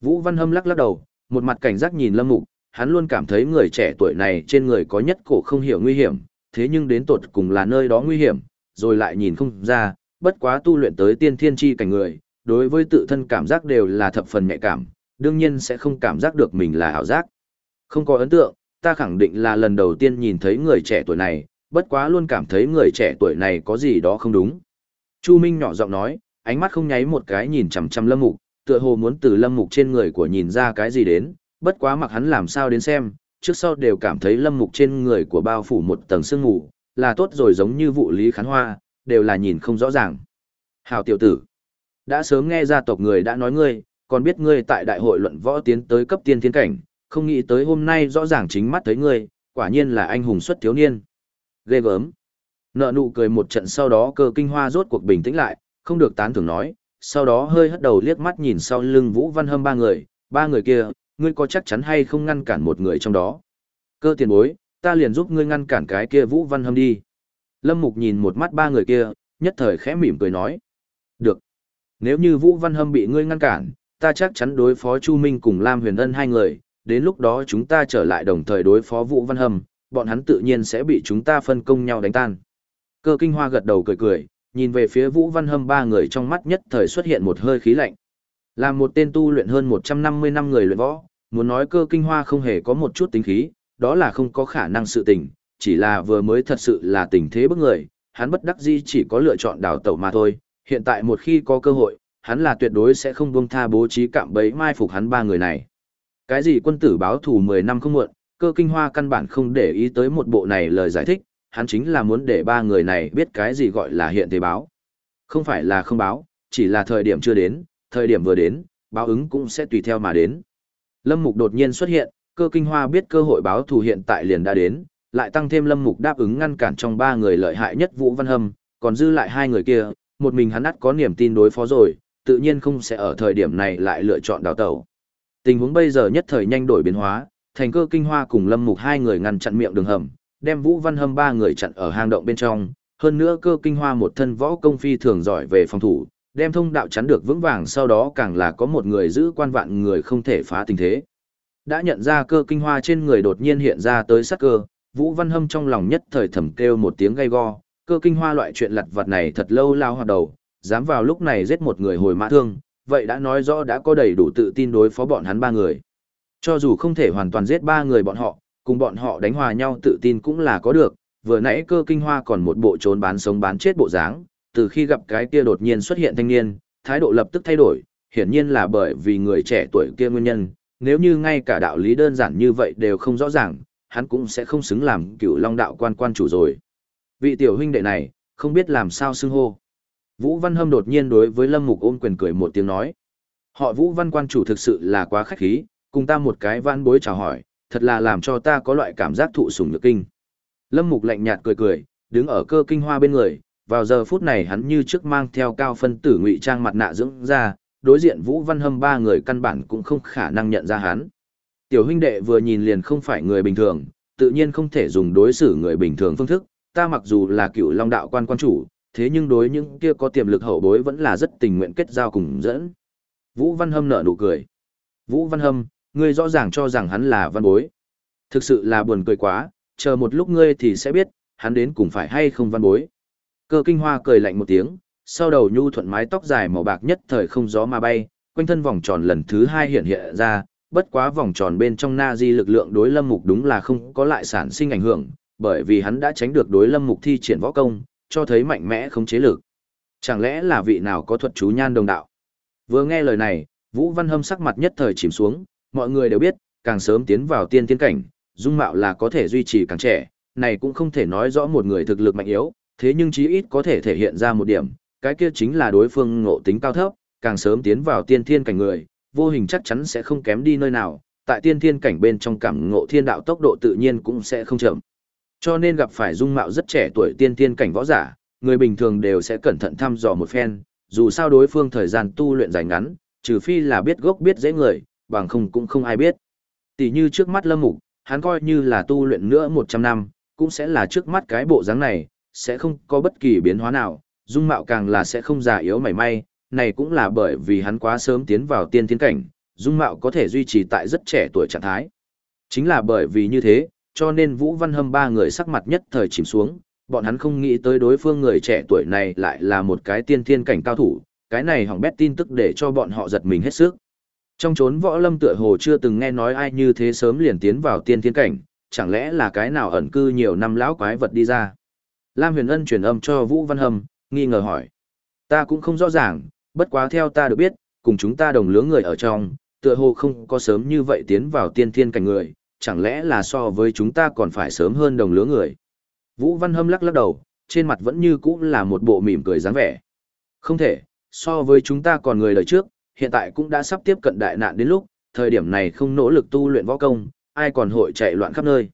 Vũ Văn Hâm lắc lắc đầu, một mặt cảnh giác nhìn Lâm Mục, hắn luôn cảm thấy người trẻ tuổi này trên người có nhất cổ không hiểu nguy hiểm, thế nhưng đến tột cùng là nơi đó nguy hiểm, rồi lại nhìn không ra, bất quá tu luyện tới tiên thiên chi cảnh người, đối với tự thân cảm giác đều là thập phần nhạy cảm, đương nhiên sẽ không cảm giác được mình là ảo giác. Không có ấn tượng, ta khẳng định là lần đầu tiên nhìn thấy người trẻ tuổi này, bất quá luôn cảm thấy người trẻ tuổi này có gì đó không đúng. Chu Minh nhỏ giọng nói, ánh mắt không nháy một cái nhìn chằm chằm Lâm Mục, tựa hồ muốn từ Lâm Mục trên người của nhìn ra cái gì đến, bất quá mặc hắn làm sao đến xem, trước sau đều cảm thấy Lâm Mục trên người của bao phủ một tầng sương mù, là tốt rồi giống như vụ lý khán hoa, đều là nhìn không rõ ràng. Hào tiểu tử, đã sớm nghe gia tộc người đã nói ngươi, còn biết ngươi tại đại hội luận võ tiến tới cấp tiên thiên cảnh, không nghĩ tới hôm nay rõ ràng chính mắt thấy ngươi, quả nhiên là anh hùng xuất thiếu niên. Ghê gớm. Nợ nụ cười một trận sau đó cơ kinh hoa rốt cuộc bình tĩnh lại, không được tán thưởng nói, sau đó hơi hất đầu liếc mắt nhìn sau lưng Vũ Văn Hâm ba người, ba người kia, ngươi có chắc chắn hay không ngăn cản một người trong đó. Cơ tiền bối, ta liền giúp ngươi ngăn cản cái kia Vũ Văn Hâm đi. Lâm Mục nhìn một mắt ba người kia, nhất thời khẽ mỉm cười nói. Được. Nếu như Vũ Văn Hâm bị ngươi ngăn cản, ta chắc chắn đối phó Chu Minh cùng Lam Huyền Ân hai người, đến lúc đó chúng ta trở lại đồng thời đối phó Vũ Văn Hâm, bọn hắn tự nhiên sẽ bị chúng ta phân công nhau đánh tan. Cơ kinh hoa gật đầu cười cười, nhìn về phía Vũ Văn Hâm ba người trong mắt nhất thời xuất hiện một hơi khí lạnh. Là một tên tu luyện hơn 150 năm người luyện võ, muốn nói cơ kinh hoa không hề có một chút tính khí, đó là không có khả năng sự tình, chỉ là vừa mới thật sự là tình thế bức người, hắn bất đắc dĩ chỉ có lựa chọn đào tẩu mà thôi, hiện tại một khi có cơ hội, hắn là tuyệt đối sẽ không buông tha bố trí cạm bẫy mai phục hắn ba người này. Cái gì quân tử báo thù 10 năm không muộn, cơ kinh hoa căn bản không để ý tới một bộ này lời giải thích, hắn chính là muốn để ba người này biết cái gì gọi là hiện thế báo. Không phải là không báo, chỉ là thời điểm chưa đến, thời điểm vừa đến, báo ứng cũng sẽ tùy theo mà đến. Lâm Mục đột nhiên xuất hiện, cơ kinh hoa biết cơ hội báo thù hiện tại liền đã đến, lại tăng thêm Lâm Mục đáp ứng ngăn cản trong ba người lợi hại nhất Vũ Văn Hâm, còn dư lại hai người kia, một mình hắn ắt có niềm tin đối phó rồi, tự nhiên không sẽ ở thời điểm này lại lựa chọn đào tẩu. Tình huống bây giờ nhất thời nhanh đổi biến hóa, thành cơ kinh hoa cùng Lâm Mục hai người ngăn chặn miệng đường hầm, đem Vũ Văn Hâm ba người chặn ở hang động bên trong, hơn nữa cơ kinh hoa một thân võ công phi thường giỏi về phòng thủ, đem thông đạo chắn được vững vàng sau đó càng là có một người giữ quan vạn người không thể phá tình thế. Đã nhận ra cơ kinh hoa trên người đột nhiên hiện ra tới sắc cơ, Vũ Văn Hâm trong lòng nhất thời thầm kêu một tiếng gay go, cơ kinh hoa loại chuyện lặt vặt này thật lâu lao hoạt đầu, dám vào lúc này giết một người hồi mã thương, vậy đã nói rõ đã có đầy đủ tự tin đối phó bọn hắn ba người. Cho dù không thể hoàn toàn giết ba người bọn họ, cùng bọn họ đánh hòa nhau tự tin cũng là có được, vừa nãy cơ kinh hoa còn một bộ trốn bán sống bán chết bộ dáng, từ khi gặp cái kia đột nhiên xuất hiện thanh niên, thái độ lập tức thay đổi, hiển nhiên là bởi vì người trẻ tuổi kia nguyên nhân, nếu như ngay cả đạo lý đơn giản như vậy đều không rõ ràng, hắn cũng sẽ không xứng làm cựu long đạo quan quan chủ rồi. Vị tiểu huynh đệ này, không biết làm sao xưng hô. Vũ Văn Hâm đột nhiên đối với Lâm Mục ôm quyền cười một tiếng nói. Họ Vũ Văn quan chủ thực sự là quá khách khí, cùng ta một cái văn bối chào hỏi, thật là làm cho ta có loại cảm giác thụ sủng nhược kinh. Lâm Mục lạnh nhạt cười cười, đứng ở cơ kinh hoa bên người, vào giờ phút này hắn như trước mang theo cao phân tử ngụy trang mặt nạ dưỡng ra, đối diện Vũ Văn Hâm ba người căn bản cũng không khả năng nhận ra hắn. Tiểu huynh đệ vừa nhìn liền không phải người bình thường, tự nhiên không thể dùng đối xử người bình thường phương thức, ta mặc dù là cựu long đạo quan quan chủ, thế nhưng đối những kia có tiềm lực hậu bối vẫn là rất tình nguyện kết giao cùng dẫn. Vũ Văn Hâm nở nụ cười. Vũ Văn Hâm, ngươi rõ ràng cho rằng hắn là văn bối. Thực sự là buồn cười quá, chờ một lúc ngươi thì sẽ biết, hắn đến cùng phải hay không văn bối. Cơ kinh hoa cười lạnh một tiếng, sau đầu nhu thuận mái tóc dài màu bạc nhất thời không gió mà bay, quanh thân vòng tròn lần thứ hai hiện hiện ra, bất quá vòng tròn bên trong na di lực lượng đối lâm mục đúng là không có lại sản sinh ảnh hưởng, bởi vì hắn đã tránh được đối lâm mục thi triển võ công, cho thấy mạnh mẽ không chế lực. Chẳng lẽ là vị nào có thuật chú nhan đồng đạo? Vừa nghe lời này, Vũ Văn Hâm sắc mặt nhất thời chìm xuống, mọi người đều biết, càng sớm tiến vào tiên tiên cảnh, dung mạo là có thể duy trì càng trẻ, này cũng không thể nói rõ một người thực lực mạnh yếu, thế nhưng chí ít có thể thể hiện ra một điểm, cái kia chính là đối phương ngộ tính cao thấp, càng sớm tiến vào tiên thiên cảnh người, vô hình chắc chắn sẽ không kém đi nơi nào, tại tiên thiên cảnh bên trong cảm ngộ thiên đạo tốc độ tự nhiên cũng sẽ không chậm. Cho nên gặp phải dung mạo rất trẻ tuổi tiên thiên cảnh võ giả, người bình thường đều sẽ cẩn thận thăm dò một phen, dù sao đối phương thời gian tu luyện dài ngắn, trừ phi là biết gốc biết dễ người, bằng không cũng không ai biết. Tỷ như trước mắt Lâm Mục, hắn coi như là tu luyện nữa 100 năm, cũng sẽ là trước mắt cái bộ dáng này, sẽ không có bất kỳ biến hóa nào, dung mạo càng là sẽ không già yếu mảy may, này cũng là bởi vì hắn quá sớm tiến vào tiên thiên cảnh, dung mạo có thể duy trì tại rất trẻ tuổi trạng thái. Chính là bởi vì như thế, cho nên Vũ Văn Hâm ba người sắc mặt nhất thời chìm xuống, bọn hắn không nghĩ tới đối phương người trẻ tuổi này lại là một cái tiên thiên cảnh cao thủ, cái này hỏng bét tin tức để cho bọn họ giật mình hết sức. Trong chốn võ lâm tựa hồ chưa từng nghe nói ai như thế sớm liền tiến vào tiên thiên cảnh, chẳng lẽ là cái nào ẩn cư nhiều năm lão quái vật đi ra. Lam Huyền Ân truyền âm cho Vũ Văn Hâm, nghi ngờ hỏi. Ta cũng không rõ ràng, bất quá theo ta được biết, cùng chúng ta đồng lứa người ở trong, tựa hồ không có sớm như vậy tiến vào tiên thiên cảnh người, chẳng lẽ là so với chúng ta còn phải sớm hơn đồng lứa người. Vũ Văn Hâm lắc lắc đầu, trên mặt vẫn như cũ là một bộ mỉm cười dáng vẻ. Không thể, so với chúng ta còn người đời trước, hiện tại cũng đã sắp tiếp cận đại nạn đến lúc, thời điểm này không nỗ lực tu luyện võ công, ai còn hội chạy loạn khắp nơi.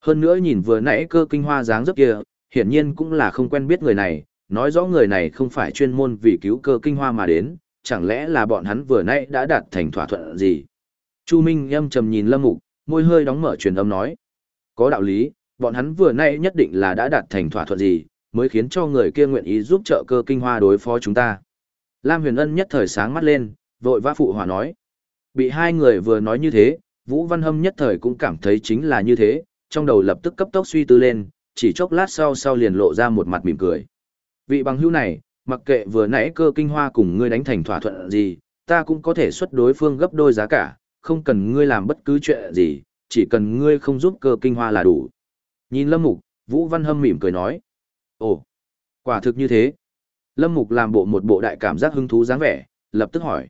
Hơn nữa nhìn vừa nãy cơ kinh hoa dáng dấp kia, hiển nhiên cũng là không quen biết người này, nói rõ người này không phải chuyên môn vì cứu cơ kinh hoa mà đến, chẳng lẽ là bọn hắn vừa nãy đã đạt thành thỏa thuận gì? Chu Minh âm trầm nhìn Lâm Mục, môi hơi đóng mở truyền âm nói. Có đạo lý, bọn hắn vừa nãy nhất định là đã đạt thành thỏa thuận gì, mới khiến cho người kia nguyện ý giúp trợ cơ kinh hoa đối phó chúng ta. Lam Huyền Ân nhất thời sáng mắt lên, vội vã phụ hòa nói. Bị hai người vừa nói như thế, Vũ Văn Hâm nhất thời cũng cảm thấy chính là như thế, trong đầu lập tức cấp tốc suy tư lên, chỉ chốc lát sau sau liền lộ ra một mặt mỉm cười. Vị bằng hữu này, mặc kệ vừa nãy cơ kinh hoa cùng ngươi đánh thành thỏa thuận gì, ta cũng có thể xuất đối phương gấp đôi giá cả, không cần ngươi làm bất cứ chuyện gì, chỉ cần ngươi không giúp cơ kinh hoa là đủ. Nhìn Lâm Mục, Vũ Văn Hâm mỉm cười nói. Ồ, quả thực như thế. Lâm Mục làm bộ một bộ đại cảm giác hứng thú dáng vẻ, lập tức hỏi.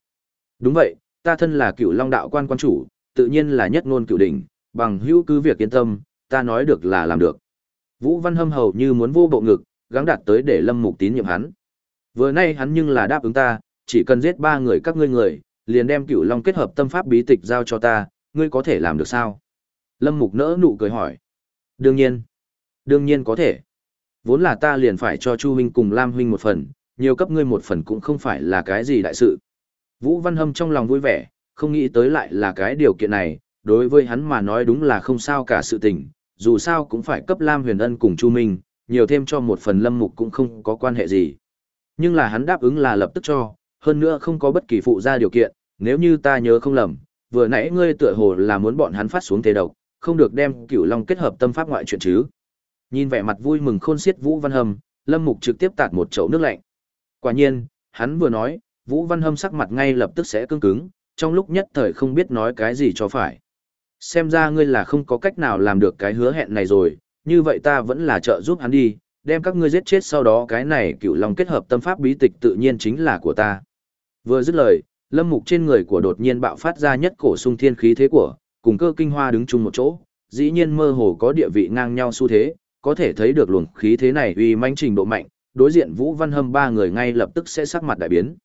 Đúng vậy, ta thân là cựu long đạo quan quan chủ, tự nhiên là nhất ngôn cựu đỉnh, bằng hữu cứ việc yên tâm, ta nói được là làm được. Vũ Văn Hâm hầu như muốn vô bộ ngực, gắng đạt tới để Lâm Mục tín nhiệm hắn. Vừa nay hắn nhưng là đáp ứng ta, chỉ cần giết ba người các ngươi người, liền đem cửu long kết hợp tâm pháp bí tịch giao cho ta, ngươi có thể làm được sao? Lâm Mục nỡ nụ cười hỏi. Đương nhiên. Đương nhiên có thể. Vốn là ta liền phải cho Chu huynh cùng Lam huynh một phần, nhiều cấp ngươi một phần cũng không phải là cái gì đại sự. Vũ Văn Hâm trong lòng vui vẻ, không nghĩ tới lại là cái điều kiện này, đối với hắn mà nói đúng là không sao cả sự tình, dù sao cũng phải cấp Lam Huyền Ân cùng Chu Minh, nhiều thêm cho một phần lâm mục cũng không có quan hệ gì. Nhưng là hắn đáp ứng là lập tức cho, hơn nữa không có bất kỳ phụ gia điều kiện, nếu như ta nhớ không lầm, vừa nãy ngươi tựa hồ là muốn bọn hắn phát xuống thế độc, không được đem cửu long kết hợp tâm pháp ngoại chuyện chứ. Nhìn vẻ mặt vui mừng khôn xiết Vũ Văn Hâm, Lâm Mục trực tiếp tạt một chậu nước lạnh. Quả nhiên, hắn vừa nói, Vũ Văn Hâm sắc mặt ngay lập tức sẽ cứng cứng, trong lúc nhất thời không biết nói cái gì cho phải. Xem ra ngươi là không có cách nào làm được cái hứa hẹn này rồi, như vậy ta vẫn là trợ giúp hắn đi, đem các ngươi giết chết sau đó cái này cựu long kết hợp tâm pháp bí tịch tự nhiên chính là của ta. Vừa dứt lời, lâm mục trên người của đột nhiên bạo phát ra nhất cổ sung thiên khí thế của, cùng cơ kinh hoa đứng chung một chỗ, dĩ nhiên mơ hồ có địa vị ngang nhau xu thế, có thể thấy được luồng khí thế này uy manh trình độ mạnh, đối diện Vũ Văn Hâm ba người ngay lập tức sẽ sắc mặt đại biến.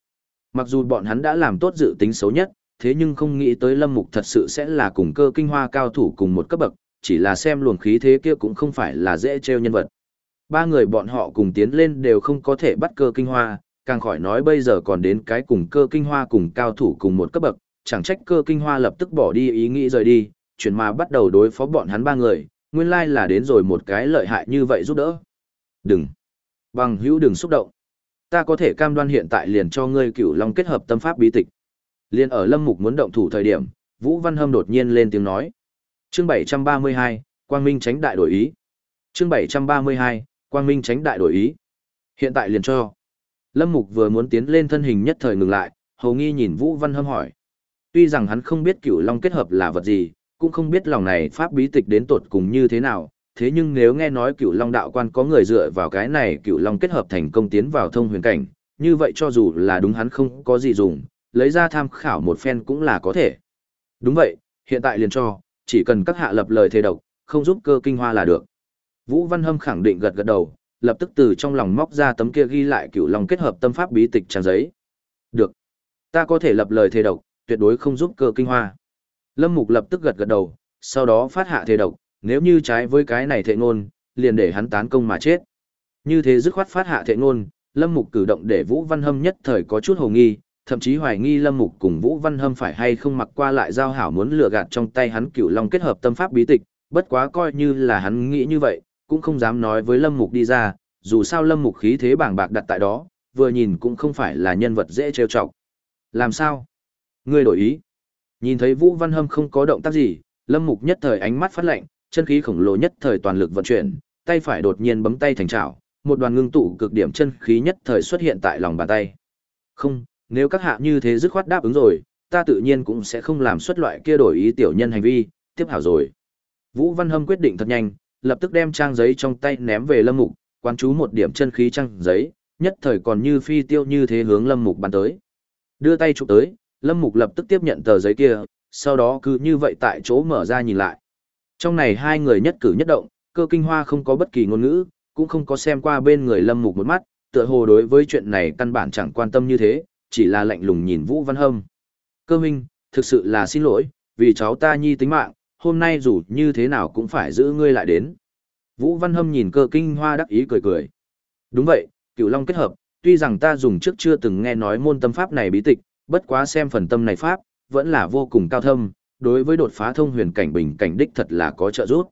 Mặc dù bọn hắn đã làm tốt dự tính xấu nhất, thế nhưng không nghĩ tới Lâm Mục thật sự sẽ là cùng cơ kinh hoa cao thủ cùng một cấp bậc, chỉ là xem luồng khí thế kia cũng không phải là dễ treo nhân vật. Ba người bọn họ cùng tiến lên đều không có thể bắt cơ kinh hoa, càng khỏi nói bây giờ còn đến cái cùng cơ kinh hoa cùng cao thủ cùng một cấp bậc, chẳng trách cơ kinh hoa lập tức bỏ đi ý nghĩ rời đi, chuyển mà bắt đầu đối phó bọn hắn ba người, nguyên lai là đến rồi một cái lợi hại như vậy giúp đỡ. Đừng, bằng hữu đừng xúc động. Ta có thể cam đoan hiện tại liền cho ngươi cửu long kết hợp tâm pháp bí tịch. Liên ở lâm mục muốn động thủ thời điểm, Vũ Văn Hâm đột nhiên lên tiếng nói chương 732, Quang Minh tránh đại đổi ý. chương 732, Quang Minh tránh đại đổi ý. Hiện tại liền cho. Lâm Mục vừa muốn tiến lên thân hình nhất thời ngừng lại, hầu nghi nhìn Vũ Văn Hâm hỏi. Tuy rằng hắn không biết cửu long kết hợp là vật gì, cũng không biết lòng này pháp bí tịch đến tột cùng như thế nào, thế nhưng nếu nghe nói cửu long đạo quan có người dựa vào cái này cửu long kết hợp thành công tiến vào thông huyền cảnh, như vậy cho dù là đúng hắn không có gì dùng, lấy ra tham khảo một phen cũng là có thể. Đúng vậy, hiện tại liền cho, chỉ cần các hạ lập lời thề độc, không giúp cơ kinh hoa là được. Vũ Văn Hâm khẳng định gật gật đầu, lập tức từ trong lòng móc ra tấm kia ghi lại cựu lòng kết hợp tâm pháp bí tịch trang giấy. Được. Ta có thể lập lời thề độc, tuyệt đối không giúp cơ kinh hoa. Lâm Mục lập tức gật gật đầu, sau đó phát hạ thề độc, nếu như trái với cái này thệ ngôn, liền để hắn tán công mà chết. Như thế dứt khoát phát hạ thệ ngôn, Lâm Mục cử động để Vũ Văn Hâm nhất thời có chút hồ nghi, thậm chí hoài nghi Lâm Mục cùng Vũ Văn Hâm phải hay không mặc qua lại giao hảo muốn lừa gạt trong tay hắn Cựu long kết hợp tâm pháp bí tịch, bất quá coi như là hắn nghĩ như vậy, cũng không dám nói với Lâm Mục đi ra, dù sao Lâm Mục khí thế bảng bạc đặt tại đó, vừa nhìn cũng không phải là nhân vật dễ trêu chọc. Làm sao? Ngươi đổi ý. Nhìn thấy Vũ Văn Hâm không có động tác gì, Lâm Mục nhất thời ánh mắt phát lạnh, chân khí khổng lồ nhất thời toàn lực vận chuyển, tay phải đột nhiên bấm tay thành chảo, một đoàn ngưng tụ cực điểm chân khí nhất thời xuất hiện tại lòng bàn tay. Không, nếu các hạ như thế dứt khoát đáp ứng rồi, ta tự nhiên cũng sẽ không làm xuất loại kia đổi ý tiểu nhân hành vi, tiếp hảo rồi. Vũ Văn Hâm quyết định thật nhanh, lập tức đem trang giấy trong tay ném về Lâm Mục, quan chú một điểm chân khí trang giấy, nhất thời còn như phi tiêu như thế hướng Lâm Mục bắn tới. Đưa tay chụp tới, Lâm Mục lập tức tiếp nhận tờ giấy kia, sau đó cứ như vậy tại chỗ mở ra nhìn lại. Trong này hai người nhất cử nhất động, cơ kinh hoa không có bất kỳ ngôn ngữ, cũng không có xem qua bên người Lâm Mục một mắt, tựa hồ đối với chuyện này căn bản chẳng quan tâm như thế, chỉ là lạnh lùng nhìn Vũ Văn Hâm. Cơ minh, thực sự là xin lỗi, vì cháu ta nhi tính mạng, hôm nay dù như thế nào cũng phải giữ ngươi lại đến. Vũ Văn Hâm nhìn cơ kinh hoa đắc ý cười cười. Đúng vậy, cửu long kết hợp, tuy rằng ta dùng trước chưa từng nghe nói môn tâm pháp này bí tịch, bất quá xem phần tâm này pháp, vẫn là vô cùng cao thâm, đối với đột phá thông huyền cảnh bình cảnh đích thật là có trợ giúp.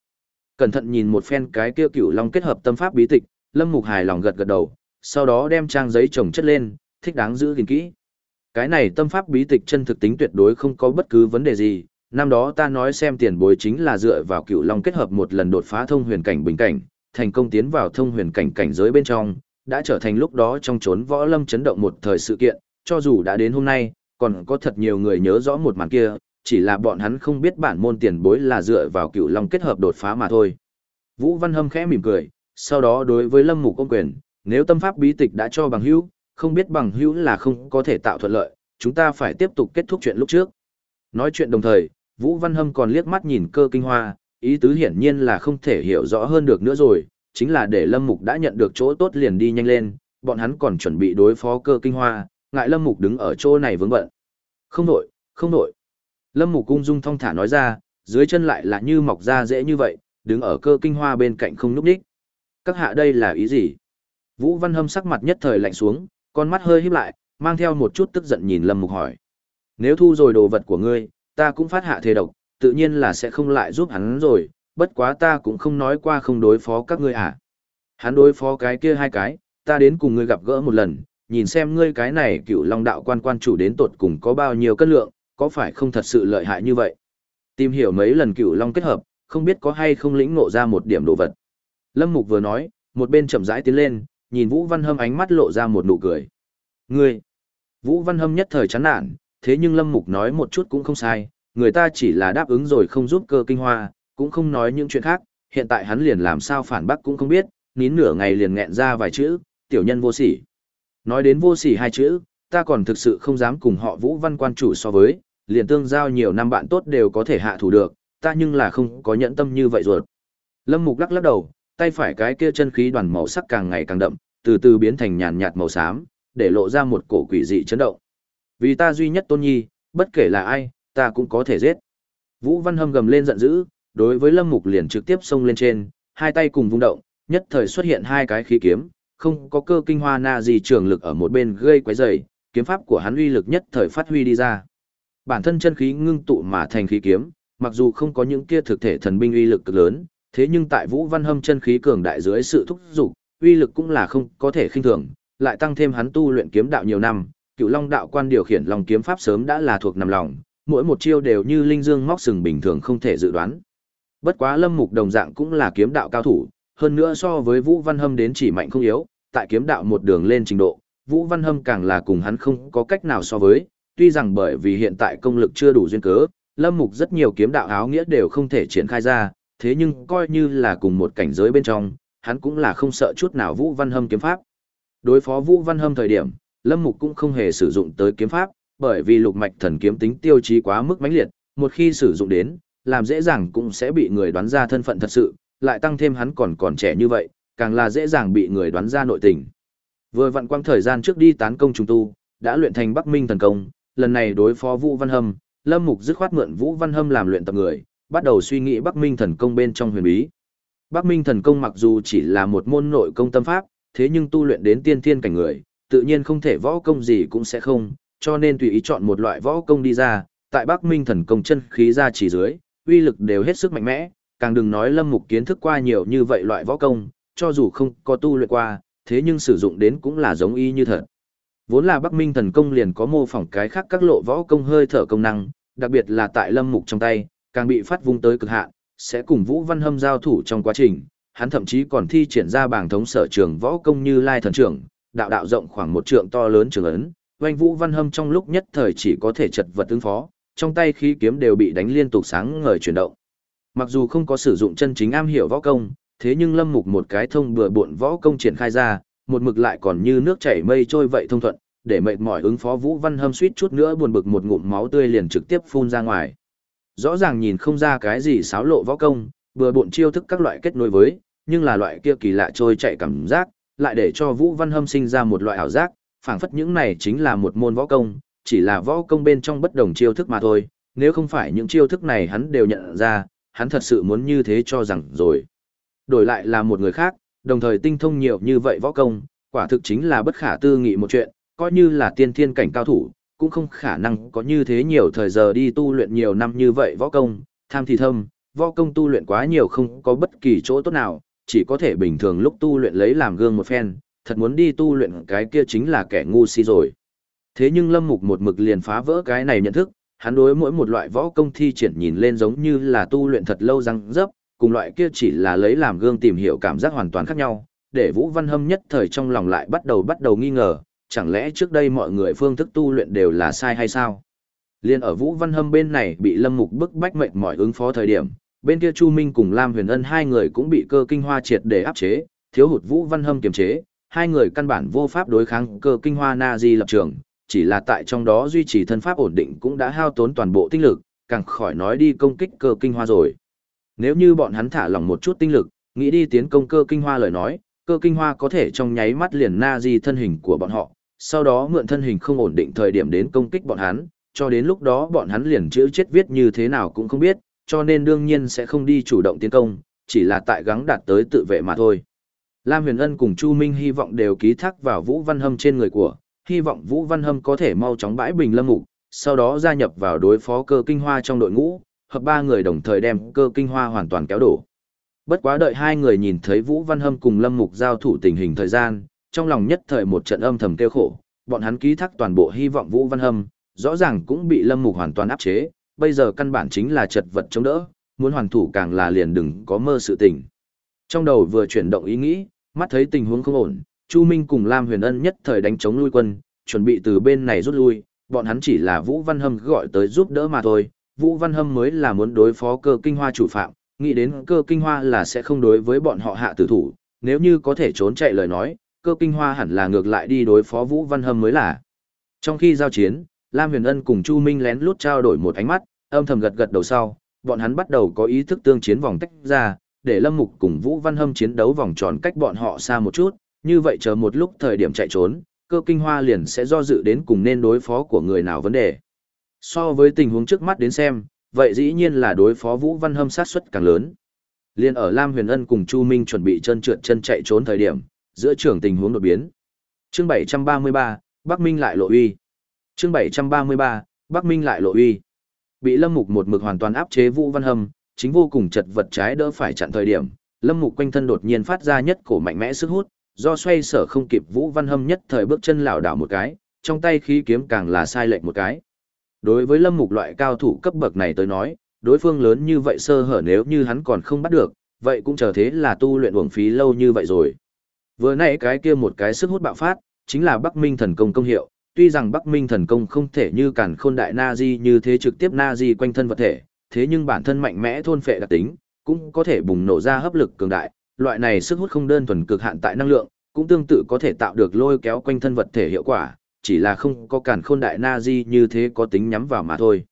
Cẩn thận nhìn một phen cái kia cửu long kết hợp tâm pháp bí tịch, Lâm Mục hài lòng gật gật đầu, sau đó đem trang giấy chồng chất lên, thích đáng giữ gìn kỹ. Cái này tâm pháp bí tịch chân thực tính tuyệt đối không có bất cứ vấn đề gì, năm đó ta nói xem tiền bối chính là dựa vào cựu long kết hợp một lần đột phá thông huyền cảnh bình cảnh, thành công tiến vào thông huyền cảnh cảnh giới bên trong, đã trở thành lúc đó trong chốn võ lâm chấn động một thời sự kiện, cho dù đã đến hôm nay, còn có thật nhiều người nhớ rõ một màn kia, chỉ là bọn hắn không biết bản môn tiền bối là dựa vào cựu long kết hợp đột phá mà thôi. Vũ Văn Hâm khẽ mỉm cười, sau đó đối với Lâm Mục công quyền, nếu tâm pháp bí tịch đã cho bằng hữu, không biết bằng hữu là không có thể tạo thuận lợi, chúng ta phải tiếp tục kết thúc chuyện lúc trước. Nói chuyện đồng thời, Vũ Văn Hâm còn liếc mắt nhìn cơ kinh hoa, ý tứ hiển nhiên là không thể hiểu rõ hơn được nữa rồi, chính là để Lâm Mục đã nhận được chỗ tốt liền đi nhanh lên, bọn hắn còn chuẩn bị đối phó cơ kinh hoa, ngại Lâm Mục đứng ở chỗ này vướng bận. Không nổi, không nổi. Lâm Mục cung dung thong thả nói ra, dưới chân lại là như mọc ra dễ như vậy, đứng ở cơ kinh hoa bên cạnh không núp đích. Các hạ đây là ý gì? Vũ Văn Hâm sắc mặt nhất thời lạnh xuống, con mắt hơi híp lại, mang theo một chút tức giận nhìn Lâm Mục hỏi. Nếu thu rồi đồ vật của ngươi, ta cũng phát hạ thề độc, tự nhiên là sẽ không lại giúp hắn rồi, bất quá ta cũng không nói qua không đối phó các ngươi à. Hắn đối phó cái kia hai cái, ta đến cùng ngươi gặp gỡ một lần, nhìn xem ngươi cái này cựu long đạo quan quan chủ đến tột cùng có bao nhiêu cân lượng, có phải không thật sự lợi hại như vậy. Tìm hiểu mấy lần cựu long kết hợp, không biết có hay không lĩnh ngộ ra một điểm đồ vật. Lâm Mục vừa nói, một bên chậm rãi tiến lên, nhìn Vũ Văn Hâm ánh mắt lộ ra một nụ cười. Ngươi! Vũ Văn Hâm nhất thời chán nản, thế nhưng Lâm Mục nói một chút cũng không sai, người ta chỉ là đáp ứng rồi không giúp cơ kinh hoa, cũng không nói những chuyện khác, hiện tại hắn liền làm sao phản bác cũng không biết, nín nửa ngày liền nghẹn ra vài chữ, tiểu nhân vô sỉ. Nói đến vô sỉ hai chữ, ta còn thực sự không dám cùng họ Vũ Văn quan chủ so với, liền tương giao nhiều năm bạn tốt đều có thể hạ thủ được, ta nhưng là không có nhẫn tâm như vậy ruột Lâm Mục lắc lắc đầu, tay phải cái kia chân khí đoàn màu sắc càng ngày càng đậm, từ từ biến thành nhàn nhạt màu xám, để lộ ra một cổ quỷ dị chấn động. Vì ta duy nhất tôn nhi, bất kể là ai, ta cũng có thể giết. Vũ Văn Hâm gầm lên giận dữ, đối với Lâm Mục liền trực tiếp xông lên trên, hai tay cùng vung động, nhất thời xuất hiện hai cái khí kiếm, không có cơ kinh hoa na gì trường lực ở một bên gây quấy rầy, kiếm pháp của hắn uy lực nhất thời phát huy đi ra. Bản thân chân khí ngưng tụ mà thành khí kiếm, mặc dù không có những kia thực thể thần binh uy lực cực lớn, thế nhưng tại Vũ Văn Hâm chân khí cường đại dưới sự thúc dục, uy lực cũng là không có thể khinh thường, lại tăng thêm hắn tu luyện kiếm đạo nhiều năm, Cựu Long đạo quan điều khiển lòng kiếm pháp sớm đã là thuộc nằm lòng, mỗi một chiêu đều như linh dương móc sừng bình thường không thể dự đoán. Bất quá Lâm Mục đồng dạng cũng là kiếm đạo cao thủ, hơn nữa so với Vũ Văn Hâm đến chỉ mạnh không yếu, tại kiếm đạo một đường lên trình độ, Vũ Văn Hâm càng là cùng hắn không có cách nào so với, tuy rằng bởi vì hiện tại công lực chưa đủ duyên cớ, Lâm Mục rất nhiều kiếm đạo áo nghĩa đều không thể triển khai ra, thế nhưng coi như là cùng một cảnh giới bên trong, hắn cũng là không sợ chút nào Vũ Văn Hâm kiếm pháp. Đối phó Vũ Văn Hâm thời điểm, Lâm Mục cũng không hề sử dụng tới kiếm pháp, bởi vì lục mạch thần kiếm tính tiêu chí quá mức mãnh liệt, một khi sử dụng đến, làm dễ dàng cũng sẽ bị người đoán ra thân phận thật sự, lại tăng thêm hắn còn còn trẻ như vậy, càng là dễ dàng bị người đoán ra nội tình. Vừa vặn quang thời gian trước đi tán công trùng tu, đã luyện thành Bắc Minh thần công, lần này đối phó Vũ Văn Hâm, Lâm Mục dứt khoát mượn Vũ Văn Hâm làm luyện tập người, bắt đầu suy nghĩ Bắc Minh thần công bên trong huyền bí. Bắc Minh thần công mặc dù chỉ là một môn nội công tâm pháp, thế nhưng tu luyện đến tiên thiên cảnh người, tự nhiên không thể võ công gì cũng sẽ không, cho nên tùy ý chọn một loại võ công đi ra, tại Bắc Minh thần công chân khí ra chỉ dưới, uy lực đều hết sức mạnh mẽ, càng đừng nói Lâm Mục kiến thức qua nhiều như vậy loại võ công, cho dù không có tu luyện qua, thế nhưng sử dụng đến cũng là giống y như thật. Vốn là Bắc Minh thần công liền có mô phỏng cái khác các lộ võ công hơi thở công năng, đặc biệt là tại Lâm Mục trong tay, càng bị phát vung tới cực hạn, sẽ cùng Vũ Văn Hâm giao thủ trong quá trình, hắn thậm chí còn thi triển ra bảng thống sở trường võ công như Lai thần trưởng, đạo đạo rộng khoảng một trượng to lớn trường ấn, oanh Vũ Văn Hâm trong lúc nhất thời chỉ có thể chật vật ứng phó, trong tay khí kiếm đều bị đánh liên tục sáng ngời chuyển động. Mặc dù không có sử dụng chân chính am hiểu võ công, thế nhưng Lâm Mục một cái thông bừa bộn võ công triển khai ra, một mực lại còn như nước chảy mây trôi vậy thông thuận, để mệt mỏi ứng phó Vũ Văn Hâm suýt chút nữa buồn bực một ngụm máu tươi liền trực tiếp phun ra ngoài. Rõ ràng nhìn không ra cái gì xáo lộ võ công, vừa bộn chiêu thức các loại kết nối với, nhưng là loại kia kỳ lạ trôi chạy cảm giác, lại để cho Vũ Văn Hâm sinh ra một loại ảo giác, phảng phất những này chính là một môn võ công, chỉ là võ công bên trong bất đồng chiêu thức mà thôi, nếu không phải những chiêu thức này hắn đều nhận ra, hắn thật sự muốn như thế cho rằng rồi. Đổi lại là một người khác, đồng thời tinh thông nhiều như vậy võ công, Quả thực chính là bất khả tư nghị một chuyện, coi như là tiên thiên cảnh cao thủ, cũng không khả năng có như thế nhiều thời giờ đi tu luyện nhiều năm như vậy võ công, tham thì thâm, võ công tu luyện quá nhiều không có bất kỳ chỗ tốt nào, chỉ có thể bình thường lúc tu luyện lấy làm gương một phen, thật muốn đi tu luyện cái kia chính là kẻ ngu si rồi. Thế nhưng Lâm Mục một mực liền phá vỡ cái này nhận thức, hắn đối mỗi một loại võ công thi triển nhìn lên giống như là tu luyện thật lâu răng dấp, cùng loại kia chỉ là lấy làm gương tìm hiểu cảm giác hoàn toàn khác nhau, để Vũ Văn Hâm nhất thời trong lòng lại bắt đầu bắt đầu nghi ngờ, chẳng lẽ trước đây mọi người phương thức tu luyện đều là sai hay sao? Liên ở Vũ Văn Hâm bên này bị Lâm Mục bức bách mệnh mọi ứng phó thời điểm, bên kia Chu Minh cùng Lam Huyền Ân hai người cũng bị cơ kinh hoa triệt để áp chế, thiếu hụt Vũ Văn Hâm kiềm chế, hai người căn bản vô pháp đối kháng cơ kinh hoa na di lập trường, chỉ là tại trong đó duy trì thân pháp ổn định cũng đã hao tốn toàn bộ tinh lực, càng khỏi nói đi công kích cơ kinh hoa rồi. Nếu như bọn hắn thả lỏng một chút tinh lực, nghĩ đi tiến công cơ kinh hoa lời nói, cơ kinh hoa có thể trong nháy mắt liền na di thân hình của bọn họ, sau đó mượn thân hình không ổn định thời điểm đến công kích bọn hắn, cho đến lúc đó bọn hắn liền chữ chết viết như thế nào cũng không biết, cho nên đương nhiên sẽ không đi chủ động tiến công, chỉ là tại gắng đạt tới tự vệ mà thôi. Lam Huyền Ân cùng Chu Minh hy vọng đều ký thác vào Vũ Văn Hâm trên người của, hy vọng Vũ Văn Hâm có thể mau chóng bãi bình lâm mục, sau đó gia nhập vào đối phó cơ kinh hoa trong đội ngũ, hợp ba người đồng thời đem cơ kinh hoa hoàn toàn kéo đổ. Bất quá đợi hai người nhìn thấy Vũ Văn Hâm cùng Lâm Mục giao thủ tình hình thời gian, trong lòng nhất thời một trận âm thầm kêu khổ, bọn hắn ký thác toàn bộ hy vọng Vũ Văn Hâm, rõ ràng cũng bị Lâm Mục hoàn toàn áp chế, bây giờ căn bản chính là chật vật chống đỡ, muốn hoàn thủ càng là liền đừng có mơ sự tình. Trong đầu vừa chuyển động ý nghĩ, mắt thấy tình huống không ổn, Chu Minh cùng Lam Huyền Ân nhất thời đánh chống lui quân, chuẩn bị từ bên này rút lui, bọn hắn chỉ là Vũ Văn Hâm gọi tới giúp đỡ mà thôi, Vũ Văn Hâm mới là muốn đối phó cơ kinh hoa chủ phạm, nghĩ đến cơ kinh hoa là sẽ không đối với bọn họ hạ tử thủ, nếu như có thể trốn chạy lời nói, cơ kinh hoa hẳn là ngược lại đi đối phó Vũ Văn Hâm mới là. Trong khi giao chiến, Lam Huyền Ân cùng Chu Minh lén lút trao đổi một ánh mắt, âm thầm gật gật đầu sau, bọn hắn bắt đầu có ý thức tương chiến vòng tách ra, để Lâm Mục cùng Vũ Văn Hâm chiến đấu vòng tròn cách bọn họ xa một chút, như vậy chờ một lúc thời điểm chạy trốn, cơ kinh hoa liền sẽ do dự đến cùng nên đối phó của người nào vấn đề. So với tình huống trước mắt đến xem, vậy dĩ nhiên là đối phó Vũ Văn Hâm sát suất càng lớn. Liên ở Lam Huyền Ân cùng Chu Minh chuẩn bị chân trượt chân chạy trốn thời điểm, giữa trường tình huống đột biến. Chương 733, Bắc Minh lại lộ uy. Chương 733, Bắc Minh lại lộ uy. Bị Lâm Mục một mực hoàn toàn áp chế Vũ Văn Hâm, chính vô cùng chật vật trái đỡ phải chặn thời điểm, Lâm Mục quanh thân đột nhiên phát ra nhất cổ mạnh mẽ sức hút, do xoay sở không kịp Vũ Văn Hâm nhất thời bước chân lảo đảo một cái, trong tay khí kiếm càng là sai lệch một cái. Đối với Lâm Mục loại cao thủ cấp bậc này tới nói, đối phương lớn như vậy sơ hở nếu như hắn còn không bắt được, vậy cũng chờ thế là tu luyện uổng phí lâu như vậy rồi. Vừa nãy cái kia một cái sức hút bạo phát, chính là Bắc Minh thần công công hiệu, tuy rằng Bắc Minh thần công không thể như cản khôn đại Nazi như thế trực tiếp Nazi quanh thân vật thể, thế nhưng bản thân mạnh mẽ thôn phệ đặc tính, cũng có thể bùng nổ ra hấp lực cường đại, loại này sức hút không đơn thuần cực hạn tại năng lượng, cũng tương tự có thể tạo được lôi kéo quanh thân vật thể hiệu quả, chỉ là không có cản khôn đại Nazi như thế có tính nhắm vào mà thôi.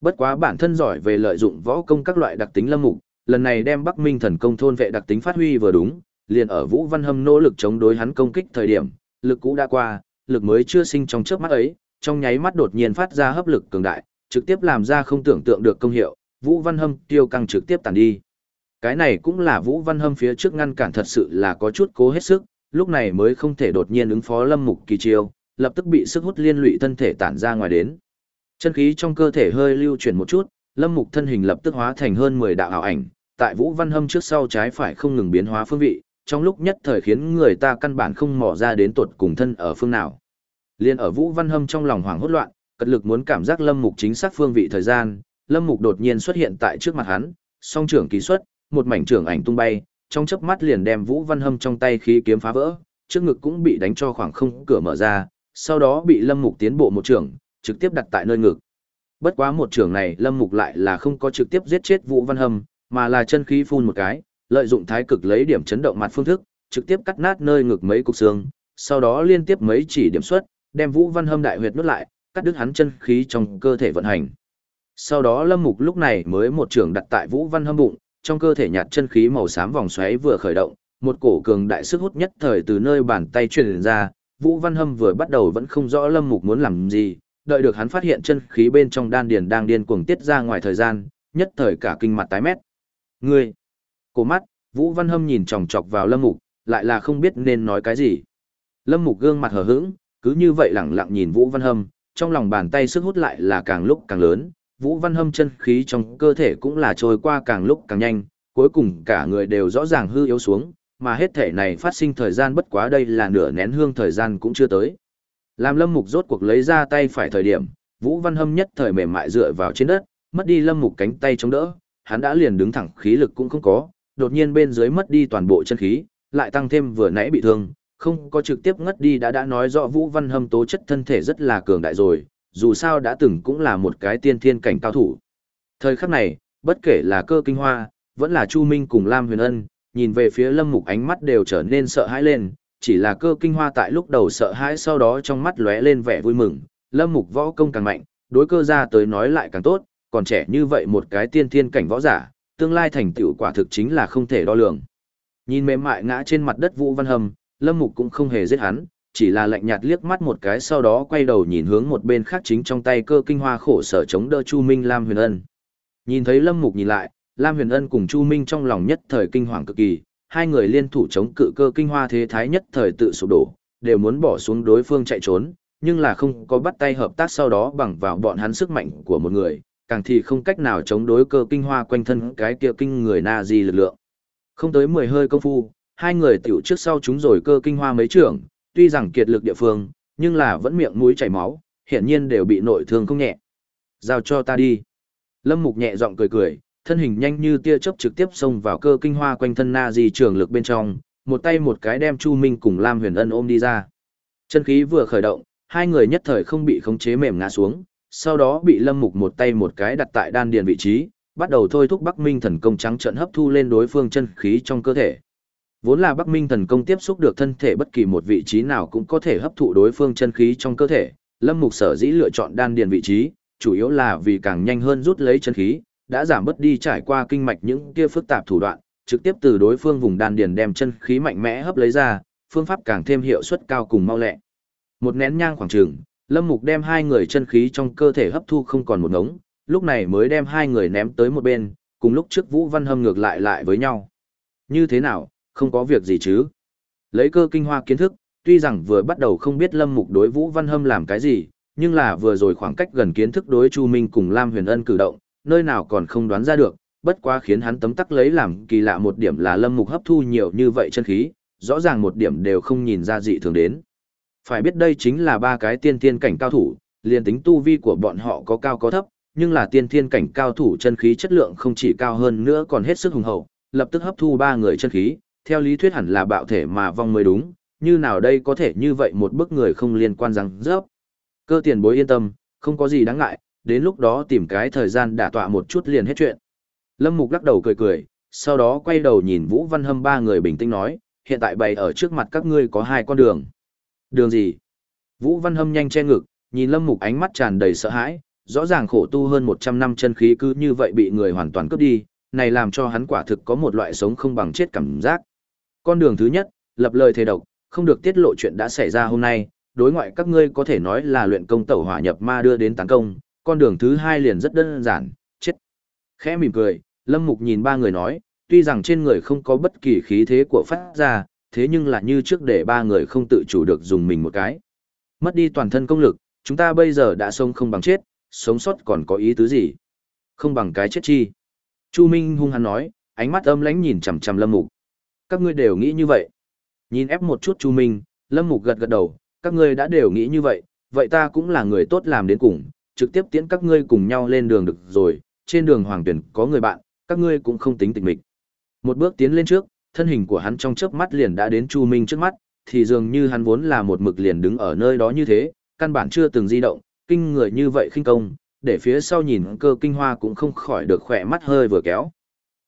Bất quá bản thân giỏi về lợi dụng võ công các loại đặc tính lâm mục, lần này đem Bắc Minh thần công thôn vệ đặc tính phát huy vừa đúng, liền ở Vũ Văn Hâm nỗ lực chống đối hắn công kích thời điểm, lực cũ đã qua, lực mới chưa sinh trong chớp mắt ấy, trong nháy mắt đột nhiên phát ra hấp lực cường đại, trực tiếp làm ra không tưởng tượng được công hiệu, Vũ Văn Hâm tiêu căng trực tiếp tàn đi. Cái này cũng là Vũ Văn Hâm phía trước ngăn cản thật sự là có chút cố hết sức, lúc này mới không thể đột nhiên ứng phó Lâm Mục kỳ chiêu, lập tức bị sức hút liên lụy thân thể tản ra ngoài đến. Chân khí trong cơ thể hơi lưu chuyển một chút, Lâm Mục thân hình lập tức hóa thành hơn 10 đạo ảo ảnh, tại Vũ Văn Hâm trước sau trái phải không ngừng biến hóa phương vị, trong lúc nhất thời khiến người ta căn bản không mò ra đến tuột cùng thân ở phương nào. Liên ở Vũ Văn Hâm trong lòng hoảng hốt loạn, cật lực muốn cảm giác Lâm Mục chính xác phương vị thời gian, Lâm Mục đột nhiên xuất hiện tại trước mặt hắn, song trưởng ký xuất, một mảnh trưởng ảnh tung bay, trong chớp mắt liền đem Vũ Văn Hâm trong tay khí kiếm phá vỡ, trước ngực cũng bị đánh cho khoảng không cửa mở ra, sau đó bị Lâm Mục tiến bộ một trưởng, trực tiếp đặt tại nơi ngực. Bất quá một trưởng này Lâm Mục lại là không có trực tiếp giết chết Vũ Văn Hâm, mà là chân khí phun một cái, lợi dụng thái cực lấy điểm chấn động mặt phương thức, trực tiếp cắt nát nơi ngực mấy cục xương, sau đó liên tiếp mấy chỉ điểm xuất, đem Vũ Văn Hâm đại huyệt nút lại, cắt đứt hắn chân khí trong cơ thể vận hành. Sau đó Lâm Mục lúc này mới một trường đặt tại Vũ Văn Hâm bụng, trong cơ thể nhạt chân khí màu xám vòng xoáy vừa khởi động, một cổ cường đại sức hút nhất thời từ nơi bàn tay truyền ra, Vũ Văn Hâm vừa bắt đầu vẫn không rõ Lâm Mục muốn làm gì, đợi được hắn phát hiện chân khí bên trong đan điền đang điên cuồng tiết ra ngoài thời gian, nhất thời cả kinh mặt tái mét. Ngươi! Cổ mắt, Vũ Văn Hâm nhìn chòng chọc vào Lâm Mục, lại là không biết nên nói cái gì. Lâm Mục gương mặt hờ hững, cứ như vậy lẳng lặng nhìn Vũ Văn Hâm, trong lòng bàn tay sức hút lại là càng lúc càng lớn, Vũ Văn Hâm chân khí trong cơ thể cũng là trôi qua càng lúc càng nhanh, cuối cùng cả người đều rõ ràng hư yếu xuống, mà hết thể này phát sinh thời gian bất quá đây là nửa nén hương thời gian cũng chưa tới. Làm Lâm Mục rốt cuộc lấy ra tay phải thời điểm, Vũ Văn Hâm nhất thời mềm mại dựa vào trên đất, mất đi Lâm Mục cánh tay chống đỡ, hắn đã liền đứng thẳng khí lực cũng không có, đột nhiên bên dưới mất đi toàn bộ chân khí, lại tăng thêm vừa nãy bị thương, không có trực tiếp ngất đi đã đã nói rõ Vũ Văn Hâm tố chất thân thể rất là cường đại rồi, dù sao đã từng cũng là một cái tiên thiên cảnh cao thủ. Thời khắc này, bất kể là cơ kinh hoa, vẫn là Chu Minh cùng Lam Huyền Ân, nhìn về phía Lâm Mục ánh mắt đều trở nên sợ hãi lên, chỉ là cơ kinh hoa tại lúc đầu sợ hãi sau đó trong mắt lóe lên vẻ vui mừng, Lâm Mục võ công càng mạnh, đối cơ ra tới nói lại càng tốt, còn trẻ như vậy một cái tiên thiên cảnh võ giả, tương lai thành tựu quả thực chính là không thể đo lường. Nhìn mềm mại ngã trên mặt đất Vũ Văn Hâm, Lâm Mục cũng không hề giết hắn, chỉ là lạnh nhạt liếc mắt một cái sau đó quay đầu nhìn hướng một bên khác chính trong tay cơ kinh hoa khổ sở chống đỡ Chu Minh Lam Huyền Ân. Nhìn thấy Lâm Mục nhìn lại, Lam Huyền Ân cùng Chu Minh trong lòng nhất thời kinh hoàng cực kỳ, hai người liên thủ chống cự cơ kinh hoa thế thái nhất thời tự sụp đổ, đều muốn bỏ xuống đối phương chạy trốn, nhưng là không có bắt tay hợp tác sau đó bằng vào bọn hắn sức mạnh của một người, càng thì không cách nào chống đối cơ kinh hoa quanh thân cái kia kinh người na di lực lượng. Không tới 10 hơi công phu, hai người tiểu trước sau chúng rồi cơ kinh hoa mấy trưởng, tuy rằng kiệt lực địa phương, nhưng là vẫn miệng mũi chảy máu, hiển nhiên đều bị nội thương không nhẹ. Giao cho ta đi. Lâm Mục nhẹ giọng cười cười, thân hình nhanh như tia chớp trực tiếp xông vào cơ kinh hoa quanh thân na di trường lực bên trong, một tay một cái đem Chu Minh cùng Lam Huyền Ân ôm đi ra. Chân khí vừa khởi động, hai người nhất thời không bị khống chế mềm ngã xuống, sau đó bị Lâm Mục một tay một cái đặt tại đan điền vị trí, bắt đầu thôi thúc Bắc Minh thần công trắng trận hấp thu lên đối phương chân khí trong cơ thể. Vốn là Bắc Minh thần công tiếp xúc được thân thể bất kỳ một vị trí nào cũng có thể hấp thụ đối phương chân khí trong cơ thể, Lâm Mục sở dĩ lựa chọn đan điền vị trí, chủ yếu là vì càng nhanh hơn rút lấy chân khí, đã giảm bớt đi trải qua kinh mạch những kia phức tạp thủ đoạn, trực tiếp từ đối phương vùng đan điền đem chân khí mạnh mẽ hấp lấy ra, phương pháp càng thêm hiệu suất cao cùng mau lẹ. Một nén nhang khoảng trường, Lâm Mục đem hai người chân khí trong cơ thể hấp thu không còn một ngống, lúc này mới đem hai người ném tới một bên, cùng lúc trước Vũ Văn Hâm ngược lại lại với nhau. Như thế nào, không có việc gì chứ? Lấy cơ kinh hoa kiến thức, tuy rằng vừa bắt đầu không biết Lâm Mục đối Vũ Văn Hâm làm cái gì, nhưng là vừa rồi khoảng cách gần kiến thức đối Chu Minh cùng Lam Huyền Ân cử động, nơi nào còn không đoán ra được, bất quá khiến hắn tấm tắc lấy làm kỳ lạ một điểm là Lâm Mục hấp thu nhiều như vậy chân khí, rõ ràng một điểm đều không nhìn ra dị thường đến. Phải biết đây chính là ba cái tiên thiên cảnh cao thủ, liền tính tu vi của bọn họ có cao có thấp, nhưng là tiên thiên cảnh cao thủ chân khí chất lượng không chỉ cao hơn nữa còn hết sức hùng hậu, lập tức hấp thu ba người chân khí, theo lý thuyết hẳn là bạo thể mà vong mới đúng, như nào đây có thể như vậy một bức người không liên quan rằng rớp. Cơ tiền bối yên tâm, không có gì đáng ngại, đến lúc đó tìm cái thời gian đả tọa một chút liền hết chuyện. Lâm Mục lắc đầu cười cười, sau đó quay đầu nhìn Vũ Văn Hâm ba người bình tĩnh nói, hiện tại bày ở trước mặt các ngươi có hai con đường. Đường gì? Vũ Văn Hâm nhanh che ngực, nhìn Lâm Mục ánh mắt tràn đầy sợ hãi, rõ ràng khổ tu hơn 100 năm chân khí cứ như vậy bị người hoàn toàn cướp đi, này làm cho hắn quả thực có một loại sống không bằng chết cảm giác. Con đường thứ nhất, lập lời thề độc, không được tiết lộ chuyện đã xảy ra hôm nay, đối ngoại các ngươi có thể nói là luyện công tẩu hỏa nhập ma đưa đến tấn công, con đường thứ hai liền rất đơn giản, chết. Khẽ mỉm cười, Lâm Mục nhìn ba người nói, tuy rằng trên người không có bất kỳ khí thế của phát ra, thế nhưng là như trước để ba người không tự chủ được dùng mình một cái. Mất đi toàn thân công lực, chúng ta bây giờ đã sống không bằng chết, sống sót còn có ý tứ gì? Không bằng cái chết chi. Chu Minh hung hăng nói, ánh mắt âm lãnh nhìn chằm chằm Lâm Mục. Các ngươi đều nghĩ như vậy. Nhìn ép một chút Chu Minh, Lâm Mục gật gật đầu, các ngươi đã đều nghĩ như vậy, vậy ta cũng là người tốt làm đến cùng, trực tiếp tiễn các ngươi cùng nhau lên đường được rồi, trên đường hoàng tuyển có người bạn, các ngươi cũng không tính tịch mịch. Một bước tiến lên trước, thân hình của hắn trong chớp mắt liền đã đến Chu Minh trước mắt, thì dường như hắn vốn là một mực liền đứng ở nơi đó như thế, căn bản chưa từng di động, kinh người như vậy khinh công, để phía sau nhìn cơ kinh hoa cũng không khỏi được khỏe mắt hơi vừa kéo.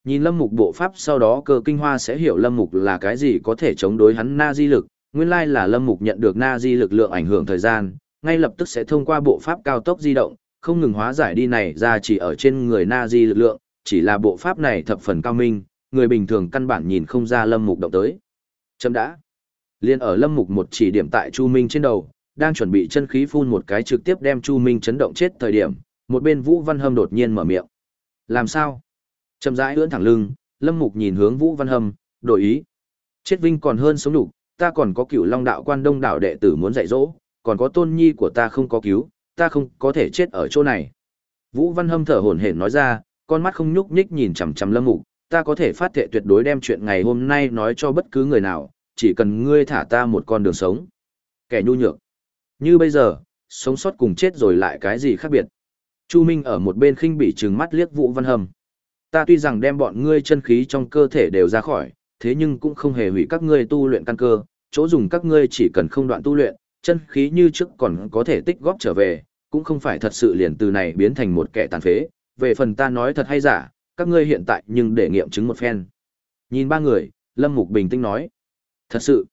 Nhìn lâm mục bộ pháp sau đó cơ kinh hoa sẽ hiểu lâm mục là cái gì có thể chống đối hắn na di lực, nguyên lai là lâm mục nhận được na di lực lượng ảnh hưởng thời gian, ngay lập tức sẽ thông qua bộ pháp cao tốc di động, không ngừng hóa giải đi này ra chỉ ở trên người na di lực lượng, chỉ là bộ pháp này thập phần cao minh, người bình thường căn bản nhìn không ra lâm mục động tới. Chấm đã. Liên ở lâm mục một chỉ điểm tại Chu Minh trên đầu, đang chuẩn bị chân khí phun một cái trực tiếp đem Chu Minh chấn động chết thời điểm, một bên Vũ Văn Hâm đột nhiên mở miệng. Làm sao? Chậm rãi ưỡn thẳng lưng, lâm mục nhìn hướng Vũ Văn Hâm, đổi ý. Chết vinh còn hơn sống đủ, ta còn có cửu long đạo quan đông đảo đệ tử muốn dạy dỗ, còn có tôn nhi của ta không có cứu, ta không có thể chết ở chỗ này. Vũ Văn Hâm thở hổn hển nói ra, con mắt không nhúc nhích nhìn chằm chằm Lâm Mục, ta có thể phát thệ tuyệt đối đem chuyện ngày hôm nay nói cho bất cứ người nào, chỉ cần ngươi thả ta một con đường sống. Kẻ nhu nhược. Như bây giờ, sống sót cùng chết rồi lại cái gì khác biệt. Chu Minh ở một bên khinh bỉ trừng mắt liếc Vũ Văn Hâm. Ta tuy rằng đem bọn ngươi chân khí trong cơ thể đều ra khỏi, thế nhưng cũng không hề hủy các ngươi tu luyện căn cơ, chỗ dùng các ngươi chỉ cần không đoạn tu luyện, chân khí như trước còn có thể tích góp trở về, cũng không phải thật sự liền từ này biến thành một kẻ tàn phế, về phần ta nói thật hay giả, các ngươi hiện tại nhưng để nghiệm chứng một phen. Nhìn ba người, Lâm Mục bình tĩnh nói. Thật sự.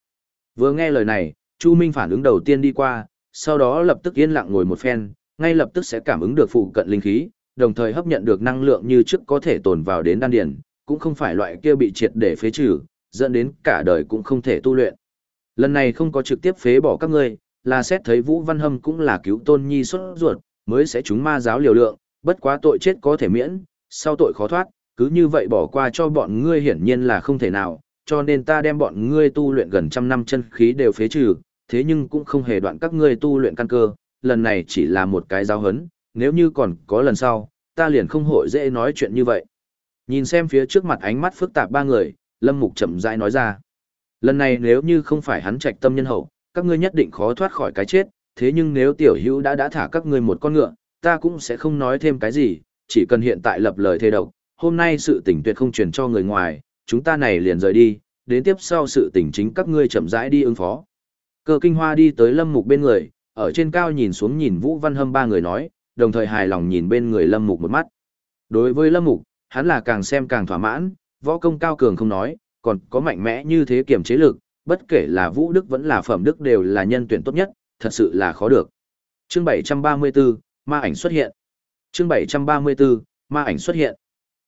Vừa nghe lời này, Chu Minh phản ứng đầu tiên đi qua, sau đó lập tức yên lặng ngồi một phen, ngay lập tức sẽ cảm ứng được phụ cận linh khí, đồng thời hấp nhận được năng lượng như trước có thể tồn vào đến đan điền, cũng không phải loại kia bị triệt để phế trừ, dẫn đến cả đời cũng không thể tu luyện. Lần này không có trực tiếp phế bỏ các ngươi, là xét thấy Vũ Văn Hâm cũng là cứu tôn nhi xuất ruột, mới sẽ chúng ma giáo liều lượng, bất quá tội chết có thể miễn, sau tội khó thoát, cứ như vậy bỏ qua cho bọn ngươi hiển nhiên là không thể nào, cho nên ta đem bọn ngươi tu luyện gần trăm năm chân khí đều phế trừ, thế nhưng cũng không hề đoạn các ngươi tu luyện căn cơ, lần này chỉ là một cái giáo hấn, nếu như còn có lần sau, ta liền không hội dễ nói chuyện như vậy. Nhìn xem phía trước mặt ánh mắt phức tạp ba người, Lâm Mục chậm rãi nói ra. Lần này nếu như không phải hắn trạch tâm nhân hậu, các ngươi nhất định khó thoát khỏi cái chết, thế nhưng nếu tiểu hữu đã đã thả các ngươi một con ngựa, ta cũng sẽ không nói thêm cái gì, chỉ cần hiện tại lập lời thề độc, hôm nay sự tình tuyệt không truyền cho người ngoài, chúng ta này liền rời đi, đến tiếp sau sự tình chính các ngươi chậm rãi đi ứng phó. Cơ kinh hoa đi tới lâm mục bên người, ở trên cao nhìn xuống nhìn Vũ Văn Hâm ba người nói, đồng thời hài lòng nhìn bên người lâm mục một mắt. Đối với lâm mục, hắn là càng xem càng thỏa mãn, võ công cao cường không nói, còn có mạnh mẽ như thế kiểm chế lực, bất kể là Vũ Đức vẫn là Phẩm Đức đều là nhân tuyển tốt nhất, thật sự là khó được. Chương 734, ma ảnh xuất hiện. Chương 734, ma ảnh xuất hiện.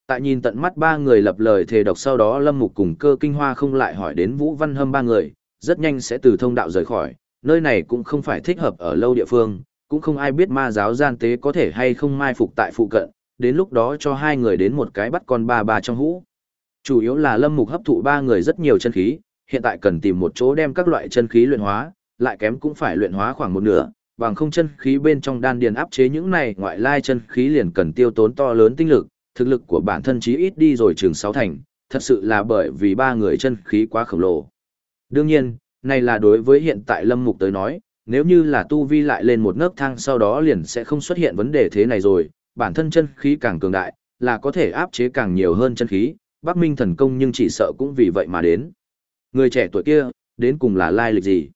Tại nhìn tận mắt ba người lập lời thề độc sau đó Lâm Mục cùng cơ kinh hoa không lại hỏi đến Vũ Văn Hâm ba người, rất nhanh sẽ từ thông đạo rời khỏi, nơi này cũng không phải thích hợp ở lâu địa phương, cũng không ai biết ma giáo gian tế có thể hay không mai phục tại phụ cận, đến lúc đó cho hai người đến một cái bắt con ba ba trong hũ. Chủ yếu là Lâm Mục hấp thụ ba người rất nhiều chân khí, hiện tại cần tìm một chỗ đem các loại chân khí luyện hóa, lại kém cũng phải luyện hóa khoảng một nửa, bằng không chân khí bên trong đan điền áp chế những này ngoại lai chân khí liền cần tiêu tốn to lớn tinh lực, thực lực của bản thân chí ít đi rồi trường sáu thành, thật sự là bởi vì ba người chân khí quá khổng lồ. Đương nhiên, này là đối với hiện tại Lâm Mục tới nói, nếu như là tu vi lại lên một nấc thang sau đó liền sẽ không xuất hiện vấn đề thế này rồi, bản thân chân khí càng cường đại, là có thể áp chế càng nhiều hơn chân khí, Bắc Minh thần công nhưng chỉ sợ cũng vì vậy mà đến. Người trẻ tuổi kia, đến cùng là lai lịch gì?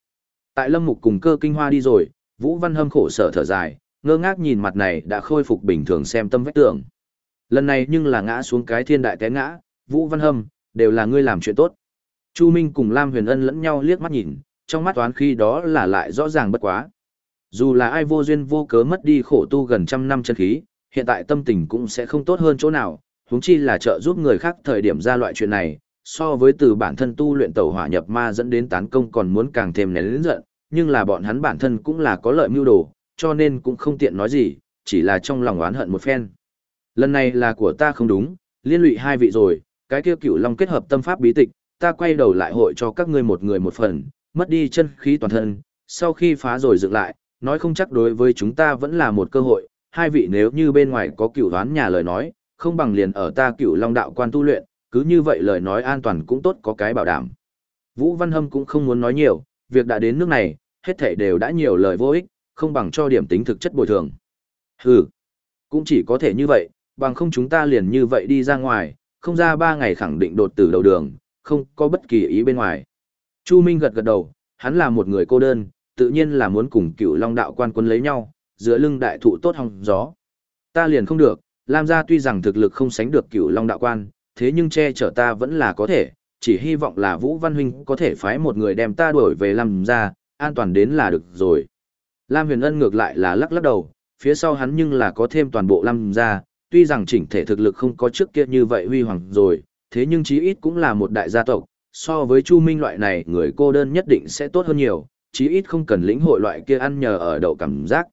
Tại Lâm Mục cùng cơ kinh hoa đi rồi, Vũ Văn Hâm khổ sở thở dài, ngơ ngác nhìn mặt này đã khôi phục bình thường xem tâm vách tưởng. Lần này nhưng là ngã xuống cái thiên đại té ngã, Vũ Văn Hâm, đều là ngươi làm chuyện tốt. Chu Minh cùng Lam Huyền Ân lẫn nhau liếc mắt nhìn, trong mắt toán khi đó là lại rõ ràng bất quá. Dù là ai vô duyên vô cớ mất đi khổ tu gần trăm năm chân khí, hiện tại tâm tình cũng sẽ không tốt hơn chỗ nào, huống chi là trợ giúp người khác thời điểm ra loại chuyện này, so với từ bản thân tu luyện tẩu hỏa nhập ma dẫn đến tán công còn muốn càng thêm nén lớn giận, nhưng là bọn hắn bản thân cũng là có lợi mưu đồ, cho nên cũng không tiện nói gì, chỉ là trong lòng oán hận một phen. Lần này là của ta không đúng, liên lụy hai vị rồi, cái kia cửu long kết hợp tâm pháp bí tịch, ta quay đầu lại hội cho các ngươi một người một phần, mất đi chân khí toàn thân, sau khi phá rồi dựng lại, nói không chắc đối với chúng ta vẫn là một cơ hội, hai vị nếu như bên ngoài có cửu đoán nhà lời nói, không bằng liền ở ta cửu long đạo quan tu luyện, cứ như vậy lời nói an toàn cũng tốt có cái bảo đảm. Vũ Văn Hâm cũng không muốn nói nhiều, việc đã đến nước này, hết thảy đều đã nhiều lời vô ích, không bằng cho điểm tính thực chất bồi thường. Hừ, cũng chỉ có thể như vậy, bằng không chúng ta liền như vậy đi ra ngoài, không ra ba ngày khẳng định đột tử đầu đường, không có bất kỳ ý bên ngoài. Chu Minh gật gật đầu, hắn là một người cô đơn, tự nhiên là muốn cùng cựu long đạo quan quân lấy nhau, giữa lưng đại thụ tốt hong gió. Ta liền không được, Lam gia tuy rằng thực lực không sánh được cựu long đạo quan, thế nhưng che chở ta vẫn là có thể, chỉ hy vọng là Vũ Văn Huynh có thể phái một người đem ta đuổi về Lam gia, an toàn đến là được rồi. Lam Huyền Ân ngược lại là lắc lắc đầu, phía sau hắn nhưng là có thêm toàn bộ Lam gia, tuy rằng chỉnh thể thực lực không có trước kia như vậy huy hoàng rồi, thế nhưng chí ít cũng là một đại gia tộc, so với Chu Minh loại này người cô đơn nhất định sẽ tốt hơn nhiều, chí ít không cần lĩnh hội loại kia ăn nhờ ở đậu cảm giác.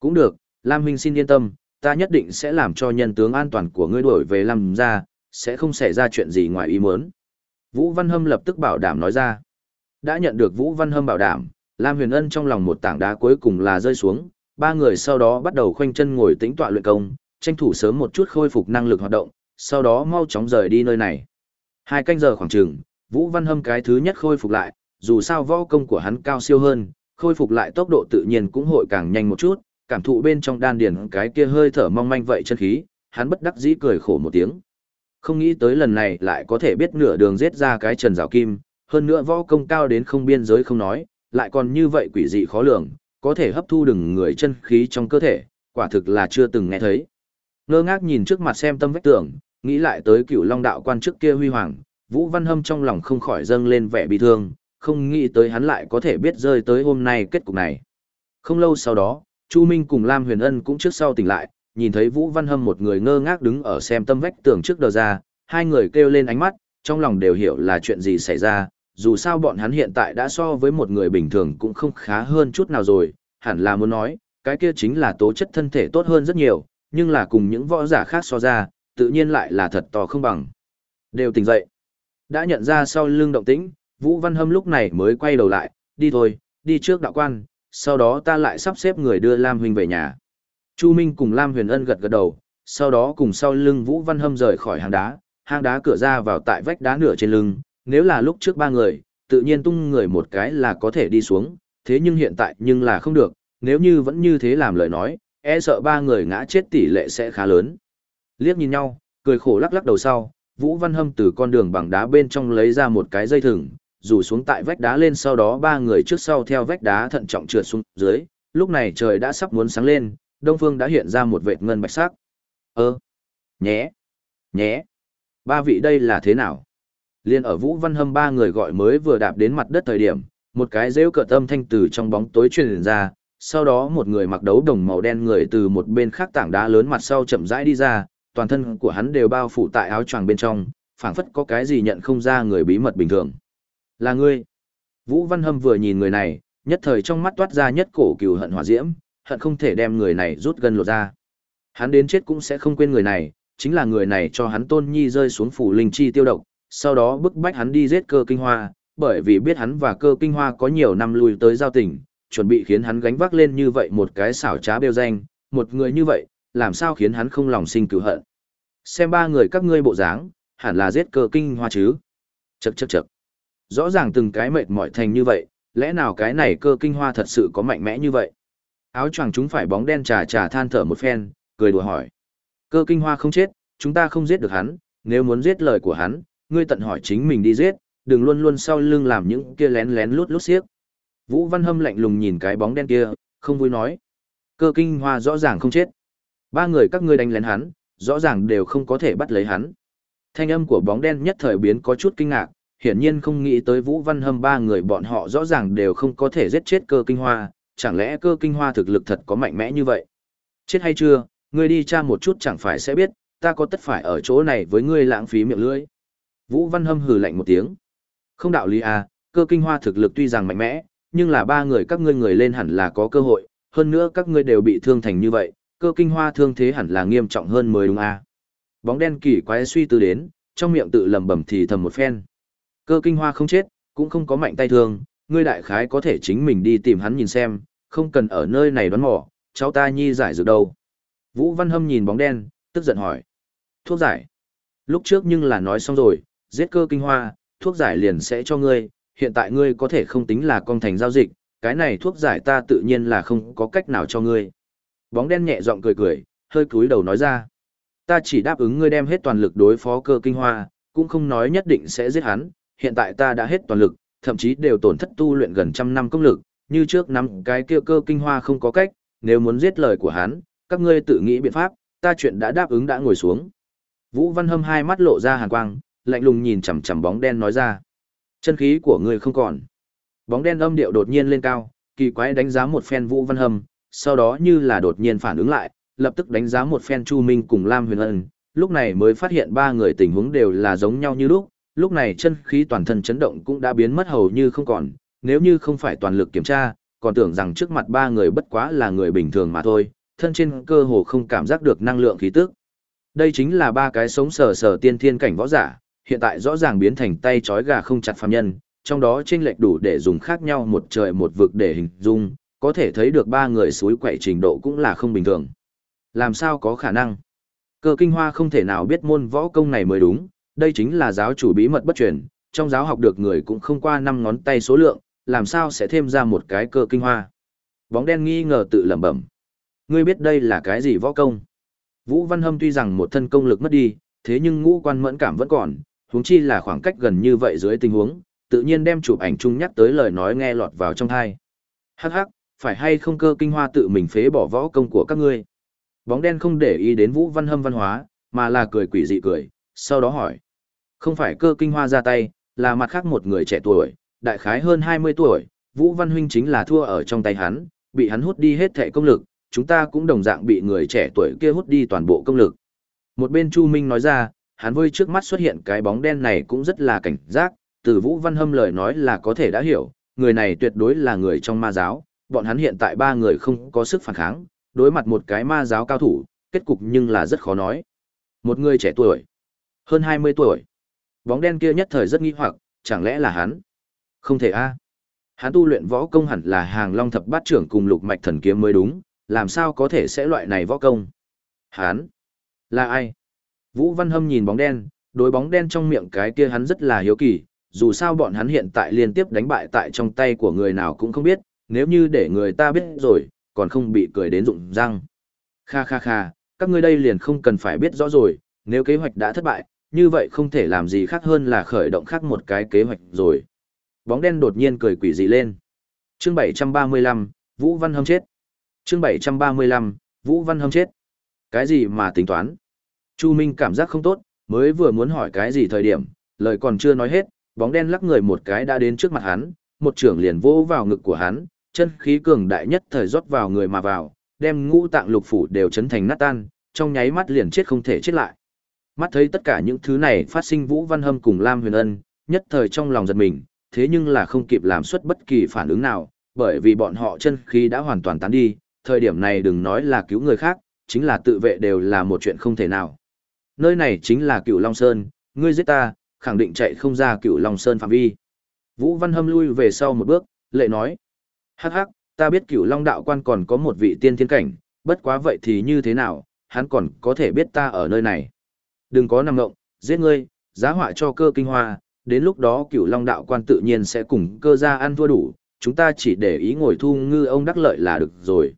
Cũng được, Lam Huynh xin yên tâm, ta nhất định sẽ làm cho nhân tướng an toàn của ngươi đổi về Lam gia, sẽ không xảy ra chuyện gì ngoài ý muốn. Vũ Văn Hâm lập tức bảo đảm nói ra. Đã nhận được Vũ Văn Hâm bảo đảm, Lam Huyền Ân trong lòng một tảng đá cuối cùng là rơi xuống, ba người sau đó bắt đầu khoanh chân ngồi tĩnh tọa luyện công, tranh thủ sớm một chút khôi phục năng lực hoạt động, sau đó mau chóng rời đi nơi này. Hai canh giờ khoảng chừng, Vũ Văn Hâm cái thứ nhất khôi phục lại, dù sao võ công của hắn cao siêu hơn, khôi phục lại tốc độ tự nhiên cũng hội càng nhanh một chút, cảm thụ bên trong đan điền cái kia hơi thở mong manh vậy chân khí, hắn bất đắc dĩ cười khổ một tiếng. Không nghĩ tới lần này lại có thể biết nửa đường giết ra cái Trần Giảo Kim, hơn nữa võ công cao đến không biên giới không nói, lại còn như vậy quỷ dị khó lường, có thể hấp thu đừng người chân khí trong cơ thể, quả thực là chưa từng nghe thấy. Ngơ ngác nhìn trước mặt xem tâm vách tưởng, nghĩ lại tới cựu long đạo quan trước kia huy hoàng, Vũ Văn Hâm trong lòng không khỏi dâng lên vẻ bi thương, không nghĩ tới hắn lại có thể biết rơi tới hôm nay kết cục này. Không lâu sau đó, Chu Minh cùng Lam Huyền Ân cũng trước sau tỉnh lại, nhìn thấy Vũ Văn Hâm một người ngơ ngác đứng ở xem tâm vách tường trước đờ ra, hai người kêu lên ánh mắt, trong lòng đều hiểu là chuyện gì xảy ra, dù sao bọn hắn hiện tại đã so với một người bình thường cũng không khá hơn chút nào rồi, hẳn là muốn nói, cái kia chính là tố chất thân thể tốt hơn rất nhiều, nhưng là cùng những võ giả khác so ra, tự nhiên lại là thật to không bằng. Đều tỉnh dậy. Đã nhận ra sau lưng động tĩnh, Vũ Văn Hâm lúc này mới quay đầu lại, đi thôi, đi trước đạo quan, sau đó ta lại sắp xếp người đưa Lam Huynh về nhà. Chu Minh cùng Lam Huyền Ân gật gật đầu, sau đó cùng sau lưng Vũ Văn Hâm rời khỏi hang đá, hang đá cửa ra vào tại vách đá nửa trên lưng, nếu là lúc trước ba người, tự nhiên tung người một cái là có thể đi xuống, thế nhưng hiện tại nhưng là không được, nếu như vẫn như thế làm lời nói, e sợ ba người ngã chết tỷ lệ sẽ khá lớn. Liếc nhìn nhau, cười khổ lắc lắc đầu sau, Vũ Văn Hâm từ con đường bằng đá bên trong lấy ra một cái dây thừng, rủ xuống tại vách đá lên sau đó ba người trước sau theo vách đá thận trọng trượt xuống dưới, lúc này trời đã sắp muốn sáng lên, đông phương đã hiện ra một vệt ngân bạch sắc. Ơ, nhé, nhé, ba vị đây là thế nào? Liên ở Vũ Văn Hâm ba người gọi mới vừa đạp đến mặt đất thời điểm, một cái rêu cợt âm thanh từ trong bóng tối truyền ra, sau đó một người mặc đấu đồng màu đen người từ một bên khác tảng đá lớn mặt sau chậm rãi đi ra, toàn thân của hắn đều bao phủ tại áo choàng bên trong, phảng phất có cái gì nhận không ra người bí mật bình thường. Là ngươi. Vũ Văn Hâm vừa nhìn người này, nhất thời trong mắt toát ra nhất cổ cừu hận hỏa diễm, hận không thể đem người này rút gần lột ra. Hắn đến chết cũng sẽ không quên người này, chính là người này cho hắn tôn nhi rơi xuống phủ linh chi tiêu độc, sau đó bức bách hắn đi giết cơ kinh hoa, bởi vì biết hắn và cơ kinh hoa có nhiều năm lui tới giao tình, chuẩn bị khiến hắn gánh vác lên như vậy một cái xảo trá bêu danh, một người như vậy, làm sao khiến hắn không lòng sinh cứu hận. Xem ba người các ngươi bộ dáng, hẳn là giết cơ kinh hoa chứ. Chậc chậc chậc. Rõ ràng từng cái mệt mỏi thành như vậy, lẽ nào cái này cơ kinh hoa thật sự có mạnh mẽ như vậy? Áo choàng chúng phải bóng đen trà trà than thở một phen, cười đùa hỏi. Cơ kinh hoa không chết, chúng ta không giết được hắn, nếu muốn giết lời của hắn, ngươi tận hỏi chính mình đi giết, đừng luôn luôn sau lưng làm những kia lén lén lút lút xiếc. Vũ Văn Hâm lạnh lùng nhìn cái bóng đen kia, không vui nói. Cơ kinh hoa rõ ràng không chết. Ba người các ngươi đánh lén hắn, rõ ràng đều không có thể bắt lấy hắn. Thanh âm của bóng đen nhất thời biến có chút kinh ngạc, hiển nhiên không nghĩ tới Vũ Văn Hâm ba người bọn họ rõ ràng đều không có thể giết chết cơ kinh hoa, chẳng lẽ cơ kinh hoa thực lực thật có mạnh mẽ như vậy? Chết hay chưa, ngươi đi tra một chút chẳng phải sẽ biết, ta có tất phải ở chỗ này với ngươi lãng phí miệng lưỡi. Vũ Văn Hâm hừ lạnh một tiếng. Không đạo lý à, cơ kinh hoa thực lực tuy rằng mạnh mẽ, nhưng là ba người các ngươi người lên hẳn là có cơ hội, hơn nữa các ngươi đều bị thương thành như vậy, cơ kinh hoa thương thế hẳn là nghiêm trọng hơn mới đúng à. Bóng đen kỳ quái suy tư đến, trong miệng tự lẩm bẩm thì thầm một phen. Cơ kinh hoa không chết, cũng không có mạnh tay thương, ngươi đại khái có thể chính mình đi tìm hắn nhìn xem, không cần ở nơi này đoán mò, cháu ta nhi giải dược đâu. Vũ Văn Hâm nhìn bóng đen, tức giận hỏi. Thuốc giải. Lúc trước nhưng là nói xong rồi, giết cơ kinh hoa, thuốc giải liền sẽ cho ngươi, hiện tại ngươi có thể không tính là con thành giao dịch, cái này thuốc giải ta tự nhiên là không có cách nào cho ngươi. Bóng đen nhẹ giọng cười cười, hơi cúi đầu nói ra. Ta chỉ đáp ứng ngươi đem hết toàn lực đối phó cơ kinh hoa, cũng không nói nhất định sẽ giết hắn, hiện tại ta đã hết toàn lực, thậm chí đều tổn thất tu luyện gần trăm năm công lực, như trước năm cái kia cơ kinh hoa không có cách, nếu muốn giết lời của hắn, các ngươi tự nghĩ biện pháp, ta chuyện đã đáp ứng đã ngồi xuống. Vũ Văn Hâm hai mắt lộ ra hàn quang, lạnh lùng nhìn chằm chằm bóng đen nói ra. Chân khí của ngươi không còn. Bóng đen âm điệu đột nhiên lên cao, kỳ quái đánh giá một phen Vũ Văn Hâm, sau đó như là đột nhiên phản ứng lại, lập tức đánh giá một phen Chu Minh cùng Lam Huyền Ân, lúc này mới phát hiện ba người tình huống đều là giống nhau như lúc, lúc này chân khí toàn thân chấn động cũng đã biến mất hầu như không còn, nếu như không phải toàn lực kiểm tra, còn tưởng rằng trước mặt ba người bất quá là người bình thường mà thôi, thân trên cơ hồ không cảm giác được năng lượng khí tức. Đây chính là ba cái sống sờ sờ tiên thiên cảnh võ giả, hiện tại rõ ràng biến thành tay trói gà không chặt phàm nhân, trong đó chênh lệch đủ để dùng khác nhau một trời một vực để hình dung, có thể thấy được ba người suối quậy trình độ cũng là không bình thường. Làm sao có khả năng? Cơ kinh hoa không thể nào biết môn võ công này mới đúng, đây chính là giáo chủ bí mật bất truyền, trong giáo học được người cũng không qua năm ngón tay số lượng, làm sao sẽ thêm ra một cái cơ kinh hoa. Bóng đen nghi ngờ tự lẩm bẩm. Ngươi biết đây là cái gì võ công? Vũ Văn Hâm tuy rằng một thân công lực mất đi, thế nhưng ngũ quan mẫn cảm vẫn còn, huống chi là khoảng cách gần như vậy dưới tình huống, tự nhiên đem chụp ảnh chung nhắc tới lời nói nghe lọt vào trong tai. Hắc hắc, phải hay không cơ kinh hoa tự mình phế bỏ võ công của các ngươi? Bóng đen không để ý đến Vũ Văn Hâm văn hóa, mà là cười quỷ dị cười, sau đó hỏi. Không phải cơ kinh hoa ra tay, là mặt khác một người trẻ tuổi, đại khái hơn 20 tuổi, Vũ Văn Huynh chính là thua ở trong tay hắn, bị hắn hút đi hết thể công lực, chúng ta cũng đồng dạng bị người trẻ tuổi kia hút đi toàn bộ công lực. Một bên Chu Minh nói ra, hắn vui trước mắt xuất hiện cái bóng đen này cũng rất là cảnh giác, từ Vũ Văn Hâm lời nói là có thể đã hiểu, người này tuyệt đối là người trong ma giáo, bọn hắn hiện tại ba người không có sức phản kháng, đối mặt một cái ma giáo cao thủ, kết cục nhưng là rất khó nói. Một người trẻ tuổi, hơn 20 tuổi. Bóng đen kia nhất thời rất nghi hoặc, chẳng lẽ là hắn? Không thể a. Hắn tu luyện võ công hẳn là hàng long thập bát trưởng cùng lục mạch thần kiếm mới đúng, làm sao có thể sẽ loại này võ công? Hắn? Là ai? Vũ Văn Hâm nhìn bóng đen, đối bóng đen trong miệng cái kia hắn rất là hiếu kỳ, dù sao bọn hắn hiện tại liên tiếp đánh bại tại trong tay của người nào cũng không biết, nếu như để người ta biết rồi, còn không bị cười đến rụng răng. Kha kha kha, các ngươi đây liền không cần phải biết rõ rồi, nếu kế hoạch đã thất bại, như vậy không thể làm gì khác hơn là khởi động khác một cái kế hoạch rồi. Bóng đen đột nhiên cười quỷ dị lên. Chương 735, Vũ Văn Hâm chết. Chương 735, Vũ Văn Hâm chết. Cái gì mà tính toán? Chu Minh cảm giác không tốt, mới vừa muốn hỏi cái gì thời điểm, lời còn chưa nói hết, bóng đen lắc người một cái đã đến trước mặt hắn, một trưởng liền vỗ vào ngực của hắn, chân khí cường đại nhất thời rót vào người mà vào, đem ngũ tạng lục phủ đều chấn thành nát tan, trong nháy mắt liền chết không thể chết lại. Mắt thấy tất cả những thứ này phát sinh Vũ Văn Hâm cùng Lam Huyền Ân, nhất thời trong lòng giật mình, thế nhưng là không kịp làm xuất bất kỳ phản ứng nào, bởi vì bọn họ chân khí đã hoàn toàn tán đi, thời điểm này đừng nói là cứu người khác, chính là tự vệ đều là một chuyện không thể nào. Nơi này chính là Cựu Long Sơn, ngươi giết ta, khẳng định chạy không ra Cựu Long Sơn phạm vi. Vũ Văn Hâm lui về sau một bước, lệ nói: "Hắc hắc, ta biết Cựu Long đạo quan còn có một vị tiên thiên cảnh, bất quá vậy thì như thế nào, hắn còn có thể biết ta ở nơi này." Đừng có nằm ngộng, giết ngươi, giá họa cho cơ kinh hoa, đến lúc đó cửu long đạo quan tự nhiên sẽ cùng cơ gia ăn thua đủ, chúng ta chỉ để ý ngồi thu ngư ông đắc lợi là được rồi.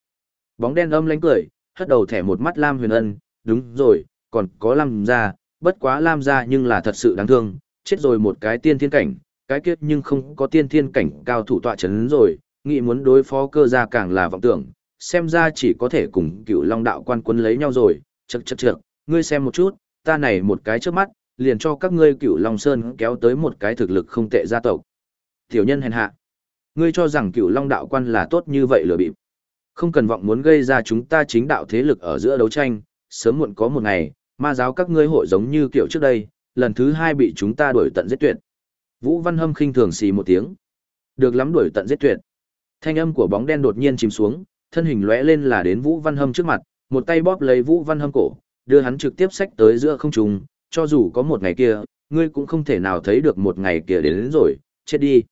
Bóng đen âm lánh cười, hất đầu thẻ một mắt Lam Huyền Ân, đúng rồi, còn có Lam gia, bất quá Lam gia nhưng là thật sự đáng thương, chết rồi một cái tiên thiên cảnh, cái kiếp nhưng không có tiên thiên cảnh cao thủ tọa chấn rồi, nghĩ muốn đối phó cơ gia càng là vọng tưởng, xem ra chỉ có thể cùng cựu long đạo quan quân lấy nhau rồi, chậc chậc chậc, ngươi xem một chút, ta này một cái trước mắt, liền cho các ngươi cựu Long Sơn kéo tới một cái thực lực không tệ gia tộc. Tiểu nhân hèn hạ. Ngươi cho rằng cựu Long đạo quan là tốt như vậy lừa bịp. Không cần vọng muốn gây ra chúng ta chính đạo thế lực ở giữa đấu tranh, sớm muộn có một ngày, ma giáo các ngươi hội giống như kiểu trước đây, lần thứ hai bị chúng ta đuổi tận giết tuyệt. Vũ Văn Hâm khinh thường xì một tiếng. Được lắm đuổi tận giết tuyệt. Thanh âm của bóng đen đột nhiên chìm xuống, thân hình lóe lên là đến Vũ Văn Hâm trước mặt, một tay bóp lấy Vũ Văn Hâm cổ, đưa hắn trực tiếp xách tới giữa không trung, cho dù có một ngày kia, ngươi cũng không thể nào thấy được một ngày kia đến, đến rồi, chết đi.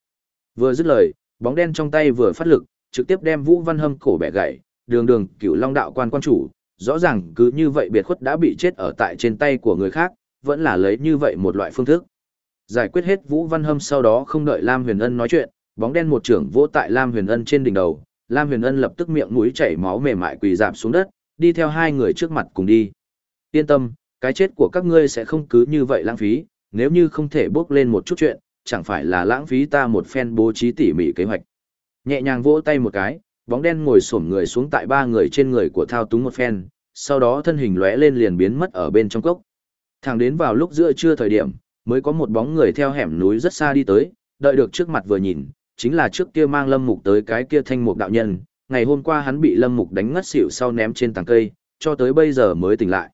Vừa dứt lời, bóng đen trong tay vừa phát lực, trực tiếp đem Vũ Văn Hâm cổ bẻ gãy, đường đường cửu long đạo quan quan chủ, rõ ràng cứ như vậy biệt khuất đã bị chết ở tại trên tay của người khác, vẫn là lấy như vậy một loại phương thức. Giải quyết hết Vũ Văn Hâm sau đó không đợi Lam Huyền Ân nói chuyện, bóng đen một trưởng vỗ tại Lam Huyền Ân trên đỉnh đầu, Lam Huyền Ân lập tức miệng mũi chảy máu mềm mại quỳ dạp xuống đất, đi theo hai người trước mặt cùng đi. Yên tâm, cái chết của các ngươi sẽ không cứ như vậy lãng phí, nếu như không thể bước lên một chút chuyện, chẳng phải là lãng phí ta một phen bố trí tỉ mỉ kế hoạch. Nhẹ nhàng vỗ tay một cái, bóng đen ngồi xổm người xuống tại ba người trên người của thao túng một phen, sau đó thân hình lóe lên liền biến mất ở bên trong cốc. Thẳng đến vào lúc giữa trưa thời điểm, mới có một bóng người theo hẻm núi rất xa đi tới, đợi được trước mặt vừa nhìn, chính là trước kia mang Lâm Mục tới cái kia thanh mục đạo nhân, ngày hôm qua hắn bị Lâm Mục đánh ngất xỉu sau ném trên tảng cây, cho tới bây giờ mới tỉnh lại.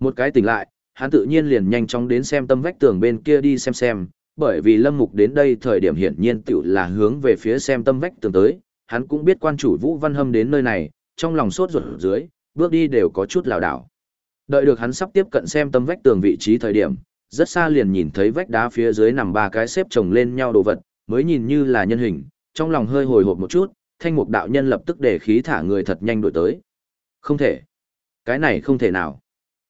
Một cái tỉnh lại, hắn tự nhiên liền nhanh chóng đến xem tâm vách tường bên kia đi xem xem, bởi vì Lâm Mục đến đây thời điểm hiển nhiên tiểu là hướng về phía xem tâm vách tường tới, hắn cũng biết quan chủ Vũ Văn Hâm đến nơi này, trong lòng sốt ruột dưới, bước đi đều có chút lảo đảo. Đợi được hắn sắp tiếp cận xem tấm vách tường vị trí thời điểm, rất xa liền nhìn thấy vách đá phía dưới nằm ba cái xếp chồng lên nhau đồ vật, mới nhìn như là nhân hình, trong lòng hơi hồi hộp một chút, thanh mục đạo nhân lập tức để khí thả người thật nhanh đổi tới. Không thể. Cái này không thể nào.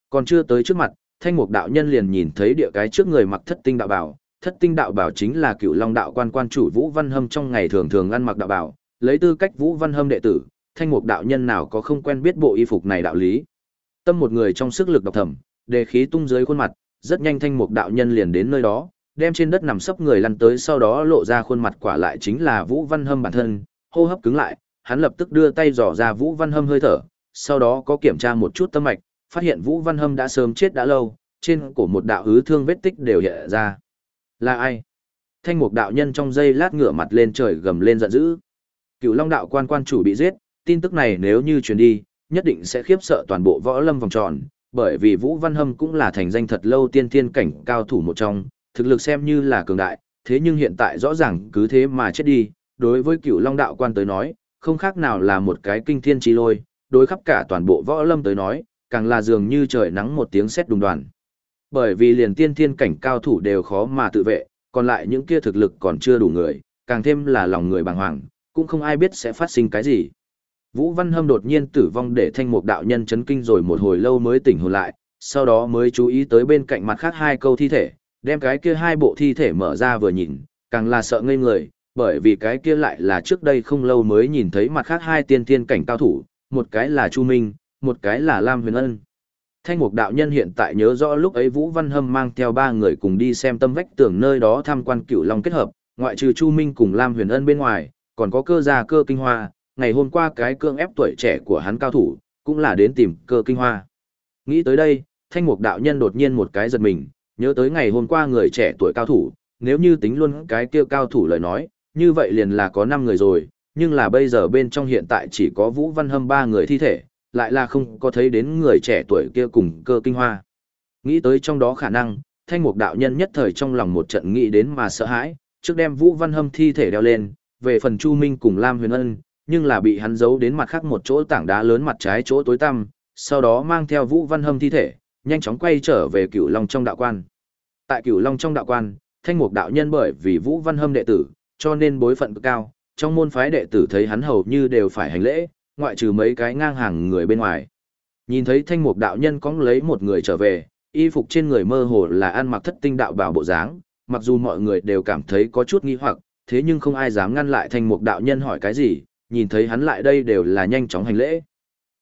Còn chưa tới trước mặt, thanh mục đạo nhân liền nhìn thấy địa cái trước người mặc thất tinh đạo bảo. Thất tinh đạo bảo chính là cựu long đạo quan quan chủ Vũ Văn Hâm trong ngày thường thường ăn mặc đạo bảo, lấy tư cách Vũ Văn Hâm đệ tử, thanh mục đạo nhân nào có không quen biết bộ y phục này đạo lý. Tâm một người trong sức lực độc thẩm, đề khí tung dưới khuôn mặt, rất nhanh thanh mục đạo nhân liền đến nơi đó, đem trên đất nằm sấp người lăn tới sau đó lộ ra khuôn mặt quả lại chính là Vũ Văn Hâm bản thân, hô hấp cứng lại, hắn lập tức đưa tay dò ra Vũ Văn Hâm hơi thở, sau đó có kiểm tra một chút tâm mạch, phát hiện Vũ Văn Hâm đã sớm chết đã lâu, trên cổ một đạo hứ thương vết tích đều hiện ra. Là ai? Thanh mục đạo nhân trong giây lát ngửa mặt lên trời gầm lên giận dữ. Cựu Long đạo quan quan chủ bị giết, tin tức này nếu như truyền đi, nhất định sẽ khiếp sợ toàn bộ võ lâm vòng tròn, bởi vì Vũ Văn Hâm cũng là thành danh thật lâu tiên thiên cảnh cao thủ một trong, thực lực xem như là cường đại, thế nhưng hiện tại rõ ràng cứ thế mà chết đi, đối với cựu long đạo quan tới nói, không khác nào là một cái kinh thiên chi lôi, đối khắp cả toàn bộ võ lâm tới nói, càng là dường như trời nắng một tiếng sét đùng đoàn. Bởi vì liền tiên thiên cảnh cao thủ đều khó mà tự vệ, còn lại những kia thực lực còn chưa đủ người, càng thêm là lòng người bàng hoàng, cũng không ai biết sẽ phát sinh cái gì. Vũ Văn Hâm đột nhiên tử vong để thanh mục đạo nhân chấn kinh rồi một hồi lâu mới tỉnh hồn lại, sau đó mới chú ý tới bên cạnh mặt khác hai câu thi thể, đem cái kia hai bộ thi thể mở ra vừa nhìn, càng là sợ ngây người, bởi vì cái kia lại là trước đây không lâu mới nhìn thấy mặt khác hai tiên tiên cảnh cao thủ, một cái là Chu Minh, một cái là Lam Huyền Ân. Thanh mục đạo nhân hiện tại nhớ rõ lúc ấy Vũ Văn Hâm mang theo ba người cùng đi xem tâm vách tường nơi đó tham quan cựu long kết hợp, ngoại trừ Chu Minh cùng Lam Huyền Ân bên ngoài, còn có cơ gia cơ kinh hoa, ngày hôm qua cái cương ép tuổi trẻ của hắn cao thủ, cũng là đến tìm cơ kinh hoa. Nghĩ tới đây, thanh mục đạo nhân đột nhiên một cái giật mình, nhớ tới ngày hôm qua người trẻ tuổi cao thủ, nếu như tính luôn cái kia cao thủ lời nói, như vậy liền là có 5 người rồi, nhưng là bây giờ bên trong hiện tại chỉ có Vũ Văn Hâm ba người thi thể, lại là không có thấy đến người trẻ tuổi kia cùng cơ kinh hoa. Nghĩ tới trong đó khả năng, thanh mục đạo nhân nhất thời trong lòng một trận nghĩ đến mà sợ hãi, trước đem Vũ Văn Hâm thi thể đeo lên, về phần Chu Minh cùng Lam Huyền Ân, nhưng là bị hắn giấu đến mặt khác một chỗ tảng đá lớn mặt trái chỗ tối tăm, sau đó mang theo Vũ Văn Hâm thi thể, nhanh chóng quay trở về Cửu Long trong đạo quan. Tại Cửu Long trong đạo quan, Thanh Mục đạo nhân bởi vì Vũ Văn Hâm đệ tử, cho nên bối phận cực cao, trong môn phái đệ tử thấy hắn hầu như đều phải hành lễ, ngoại trừ mấy cái ngang hàng người bên ngoài. Nhìn thấy Thanh Mục đạo nhân cóng lấy một người trở về, y phục trên người mơ hồ là ăn mặc thất tinh đạo bảo bộ dáng, mặc dù mọi người đều cảm thấy có chút nghi hoặc, thế nhưng không ai dám ngăn lại Thanh Mục đạo nhân hỏi cái gì, nhìn thấy hắn lại đây đều là nhanh chóng hành lễ.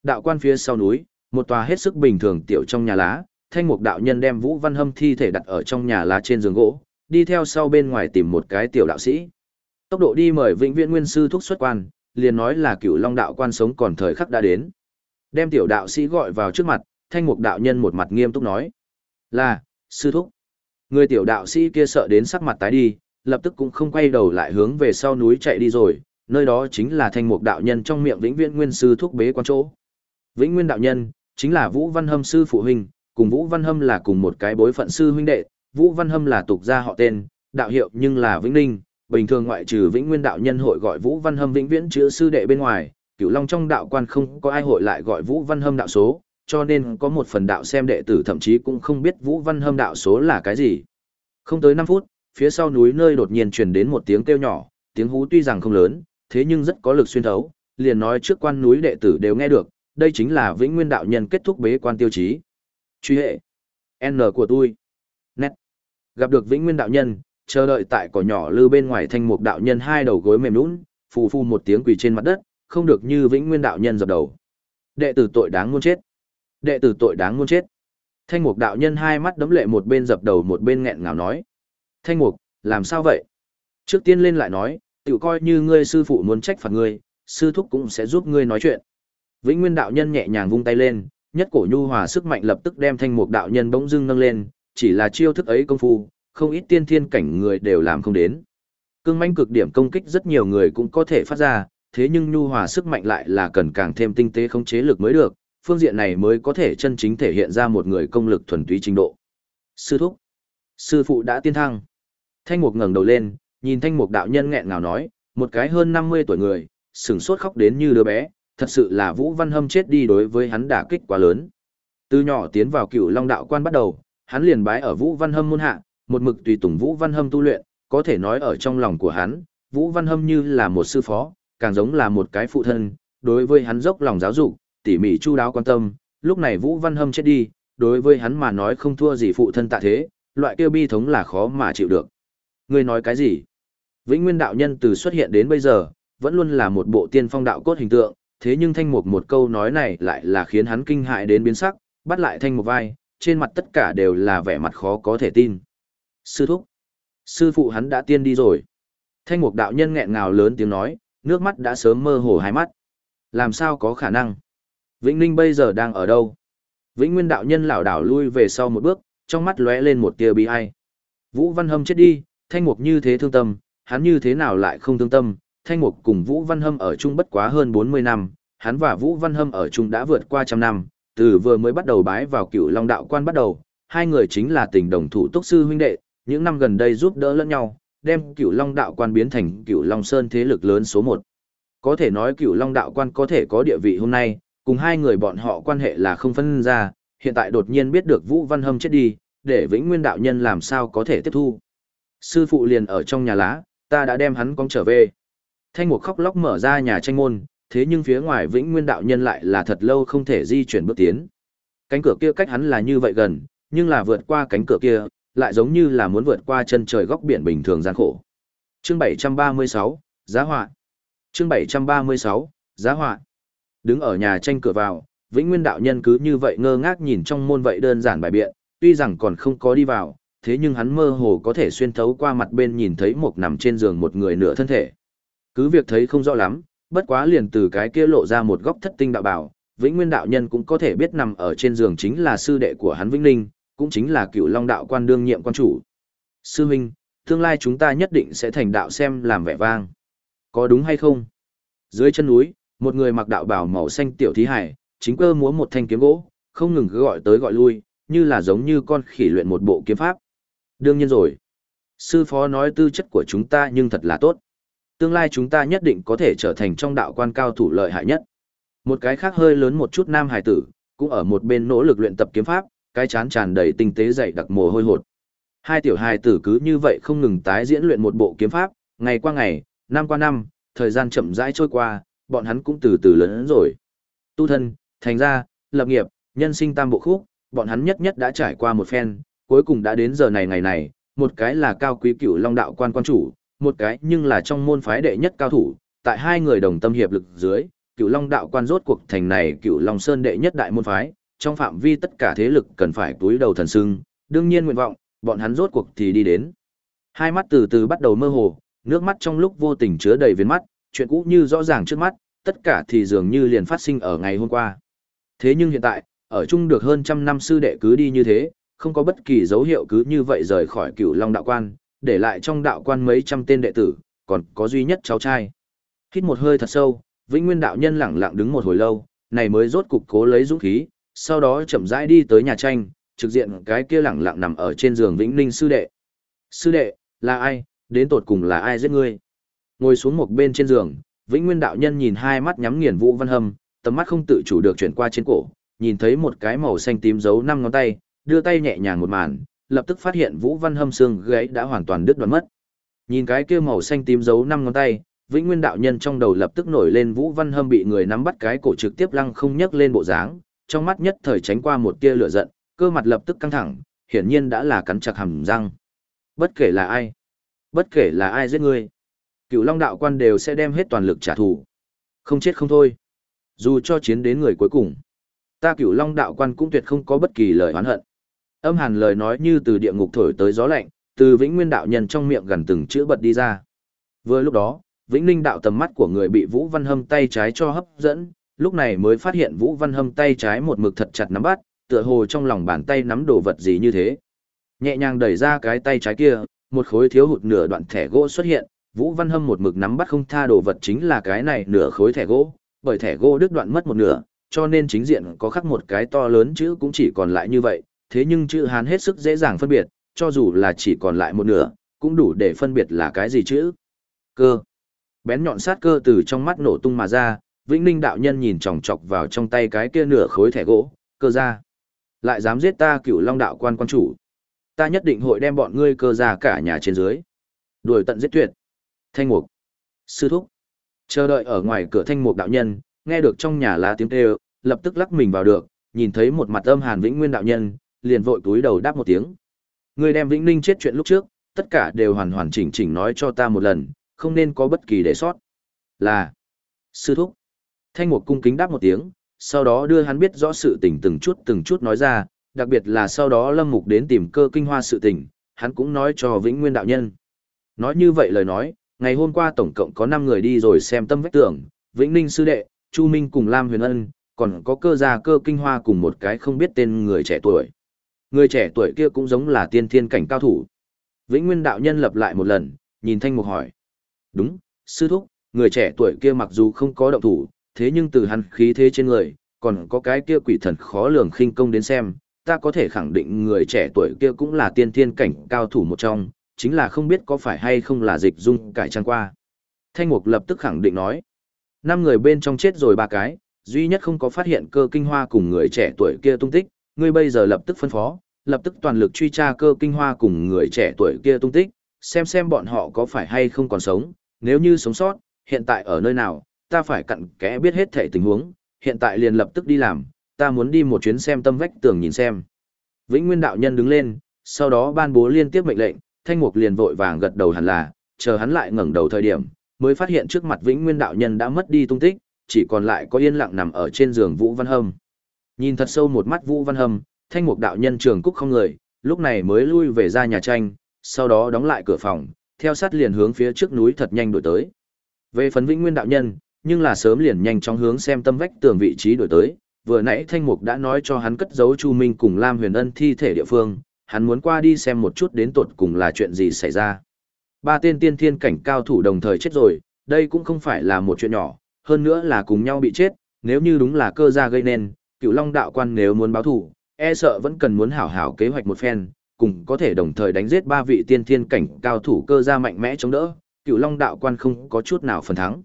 Đạo quan phía sau núi, một tòa hết sức bình thường tiểu trong nhà lá, Thanh Mục đạo nhân đem Vũ Văn Hâm thi thể đặt ở trong nhà lá trên giường gỗ, đi theo sau bên ngoài tìm một cái tiểu đạo sĩ. Tốc độ đi mời Vĩnh Viễn Nguyên sư thúc xuất quan, liền nói là Cửu Long đạo quan sống còn thời khắc đã đến. Đem tiểu đạo sĩ gọi vào trước mặt, Thanh Mục đạo nhân một mặt nghiêm túc nói: "Là, sư thúc." Người tiểu đạo sĩ kia sợ đến sắc mặt tái đi, lập tức cũng không quay đầu lại hướng về sau núi chạy đi rồi, nơi đó chính là Thanh Mục đạo nhân trong miệng Vĩnh Viễn Nguyên sư thuốc bế quan chỗ. Vĩnh Nguyên đạo nhân chính là Vũ Văn Hâm sư phụ huynh, cùng Vũ Văn Hâm là cùng một cái bối phận sư huynh đệ, Vũ Văn Hâm là tục gia họ tên, đạo hiệu nhưng là Vĩnh Ninh, bình thường ngoại trừ Vĩnh Nguyên đạo nhân hội gọi Vũ Văn Hâm vĩnh viễn chữa sư đệ bên ngoài, Cửu Long trong đạo quan không có ai hội lại gọi Vũ Văn Hâm đạo số, cho nên có một phần đạo xem đệ tử thậm chí cũng không biết Vũ Văn Hâm đạo số là cái gì. Không tới 5 phút, phía sau núi nơi đột nhiên truyền đến một tiếng kêu nhỏ, tiếng hú tuy rằng không lớn, thế nhưng rất có lực xuyên thấu, liền nói trước quan núi đệ tử đều nghe được, đây chính là Vĩnh Nguyên đạo nhân kết thúc bế quan tiêu chí. Truy hệ. N của tôi. Nét. Gặp được Vĩnh Nguyên đạo nhân, chờ đợi tại cỏ nhỏ lư bên ngoài thanh mục đạo nhân hai đầu gối mềm nhũn, phù phù một tiếng quỳ trên mặt đất, không được như Vĩnh Nguyên đạo nhân dập đầu. Đệ tử tội đáng muôn chết. Đệ tử tội đáng muôn chết. Thanh mục đạo nhân hai mắt đấm lệ một bên dập đầu một bên nghẹn ngào nói. Thanh mục, làm sao vậy? Trước tiên lên lại nói, tự coi như ngươi sư phụ muốn trách phạt ngươi, sư thúc cũng sẽ giúp ngươi nói chuyện. Vĩnh Nguyên đạo nhân nhẹ nhàng vung tay lên, nhất cổ nhu hòa sức mạnh lập tức đem thanh mục đạo nhân bỗng dưng nâng lên, chỉ là chiêu thức ấy công phu, không ít tiên thiên cảnh người đều làm không đến. Cương manh cực điểm công kích rất nhiều người cũng có thể phát ra, thế nhưng nhu hòa sức mạnh lại là cần càng thêm tinh tế khống chế lực mới được, phương diện này mới có thể chân chính thể hiện ra một người công lực thuần túy trình độ. Sư thúc, sư phụ đã tiên thăng. Thanh mục ngẩng đầu lên, nhìn thanh mục đạo nhân nghẹn ngào nói, một cái hơn 50 tuổi người, sừng sốt khóc đến như đứa bé, thật sự là Vũ Văn Hâm chết đi đối với hắn đả kích quá lớn. Từ nhỏ tiến vào cựu long đạo quan bắt đầu, hắn liền bái ở Vũ Văn Hâm môn hạ, một mực tùy tùng Vũ Văn Hâm tu luyện, có thể nói ở trong lòng của hắn, Vũ Văn Hâm như là một sư phó, càng giống là một cái phụ thân, đối với hắn dốc lòng giáo dục, tỉ mỉ chu đáo quan tâm, lúc này Vũ Văn Hâm chết đi, đối với hắn mà nói không thua gì phụ thân tạ thế, loại kêu bi thống là khó mà chịu được. Ngươi nói cái gì? Vĩnh Nguyên đạo nhân từ xuất hiện đến bây giờ, vẫn luôn là một bộ tiên phong đạo cốt hình tượng, thế nhưng thanh mục một câu nói này lại là khiến hắn kinh hại đến biến sắc, bắt lại thanh mục vai, trên mặt tất cả đều là vẻ mặt khó có thể tin. Sư thúc, sư phụ hắn đã tiên đi rồi. Thanh mục đạo nhân nghẹn ngào lớn tiếng nói, nước mắt đã sớm mơ hồ hai mắt. Làm sao có khả năng? Vĩnh Ninh bây giờ đang ở đâu? Vĩnh Nguyên đạo nhân lảo đảo lui về sau một bước, trong mắt lóe lên một tia bi ai. Vũ Văn Hâm chết đi, Thanh Mục như thế thương tâm, hắn như thế nào lại không thương tâm? Thanh Mục cùng Vũ Văn Hâm ở chung bất quá hơn 40 năm, hắn và Vũ Văn Hâm ở chung đã vượt qua trăm năm, từ vừa mới bắt đầu bái vào Cựu Long đạo quan bắt đầu, hai người chính là tình đồng thủ tốc sư huynh đệ, những năm gần đây giúp đỡ lẫn nhau, đem Cựu Long đạo quan biến thành Cựu Long Sơn thế lực lớn số 1. Có thể nói Cựu Long đạo quan có thể có địa vị hôm nay, cùng hai người bọn họ quan hệ là không phân ra, hiện tại đột nhiên biết được Vũ Văn Hâm chết đi, để Vĩnh Nguyên đạo nhân làm sao có thể tiếp thu. Sư phụ liền ở trong nhà lá, ta đã đem hắn cong trở về. Thanh Mục khóc lóc mở ra nhà tranh môn, thế nhưng phía ngoài Vĩnh Nguyên đạo nhân lại là thật lâu không thể di chuyển bước tiến. Cánh cửa kia cách hắn là như vậy gần, nhưng là vượt qua cánh cửa kia, lại giống như là muốn vượt qua chân trời góc biển bình thường gian khổ. Chương 736, Giá họa. Chương 736, Giá họa. Đứng ở nhà tranh cửa vào, Vĩnh Nguyên đạo nhân cứ như vậy ngơ ngác nhìn trong môn vậy đơn giản bài biện, tuy rằng còn không có đi vào, thế nhưng hắn mơ hồ có thể xuyên thấu qua mặt bên nhìn thấy một nằm trên giường một người nửa thân thể. Cứ việc thấy không rõ lắm, bất quá liền từ cái kia lộ ra một góc thất tinh đạo bảo, Vĩnh Nguyên đạo nhân cũng có thể biết nằm ở trên giường chính là sư đệ của hắn Vĩnh Linh, cũng chính là cựu Long đạo quan đương nhiệm quan chủ. Sư huynh, tương lai chúng ta nhất định sẽ thành đạo xem làm vẻ vang. Có đúng hay không? Dưới chân núi, một người mặc đạo bảo màu xanh tiểu thí hải, chính cơ múa một thanh kiếm gỗ, không ngừng cứ gọi tới gọi lui, như là giống như con khỉ luyện một bộ kiếm pháp. Đương nhiên rồi. Sư phó nói tư chất của chúng ta nhưng thật là tốt. Tương lai chúng ta nhất định có thể trở thành trong đạo quan cao thủ lợi hại nhất. Một cái khác hơi lớn một chút nam hải tử, cũng ở một bên nỗ lực luyện tập kiếm pháp, cái chán tràn đầy tinh tế dày đặc mồ hôi hột. Hai tiểu hài tử cứ như vậy không ngừng tái diễn luyện một bộ kiếm pháp, ngày qua ngày, năm qua năm, thời gian chậm rãi trôi qua, bọn hắn cũng từ từ lớn rồi. Tu thân, thành ra, lập nghiệp, nhân sinh tam bộ khúc, bọn hắn nhất nhất đã trải qua một phen, cuối cùng đã đến giờ này ngày này, một cái là cao quý cửu long đạo quan quan chủ, một cái nhưng là trong môn phái đệ nhất cao thủ, tại hai người đồng tâm hiệp lực dưới, cửu long đạo quan rốt cuộc thành này cửu long sơn đệ nhất đại môn phái, trong phạm vi tất cả thế lực cần phải túi đầu thần sưng, đương nhiên nguyện vọng, bọn hắn rốt cuộc thì đi đến. Hai mắt từ từ bắt đầu mơ hồ, nước mắt trong lúc vô tình chứa đầy viên mắt, chuyện cũ như rõ ràng trước mắt, tất cả thì dường như liền phát sinh ở ngày hôm qua. Thế nhưng hiện tại, ở chung được hơn trăm năm sư đệ cứ đi như thế, không có bất kỳ dấu hiệu cứ như vậy rời khỏi cửu long đạo quan, để lại trong đạo quan mấy trăm tên đệ tử, còn có duy nhất cháu trai. Hít một hơi thật sâu, Vĩnh Nguyên đạo nhân lẳng lặng đứng một hồi lâu, này mới rốt cục cố lấy dũng khí, sau đó chậm rãi đi tới nhà tranh, trực diện cái kia lẳng lặng nằm ở trên giường Vĩnh Ninh sư đệ. Sư đệ, là ai, đến tột cùng là ai giết ngươi? Ngồi xuống một bên trên giường, Vĩnh Nguyên đạo nhân nhìn hai mắt nhắm nghiền Vũ Văn Hâm, tầm mắt không tự chủ được chuyển qua trên cổ, nhìn thấy một cái màu xanh tím giấu năm ngón tay, đưa tay nhẹ nhàng một màn, lập tức phát hiện Vũ Văn Hâm xương gãy đã hoàn toàn đứt đoạn mất. Nhìn cái kia màu xanh tím dấu năm ngón tay, Vĩnh Nguyên đạo nhân trong đầu lập tức nổi lên Vũ Văn Hâm bị người nắm bắt cái cổ trực tiếp lăng không nhấc lên bộ dáng, trong mắt nhất thời tránh qua một tia lửa giận, cơ mặt lập tức căng thẳng, hiển nhiên đã là cắn chặt hàm răng. Bất kể là ai, bất kể là ai giết ngươi, Cựu Long đạo quan đều sẽ đem hết toàn lực trả thù. Không chết không thôi. Dù cho chiến đến người cuối cùng, ta Cựu Long đạo quan cũng tuyệt không có bất kỳ lời oán hận. Âm hàn lời nói như từ địa ngục thổi tới gió lạnh, từ Vĩnh Nguyên đạo nhân trong miệng gần từng chữ bật đi ra. Vừa lúc đó, Vĩnh linh đạo tầm mắt của người bị Vũ Văn Hâm tay trái cho hấp dẫn, lúc này mới phát hiện Vũ Văn Hâm tay trái một mực thật chặt nắm bắt, tựa hồ trong lòng bàn tay nắm đồ vật gì như thế. Nhẹ nhàng đẩy ra cái tay trái kia, một khối thiếu hụt nửa đoạn thẻ gỗ xuất hiện, Vũ Văn Hâm một mực nắm bắt không tha đồ vật chính là cái này nửa khối thẻ gỗ, bởi thẻ gỗ đứt đoạn mất một nửa, cho nên chính diện có khắc một cái to lớn chữ cũng chỉ còn lại như vậy, thế nhưng chữ Hán hết sức dễ dàng phân biệt, cho dù là chỉ còn lại một nửa, cũng đủ để phân biệt là cái gì chữ. Cơ. Bén nhọn sát cơ từ trong mắt nổ tung mà ra, Vĩnh Ninh đạo nhân nhìn chòng chọc vào trong tay cái kia nửa khối thẻ gỗ, cơ ra. Lại dám giết ta cửu long đạo quan quan chủ. Ta nhất định hội đem bọn ngươi cơ ra cả nhà trên dưới. Đuổi tận giết tuyệt. Thanh mục. Sư thúc. Chờ đợi ở ngoài cửa thanh mục đạo nhân, nghe được trong nhà lá tiếng kêu, lập tức lắc mình vào được, nhìn thấy một mặt âm hàn vĩnh nguyên đạo nhân, liền vội túi đầu đáp một tiếng. Người đem vĩnh ninh chết chuyện lúc trước, tất cả đều hoàn hoàn chỉnh chỉnh nói cho ta một lần, không nên có bất kỳ để sót. Là. Sư thúc. Thanh mục cung kính đáp một tiếng, sau đó đưa hắn biết rõ sự tình từng chút từng chút nói ra, đặc biệt là sau đó lâm mục đến tìm cơ kinh hoa sự tình, hắn cũng nói cho vĩnh nguyên đạo nhân. Nói như vậy lời nói, ngày hôm qua tổng cộng có 5 người đi rồi xem tâm vách tưởng, Vĩnh Ninh sư đệ, Chu Minh cùng Lam Huyền Ân, còn có cơ gia cơ kinh hoa cùng một cái không biết tên người trẻ tuổi. Người trẻ tuổi kia cũng giống là tiên thiên cảnh cao thủ. Vĩnh Nguyên đạo nhân lập lại một lần, nhìn Thanh Mục hỏi. Đúng, sư thúc, người trẻ tuổi kia mặc dù không có động thủ, thế nhưng từ hắn khí thế trên người, còn có cái kia quỷ thần khó lường khinh công đến xem, ta có thể khẳng định người trẻ tuổi kia cũng là tiên thiên cảnh cao thủ một trong, chính là không biết có phải hay không là dịch dung cải trang qua. Thanh Mục lập tức khẳng định nói, năm người bên trong chết rồi ba cái, duy nhất không có phát hiện cơ kinh hoa cùng người trẻ tuổi kia tung tích, ngươi bây giờ lập tức phân phó, lập tức toàn lực truy tra cơ kinh hoa cùng người trẻ tuổi kia tung tích, xem xem bọn họ có phải hay không còn sống, nếu như sống sót, hiện tại ở nơi nào, ta phải cặn kẽ biết hết thể tình huống, hiện tại liền lập tức đi làm, ta muốn đi một chuyến xem tâm vách tường nhìn xem. Vĩnh Nguyên đạo nhân đứng lên, sau đó ban bố liên tiếp mệnh lệnh, Thanh Mục liền vội vàng gật đầu hẳn là, chờ hắn lại ngẩng đầu thời điểm, mới phát hiện trước mặt Vĩnh Nguyên đạo nhân đã mất đi tung tích, chỉ còn lại có yên lặng nằm ở trên giường Vũ Văn Hâm. Nhìn thật sâu một mắt Vũ Văn Hâm, Thanh Mục đạo nhân trường cúc không người, lúc này mới lui về ra nhà tranh, sau đó đóng lại cửa phòng, theo sát liền hướng phía trước núi thật nhanh đổi tới. Về phần Vĩnh Nguyên đạo nhân, nhưng là sớm liền nhanh chóng hướng xem tâm vách tường vị trí đổi tới, vừa nãy Thanh Mục đã nói cho hắn cất giấu Chu Minh cùng Lam Huyền Ân thi thể địa phương, hắn muốn qua đi xem một chút đến tột cùng là chuyện gì xảy ra. Ba tên tiên thiên cảnh cao thủ đồng thời chết rồi, đây cũng không phải là một chuyện nhỏ, hơn nữa là cùng nhau bị chết, nếu như đúng là cơ gia gây nên, cựu long đạo quan nếu muốn báo thủ, e sợ vẫn cần muốn hảo hảo kế hoạch một phen, cùng có thể đồng thời đánh giết ba vị tiên thiên cảnh cao thủ cơ gia mạnh mẽ chống đỡ, cựu long đạo quan không có chút nào phần thắng.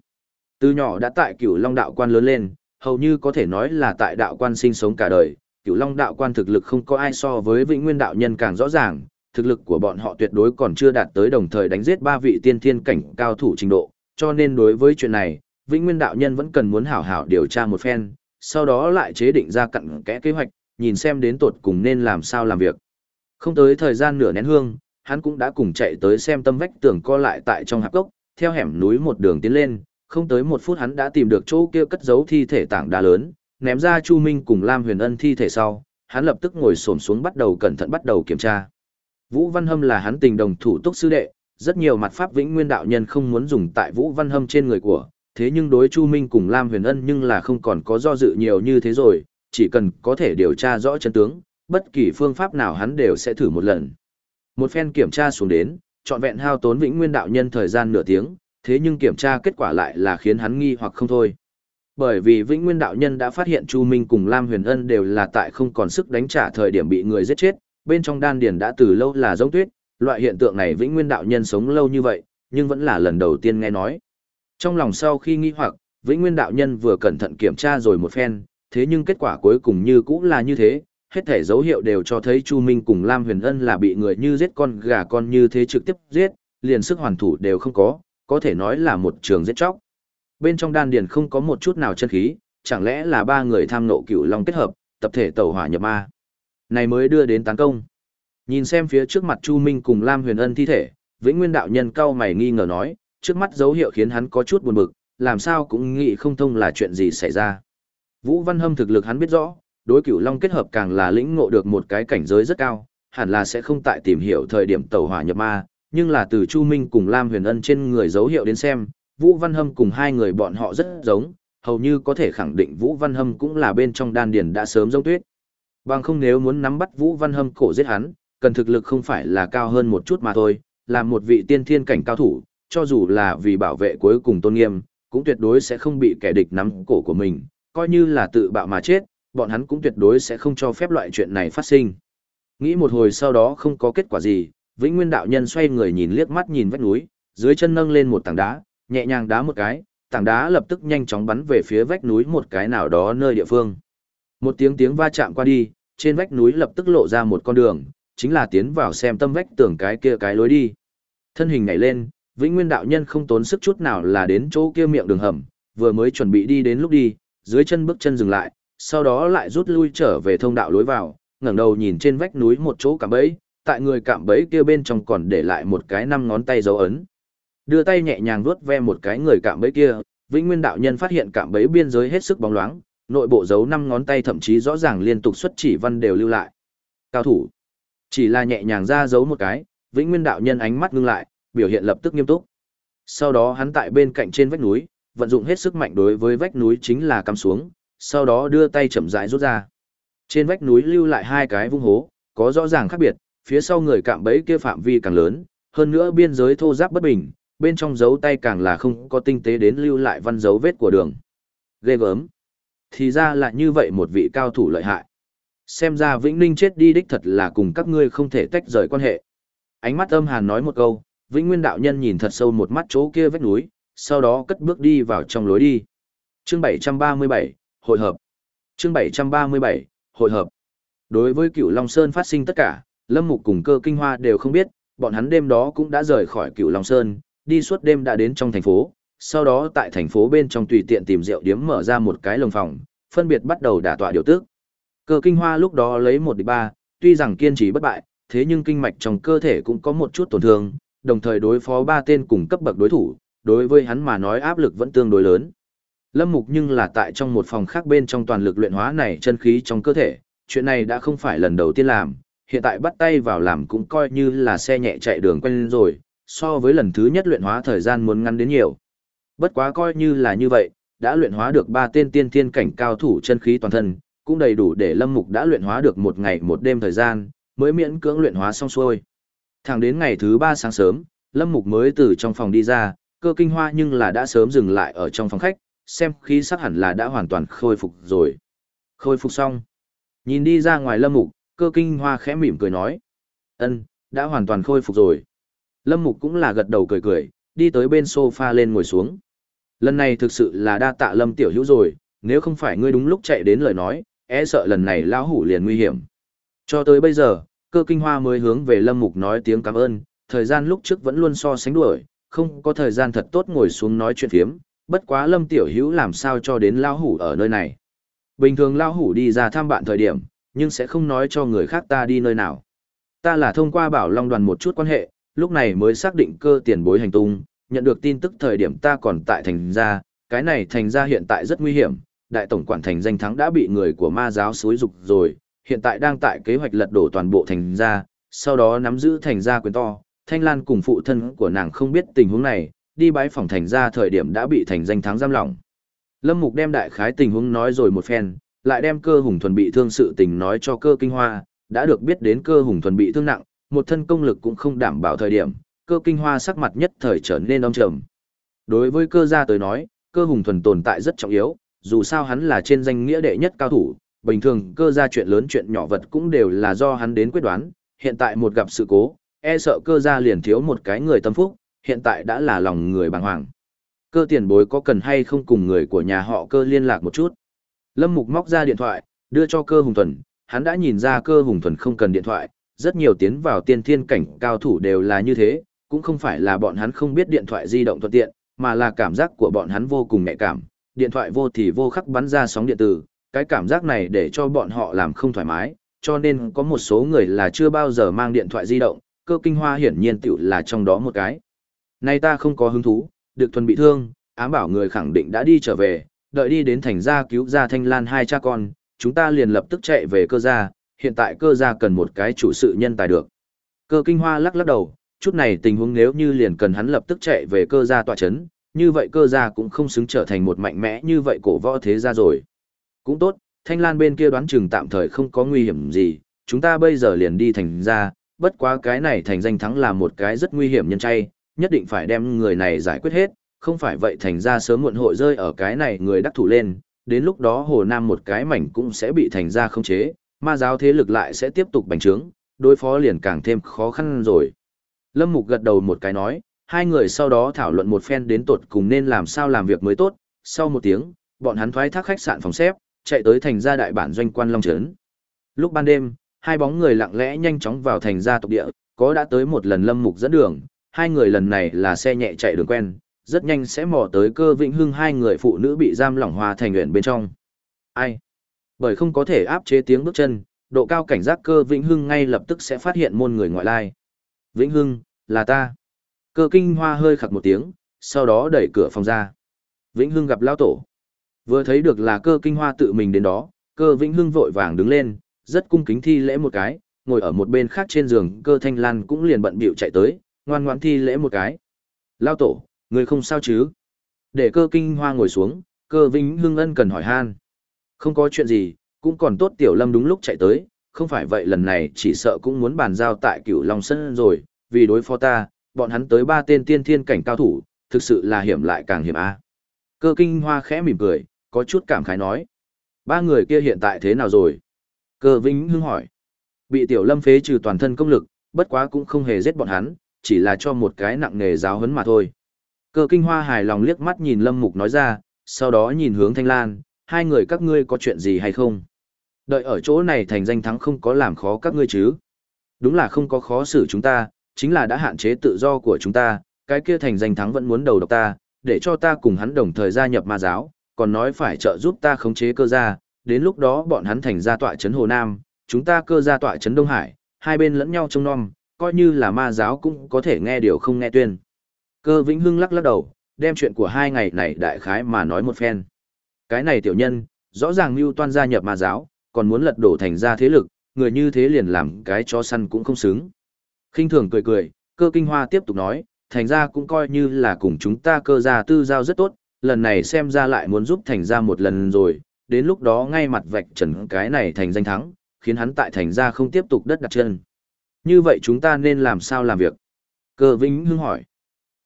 Từ nhỏ đã tại cựu long đạo quan lớn lên, hầu như có thể nói là tại đạo quan sinh sống cả đời, cựu long đạo quan thực lực không có ai so với vĩnh nguyên đạo nhân càng rõ ràng, thực lực của bọn họ tuyệt đối còn chưa đạt tới đồng thời đánh giết ba vị tiên thiên cảnh cao thủ trình độ, cho nên đối với chuyện này, vĩnh nguyên đạo nhân vẫn cần muốn hảo hảo điều tra một phen, sau đó lại chế định ra cặn kẽ kế hoạch, nhìn xem đến tột cùng nên làm sao làm việc. Không tới thời gian nửa nén hương, hắn cũng đã cùng chạy tới xem tâm vách tường co lại tại trong hạp gốc, theo hẻm núi một đường tiến lên, không tới một phút hắn đã tìm được chỗ kia cất giấu thi thể tảng đá lớn, ném ra Chu Minh cùng Lam Huyền Ân thi thể sau, hắn lập tức ngồi xổm xuống bắt đầu cẩn thận bắt đầu kiểm tra. Vũ Văn Hâm là hắn tình đồng thủ túc sư đệ, rất nhiều mặt pháp vĩnh nguyên đạo nhân không muốn dùng tại Vũ Văn Hâm trên người của, thế nhưng đối Chu Minh cùng Lam Huyền Ân nhưng là không còn có do dự nhiều như thế rồi, chỉ cần có thể điều tra rõ chân tướng, bất kỳ phương pháp nào hắn đều sẽ thử một lần. Một phen kiểm tra xuống đến, trọn vẹn hao tốn vĩnh nguyên đạo nhân thời gian nửa tiếng, thế nhưng kiểm tra kết quả lại là khiến hắn nghi hoặc không thôi. Bởi vì Vĩnh Nguyên đạo nhân đã phát hiện Chu Minh cùng Lam Huyền Ân đều là tại không còn sức đánh trả thời điểm bị người giết chết, bên trong đan điền đã từ lâu là giống tuyết, loại hiện tượng này Vĩnh Nguyên đạo nhân sống lâu như vậy, nhưng vẫn là lần đầu tiên nghe nói. Trong lòng sau khi nghi hoặc, Vĩnh Nguyên đạo nhân vừa cẩn thận kiểm tra rồi một phen, thế nhưng kết quả cuối cùng như cũng là như thế, hết thể dấu hiệu đều cho thấy Chu Minh cùng Lam Huyền Ân là bị người như giết con gà con như thế trực tiếp giết, liền sức hoàn thủ đều không có, có thể nói là một trường giết chóc. Bên trong đan điền không có một chút nào chân khí, chẳng lẽ là ba người tham nộ cửu long kết hợp, tập thể tẩu hỏa nhập ma. Này mới đưa đến tấn công. Nhìn xem phía trước mặt Chu Minh cùng Lam Huyền Ân thi thể, Vĩnh Nguyên đạo nhân cao mày nghi ngờ nói, trước mắt dấu hiệu khiến hắn có chút buồn bực, làm sao cũng nghĩ không thông là chuyện gì xảy ra. Vũ Văn Hâm thực lực hắn biết rõ, đối cửu long kết hợp càng là lĩnh ngộ được một cái cảnh giới rất cao, hẳn là sẽ không tại tìm hiểu thời điểm tàu hỏa nhập ma, nhưng là từ Chu Minh cùng Lam Huyền Ân trên người dấu hiệu đến xem, Vũ Văn Hâm cùng hai người bọn họ rất giống, hầu như có thể khẳng định Vũ Văn Hâm cũng là bên trong đan điền đã sớm giống tuyết. Bằng không nếu muốn nắm bắt Vũ Văn Hâm cổ giết hắn, cần thực lực không phải là cao hơn một chút mà thôi, là một vị tiên thiên cảnh cao thủ, cho dù là vì bảo vệ cuối cùng tôn nghiêm, cũng tuyệt đối sẽ không bị kẻ địch nắm cổ của mình, coi như là tự bạo mà chết, bọn hắn cũng tuyệt đối sẽ không cho phép loại chuyện này phát sinh. Nghĩ một hồi sau đó không có kết quả gì, Vĩnh Nguyên đạo nhân xoay người nhìn liếc mắt nhìn vách núi, dưới chân nâng lên một tảng đá, nhẹ nhàng đá một cái, tảng đá lập tức nhanh chóng bắn về phía vách núi một cái nào đó nơi địa phương. Một tiếng tiếng va chạm qua đi, trên vách núi lập tức lộ ra một con đường, chính là tiến vào xem tâm vách tường cái kia cái lối đi. Thân hình nhảy lên, Vĩnh Nguyên đạo nhân không tốn sức chút nào là đến chỗ kia miệng đường hầm, vừa mới chuẩn bị đi đến lúc đi, dưới chân bước chân dừng lại, sau đó lại rút lui trở về thông đạo lối vào, ngẩng đầu nhìn trên vách núi một chỗ cạm bẫy, tại người cạm bẫy kia bên trong còn để lại một cái năm ngón tay dấu ấn. Đưa tay nhẹ nhàng vuốt ve một cái người cạm bẫy kia, Vĩnh Nguyên đạo nhân phát hiện cạm bẫy biên giới hết sức bóng loáng, nội bộ dấu năm ngón tay thậm chí rõ ràng liên tục xuất chỉ văn đều lưu lại. Cao thủ. Chỉ là nhẹ nhàng ra dấu một cái, Vĩnh Nguyên đạo nhân ánh mắt ngưng lại, biểu hiện lập tức nghiêm túc. Sau đó hắn tại bên cạnh trên vách núi, vận dụng hết sức mạnh đối với vách núi chính là cắm xuống, sau đó đưa tay chậm rãi rút ra. Trên vách núi lưu lại hai cái vung hố, có rõ ràng khác biệt, phía sau người cạm bẫy kia phạm vi càng lớn, hơn nữa biên giới thô giáp bất bình, bên trong dấu tay càng là không có tinh tế đến lưu lại văn dấu vết của đường. Ghê gớm. Thì ra là như vậy một vị cao thủ lợi hại. Xem ra Vĩnh Ninh chết đi đích thật là cùng các ngươi không thể tách rời quan hệ. Ánh mắt âm hàn nói một câu, Vĩnh Nguyên đạo nhân nhìn thật sâu một mắt chỗ kia vách núi, sau đó cất bước đi vào trong lối đi. Chương 737, hội hợp. Chương 737, hội hợp. Đối với Cửu Long Sơn phát sinh tất cả, Lâm Mục cùng Cơ Kinh Hoa đều không biết, bọn hắn đêm đó cũng đã rời khỏi Cửu Long Sơn, đi suốt đêm đã đến trong thành phố, sau đó tại thành phố bên trong tùy tiện tìm rượu điếm mở ra một cái lồng phòng, phân biệt bắt đầu đả tọa điều tức. Cơ Kinh Hoa lúc đó lấy một địch ba, tuy rằng kiên trì bất bại, thế nhưng kinh mạch trong cơ thể cũng có một chút tổn thương, đồng thời đối phó ba tên cùng cấp bậc đối thủ, đối với hắn mà nói áp lực vẫn tương đối lớn. Lâm Mục nhưng là tại trong một phòng khác bên trong toàn lực luyện hóa này chân khí trong cơ thể, chuyện này đã không phải lần đầu tiên làm, hiện tại bắt tay vào làm cũng coi như là xe nhẹ chạy đường quen rồi, so với lần thứ nhất luyện hóa thời gian muốn ngắn đến nhiều. Bất quá coi như là như vậy, đã luyện hóa được ba tên tiên tiên cảnh cao thủ chân khí toàn thân, cũng đầy đủ để Lâm Mục đã luyện hóa được một ngày một đêm thời gian, mới miễn cưỡng luyện hóa xong xuôi. Thẳng đến ngày thứ ba sáng sớm, Lâm Mục mới từ trong phòng đi ra, cơ kinh hoa nhưng là đã sớm dừng lại ở trong phòng khách, xem khí sắc hẳn là đã hoàn toàn khôi phục rồi. Khôi phục xong. Nhìn đi ra ngoài Lâm Mục, cơ kinh hoa khẽ mỉm cười nói. ân đã hoàn toàn khôi phục rồi. Lâm Mục cũng là gật đầu cười cười, đi tới bên sofa lên ngồi xuống. Lần này thực sự là đa tạ Lâm Tiểu Hữu rồi, nếu không phải ngươi đúng lúc chạy đến lời nói, e sợ lần này lão hủ liền nguy hiểm. Cho tới bây giờ, cơ kinh hoa mới hướng về Lâm Mục nói tiếng cảm ơn, thời gian lúc trước vẫn luôn so sánh đuổi, không có thời gian thật tốt ngồi xuống nói chuyện phiếm, bất quá Lâm Tiểu Hữu làm sao cho đến lão hủ ở nơi này. Bình thường lão hủ đi ra thăm bạn thời điểm, nhưng sẽ không nói cho người khác ta đi nơi nào. Ta là thông qua bảo Long đoàn một chút quan hệ, lúc này mới xác định cơ tiền bối hành tung, nhận được tin tức thời điểm ta còn tại thành gia, cái này thành gia hiện tại rất nguy hiểm, đại tổng quản thành danh thắng đã bị người của ma giáo xúi dục rồi, hiện tại đang tại kế hoạch lật đổ toàn bộ thành gia, sau đó nắm giữ thành gia quyền to, Thanh Lan cùng phụ thân của nàng không biết tình huống này, đi bái phòng thành gia thời điểm đã bị thành danh thắng giam lỏng. Lâm Mục đem đại khái tình huống nói rồi một phen, lại đem cơ hùng thuần bị thương sự tình nói cho cơ kinh hoa, đã được biết đến cơ hùng thuần bị thương nặng, một thân công lực cũng không đảm bảo thời điểm, cơ kinh hoa sắc mặt nhất thời trở nên âm trầm. Đối với cơ gia tới nói, cơ hùng thuần tồn tại rất trọng yếu, dù sao hắn là trên danh nghĩa đệ nhất cao thủ, bình thường cơ gia chuyện lớn chuyện nhỏ vật cũng đều là do hắn đến quyết đoán, hiện tại một gặp sự cố, e sợ cơ gia liền thiếu một cái người tâm phúc, hiện tại đã là lòng người bàng hoàng. Cơ tiền bối có cần hay không cùng người của nhà họ cơ liên lạc một chút. Lâm Mục móc ra điện thoại, đưa cho cơ hùng thuần, hắn đã nhìn ra cơ hùng thuần không cần điện thoại, rất nhiều tiến vào tiên thiên cảnh cao thủ đều là như thế, cũng không phải là bọn hắn không biết điện thoại di động thuận tiện, mà là cảm giác của bọn hắn vô cùng nhạy cảm, điện thoại vô thì vô khắc bắn ra sóng điện tử, cái cảm giác này để cho bọn họ làm không thoải mái, cho nên có một số người là chưa bao giờ mang điện thoại di động, cơ kinh hoa hiển nhiên tiểu là trong đó một cái. Nay ta không có hứng thú, được thuần bị thương, ám bảo người khẳng định đã đi trở về, đợi đi đến thành gia cứu ra thanh lan hai cha con, chúng ta liền lập tức chạy về cơ gia, hiện tại cơ gia cần một cái chủ sự nhân tài được. Cơ kinh hoa lắc lắc đầu, chút này tình huống nếu như liền cần hắn lập tức chạy về cơ gia tọa chấn, như vậy cơ gia cũng không xứng trở thành một mạnh mẽ như vậy cổ võ thế gia rồi. Cũng tốt, thanh lan bên kia đoán chừng tạm thời không có nguy hiểm gì, chúng ta bây giờ liền đi thành gia, bất quá cái này thành danh thắng là một cái rất nguy hiểm nhân chay, nhất định phải đem người này giải quyết hết, không phải vậy thành ra sớm muộn hội rơi ở cái này người đắc thủ lên, đến lúc đó Hồ Nam một cái mảnh cũng sẽ bị thành ra không chế, ma giáo thế lực lại sẽ tiếp tục bành trướng, đối phó liền càng thêm khó khăn rồi. Lâm Mục gật đầu một cái nói, hai người sau đó thảo luận một phen đến tột cùng nên làm sao làm việc mới tốt, sau một tiếng, bọn hắn thoái thác khách sạn phòng xếp, chạy tới thành gia đại bản doanh quan Long Trấn. Lúc ban đêm, hai bóng người lặng lẽ nhanh chóng vào thành gia tộc địa, có đã tới một lần Lâm Mục dẫn đường, hai người lần này là xe nhẹ chạy đường quen, rất nhanh sẽ mò tới cơ vĩnh hưng hai người phụ nữ bị giam lỏng hòa thành nguyện bên trong. Ai? Bởi không có thể áp chế tiếng bước chân, độ cao cảnh giác cơ vĩnh hưng ngay lập tức sẽ phát hiện môn người ngoại lai. Vĩnh hưng, là ta. Cơ kinh hoa hơi khặc một tiếng, sau đó đẩy cửa phòng ra. Vĩnh hưng gặp lao tổ. Vừa thấy được là cơ kinh hoa tự mình đến đó, cơ vĩnh hưng vội vàng đứng lên, rất cung kính thi lễ một cái, ngồi ở một bên khác trên giường cơ thanh lan cũng liền bận bịu chạy tới, ngoan ngoãn thi lễ một cái. Lao tổ, người không sao chứ? Để cơ kinh hoa ngồi xuống, cơ vĩnh hưng ân cần hỏi han. Không có chuyện gì, cũng còn tốt tiểu lâm đúng lúc chạy tới, không phải vậy lần này chỉ sợ cũng muốn bàn giao tại cửu long sân rồi, vì đối phó ta, bọn hắn tới ba tên tiên thiên cảnh cao thủ, thực sự là hiểm lại càng hiểm a. Cơ kinh hoa khẽ mỉm cười, có chút cảm khái nói. Ba người kia hiện tại thế nào rồi? Cơ vĩnh hưng hỏi. Bị tiểu lâm phế trừ toàn thân công lực, bất quá cũng không hề giết bọn hắn, chỉ là cho một cái nặng nghề giáo hấn mà thôi. Cơ kinh hoa hài lòng liếc mắt nhìn lâm mục nói ra, sau đó nhìn hướng thanh lan, hai người các ngươi có chuyện gì hay không? Đợi ở chỗ này thành danh thắng không có làm khó các ngươi chứ? Đúng là không có khó xử chúng ta, chính là đã hạn chế tự do của chúng ta, cái kia thành danh thắng vẫn muốn đầu độc ta, để cho ta cùng hắn đồng thời gia nhập ma giáo, còn nói phải trợ giúp ta khống chế cơ gia, đến lúc đó bọn hắn thành ra tọa trấn Hồ Nam, chúng ta cơ gia tọa trấn Đông Hải, hai bên lẫn nhau trông nom, coi như là ma giáo cũng có thể nghe điều không nghe tuyên. Cơ Vĩnh Hưng lắc lắc đầu, đem chuyện của hai ngày này đại khái mà nói một phen. Cái này tiểu nhân, rõ ràng mưu toan gia nhập ma giáo, còn muốn lật đổ thành ra thế lực, người như thế liền làm cái chó săn cũng không xứng. khinh thường cười cười, cơ kinh hoa tiếp tục nói, thành ra cũng coi như là cùng chúng ta cơ gia tư giao rất tốt, lần này xem ra lại muốn giúp thành ra một lần rồi, đến lúc đó ngay mặt vạch trần cái này thành danh thắng, khiến hắn tại thành ra không tiếp tục đất đặt chân. Như vậy chúng ta nên làm sao làm việc? Cơ Vĩnh Hưng hỏi.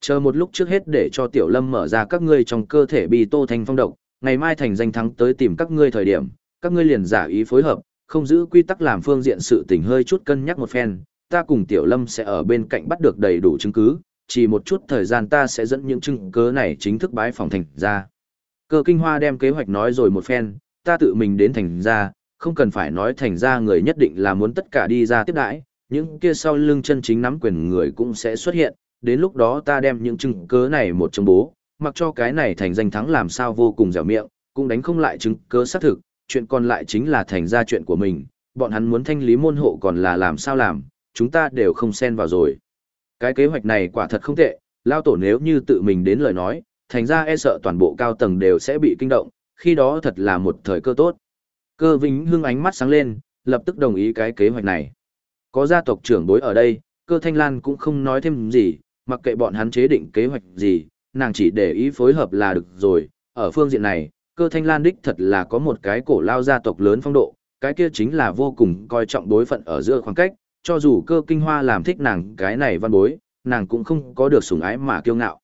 Chờ một lúc trước hết để cho Tiểu Lâm mở ra các ngươi trong cơ thể bị tô thành phong độc, ngày mai thành danh thắng tới tìm các ngươi thời điểm, các ngươi liền giả ý phối hợp, không giữ quy tắc làm phương diện sự tình hơi chút cân nhắc một phen, ta cùng Tiểu Lâm sẽ ở bên cạnh bắt được đầy đủ chứng cứ, chỉ một chút thời gian ta sẽ dẫn những chứng cứ này chính thức bái phòng thành ra. Cơ kinh hoa đem kế hoạch nói rồi một phen, ta tự mình đến thành ra, không cần phải nói thành ra người nhất định là muốn tất cả đi ra tiếp đãi, những kia sau lưng chân chính nắm quyền người cũng sẽ xuất hiện, đến lúc đó ta đem những chứng cứ này một trong bố, mặc cho cái này thành danh thắng làm sao vô cùng dẻo miệng, cũng đánh không lại chứng cứ xác thực, chuyện còn lại chính là thành ra chuyện của mình, bọn hắn muốn thanh lý môn hộ còn là làm sao làm, chúng ta đều không xen vào rồi. Cái kế hoạch này quả thật không tệ, lao tổ nếu như tự mình đến lời nói, thành ra e sợ toàn bộ cao tầng đều sẽ bị kinh động, khi đó thật là một thời cơ tốt. Cơ Vĩnh Hưng ánh mắt sáng lên, lập tức đồng ý cái kế hoạch này. Có gia tộc trưởng đối ở đây, cơ Thanh Lan cũng không nói thêm gì, mặc kệ bọn hắn chế định kế hoạch gì, nàng chỉ để ý phối hợp là được rồi. Ở phương diện này, cơ Thanh Lan đích thật là có một cái cổ lao gia tộc lớn phong độ, cái kia chính là vô cùng coi trọng đối phận ở giữa khoảng cách, cho dù cơ kinh hoa làm thích nàng cái này văn bối, nàng cũng không có được sủng ái mà kiêu ngạo.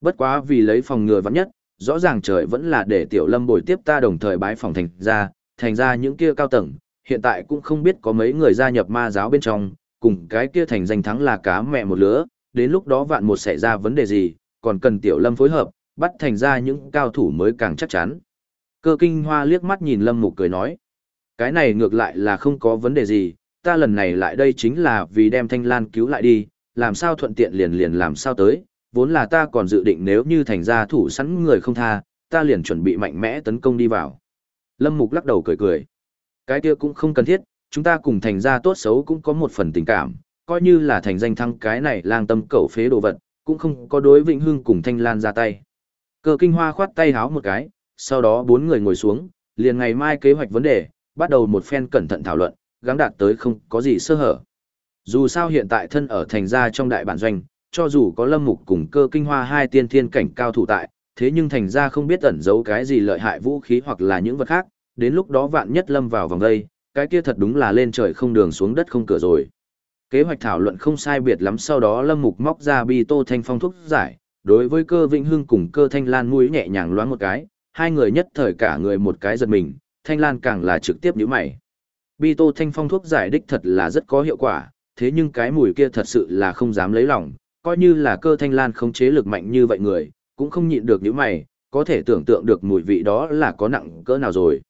Bất quá vì lấy phòng ngừa vắng nhất, rõ ràng trời vẫn là để tiểu lâm bồi tiếp ta đồng thời bái phòng thành ra, thành ra những kia cao tầng, hiện tại cũng không biết có mấy người gia nhập ma giáo bên trong, cùng cái kia thành danh thắng là cá mẹ một lứa, đến lúc đó vạn một xảy ra vấn đề gì, còn cần tiểu lâm phối hợp, bắt thành ra những cao thủ mới càng chắc chắn. Cơ kinh hoa liếc mắt nhìn lâm mục cười nói, cái này ngược lại là không có vấn đề gì, ta lần này lại đây chính là vì đem thanh lan cứu lại đi, làm sao thuận tiện liền liền làm sao tới, vốn là ta còn dự định nếu như thành ra thủ sẵn người không tha, ta liền chuẩn bị mạnh mẽ tấn công đi vào. Lâm Mục lắc đầu cười cười. Cái kia cũng không cần thiết, chúng ta cùng thành ra tốt xấu cũng có một phần tình cảm, coi như là thành danh thăng cái này lang tâm cẩu phế đồ vật, cũng không có đối Vĩnh Hưng cùng Thanh Lan ra tay. Cờ kinh hoa khoát tay háo một cái, sau đó bốn người ngồi xuống, liền ngày mai kế hoạch vấn đề, bắt đầu một phen cẩn thận thảo luận, gắng đạt tới không có gì sơ hở. Dù sao hiện tại thân ở thành gia trong đại bản doanh, cho dù có lâm mục cùng cơ kinh hoa hai tiên thiên cảnh cao thủ tại, thế nhưng thành gia không biết ẩn giấu cái gì lợi hại vũ khí hoặc là những vật khác, đến lúc đó vạn nhất lâm vào vòng đây, cái kia thật đúng là lên trời không đường xuống đất không cửa rồi. Kế hoạch thảo luận không sai biệt lắm sau đó lâm mục móc ra bi tô thanh phong thuốc giải, đối với cơ vĩnh hưng cùng cơ thanh lan mũi nhẹ nhàng loáng một cái, hai người nhất thời cả người một cái giật mình, thanh lan càng là trực tiếp nhíu mày. Bi tô thanh phong thuốc giải đích thật là rất có hiệu quả, thế nhưng cái mùi kia thật sự là không dám lấy lòng, coi như là cơ thanh lan không chế lực mạnh như vậy người, cũng không nhịn được những mày, có thể tưởng tượng được mùi vị đó là có nặng cỡ nào rồi.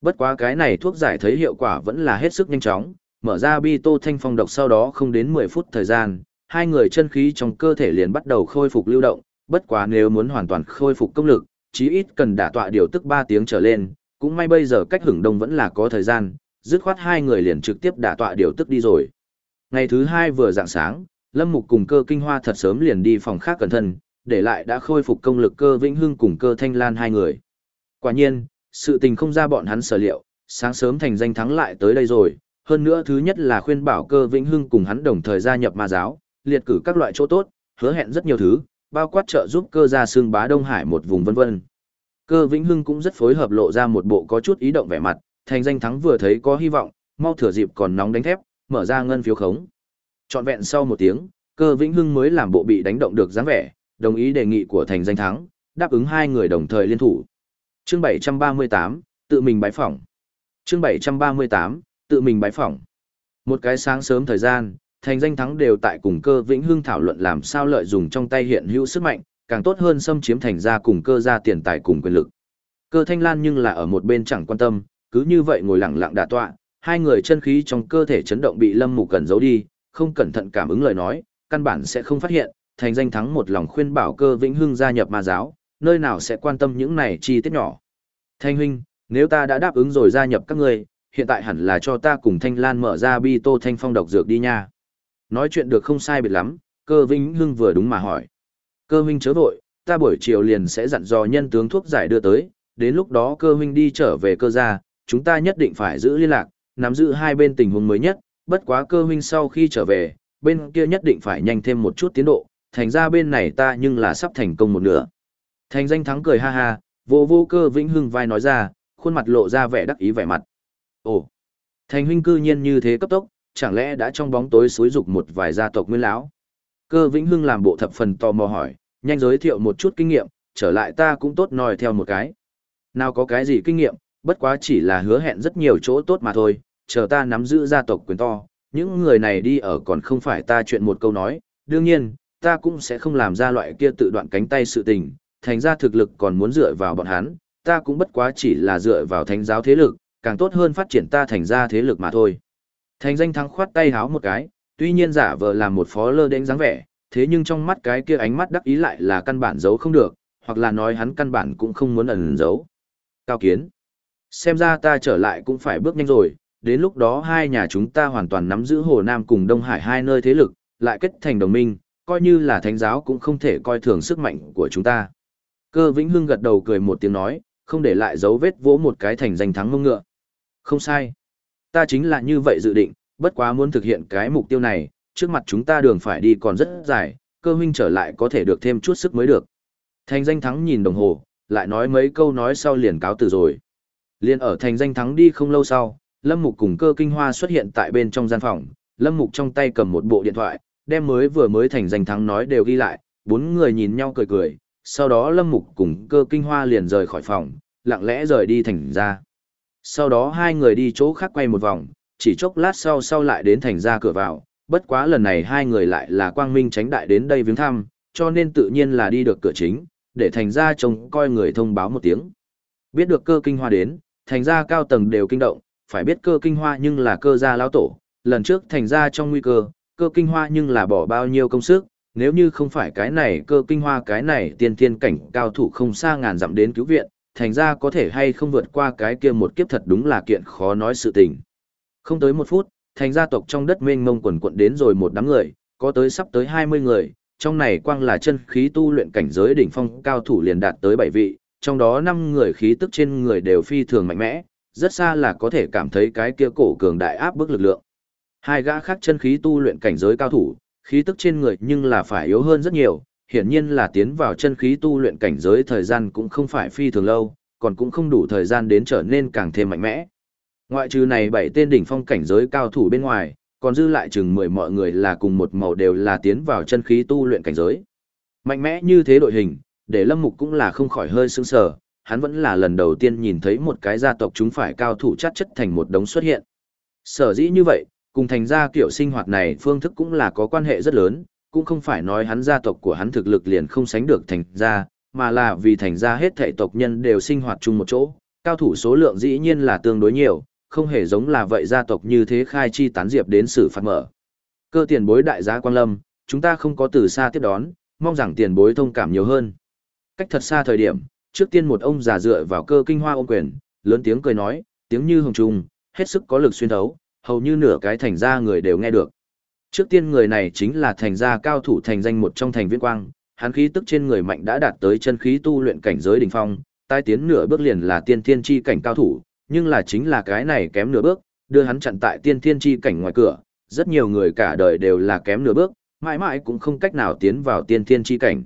Bất quá cái này thuốc giải thấy hiệu quả vẫn là hết sức nhanh chóng, mở ra bi tô thanh phong độc sau đó không đến 10 phút thời gian, hai người chân khí trong cơ thể liền bắt đầu khôi phục lưu động, bất quá nếu muốn hoàn toàn khôi phục công lực, chí ít cần đả tọa điều tức 3 tiếng trở lên, cũng may bây giờ cách hưởng đông vẫn là có thời gian, dứt khoát hai người liền trực tiếp đả tọa điều tức đi rồi. Ngày thứ hai vừa dạng sáng, Lâm Mục cùng cơ kinh hoa thật sớm liền đi phòng khác cẩn thận, để lại đã khôi phục công lực cơ Vĩnh Hưng cùng cơ Thanh Lan hai người. Quả nhiên, sự tình không ra bọn hắn sở liệu, sáng sớm thành danh thắng lại tới đây rồi, hơn nữa thứ nhất là khuyên bảo cơ Vĩnh Hưng cùng hắn đồng thời gia nhập ma giáo, liệt cử các loại chỗ tốt, hứa hẹn rất nhiều thứ, bao quát trợ giúp cơ gia xương bá Đông Hải một vùng vân vân. Cơ Vĩnh Hưng cũng rất phối hợp lộ ra một bộ có chút ý động vẻ mặt, thành danh thắng vừa thấy có hy vọng, mau thừa dịp còn nóng đánh thép, mở ra ngân phiếu khống. Trọn vẹn sau một tiếng, cơ Vĩnh Hưng mới làm bộ bị đánh động được dáng vẻ, đồng ý đề nghị của thành danh thắng, đáp ứng hai người đồng thời liên thủ. Chương 738, tự mình bái phỏng. Chương 738, tự mình bái phỏng. Một cái sáng sớm thời gian, thành danh thắng đều tại cùng cơ Vĩnh Hưng thảo luận làm sao lợi dụng trong tay hiện hữu sức mạnh, càng tốt hơn xâm chiếm thành ra cùng cơ ra tiền tài cùng quyền lực. Cơ Thanh Lan nhưng là ở một bên chẳng quan tâm, cứ như vậy ngồi lặng lặng đả tọa, hai người chân khí trong cơ thể chấn động bị Lâm Mục cần giấu đi, không cẩn thận cảm ứng lời nói, căn bản sẽ không phát hiện, thành danh thắng một lòng khuyên bảo cơ Vĩnh Hưng gia nhập ma giáo, nơi nào sẽ quan tâm những này chi tiết nhỏ. Thanh huynh, nếu ta đã đáp ứng rồi gia nhập các ngươi, hiện tại hẳn là cho ta cùng Thanh Lan mở ra bi tô thanh phong độc dược đi nha. Nói chuyện được không sai biệt lắm, cơ Vĩnh Hưng vừa đúng mà hỏi. Cơ huynh chớ vội, ta buổi chiều liền sẽ dặn dò nhân tướng thuốc giải đưa tới, đến lúc đó cơ huynh đi trở về cơ gia, chúng ta nhất định phải giữ liên lạc, nắm giữ hai bên tình huống mới nhất, bất quá cơ huynh sau khi trở về, bên kia nhất định phải nhanh thêm một chút tiến độ, thành ra bên này ta nhưng là sắp thành công một nửa. Thành danh thắng cười ha ha, vô vô cơ vĩnh hưng vai nói ra, khuôn mặt lộ ra vẻ đắc ý vẻ mặt. Ồ, thành huynh cư nhiên như thế cấp tốc, chẳng lẽ đã trong bóng tối suối dục một vài gia tộc nguyên lão? Cơ vĩnh hưng làm bộ thập phần tò mò hỏi, nhanh giới thiệu một chút kinh nghiệm, trở lại ta cũng tốt nói theo một cái. Nào có cái gì kinh nghiệm, bất quá chỉ là hứa hẹn rất nhiều chỗ tốt mà thôi, chờ ta nắm giữ gia tộc quyền to, những người này đi ở còn không phải ta chuyện một câu nói, đương nhiên, ta cũng sẽ không làm ra loại kia tự đoạn cánh tay sự tình, thành ra thực lực còn muốn dựa vào bọn hắn, ta cũng bất quá chỉ là dựa vào thánh giáo thế lực, càng tốt hơn phát triển ta thành ra thế lực mà thôi. Thành danh thắng khoát tay háo một cái, tuy nhiên giả vờ làm một phó lơ đánh dáng vẻ, thế nhưng trong mắt cái kia ánh mắt đắc ý lại là căn bản giấu không được, hoặc là nói hắn căn bản cũng không muốn ẩn giấu. Cao kiến. Xem ra ta trở lại cũng phải bước nhanh rồi, đến lúc đó hai nhà chúng ta hoàn toàn nắm giữ Hồ Nam cùng Đông Hải hai nơi thế lực, lại kết thành đồng minh, coi như là thánh giáo cũng không thể coi thường sức mạnh của chúng ta. Cơ Vĩnh Hưng gật đầu cười một tiếng nói, không để lại dấu vết vỗ một cái thành danh thắng mông ngựa. Không sai. Ta chính là như vậy dự định, bất quá muốn thực hiện cái mục tiêu này, trước mặt chúng ta đường phải đi còn rất dài, cơ huynh trở lại có thể được thêm chút sức mới được. Thành danh thắng nhìn đồng hồ, lại nói mấy câu nói sau liền cáo từ rồi. Liên ở thành danh thắng đi không lâu sau, Lâm Mục cùng cơ kinh hoa xuất hiện tại bên trong gian phòng, Lâm Mục trong tay cầm một bộ điện thoại, đem mới vừa mới thành danh thắng nói đều ghi lại, bốn người nhìn nhau cười cười, sau đó Lâm Mục cùng cơ kinh hoa liền rời khỏi phòng, lặng lẽ rời đi thành ra. Sau đó hai người đi chỗ khác quay một vòng, chỉ chốc lát sau sau lại đến thành ra cửa vào, bất quá lần này hai người lại là quang minh tránh đại đến đây viếng thăm, cho nên tự nhiên là đi được cửa chính, để thành ra trông coi người thông báo một tiếng. Biết được cơ kinh hoa đến, thành ra cao tầng đều kinh động, phải biết cơ kinh hoa nhưng là cơ gia lão tổ, lần trước thành ra trong nguy cơ, cơ kinh hoa nhưng là bỏ bao nhiêu công sức, nếu như không phải cái này cơ kinh hoa cái này tiên tiên cảnh cao thủ không xa ngàn dặm đến cứu viện, thành ra có thể hay không vượt qua cái kia một kiếp thật đúng là kiện khó nói sự tình. Không tới một phút, thành gia tộc trong đất mênh mông quần quận đến rồi một đám người, có tới sắp tới 20 người, trong này quang là chân khí tu luyện cảnh giới đỉnh phong cao thủ liền đạt tới 7 vị, trong đó 5 người khí tức trên người đều phi thường mạnh mẽ, rất xa là có thể cảm thấy cái kia cổ cường đại áp bức lực lượng. Hai gã khác chân khí tu luyện cảnh giới cao thủ, khí tức trên người nhưng là phải yếu hơn rất nhiều, hiển nhiên là tiến vào chân khí tu luyện cảnh giới thời gian cũng không phải phi thường lâu, còn cũng không đủ thời gian đến trở nên càng thêm mạnh mẽ. Ngoại trừ này bảy tên đỉnh phong cảnh giới cao thủ bên ngoài, còn dư lại chừng 10 mọi người là cùng một màu đều là tiến vào chân khí tu luyện cảnh giới. Mạnh mẽ như thế đội hình, để Lâm Mục cũng là không khỏi hơi sững sờ, hắn vẫn là lần đầu tiên nhìn thấy một cái gia tộc chúng phải cao thủ chất chất thành một đống xuất hiện. Sở dĩ như vậy, cùng thành gia kiểu sinh hoạt này phương thức cũng là có quan hệ rất lớn, cũng không phải nói hắn gia tộc của hắn thực lực liền không sánh được thành gia, mà là vì thành gia hết thảy tộc nhân đều sinh hoạt chung một chỗ, cao thủ số lượng dĩ nhiên là tương đối nhiều, không hề giống là vậy gia tộc như thế khai chi tán diệp đến xử phạt mở. Cơ tiền bối đại gia Quang Lâm, chúng ta không có từ xa tiếp đón, mong rằng tiền bối thông cảm nhiều hơn. Cách thật xa thời điểm, trước tiên một ông già dựa vào cơ kinh hoa ôm quyền, lớn tiếng cười nói, tiếng như hồng trung, hết sức có lực xuyên thấu, hầu như nửa cái thành ra người đều nghe được. Trước tiên người này chính là thành gia cao thủ thành danh một trong thành viên quang, hắn khí tức trên người mạnh đã đạt tới chân khí tu luyện cảnh giới đỉnh phong, tai tiến nửa bước liền là tiên thiên chi cảnh cao thủ, nhưng là chính là cái này kém nửa bước, đưa hắn chặn tại tiên thiên chi cảnh ngoài cửa, rất nhiều người cả đời đều là kém nửa bước, mãi mãi cũng không cách nào tiến vào tiên thiên chi cảnh.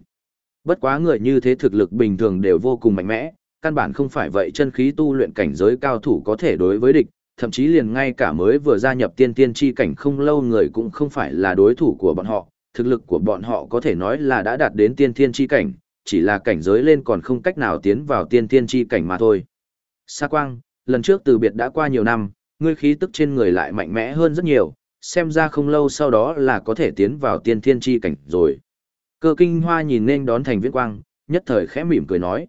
Bất quá người như thế thực lực bình thường đều vô cùng mạnh mẽ, căn bản không phải vậy chân khí tu luyện cảnh giới cao thủ có thể đối với địch, thậm chí liền ngay cả mới vừa gia nhập tiên tiên chi cảnh không lâu người cũng không phải là đối thủ của bọn họ, thực lực của bọn họ có thể nói là đã đạt đến tiên tiên chi cảnh, chỉ là cảnh giới lên còn không cách nào tiến vào tiên tiên chi cảnh mà thôi. Sa Quang, lần trước từ biệt đã qua nhiều năm, ngươi khí tức trên người lại mạnh mẽ hơn rất nhiều, xem ra không lâu sau đó là có thể tiến vào tiên thiên chi cảnh rồi. Cơ kinh hoa nhìn nên đón thành viễn quang, nhất thời khẽ mỉm cười nói.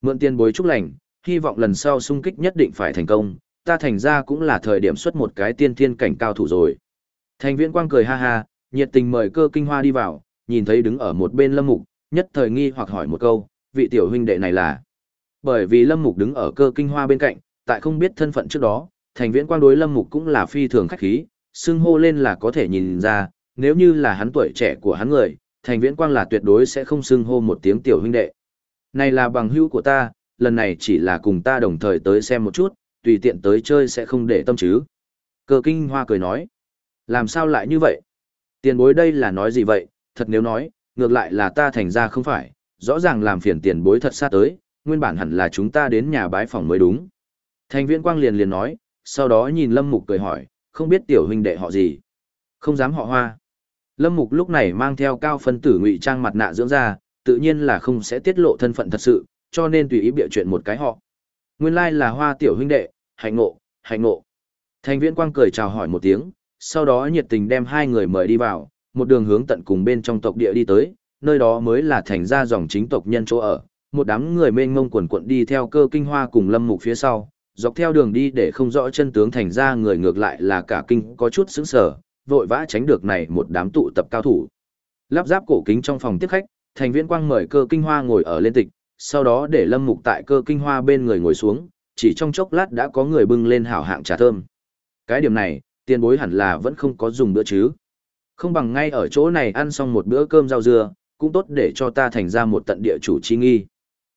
Mượn tiền bối chúc lành, hy vọng lần sau xung kích nhất định phải thành công, ta thành ra cũng là thời điểm xuất một cái tiên thiên cảnh cao thủ rồi. Thành viễn quang cười ha ha, nhiệt tình mời cơ kinh hoa đi vào, nhìn thấy đứng ở một bên lâm mục, nhất thời nghi hoặc hỏi một câu, vị tiểu huynh đệ này là. Bởi vì lâm mục đứng ở cơ kinh hoa bên cạnh, tại không biết thân phận trước đó, thành viễn quang đối lâm mục cũng là phi thường khách khí, xưng hô lên là có thể nhìn ra, nếu như là hắn tuổi trẻ của hắn người, thành viễn quang là tuyệt đối sẽ không xưng hô một tiếng tiểu huynh đệ. Này là bằng hữu của ta, lần này chỉ là cùng ta đồng thời tới xem một chút, tùy tiện tới chơi sẽ không để tâm chứ. Cơ kinh hoa cười nói. Làm sao lại như vậy? Tiền bối đây là nói gì vậy? Thật nếu nói, ngược lại là ta thành ra không phải, rõ ràng làm phiền tiền bối thật xa tới, nguyên bản hẳn là chúng ta đến nhà bái phòng mới đúng. Thành viễn quang liền liền nói, sau đó nhìn Lâm Mục cười hỏi, không biết tiểu huynh đệ họ gì? Không dám họ hoa. Lâm Mục lúc này mang theo cao phân tử ngụy trang mặt nạ dưỡng ra, tự nhiên là không sẽ tiết lộ thân phận thật sự, cho nên tùy ý bịa chuyện một cái họ. Nguyên lai like là hoa tiểu huynh đệ, hạnh ngộ, hạnh ngộ. Thành viễn quang cười chào hỏi một tiếng, sau đó nhiệt tình đem hai người mời đi vào, một đường hướng tận cùng bên trong tộc địa đi tới, nơi đó mới là thành ra dòng chính tộc nhân chỗ ở. Một đám người mênh mông quần quận đi theo cơ kinh hoa cùng lâm mục phía sau, dọc theo đường đi để không rõ chân tướng thành ra người ngược lại là cả kinh có chút sững sờ, vội vã tránh được này một đám tụ tập cao thủ. Lắp ráp cổ kính trong phòng tiếp khách, thành viên quang mời cơ kinh hoa ngồi ở lên tịch, sau đó để lâm mục tại cơ kinh hoa bên người ngồi xuống, chỉ trong chốc lát đã có người bưng lên hảo hạng trà thơm. Cái điểm này, tiền bối hẳn là vẫn không có dùng bữa chứ. Không bằng ngay ở chỗ này ăn xong một bữa cơm rau dưa, cũng tốt để cho ta thành ra một tận địa chủ chi nghi.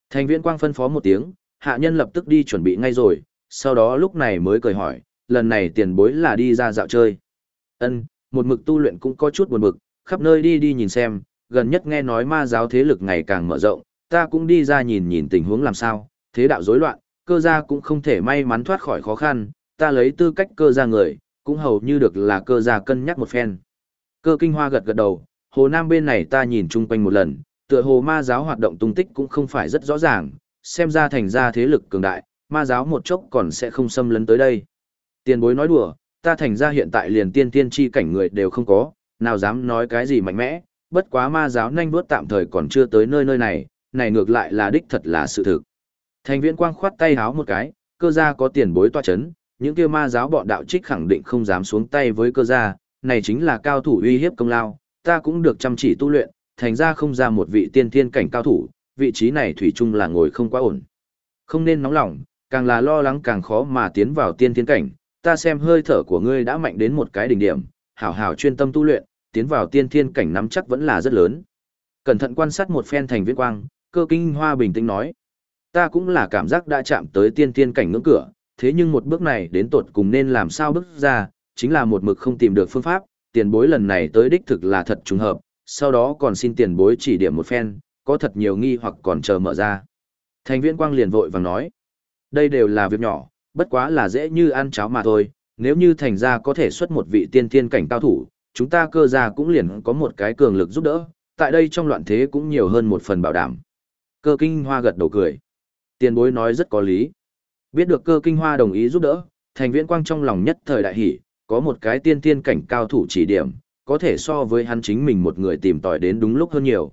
Thành viên quang phân phó một tiếng, hạ nhân lập tức đi chuẩn bị ngay rồi, sau đó lúc này mới cười hỏi, lần này tiền bối là đi ra dạo chơi. Ân, một mực tu luyện cũng có chút buồn bực, khắp nơi đi đi nhìn xem, gần nhất nghe nói ma giáo thế lực ngày càng mở rộng, ta cũng đi ra nhìn nhìn tình huống làm sao, thế đạo rối loạn, cơ gia cũng không thể may mắn thoát khỏi khó khăn, ta lấy tư cách cơ gia người, cũng hầu như được là cơ gia cân nhắc một phen. Cơ kinh hoa gật gật đầu, hồ nam bên này ta nhìn chung quanh một lần, tựa hồ ma giáo hoạt động tung tích cũng không phải rất rõ ràng, xem ra thành ra thế lực cường đại, ma giáo một chốc còn sẽ không xâm lấn tới đây. Tiền bối nói đùa, ta thành ra hiện tại liền tiên tiên chi cảnh người đều không có, nào dám nói cái gì mạnh mẽ, bất quá ma giáo nhanh bước tạm thời còn chưa tới nơi nơi này, này ngược lại là đích thật là sự thực. Thành viễn quang khoát tay háo một cái, cơ gia có tiền bối toa chấn, những kia ma giáo bọn đạo trích khẳng định không dám xuống tay với cơ gia, này chính là cao thủ uy hiếp công lao, ta cũng được chăm chỉ tu luyện, thành ra không ra một vị tiên thiên cảnh cao thủ, vị trí này thủy chung là ngồi không quá ổn. Không nên nóng lòng, càng là lo lắng càng khó mà tiến vào tiên thiên cảnh, ta xem hơi thở của ngươi đã mạnh đến một cái đỉnh điểm, hảo hảo chuyên tâm tu luyện, tiến vào tiên thiên cảnh nắm chắc vẫn là rất lớn. Cẩn thận quan sát một phen thành viễn quang, cơ kinh hoa bình tĩnh nói. Ta cũng là cảm giác đã chạm tới tiên thiên cảnh ngưỡng cửa, thế nhưng một bước này đến tột cùng nên làm sao bước ra, chính là một mực không tìm được phương pháp, tiền bối lần này tới đích thực là thật trùng hợp, sau đó còn xin tiền bối chỉ điểm một phen, có thật nhiều nghi hoặc còn chờ mở ra. Thành viễn quang liền vội vàng nói, đây đều là việc nhỏ, bất quá là dễ như ăn cháo mà thôi, nếu như thành ra có thể xuất một vị tiên thiên cảnh cao thủ, chúng ta cơ ra cũng liền có một cái cường lực giúp đỡ, tại đây trong loạn thế cũng nhiều hơn một phần bảo đảm. Cơ kinh hoa gật đầu cười. Tiền bối nói rất có lý. Biết được cơ kinh hoa đồng ý giúp đỡ, thành viễn quang trong lòng nhất thời đại hỷ, có một cái tiên tiên cảnh cao thủ chỉ điểm, có thể so với hắn chính mình một người tìm tòi đến đúng lúc hơn nhiều.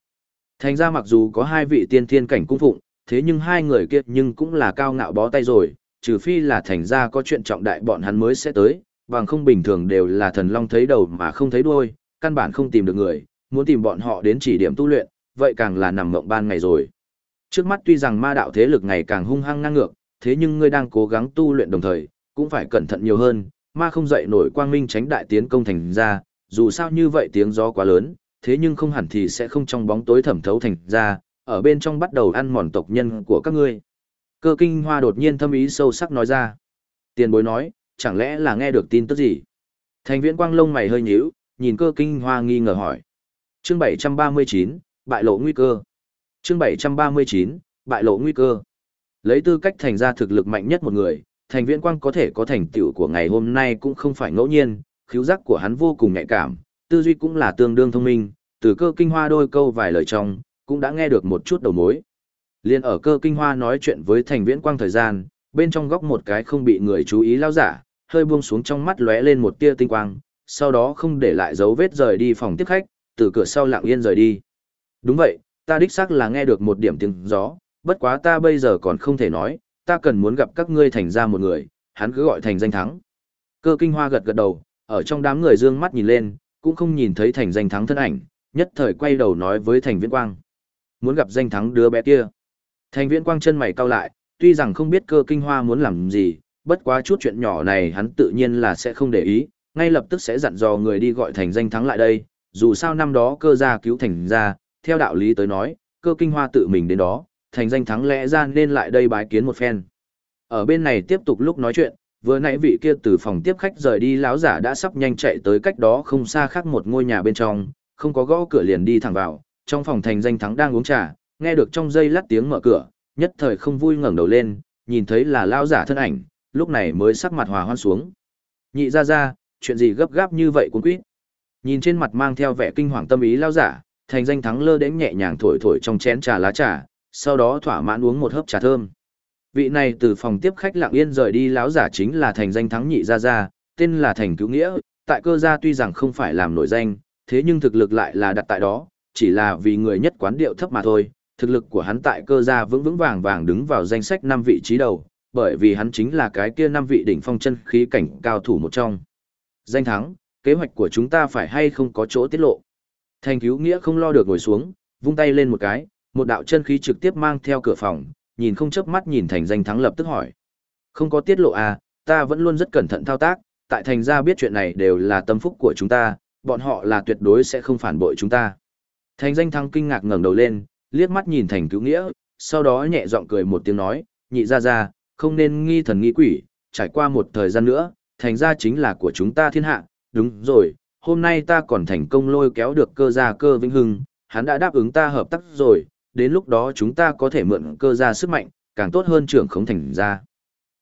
Thành ra mặc dù có hai vị tiên tiên cảnh cung phụng, thế nhưng hai người kia nhưng cũng là cao ngạo bó tay rồi, trừ phi là thành ra có chuyện trọng đại bọn hắn mới sẽ tới, bằng không bình thường đều là thần long thấy đầu mà không thấy đuôi, căn bản không tìm được người, muốn tìm bọn họ đến chỉ điểm tu luyện, vậy càng là nằm mộng ban ngày rồi. Trước mắt tuy rằng ma đạo thế lực ngày càng hung hăng ngang ngược, thế nhưng ngươi đang cố gắng tu luyện đồng thời, cũng phải cẩn thận nhiều hơn, ma không dậy nổi quang minh tránh đại tiến công thành ra, dù sao như vậy tiếng gió quá lớn, thế nhưng không hẳn thì sẽ không trong bóng tối thẩm thấu thành ra, ở bên trong bắt đầu ăn mòn tộc nhân của các ngươi. Cơ kinh hoa đột nhiên thâm ý sâu sắc nói ra. Tiền bối nói, chẳng lẽ là nghe được tin tức gì? Thành viễn quang lông mày hơi nhíu, nhìn cơ kinh hoa nghi ngờ hỏi. Chương 739, bại lộ nguy cơ. Chương 739, bại lộ nguy cơ. Lấy tư cách thành ra thực lực mạnh nhất một người, thành viễn quang có thể có thành tựu của ngày hôm nay cũng không phải ngẫu nhiên, khiếu giác của hắn vô cùng nhạy cảm, tư duy cũng là tương đương thông minh, từ cơ kinh hoa đôi câu vài lời trong, cũng đã nghe được một chút đầu mối. Liên ở cơ kinh hoa nói chuyện với thành viễn quang thời gian, bên trong góc một cái không bị người chú ý lao giả, hơi buông xuống trong mắt lóe lên một tia tinh quang, sau đó không để lại dấu vết rời đi phòng tiếp khách, từ cửa sau lặng yên rời đi. Đúng vậy, ta đích xác là nghe được một điểm tiếng gió, bất quá ta bây giờ còn không thể nói, ta cần muốn gặp các ngươi thành ra một người, hắn cứ gọi thành danh thắng. Cơ kinh hoa gật gật đầu, ở trong đám người dương mắt nhìn lên, cũng không nhìn thấy thành danh thắng thân ảnh, nhất thời quay đầu nói với thành viễn quang. Muốn gặp danh thắng đứa bé kia. Thành viễn quang chân mày cau lại, tuy rằng không biết cơ kinh hoa muốn làm gì, bất quá chút chuyện nhỏ này hắn tự nhiên là sẽ không để ý, ngay lập tức sẽ dặn dò người đi gọi thành danh thắng lại đây, dù sao năm đó cơ gia cứu thành Gia, theo đạo lý tới nói, cơ kinh hoa tự mình đến đó, thành danh thắng lẽ ra nên lại đây bái kiến một phen. Ở bên này tiếp tục lúc nói chuyện, vừa nãy vị kia từ phòng tiếp khách rời đi lão giả đã sắp nhanh chạy tới cách đó không xa khác một ngôi nhà bên trong, không có gõ cửa liền đi thẳng vào, trong phòng thành danh thắng đang uống trà, nghe được trong dây lát tiếng mở cửa, nhất thời không vui ngẩng đầu lên, nhìn thấy là lão giả thân ảnh, lúc này mới sắc mặt hòa hoan xuống. Nhị ra ra, chuyện gì gấp gáp như vậy cuốn quýt. Nhìn trên mặt mang theo vẻ kinh hoàng tâm ý lão giả, thành danh thắng lơ đến nhẹ nhàng thổi thổi trong chén trà lá trà, sau đó thỏa mãn uống một hớp trà thơm. Vị này từ phòng tiếp khách lặng yên rời đi lão giả chính là thành danh thắng nhị gia gia, tên là thành cứu nghĩa, tại cơ gia tuy rằng không phải làm nổi danh, thế nhưng thực lực lại là đặt tại đó, chỉ là vì người nhất quán điệu thấp mà thôi. Thực lực của hắn tại cơ gia vững vững vàng vàng đứng vào danh sách năm vị trí đầu, bởi vì hắn chính là cái kia năm vị đỉnh phong chân khí cảnh cao thủ một trong. Danh thắng, kế hoạch của chúng ta phải hay không có chỗ tiết lộ. Thành cứu nghĩa không lo được ngồi xuống, vung tay lên một cái, một đạo chân khí trực tiếp mang theo cửa phòng, nhìn không chớp mắt nhìn thành danh thắng lập tức hỏi. Không có tiết lộ à, ta vẫn luôn rất cẩn thận thao tác, tại thành gia biết chuyện này đều là tâm phúc của chúng ta, bọn họ là tuyệt đối sẽ không phản bội chúng ta. Thành danh thắng kinh ngạc ngẩng đầu lên, liếc mắt nhìn thành cứu nghĩa, sau đó nhẹ giọng cười một tiếng nói, nhị ra ra, không nên nghi thần nghi quỷ, trải qua một thời gian nữa, thành gia chính là của chúng ta thiên hạ, đúng rồi, hôm nay ta còn thành công lôi kéo được cơ gia cơ vĩnh hưng, hắn đã đáp ứng ta hợp tác rồi, đến lúc đó chúng ta có thể mượn cơ gia sức mạnh, càng tốt hơn trưởng khống thành ra.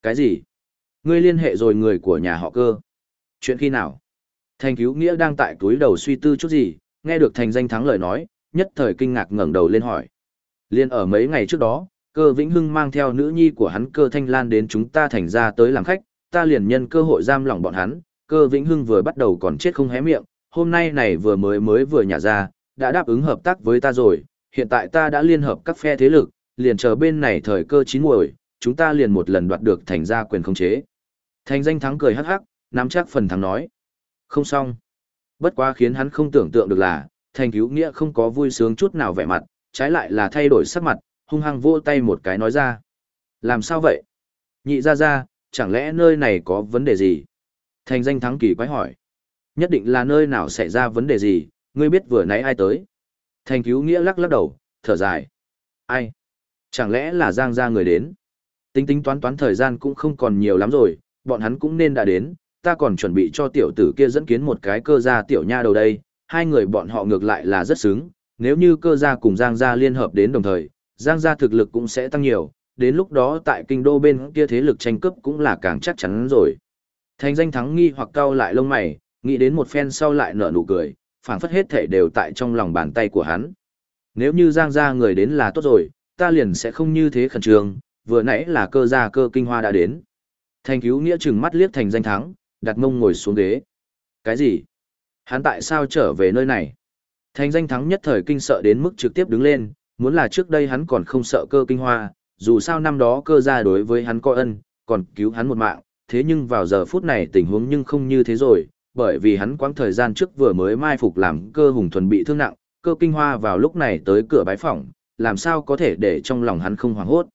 Cái gì? Ngươi liên hệ rồi người của nhà họ cơ. Chuyện khi nào? Thành cứu nghĩa đang tại túi đầu suy tư chút gì, nghe được thành danh thắng lời nói, nhất thời kinh ngạc ngẩng đầu lên hỏi. Liên ở mấy ngày trước đó, cơ vĩnh hưng mang theo nữ nhi của hắn cơ thanh lan đến chúng ta thành ra tới làm khách, ta liền nhân cơ hội giam lỏng bọn hắn, cơ vĩnh hưng vừa bắt đầu còn chết không hé miệng, hôm nay này vừa mới mới vừa nhả ra, đã đáp ứng hợp tác với ta rồi, hiện tại ta đã liên hợp các phe thế lực, liền chờ bên này thời cơ chín muồi, chúng ta liền một lần đoạt được thành ra quyền khống chế. Thành danh thắng cười hắc hắc, nắm chắc phần thắng nói. Không xong. Bất quá khiến hắn không tưởng tượng được là, thành cứu nghĩa không có vui sướng chút nào vẻ mặt, trái lại là thay đổi sắc mặt, hung hăng vỗ tay một cái nói ra. Làm sao vậy? Nhị ra ra, chẳng lẽ nơi này có vấn đề gì? Thành danh thắng kỳ quái hỏi. Nhất định là nơi nào xảy ra vấn đề gì, ngươi biết vừa nãy ai tới? Thành cứu nghĩa lắc lắc đầu, thở dài. Ai? Chẳng lẽ là Giang gia người đến? Tính tính toán toán thời gian cũng không còn nhiều lắm rồi, bọn hắn cũng nên đã đến, ta còn chuẩn bị cho tiểu tử kia dẫn kiến một cái cơ ra tiểu nha đầu đây, hai người bọn họ ngược lại là rất xứng, nếu như cơ gia cùng Giang gia liên hợp đến đồng thời, Giang gia thực lực cũng sẽ tăng nhiều, đến lúc đó tại kinh đô bên kia thế lực tranh cướp cũng là càng chắc chắn rồi. Thành danh thắng nghi hoặc cau lại lông mày, nghĩ đến một phen sau lại nở nụ cười, phảng phất hết thể đều tại trong lòng bàn tay của hắn. Nếu như Giang gia người đến là tốt rồi, ta liền sẽ không như thế khẩn trương, vừa nãy là cơ gia cơ kinh hoa đã đến. Thành cứu nghĩa chừng mắt liếc thành danh thắng, đặt mông ngồi xuống ghế. Cái gì? Hắn tại sao trở về nơi này? Thành danh thắng nhất thời kinh sợ đến mức trực tiếp đứng lên, muốn là trước đây hắn còn không sợ cơ kinh hoa, dù sao năm đó cơ gia đối với hắn có ân, còn cứu hắn một mạng, thế nhưng vào giờ phút này tình huống nhưng không như thế rồi, bởi vì hắn quãng thời gian trước vừa mới mai phục làm cơ hùng thuần bị thương nặng, cơ kinh hoa vào lúc này tới cửa bái phỏng, làm sao có thể để trong lòng hắn không hoảng hốt.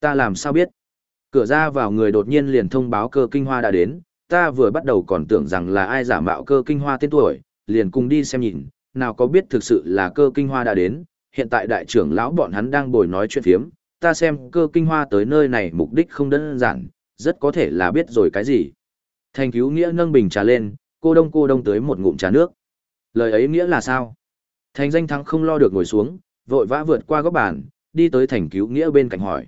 Ta làm sao biết? Cửa ra vào người đột nhiên liền thông báo cơ kinh hoa đã đến, ta vừa bắt đầu còn tưởng rằng là ai giả mạo cơ kinh hoa tên tuổi, liền cùng đi xem nhìn, nào có biết thực sự là cơ kinh hoa đã đến, hiện tại đại trưởng lão bọn hắn đang bồi nói chuyện phiếm, ta xem cơ kinh hoa tới nơi này mục đích không đơn giản, rất có thể là biết rồi cái gì. Thành cứu nghĩa nâng bình trà lên, cô đông cô đông tới một ngụm trà nước. Lời ấy nghĩa là sao? Thành danh thắng không lo được ngồi xuống, vội vã vượt qua góc bàn, đi tới thành cứu nghĩa bên cạnh hỏi.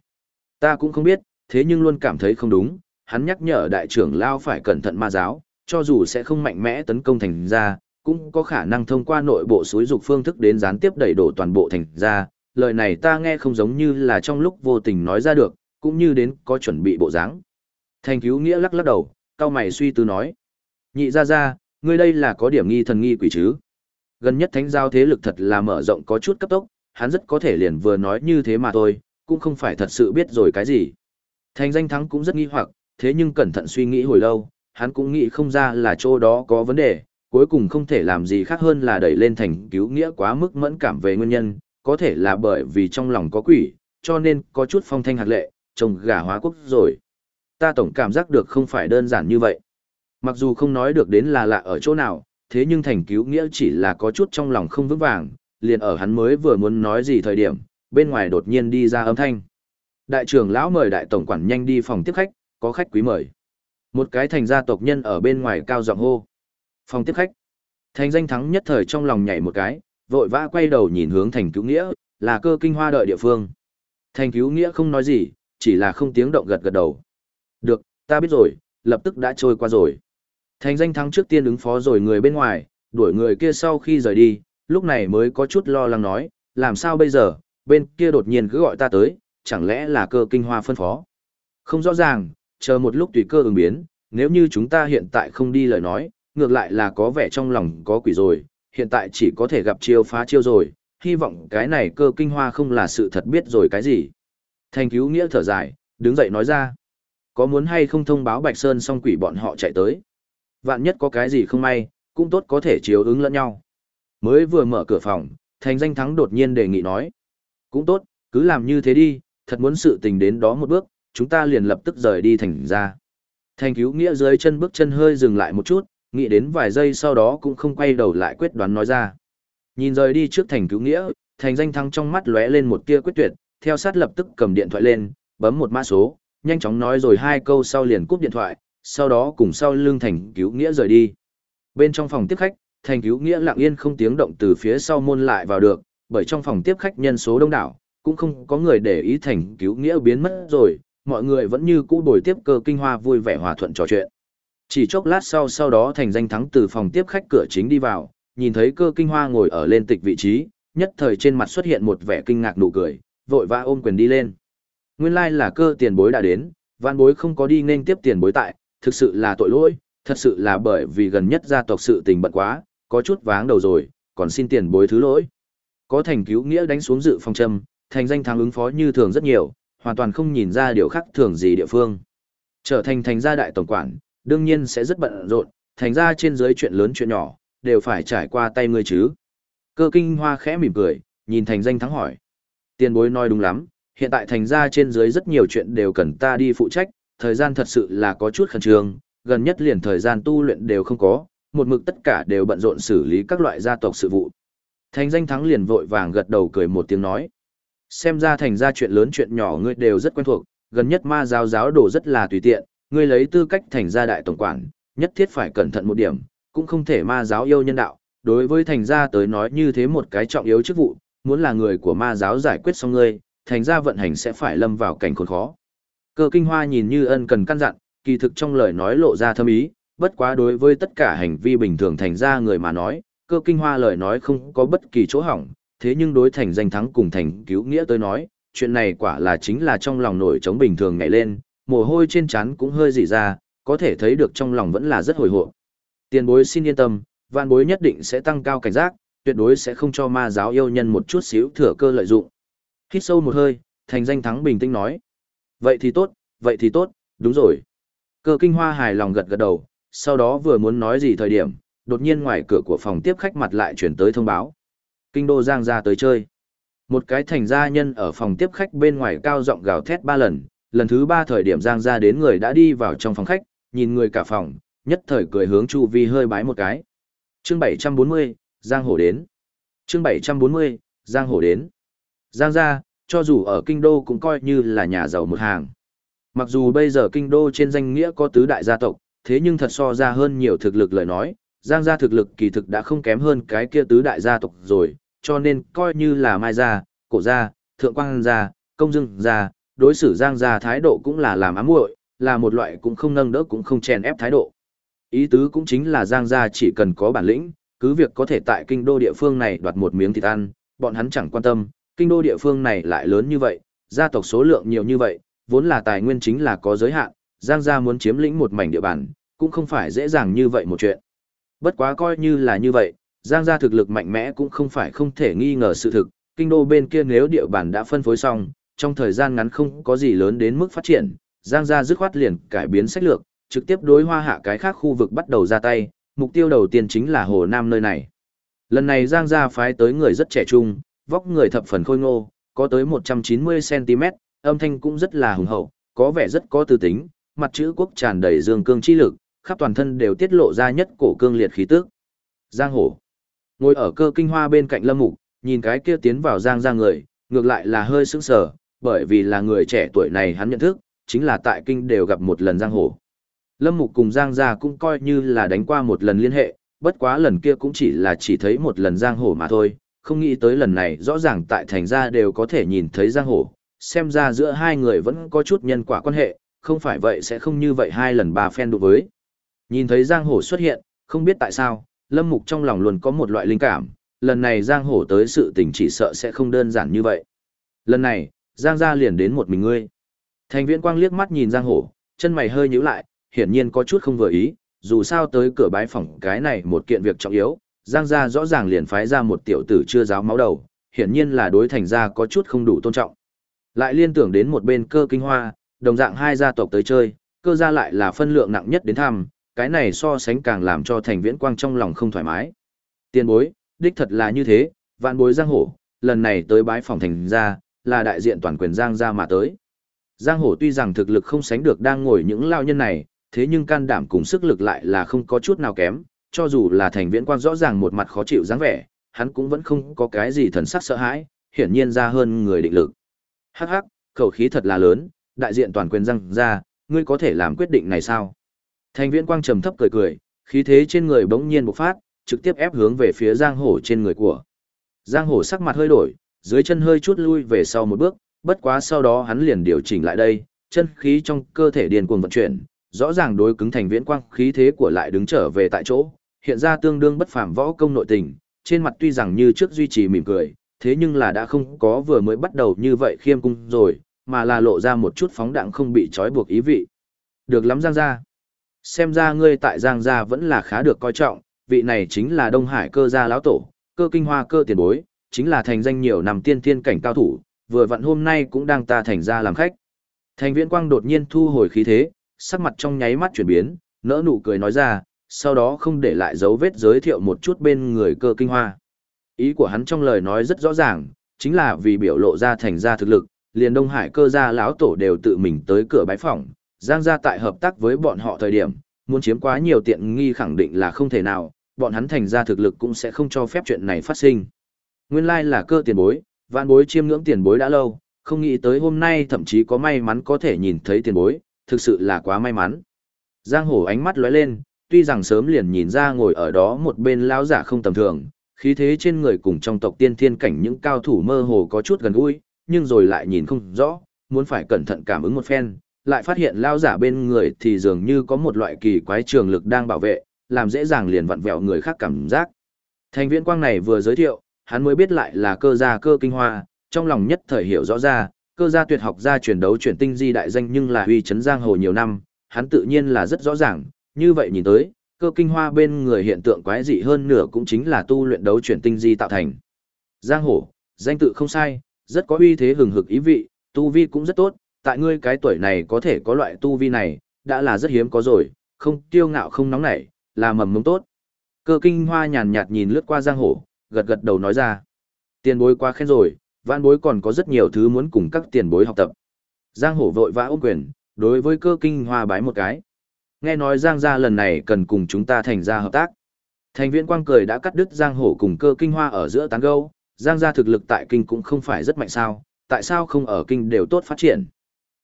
Ta cũng không biết, thế nhưng luôn cảm thấy không đúng, hắn nhắc nhở đại trưởng lao phải cẩn thận ma giáo, cho dù sẽ không mạnh mẽ tấn công thành ra, cũng có khả năng thông qua nội bộ suối dục phương thức đến gián tiếp đẩy đổ toàn bộ thành ra. Lời này ta nghe không giống như là trong lúc vô tình nói ra được, cũng như đến có chuẩn bị bộ dáng. Thành cứu nghĩa lắc lắc đầu, cao mày suy tư nói. Nhị ra ra, ngươi đây là có điểm nghi thần nghi quỷ chứ. Gần nhất thánh giao thế lực thật là mở rộng có chút cấp tốc, hắn rất có thể liền vừa nói như thế mà thôi, cũng không phải thật sự biết rồi cái gì. Thành danh thắng cũng rất nghi hoặc, thế nhưng cẩn thận suy nghĩ hồi lâu, hắn cũng nghĩ không ra là chỗ đó có vấn đề, cuối cùng không thể làm gì khác hơn là đẩy lên thành cứu nghĩa quá mức mẫn cảm về nguyên nhân, có thể là bởi vì trong lòng có quỷ, cho nên có chút phong thanh hạt lệ, trông gà hóa quốc rồi. Ta tổng cảm giác được không phải đơn giản như vậy. Mặc dù không nói được đến là lạ ở chỗ nào, thế nhưng thành cứu nghĩa chỉ là có chút trong lòng không vững vàng, liền ở hắn mới vừa muốn nói gì thời điểm, bên ngoài đột nhiên đi ra âm thanh. Đại trưởng lão mời đại tổng quản nhanh đi phòng tiếp khách, có khách quý mời. Một cái thành gia tộc nhân ở bên ngoài cao giọng hô. Phòng tiếp khách. Thành danh thắng nhất thời trong lòng nhảy một cái, vội vã quay đầu nhìn hướng thành cứu nghĩa, là cơ kinh hoa đợi địa phương. Thành cứu nghĩa không nói gì, chỉ là không tiếng động gật gật đầu. Được, ta biết rồi, lập tức đã trôi qua rồi. Thành danh thắng trước tiên ứng phó rồi người bên ngoài, đuổi người kia sau khi rời đi, lúc này mới có chút lo lắng nói, làm sao bây giờ, bên kia đột nhiên cứ gọi ta tới, chẳng lẽ là cơ kinh hoa phân phó. Không rõ ràng, chờ một lúc tùy cơ ứng biến, nếu như chúng ta hiện tại không đi lời nói, ngược lại là có vẻ trong lòng có quỷ rồi, hiện tại chỉ có thể gặp chiêu phá chiêu rồi, hy vọng cái này cơ kinh hoa không là sự thật biết rồi cái gì. Thành cứu nghĩa thở dài, đứng dậy nói ra, có muốn hay không thông báo Bạch Sơn xong quỷ bọn họ chạy tới. Vạn nhất có cái gì không may, cũng tốt có thể chiếu ứng lẫn nhau. Mới vừa mở cửa phòng, thành danh thắng đột nhiên đề nghị nói. Cũng tốt, cứ làm như thế đi, thật muốn sự tình đến đó một bước, chúng ta liền lập tức rời đi thành ra. Thành cứu nghĩa dưới chân bước chân hơi dừng lại một chút, nghĩ đến vài giây sau đó cũng không quay đầu lại quyết đoán nói ra. Nhìn rời đi trước thành cứu nghĩa, thành danh thắng trong mắt lóe lên một tia quyết tuyệt, theo sát lập tức cầm điện thoại lên, bấm một mã số, nhanh chóng nói rồi hai câu sau liền cúp điện thoại, sau đó cùng sau lưng thành cứu nghĩa rời đi. Bên trong phòng tiếp khách, thành cứu nghĩa lặng yên không tiếng động từ phía sau môn lại vào được, bởi trong phòng tiếp khách nhân số đông đảo, cũng không có người để ý thành cứu nghĩa biến mất rồi, mọi người vẫn như cũ bồi tiếp cơ kinh hoa vui vẻ hòa thuận trò chuyện. Chỉ chốc lát sau sau đó thành danh thắng từ phòng tiếp khách cửa chính đi vào, nhìn thấy cơ kinh hoa ngồi ở lên tịch vị trí, nhất thời trên mặt xuất hiện một vẻ kinh ngạc nụ cười, vội vã ôm quyền đi lên. Nguyên lai là cơ tiền bối đã đến, văn bối không có đi nên tiếp tiền bối tại, thực sự là tội lỗi, thật sự là bởi vì gần nhất gia tộc sự tình bận quá, có chút váng đầu rồi, còn xin tiền bối thứ lỗi. Có thành cứu nghĩa đánh xuống dự phong châm, thành danh thắng ứng phó như thường rất nhiều, hoàn toàn không nhìn ra điều khác thường gì địa phương. Trở thành thành gia đại tổng quản, đương nhiên sẽ rất bận rộn, thành ra trên dưới chuyện lớn chuyện nhỏ, đều phải trải qua tay ngươi chứ. Cơ kinh hoa khẽ mỉm cười, nhìn thành danh thắng hỏi. Tiền bối nói đúng lắm, hiện tại thành ra trên dưới rất nhiều chuyện đều cần ta đi phụ trách, thời gian thật sự là có chút khẩn trương, gần nhất liền thời gian tu luyện đều không có, một mực tất cả đều bận rộn xử lý các loại gia tộc sự vụ. Thành danh thắng liền vội vàng gật đầu cười một tiếng nói. Xem ra thành ra chuyện lớn chuyện nhỏ ngươi đều rất quen thuộc, gần nhất ma giáo giáo đồ rất là tùy tiện, ngươi lấy tư cách thành gia đại tổng quản, nhất thiết phải cẩn thận một điểm, cũng không thể ma giáo yêu nhân đạo. Đối với thành gia tới nói như thế một cái trọng yếu chức vụ, muốn là người của ma giáo giải quyết xong ngươi, thành gia vận hành sẽ phải lâm vào cảnh khốn khó. Cơ kinh hoa nhìn như ân cần căn dặn, kỳ thực trong lời nói lộ ra thâm ý, bất quá đối với tất cả hành vi bình thường thành gia người mà nói, cơ kinh hoa lời nói không có bất kỳ chỗ hỏng, thế nhưng đối thành danh thắng cùng thành cứu nghĩa tới nói, chuyện này quả là chính là trong lòng nổi trống bình thường ngày lên, mồ hôi trên trán cũng hơi dị ra, có thể thấy được trong lòng vẫn là rất hồi hộp. Tiền bối xin yên tâm, vạn bối nhất định sẽ tăng cao cảnh giác, tuyệt đối sẽ không cho ma giáo yêu nhân một chút xíu thừa cơ lợi dụng. Hít sâu một hơi, thành danh thắng bình tĩnh nói. Vậy thì tốt, vậy thì tốt, đúng rồi. Cơ kinh hoa hài lòng gật gật đầu, sau đó vừa muốn nói gì thời điểm, đột nhiên ngoài cửa của phòng tiếp khách mặt lại chuyển tới thông báo. Kinh đô Giang ra tới chơi. Một cái thành gia nhân ở phòng tiếp khách bên ngoài cao giọng gào thét ba lần, lần thứ ba thời điểm Giang ra đến người đã đi vào trong phòng khách, nhìn người cả phòng, nhất thời cười hướng Chu Vi hơi bái một cái. Chương 740, Giang Hổ đến. Chương 740, Giang Hổ đến. Giang ra, cho dù ở kinh đô cũng coi như là nhà giàu một hàng. Mặc dù bây giờ kinh đô trên danh nghĩa có tứ đại gia tộc, thế nhưng thật so ra hơn nhiều thực lực lời nói, Giang gia thực lực kỳ thực đã không kém hơn cái kia tứ đại gia tộc rồi, cho nên coi như là Mai gia, Cổ gia, Thượng Quang gia, Công Dương gia, đối xử Giang gia thái độ cũng là làm ám muội, là một loại cũng không nâng đỡ cũng không chèn ép thái độ. Ý tứ cũng chính là Giang gia chỉ cần có bản lĩnh, cứ việc có thể tại kinh đô địa phương này đoạt một miếng thịt ăn, bọn hắn chẳng quan tâm, kinh đô địa phương này lại lớn như vậy, gia tộc số lượng nhiều như vậy, vốn là tài nguyên chính là có giới hạn, Giang gia muốn chiếm lĩnh một mảnh địa bàn, cũng không phải dễ dàng như vậy một chuyện. Bất quá coi như là như vậy, Giang gia thực lực mạnh mẽ cũng không phải không thể nghi ngờ sự thực, kinh đô bên kia nếu địa bàn đã phân phối xong, trong thời gian ngắn không có gì lớn đến mức phát triển, Giang gia dứt khoát liền cải biến sách lược, trực tiếp đối hoa hạ cái khác khu vực bắt đầu ra tay, mục tiêu đầu tiên chính là Hồ Nam nơi này. Lần này Giang gia phái tới người rất trẻ trung, vóc người thập phần khôi ngô, có tới 190cm, âm thanh cũng rất là hùng hậu, có vẻ rất có tư tính, mặt chữ quốc tràn đầy dương cương chi lực, khắp toàn thân đều tiết lộ ra nhất cổ cương liệt khí tức. Giang hổ. Ngồi ở cơ kinh hoa bên cạnh lâm mục, nhìn cái kia tiến vào giang ra người, ngược lại là hơi sững sờ, bởi vì là người trẻ tuổi này hắn nhận thức, chính là tại kinh đều gặp một lần giang Hồ. Lâm mục cùng giang gia cũng coi như là đánh qua một lần liên hệ, bất quá lần kia cũng chỉ là chỉ thấy một lần giang Hồ mà thôi, không nghĩ tới lần này rõ ràng tại thành gia đều có thể nhìn thấy giang Hồ. xem ra giữa hai người vẫn có chút nhân quả quan hệ, không phải vậy sẽ không như vậy hai lần bà phen đối với. Nhìn thấy giang Hồ xuất hiện, không biết tại sao, lâm mục trong lòng luôn có một loại linh cảm, lần này giang hổ tới sự tình chỉ sợ sẽ không đơn giản như vậy. Lần này, giang gia liền đến một mình ngươi. Thành viễn quang liếc mắt nhìn giang hổ, chân mày hơi nhíu lại, hiển nhiên có chút không vừa ý, dù sao tới cửa bái phỏng cái này một kiện việc trọng yếu, giang gia rõ ràng liền phái ra một tiểu tử chưa giáo máu đầu, hiển nhiên là đối thành gia có chút không đủ tôn trọng. Lại liên tưởng đến một bên cơ kinh hoa, đồng dạng hai gia tộc tới chơi, cơ gia lại là phân lượng nặng nhất đến thăm, cái này so sánh càng làm cho thành viễn quang trong lòng không thoải mái. Tiền bối, đích thật là như thế, vạn bối giang hổ, lần này tới bái phòng thành gia, là đại diện toàn quyền giang gia mà tới. Giang hổ tuy rằng thực lực không sánh được đang ngồi những lao nhân này, thế nhưng can đảm cùng sức lực lại là không có chút nào kém, cho dù là thành viễn quang rõ ràng một mặt khó chịu dáng vẻ, hắn cũng vẫn không có cái gì thần sắc sợ hãi, hiển nhiên ra hơn người định lực. Hắc hắc, khẩu khí thật là lớn, đại diện toàn quyền răng ra, ngươi có thể làm quyết định này sao? Thành viễn quang trầm thấp cười cười, khí thế trên người bỗng nhiên bộc phát, trực tiếp ép hướng về phía giang hổ trên người của. Giang hổ sắc mặt hơi đổi, dưới chân hơi chút lui về sau một bước, bất quá sau đó hắn liền điều chỉnh lại đây, chân khí trong cơ thể điền cuồng vận chuyển, rõ ràng đối cứng thành viễn quang khí thế của lại đứng trở về tại chỗ, hiện ra tương đương bất phàm võ công nội tình, trên mặt tuy rằng như trước duy trì mỉm cười, thế nhưng là đã không có vừa mới bắt đầu như vậy khiêm cung rồi, mà là lộ ra một chút phóng đẳng không bị trói buộc ý vị. Được lắm Giang gia. Xem ra ngươi tại Giang gia vẫn là khá được coi trọng, vị này chính là Đông Hải cơ gia lão tổ, cơ kinh hoa cơ tiền bối, chính là thành danh nhiều năm tiên thiên cảnh cao thủ, vừa vặn hôm nay cũng đang ta thành ra làm khách. Thành viễn quang đột nhiên thu hồi khí thế, sắc mặt trong nháy mắt chuyển biến, nỡ nụ cười nói ra, sau đó không để lại dấu vết giới thiệu một chút bên người cơ kinh hoa. Ý của hắn trong lời nói rất rõ ràng, chính là vì biểu lộ ra thành ra thực lực, liền Đông Hải cơ gia lão tổ đều tự mình tới cửa bái phỏng, Giang gia tại hợp tác với bọn họ thời điểm, muốn chiếm quá nhiều tiện nghi khẳng định là không thể nào, bọn hắn thành ra thực lực cũng sẽ không cho phép chuyện này phát sinh. Nguyên lai là cơ tiền bối, vạn bối chiêm ngưỡng tiền bối đã lâu, không nghĩ tới hôm nay thậm chí có may mắn có thể nhìn thấy tiền bối, thực sự là quá may mắn. Giang hổ ánh mắt lóe lên, tuy rằng sớm liền nhìn ra ngồi ở đó một bên lão giả không tầm thường, khí thế trên người cùng trong tộc tiên thiên cảnh những cao thủ mơ hồ có chút gần gũi, nhưng rồi lại nhìn không rõ, muốn phải cẩn thận cảm ứng một phen, lại phát hiện lao giả bên người thì dường như có một loại kỳ quái trường lực đang bảo vệ, làm dễ dàng liền vặn vẹo người khác cảm giác. Thành viễn quang này vừa giới thiệu, hắn mới biết lại là cơ gia cơ kinh hoa, trong lòng nhất thời hiểu rõ ra, cơ gia tuyệt học gia truyền đấu chuyển tinh di đại danh nhưng là uy chấn giang hồ nhiều năm, hắn tự nhiên là rất rõ ràng, như vậy nhìn tới, cơ kinh hoa bên người hiện tượng quái dị hơn nửa cũng chính là tu luyện đấu chuyển tinh di tạo thành. Giang hồ, danh tự không sai, rất có uy thế hừng hực ý vị, tu vi cũng rất tốt, tại ngươi cái tuổi này có thể có loại tu vi này, đã là rất hiếm có rồi, không tiêu ngạo không nóng nảy, là mầm mống tốt. Cơ kinh hoa nhàn nhạt nhìn lướt qua giang hổ, gật gật đầu nói ra. Tiền bối quá khen rồi, vạn bối còn có rất nhiều thứ muốn cùng các tiền bối học tập. Giang hổ vội vã ôm quyền, đối với cơ kinh hoa bái một cái. Nghe nói Giang gia lần này cần cùng chúng ta thành ra hợp tác. Thành viên quang cười đã cắt đứt Giang hổ cùng cơ kinh hoa ở giữa tán gâu, Giang gia thực lực tại kinh cũng không phải rất mạnh sao, tại sao không ở kinh đều tốt phát triển.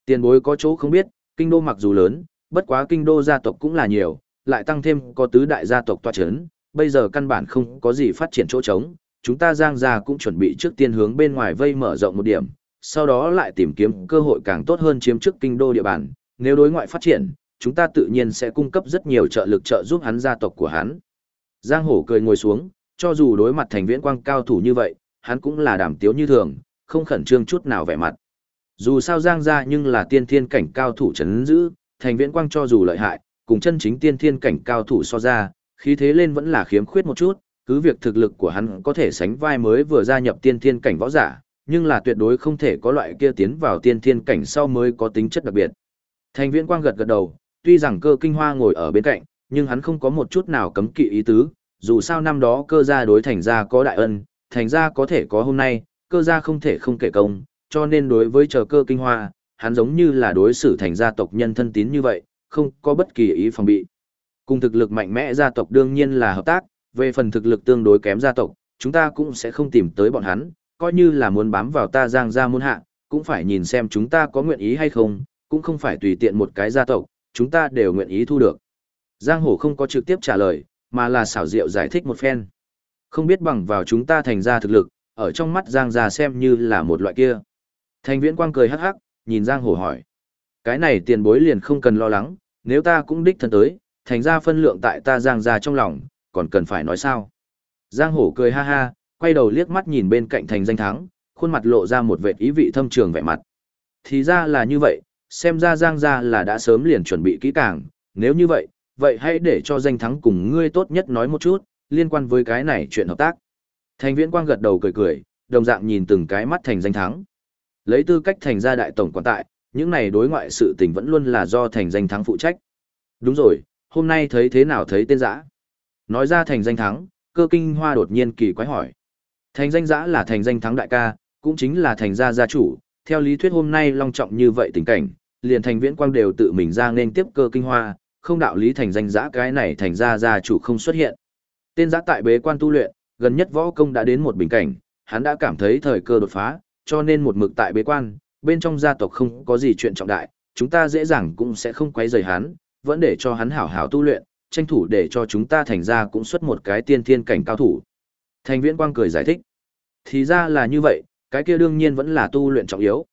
Tiền bối có chỗ không biết, kinh đô mặc dù lớn, bất quá kinh đô gia tộc cũng là nhiều, lại tăng thêm có tứ đại gia tộc tọa chấn, bây giờ căn bản không có gì phát triển chỗ trống, chúng ta Giang gia cũng chuẩn bị trước tiên hướng bên ngoài vây mở rộng một điểm, sau đó lại tìm kiếm cơ hội càng tốt hơn chiếm trước kinh đô địa bàn, nếu đối ngoại phát triển, chúng ta tự nhiên sẽ cung cấp rất nhiều trợ lực trợ giúp hắn gia tộc của hắn. Giang Hổ cười ngồi xuống, cho dù đối mặt thành viễn quang cao thủ như vậy, hắn cũng là đảm tiếu như thường, không khẩn trương chút nào vẻ mặt. Dù sao Giang gia nhưng là tiên thiên cảnh cao thủ chấn giữ, thành viễn quang cho dù lợi hại, cùng chân chính tiên thiên cảnh cao thủ so ra, khí thế lên vẫn là khiếm khuyết một chút, cứ việc thực lực của hắn có thể sánh vai mới vừa gia nhập tiên thiên cảnh võ giả, nhưng là tuyệt đối không thể có loại kia tiến vào tiên thiên cảnh sau mới có tính chất đặc biệt. Thành viễn quang gật gật đầu, tuy rằng cơ kinh hoa ngồi ở bên cạnh, nhưng hắn không có một chút nào cấm kỵ ý tứ, dù sao năm đó cơ gia đối thành gia có đại ân, thành gia có thể có hôm nay, cơ gia không thể không kể công, cho nên đối với chờ cơ kinh hoa, hắn giống như là đối xử thành gia tộc nhân thân tín như vậy, không có bất kỳ ý phòng bị. Cùng thực lực mạnh mẽ gia tộc đương nhiên là hợp tác, về phần thực lực tương đối kém gia tộc, chúng ta cũng sẽ không tìm tới bọn hắn, coi như là muốn bám vào ta giang gia môn hạ, cũng phải nhìn xem chúng ta có nguyện ý hay không, cũng không phải tùy tiện một cái gia tộc, chúng ta đều nguyện ý thu được. Giang Hổ không có trực tiếp trả lời, mà là xảo diệu giải thích một phen. Không biết bằng vào chúng ta thành ra thực lực, ở trong mắt Giang gia xem như là một loại kia. Thành viễn quang cười hắc hắc, nhìn Giang Hổ hỏi. Cái này tiền bối liền không cần lo lắng, nếu ta cũng đích thân tới, thành ra phân lượng tại ta Giang ra trong lòng, còn cần phải nói sao. Giang Hổ cười ha ha, quay đầu liếc mắt nhìn bên cạnh thành danh thắng, khuôn mặt lộ ra một vệt ý vị thâm trường vẻ mặt. Thì ra là như vậy, xem ra Giang gia là đã sớm liền chuẩn bị kỹ càng, nếu như vậy, vậy hãy để cho danh thắng cùng ngươi tốt nhất nói một chút, liên quan với cái này chuyện hợp tác. Thành viễn quang gật đầu cười cười, đồng dạng nhìn từng cái mắt thành danh thắng. Lấy tư cách thành gia đại tổng quản tại, những này đối ngoại sự tình vẫn luôn là do thành danh thắng phụ trách. Đúng rồi, hôm nay thấy thế nào thấy tên giã. Nói ra thành danh thắng, cơ kinh hoa đột nhiên kỳ quái hỏi. Thành danh giã là thành danh thắng đại ca, cũng chính là thành gia gia chủ, theo lý thuyết hôm nay long trọng như vậy tình cảnh, liền thành viễn quang đều tự mình ra nên tiếp cơ kinh hoa, không đạo lý thành danh giã cái này thành gia gia chủ không xuất hiện. Tên giã tại bế quan tu luyện, gần nhất võ công đã đến một bình cảnh, hắn đã cảm thấy thời cơ đột phá, cho nên một mực tại bế quan, bên trong gia tộc không có gì chuyện trọng đại, chúng ta dễ dàng cũng sẽ không quấy rầy hắn, vẫn để cho hắn hảo hảo tu luyện, tranh thủ để cho chúng ta thành ra cũng xuất một cái tiên thiên cảnh cao thủ. Thành viễn quang cười giải thích. Thì ra là như vậy, cái kia đương nhiên vẫn là tu luyện trọng yếu.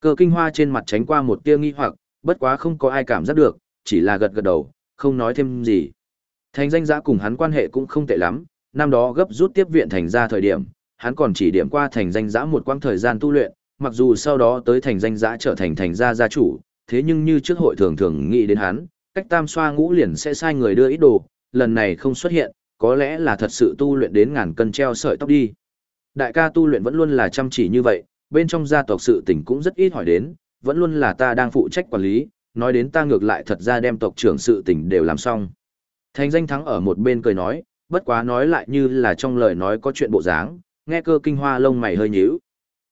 Cờ kinh hoa trên mặt tránh qua một tia nghi hoặc, bất quá không có ai cảm giác được, chỉ là gật gật đầu, không nói thêm gì. Thành danh giã cùng hắn quan hệ cũng không tệ lắm, năm đó gấp rút tiếp viện thành ra thời điểm, hắn còn chỉ điểm qua thành danh giã một quãng thời gian tu luyện, mặc dù sau đó tới thành danh giã trở thành thành gia gia chủ, thế nhưng như trước hội thường thường nghĩ đến hắn, cách tam xoa ngũ liền sẽ sai người đưa ít đồ, lần này không xuất hiện, có lẽ là thật sự tu luyện đến ngàn cân treo sợi tóc đi. Đại ca tu luyện vẫn luôn là chăm chỉ như vậy, bên trong gia tộc sự tình cũng rất ít hỏi đến, vẫn luôn là ta đang phụ trách quản lý, nói đến ta ngược lại thật ra đem tộc trưởng sự tình đều làm xong. Thành danh thắng ở một bên cười nói, bất quá nói lại như là trong lời nói có chuyện bộ dáng, nghe cơ kinh hoa lông mày hơi nhíu.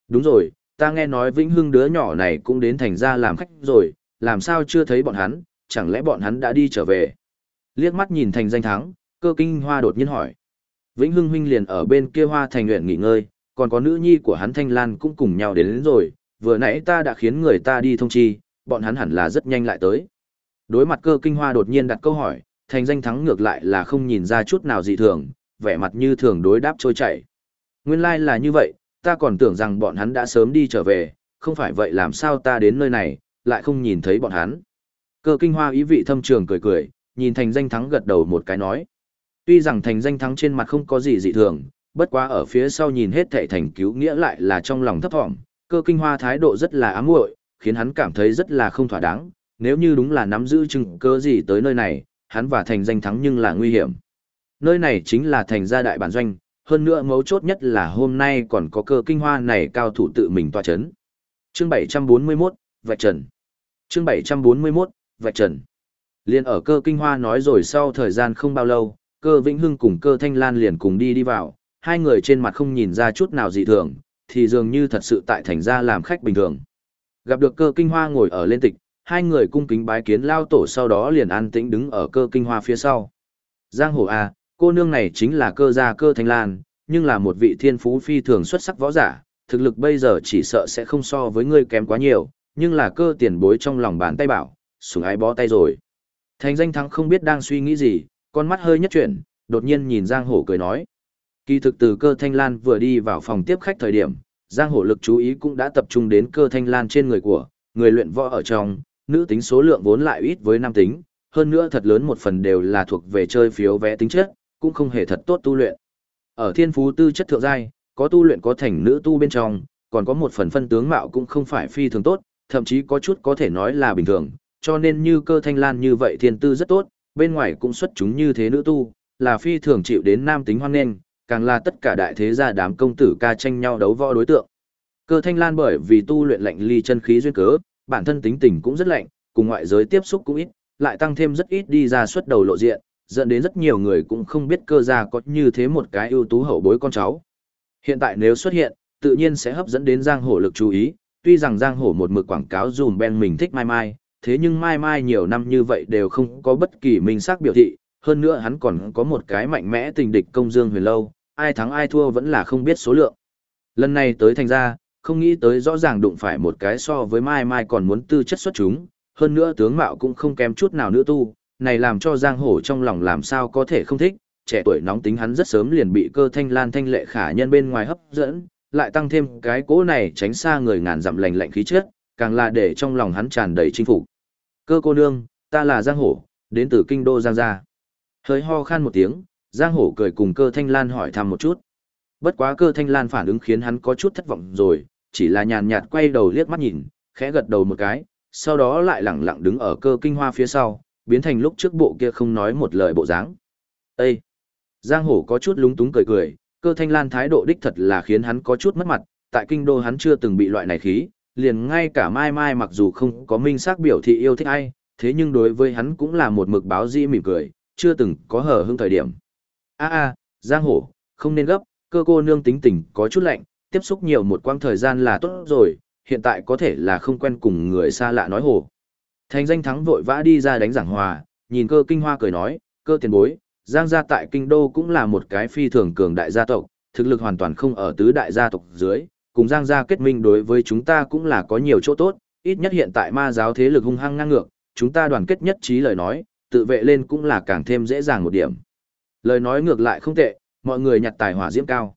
Đúng rồi, ta nghe nói Vĩnh Hưng đứa nhỏ này cũng đến thành ra làm khách rồi, làm sao chưa thấy bọn hắn, chẳng lẽ bọn hắn đã đi trở về. Liếc mắt nhìn thành danh thắng, cơ kinh hoa đột nhiên hỏi. Vĩnh Hưng huynh liền ở bên kia hoa thành nguyện nghỉ ngơi, còn có nữ nhi của hắn Thanh Lan cũng cùng nhau đến, đến rồi, vừa nãy ta đã khiến người ta đi thông chi, bọn hắn hẳn là rất nhanh lại tới. Đối mặt cơ kinh hoa đột nhiên đặt câu hỏi, thành danh thắng ngược lại là không nhìn ra chút nào dị thường, vẻ mặt như thường đối đáp trôi chảy. Nguyên lai like là như vậy, ta còn tưởng rằng bọn hắn đã sớm đi trở về, không phải vậy làm sao ta đến nơi này, lại không nhìn thấy bọn hắn. Cơ kinh hoa ý vị thâm trường cười cười, nhìn thành danh thắng gật đầu một cái nói. Tuy rằng thành danh thắng trên mặt không có gì dị thường, bất quá ở phía sau nhìn hết thệ thành cứu nghĩa lại là trong lòng thấp thỏm, cơ kinh hoa thái độ rất là ám muội, khiến hắn cảm thấy rất là không thỏa đáng, nếu như đúng là nắm giữ chứng cơ gì tới nơi này, hắn và thành danh thắng nhưng là nguy hiểm. Nơi này chính là thành gia đại bản doanh, hơn nữa mấu chốt nhất là hôm nay còn có cơ kinh hoa này cao thủ tự mình tòa chấn. Chương 741, Vạch Trần Chương 741, Vạch Trần Liên ở cơ kinh hoa nói rồi sau thời gian không bao lâu, cơ Vĩnh Hưng cùng cơ Thanh Lan liền cùng đi đi vào, hai người trên mặt không nhìn ra chút nào dị thường, thì dường như thật sự tại thành ra làm khách bình thường. Gặp được cơ kinh hoa ngồi ở lên tịch, hai người cung kính bái kiến lao tổ sau đó liền an tĩnh đứng ở cơ kinh hoa phía sau. Giang hồ à, cô nương này chính là cơ gia cơ Thanh Lan, nhưng là một vị thiên phú phi thường xuất sắc võ giả, thực lực bây giờ chỉ sợ sẽ không so với ngươi kém quá nhiều, nhưng là cơ tiền bối trong lòng bàn tay bảo, sủng ái bó tay rồi. Thành danh thắng không biết đang suy nghĩ gì, con mắt hơi nhất chuyển, đột nhiên nhìn Giang Hổ cười nói. Kỳ thực từ cơ thanh lan vừa đi vào phòng tiếp khách thời điểm, Giang Hổ lực chú ý cũng đã tập trung đến cơ thanh lan trên người của, người luyện võ ở trong, nữ tính số lượng vốn lại ít với nam tính, hơn nữa thật lớn một phần đều là thuộc về chơi phiếu vé tính chất, cũng không hề thật tốt tu luyện. Ở thiên phú tư chất thượng giai, có tu luyện có thành nữ tu bên trong, còn có một phần phân tướng mạo cũng không phải phi thường tốt, thậm chí có chút có thể nói là bình thường, cho nên như cơ thanh lan như vậy thiên tư rất tốt, bên ngoài cũng xuất chúng như thế nữ tu, là phi thường chịu đến nam tính hoan nghênh, càng là tất cả đại thế gia đám công tử ca tranh nhau đấu võ đối tượng. Cơ thanh lan bởi vì tu luyện lạnh ly chân khí duyên cớ, bản thân tính tình cũng rất lạnh, cùng ngoại giới tiếp xúc cũng ít, lại tăng thêm rất ít đi ra xuất đầu lộ diện, dẫn đến rất nhiều người cũng không biết cơ gia có như thế một cái ưu tú hậu bối con cháu. Hiện tại nếu xuất hiện, tự nhiên sẽ hấp dẫn đến giang hồ lực chú ý, tuy rằng giang hồ một mực quảng cáo dùm Ben mình thích Mai Mai, thế nhưng Mai Mai nhiều năm như vậy đều không có bất kỳ minh xác biểu thị, hơn nữa hắn còn có một cái mạnh mẽ tình địch công dương huyền lâu, ai thắng ai thua vẫn là không biết số lượng. Lần này tới thành ra, không nghĩ tới rõ ràng đụng phải một cái so với Mai Mai còn muốn tư chất xuất chúng, hơn nữa tướng mạo cũng không kém chút nào nữa tu, này làm cho Giang Hổ trong lòng làm sao có thể không thích, trẻ tuổi nóng tính hắn rất sớm liền bị cơ thanh lan thanh lệ khả nhân bên ngoài hấp dẫn, lại tăng thêm cái cố này tránh xa người ngàn dặm lành lạnh khí chất, càng là để trong lòng hắn tràn đầy chinh phục. Cơ cô nương, ta là Giang Hổ, đến từ kinh đô Giang gia. Hơi ho khan một tiếng, Giang Hổ cười cùng cơ thanh lan hỏi thăm một chút. Bất quá cơ thanh lan phản ứng khiến hắn có chút thất vọng rồi, chỉ là nhàn nhạt quay đầu liếc mắt nhìn, khẽ gật đầu một cái, sau đó lại lẳng lặng đứng ở cơ kinh hoa phía sau, biến thành lúc trước bộ kia không nói một lời bộ dáng. Ê! Giang Hổ có chút lúng túng cười cười, cơ thanh lan thái độ đích thật là khiến hắn có chút mất mặt, tại kinh đô hắn chưa từng bị loại này khí, liền ngay cả Mai Mai mặc dù không có minh xác biểu thị yêu thích ai, thế nhưng đối với hắn cũng là một mực báo di mỉm cười, chưa từng có hở hương thời điểm. A a, Giang Hổ, không nên gấp, cơ cô nương tính tình có chút lạnh, tiếp xúc nhiều một quãng thời gian là tốt rồi, hiện tại có thể là không quen cùng người xa lạ nói hổ. Thành danh thắng vội vã đi ra đánh giảng hòa, nhìn cơ kinh hoa cười nói, cơ tiền bối, Giang gia tại kinh đô cũng là một cái phi thường cường đại gia tộc, thực lực hoàn toàn không ở tứ đại gia tộc dưới, cùng Giang gia kết minh đối với chúng ta cũng là có nhiều chỗ tốt, ít nhất hiện tại ma giáo thế lực hung hăng ngang ngược, chúng ta đoàn kết nhất trí lời nói, tự vệ lên cũng là càng thêm dễ dàng một điểm. Lời nói ngược lại không tệ, mọi người nhặt tài hỏa diễm cao.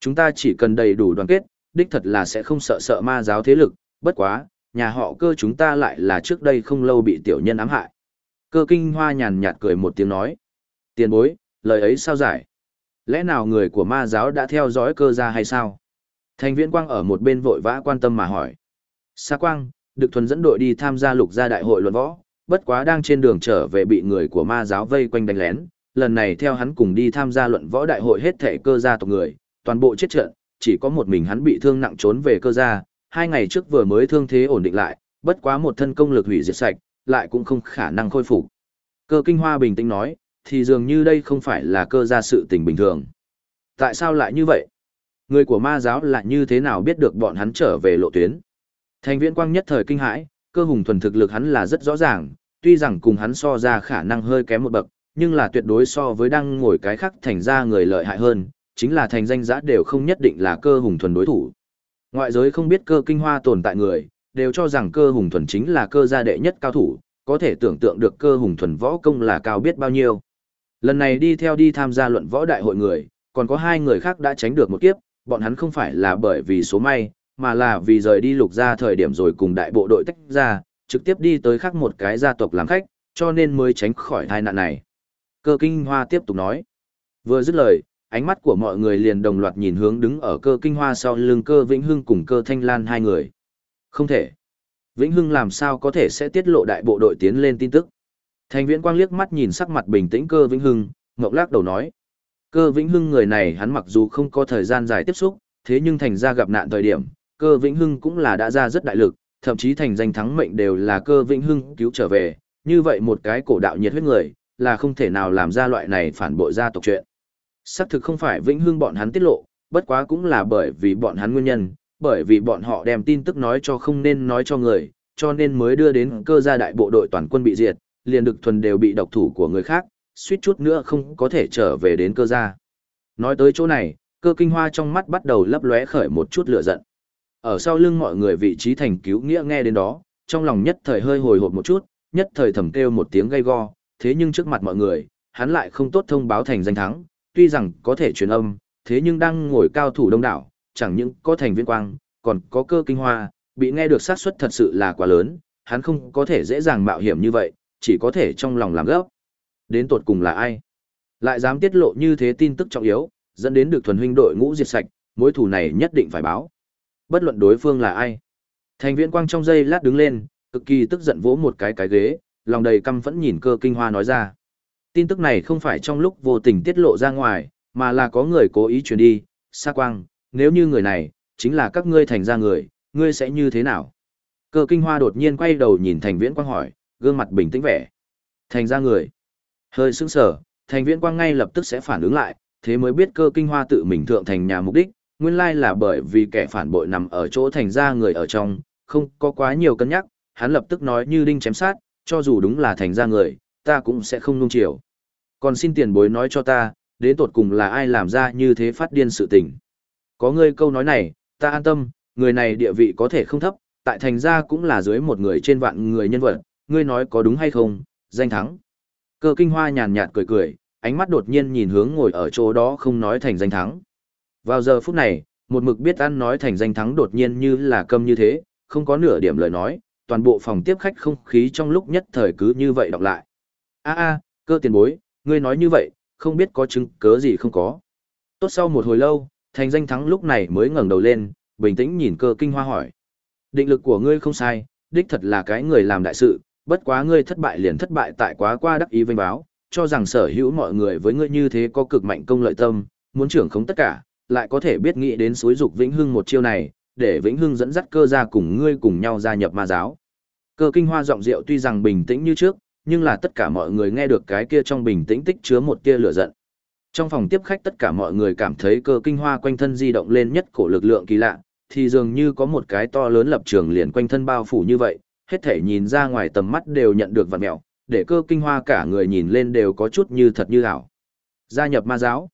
Chúng ta chỉ cần đầy đủ đoàn kết, đích thật là sẽ không sợ sợ ma giáo thế lực, bất quá, nhà họ cơ chúng ta lại là trước đây không lâu bị tiểu nhân ám hại. Cơ kinh hoa nhàn nhạt cười một tiếng nói. Tiền bối, lời ấy sao giải? Lẽ nào người của ma giáo đã theo dõi cơ gia hay sao? Thành viên quang ở một bên vội vã quan tâm mà hỏi. Sa quang, được thuần dẫn đội đi tham gia lục gia đại hội luận võ, bất quá đang trên đường trở về bị người của ma giáo vây quanh đánh lén. Lần này theo hắn cùng đi tham gia luận võ đại hội hết thể cơ gia tộc người, toàn bộ chết trận, chỉ có một mình hắn bị thương nặng trốn về cơ gia, hai ngày trước vừa mới thương thế ổn định lại, bất quá một thân công lực hủy diệt sạch, lại cũng không khả năng khôi phục. Cơ kinh hoa bình tĩnh nói, thì dường như đây không phải là cơ gia sự tình bình thường. Tại sao lại như vậy? Người của ma giáo lại như thế nào biết được bọn hắn trở về lộ tuyến? Thành viễn quang nhất thời kinh hãi, cơ hùng thuần thực lực hắn là rất rõ ràng, tuy rằng cùng hắn so ra khả năng hơi kém một bậc, nhưng là tuyệt đối so với đang ngồi cái khác thành ra người lợi hại hơn, chính là thành danh giã đều không nhất định là cơ hùng thuần đối thủ. Ngoại giới không biết cơ kinh hoa tồn tại người, đều cho rằng cơ hùng thuần chính là cơ gia đệ nhất cao thủ, có thể tưởng tượng được cơ hùng thuần võ công là cao biết bao nhiêu. Lần này đi theo đi tham gia luận võ đại hội người, còn có hai người khác đã tránh được một kiếp, bọn hắn không phải là bởi vì số may, mà là vì rời đi lục ra thời điểm rồi cùng đại bộ đội tách ra, trực tiếp đi tới khác một cái gia tộc làm khách, cho nên mới tránh khỏi tai nạn này. Cơ kinh hoa tiếp tục nói. Vừa dứt lời, ánh mắt của mọi người liền đồng loạt nhìn hướng đứng ở cơ kinh hoa sau lưng cơ Vĩnh Hưng cùng cơ Thanh Lan hai người. Không thể. Vĩnh Hưng làm sao có thể sẽ tiết lộ đại bộ đội tiến lên tin tức. Thành viễn quang liếc mắt nhìn sắc mặt bình tĩnh cơ Vĩnh Hưng, ngọc lắc đầu nói. Cơ Vĩnh Hưng người này hắn mặc dù không có thời gian dài tiếp xúc, thế nhưng thành ra gặp nạn thời điểm, cơ Vĩnh Hưng cũng là đã ra rất đại lực, thậm chí thành danh thắng mệnh đều là cơ Vĩnh Hưng cứu trở về, như vậy một cái cổ đạo nhiệt huyết người, là không thể nào làm ra loại này phản bội gia tộc chuyện. Xác thực không phải Vĩnh Hưng bọn hắn tiết lộ, bất quá cũng là bởi vì bọn hắn nguyên nhân, bởi vì bọn họ đem tin tức nói cho không nên nói cho người, cho nên mới đưa đến cơ gia đại bộ đội toàn quân bị diệt, liền được thuần đều bị độc thủ của người khác, suýt chút nữa không có thể trở về đến cơ gia. Nói tới chỗ này, cơ kinh hoa trong mắt bắt đầu lấp lóe khởi một chút lửa giận. Ở sau lưng mọi người vị trí thành cứu nghĩa nghe đến đó, trong lòng nhất thời hơi hồi hộp một chút, nhất thời thầm kêu một tiếng gay go, thế nhưng trước mặt mọi người, hắn lại không tốt thông báo thành danh thắng, tuy rằng có thể truyền âm, thế nhưng đang ngồi cao thủ đông đảo, chẳng những có thành viên quang, còn có cơ kinh hoa, bị nghe được xác suất thật sự là quá lớn, hắn không có thể dễ dàng mạo hiểm như vậy, chỉ có thể trong lòng làm gấp. Đến tột cùng là ai? Lại dám tiết lộ như thế tin tức trọng yếu, dẫn đến được thuần huynh đội ngũ diệt sạch, mối thù này nhất định phải báo. Bất luận đối phương là ai. Thành viên quang trong giây lát đứng lên, cực kỳ tức giận vỗ một cái cái ghế, lòng đầy căm phẫn nhìn cơ kinh hoa nói ra. Tin tức này không phải trong lúc vô tình tiết lộ ra ngoài, mà là có người cố ý truyền đi, Sa Quang, nếu như người này, chính là các ngươi thành ra người, ngươi sẽ như thế nào? Cơ kinh hoa đột nhiên quay đầu nhìn thành viễn quang hỏi, gương mặt bình tĩnh vẻ. Thành ra người. Hơi sững sờ, thành viễn quang ngay lập tức sẽ phản ứng lại, thế mới biết cơ kinh hoa tự mình thượng thành nhà mục đích, nguyên lai là bởi vì kẻ phản bội nằm ở chỗ thành ra người ở trong, không có quá nhiều cân nhắc, hắn lập tức nói như đinh chém sát, cho dù đúng là thành ra người, ta cũng sẽ không nung chiều. Còn xin tiền bối nói cho ta, đến tột cùng là ai làm ra như thế phát điên sự tình. Có ngươi câu nói này, ta an tâm, người này địa vị có thể không thấp, tại thành gia cũng là dưới một người trên vạn người nhân vật, ngươi nói có đúng hay không, danh thắng. Cơ kinh hoa nhàn nhạt cười cười, ánh mắt đột nhiên nhìn hướng ngồi ở chỗ đó không nói thành danh thắng. Vào giờ phút này, một mực biết ăn nói thành danh thắng đột nhiên như là câm như thế, không có nửa điểm lời nói, toàn bộ phòng tiếp khách không khí trong lúc nhất thời cứ như vậy đọc lại. A a, cơ tiền bối, ngươi nói như vậy, không biết có chứng cớ gì không có. Tốt sau một hồi lâu, thành danh thắng lúc này mới ngẩng đầu lên, bình tĩnh nhìn cơ kinh hoa hỏi. Định lực của ngươi không sai, đích thật là cái người làm đại sự, bất quá ngươi thất bại liền thất bại tại quá qua đắc ý vinh báo, cho rằng sở hữu mọi người với ngươi như thế có cực mạnh công lợi tâm, muốn trưởng không tất cả, lại có thể biết nghĩ đến suối dục Vĩnh Hưng một chiêu này, để Vĩnh Hưng dẫn dắt cơ gia cùng ngươi cùng nhau gia nhập ma giáo. Cơ kinh hoa giọng rượu tuy rằng bình tĩnh như trước, nhưng là tất cả mọi người nghe được cái kia trong bình tĩnh tích chứa một tia lửa giận. Trong phòng tiếp khách tất cả mọi người cảm thấy cơ kinh hoa quanh thân di động lên nhất cổ lực lượng kỳ lạ, thì dường như có một cái to lớn lập trường liền quanh thân bao phủ như vậy, hết thể nhìn ra ngoài tầm mắt đều nhận được vật mẹo, để cơ kinh hoa cả người nhìn lên đều có chút như thật như ảo. Gia nhập ma giáo.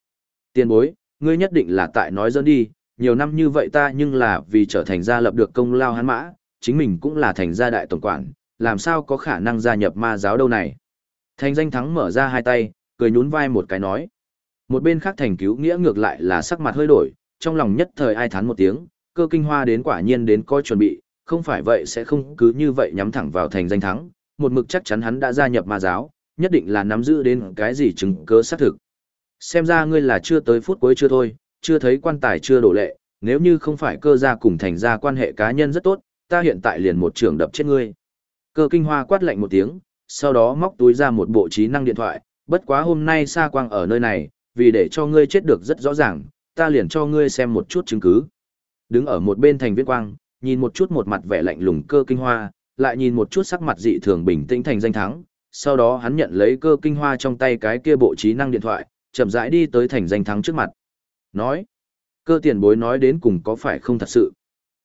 Tiền bối, ngươi nhất định là tại nói dẫn đi, nhiều năm như vậy ta nhưng là vì trở thành gia lập được công lao hắn mã, chính mình cũng là thành gia đại tổng quản, làm sao có khả năng gia nhập ma giáo đâu này. Thành danh thắng mở ra hai tay, cười nhún vai một cái nói. Một bên khác thành cứu nghĩa ngược lại là sắc mặt hơi đổi, trong lòng nhất thời ai thán một tiếng, cơ kinh hoa đến quả nhiên đến coi chuẩn bị, không phải vậy sẽ không cứ như vậy nhắm thẳng vào thành danh thắng, một mực chắc chắn hắn đã gia nhập ma giáo, nhất định là nắm giữ đến cái gì chứng cứ xác thực. Xem ra ngươi là chưa tới phút cuối chưa thôi, chưa thấy quan tài chưa đổ lệ, nếu như không phải cơ gia cùng thành gia quan hệ cá nhân rất tốt, ta hiện tại liền một trường đập chết ngươi. Cơ kinh hoa quát lạnh một tiếng, sau đó móc túi ra một bộ trí năng điện thoại, bất quá hôm nay xa quang ở nơi này, vì để cho ngươi chết được rất rõ ràng, ta liền cho ngươi xem một chút chứng cứ. Đứng ở một bên thành viên quang, nhìn một chút một mặt vẻ lạnh lùng cơ kinh hoa, lại nhìn một chút sắc mặt dị thường bình tĩnh thành danh thắng, sau đó hắn nhận lấy cơ kinh hoa trong tay cái kia bộ trí năng điện thoại, chậm rãi đi tới thành danh thắng trước mặt. Nói, cơ tiền bối nói đến cùng có phải không thật sự.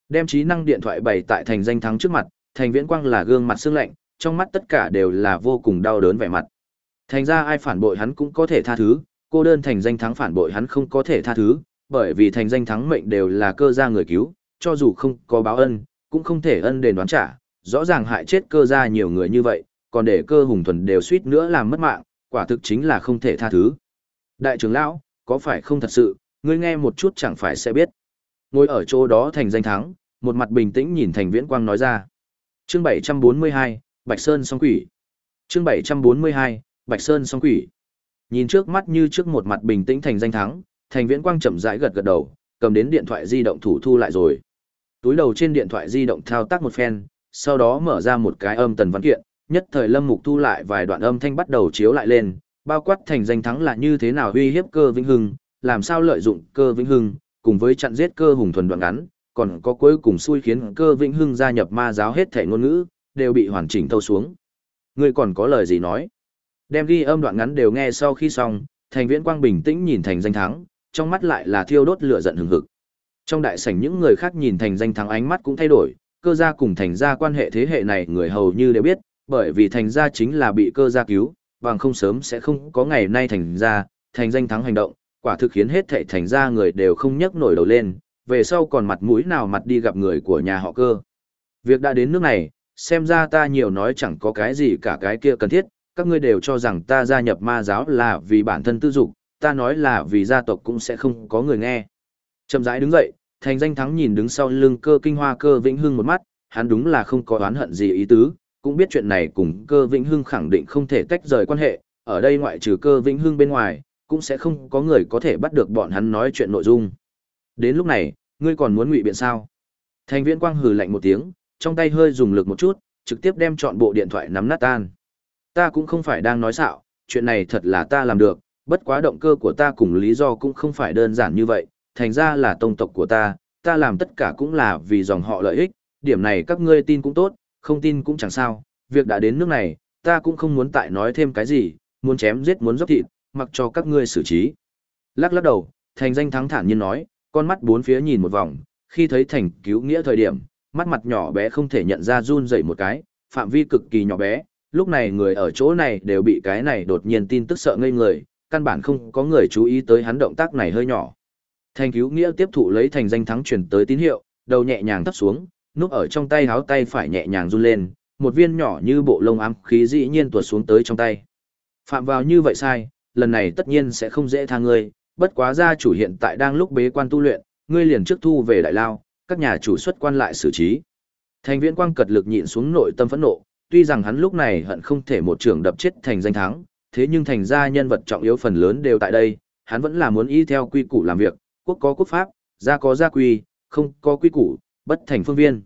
Đem trí năng điện thoại bày tại thành danh thắng trước mặt, thành viễn quang là gương mặt xương lạnh, trong mắt tất cả đều là vô cùng đau đớn vẻ mặt. Thành ra ai phản bội hắn cũng có thể tha thứ, cô đơn thành danh thắng phản bội hắn không có thể tha thứ, bởi vì thành danh thắng mệnh đều là cơ gia người cứu, cho dù không có báo ân, cũng không thể ân đền đoán trả, rõ ràng hại chết cơ gia nhiều người như vậy, còn để cơ hùng thuần đều suýt nữa làm mất mạng, quả thực chính là không thể tha thứ. Đại trưởng lão, có phải không thật sự, ngươi nghe một chút chẳng phải sẽ biết. Ngồi ở chỗ đó thành danh thắng, một mặt bình tĩnh nhìn thành viễn quang nói ra. Chương 742, Bạch Sơn song quỷ. Chương 742, Bạch Sơn song quỷ. Nhìn trước mắt như trước một mặt bình tĩnh thành danh thắng, thành viễn quang chậm rãi gật gật đầu, cầm đến điện thoại di động thủ thu lại rồi. Túi đầu trên điện thoại di động thao tác một phen, sau đó mở ra một cái âm tần văn kiện, nhất thời Lâm Mục thu lại vài đoạn âm thanh bắt đầu chiếu lại lên, bao quát thành danh thắng là như thế nào uy hiếp cơ vĩnh hưng, làm sao lợi dụng cơ vĩnh hưng, cùng với chặn giết cơ hùng thuần đoạn ngắn, còn có cuối cùng xui khiến cơ vĩnh hưng gia nhập ma giáo hết thể ngôn ngữ, đều bị hoàn chỉnh thâu xuống. Ngươi còn có lời gì nói? Đem ghi âm đoạn ngắn đều nghe sau khi xong, thành viễn quang bình tĩnh nhìn thành danh thắng, trong mắt lại là thiêu đốt lửa giận hừng hực. Trong đại sảnh những người khác nhìn thành danh thắng ánh mắt cũng thay đổi, cơ gia cùng thành gia quan hệ thế hệ này người hầu như đều biết, bởi vì thành gia chính là bị cơ gia cứu, bằng không sớm sẽ không có ngày nay thành gia, thành danh thắng hành động, quả thực khiến hết thảy thành gia người đều không nhấc nổi đầu lên, về sau còn mặt mũi nào mặt đi gặp người của nhà họ cơ. Việc đã đến nước này, xem ra ta nhiều nói chẳng có cái gì cả cái kia cần thiết, các ngươi đều cho rằng ta gia nhập ma giáo là vì bản thân tư dục, ta nói là vì gia tộc cũng sẽ không có người nghe. Chậm rãi đứng dậy, thành danh thắng nhìn đứng sau lưng cơ kinh hoa cơ vĩnh hưng một mắt, hắn đúng là không có oán hận gì ý tứ, cũng biết chuyện này cùng cơ vĩnh hưng khẳng định không thể tách rời quan hệ, ở đây ngoại trừ cơ vĩnh hưng bên ngoài, cũng sẽ không có người có thể bắt được bọn hắn nói chuyện nội dung. Đến lúc này, ngươi còn muốn ngụy biện sao? Thành viễn quang hừ lạnh một tiếng, trong tay hơi dùng lực một chút, trực tiếp đem chọn bộ điện thoại nắm nát tan. Ta cũng không phải đang nói xạo, chuyện này thật là ta làm được, bất quá động cơ của ta cùng lý do cũng không phải đơn giản như vậy, thành ra là tông tộc của ta, ta làm tất cả cũng là vì dòng họ lợi ích, điểm này các ngươi tin cũng tốt, không tin cũng chẳng sao, việc đã đến nước này, ta cũng không muốn tại nói thêm cái gì, muốn chém giết muốn dốc thịt, mặc cho các ngươi xử trí. Lắc lắc đầu, thành danh thắng thản nhiên nói, con mắt bốn phía nhìn một vòng, khi thấy thành cứu nghĩa thời điểm, mắt mặt nhỏ bé không thể nhận ra run dậy một cái, phạm vi cực kỳ nhỏ bé, lúc này người ở chỗ này đều bị cái này đột nhiên tin tức sợ ngây người, căn bản không có người chú ý tới hắn động tác này hơi nhỏ. Thành cứu nghĩa tiếp thụ lấy thành danh thắng truyền tới tín hiệu, đầu nhẹ nhàng thấp xuống, núp ở trong tay háo tay phải nhẹ nhàng run lên, một viên nhỏ như bộ lông ám khí dĩ nhiên tuột xuống tới trong tay. Phạm vào như vậy sai, lần này tất nhiên sẽ không dễ tha ngươi, bất quá gia chủ hiện tại đang lúc bế quan tu luyện, ngươi liền trước thu về đại lao, các nhà chủ xuất quan lại xử trí. Thành viễn quang cật lực nhịn xuống nội tâm phẫn nộ, tuy rằng hắn lúc này hận không thể một trường đập chết thành danh thắng, thế nhưng thành ra nhân vật trọng yếu phần lớn đều tại đây, hắn vẫn là muốn y theo quy củ làm việc, quốc có quốc pháp, gia có gia quy, không có quy củ, bất thành phương viên.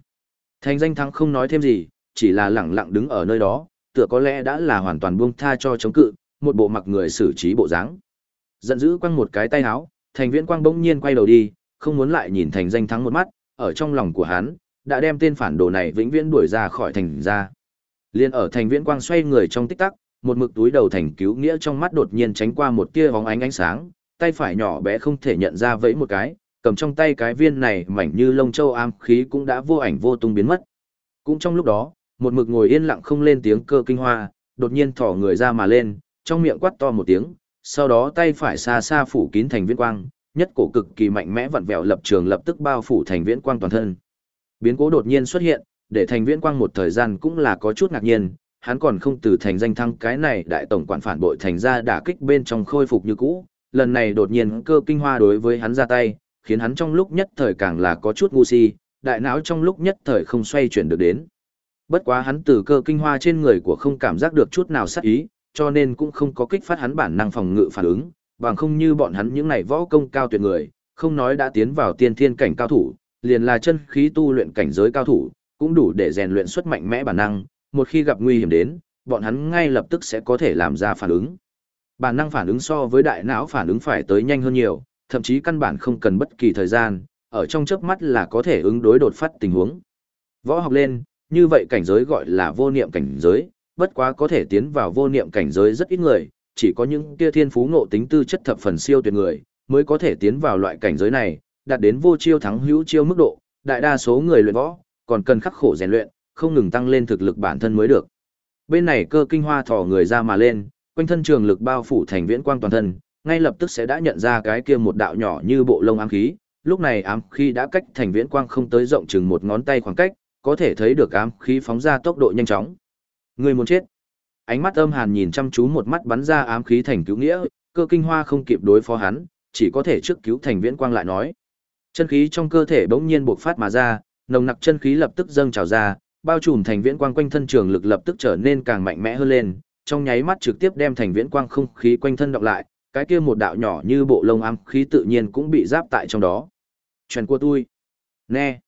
Thành danh thắng không nói thêm gì, chỉ là lẳng lặng đứng ở nơi đó, tựa có lẽ đã là hoàn toàn buông tha cho chống cự, một bộ mặc người xử trí bộ dáng. Giận dữ quăng một cái tay háo thành viễn quang bỗng nhiên quay đầu đi, không muốn lại nhìn thành danh thắng một mắt, ở trong lòng của hắn, đã đem tên phản đồ này vĩnh viễn đuổi ra khỏi thành ra. Liên ở thành viễn quang xoay người trong tích tắc, một mực túi đầu thành cứu nghĩa trong mắt đột nhiên tránh qua một tia bóng ánh ánh sáng, tay phải nhỏ bé không thể nhận ra vẫy một cái, cầm trong tay cái viên này mảnh như lông châu am khí cũng đã vô ảnh vô tung biến mất. Cũng trong lúc đó, một mực ngồi yên lặng không lên tiếng cơ kinh hoa, đột nhiên thỏ người ra mà lên, trong miệng quát to một tiếng, sau đó tay phải xa xa phủ kín thành viễn quang, nhất cổ cực kỳ mạnh mẽ vặn vẹo lập trường lập tức bao phủ thành viễn quang toàn thân. Biến cố đột nhiên xuất hiện, để thành viễn quang một thời gian cũng là có chút ngạc nhiên, hắn còn không từ thành danh thăng cái này đại tổng quản phản bội thành ra đả kích bên trong khôi phục như cũ, lần này đột nhiên cơ kinh hoa đối với hắn ra tay, khiến hắn trong lúc nhất thời càng là có chút ngu si, đại não trong lúc nhất thời không xoay chuyển được đến. Bất quá hắn từ cơ kinh hoa trên người của không cảm giác được chút nào sát ý, cho nên cũng không có kích phát hắn bản năng phòng ngự phản ứng, bằng không như bọn hắn những này võ công cao tuyệt người, không nói đã tiến vào tiên thiên cảnh cao thủ, liền là chân khí tu luyện cảnh giới cao thủ, cũng đủ để rèn luyện xuất mạnh mẽ bản năng, một khi gặp nguy hiểm đến, bọn hắn ngay lập tức sẽ có thể làm ra phản ứng. Bản năng phản ứng so với đại não phản ứng phải tới nhanh hơn nhiều, thậm chí căn bản không cần bất kỳ thời gian, ở trong chớp mắt là có thể ứng đối đột phát tình huống. Võ học lên, như vậy cảnh giới gọi là vô niệm cảnh giới, bất quá có thể tiến vào vô niệm cảnh giới rất ít người, chỉ có những kia thiên phú ngộ tính tư chất thập phần siêu tuyệt người, mới có thể tiến vào loại cảnh giới này, đạt đến vô chiêu thắng hữu chiêu mức độ, đại đa số người luyện võ, còn cần khắc khổ rèn luyện, không ngừng tăng lên thực lực bản thân mới được. Bên này cơ kinh hoa thỏ người ra mà lên, quanh thân trường lực bao phủ thành viễn quang toàn thân, ngay lập tức sẽ đã nhận ra cái kia một đạo nhỏ như bộ lông ám khí, lúc này ám khí đã cách thành viễn quang không tới rộng chừng một ngón tay khoảng cách, có thể thấy được ám khí phóng ra tốc độ nhanh chóng. Người muốn chết. Ánh mắt âm hàn nhìn chăm chú một mắt bắn ra ám khí thành cứu nghĩa, cơ kinh hoa không kịp đối phó hắn, chỉ có thể trước cứu thành viễn quang lại nói. Chân khí trong cơ thể bỗng nhiên bộc phát mà ra, nồng nặc chân khí lập tức dâng trào ra, bao trùm thành viễn quang quanh thân trường lực lập tức trở nên càng mạnh mẽ hơn lên, trong nháy mắt trực tiếp đem thành viễn quang không khí quanh thân đọc lại, cái kia một đạo nhỏ như bộ lông ám khí tự nhiên cũng bị giáp tại trong đó. Chuyện của tôi. Nè.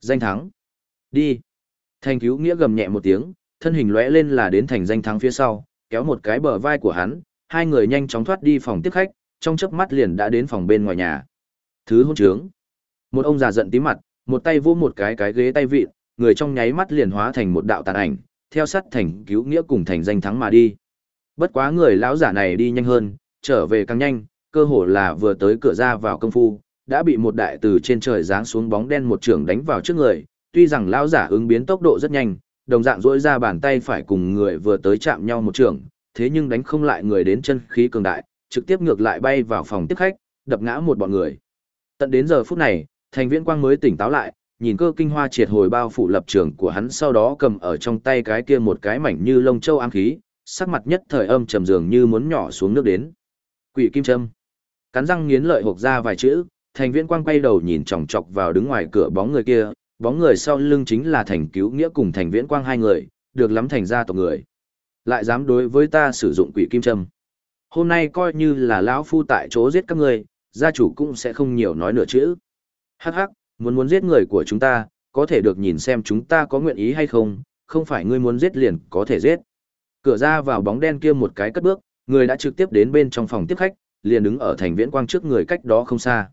Danh thắng. Đi. Thành cứu nghĩa gầm nhẹ một tiếng, thân hình lóe lên là đến thành danh thắng phía sau, kéo một cái bờ vai của hắn, hai người nhanh chóng thoát đi phòng tiếp khách, trong chớp mắt liền đã đến phòng bên ngoài nhà. Thứ hôn trướng. Một ông già giận tí mặt, một tay vô một cái cái ghế tay vịn, người trong nháy mắt liền hóa thành một đạo tàn ảnh, theo sát thành cứu nghĩa cùng thành danh thắng mà đi. Bất quá người lão giả này đi nhanh hơn, trở về càng nhanh, cơ hồ là vừa tới cửa ra vào công phu, đã bị một đại từ trên trời giáng xuống bóng đen một trường đánh vào trước người, tuy rằng lão giả ứng biến tốc độ rất nhanh, đồng dạng dỗi ra bàn tay phải cùng người vừa tới chạm nhau một trường, thế nhưng đánh không lại người đến chân khí cường đại, trực tiếp ngược lại bay vào phòng tiếp khách, đập ngã một bọn người. Tận đến giờ phút này, thành viễn quang mới tỉnh táo lại, nhìn cơ kinh hoa triệt hồi bao phủ lập trường của hắn sau đó cầm ở trong tay cái kia một cái mảnh như lông châu ám khí, sắc mặt nhất thời âm trầm dường như muốn nhỏ xuống nước đến. Quỷ kim châm. Cắn răng nghiến lợi hộc ra vài chữ, thành viễn quang quay đầu nhìn chòng chọc vào đứng ngoài cửa bóng người kia, bóng người sau lưng chính là thành cứu nghĩa cùng thành viễn quang hai người, được lắm thành gia tộc người. Lại dám đối với ta sử dụng quỷ kim châm. Hôm nay coi như là lão phu tại chỗ giết các ngươi, gia chủ cũng sẽ không nhiều nói nửa chữ. Hắc hắc, muốn muốn giết người của chúng ta, có thể được nhìn xem chúng ta có nguyện ý hay không, không phải ngươi muốn giết liền có thể giết. Cửa ra vào bóng đen kia một cái cất bước, người đã trực tiếp đến bên trong phòng tiếp khách, liền đứng ở thành viễn quang trước người cách đó không xa.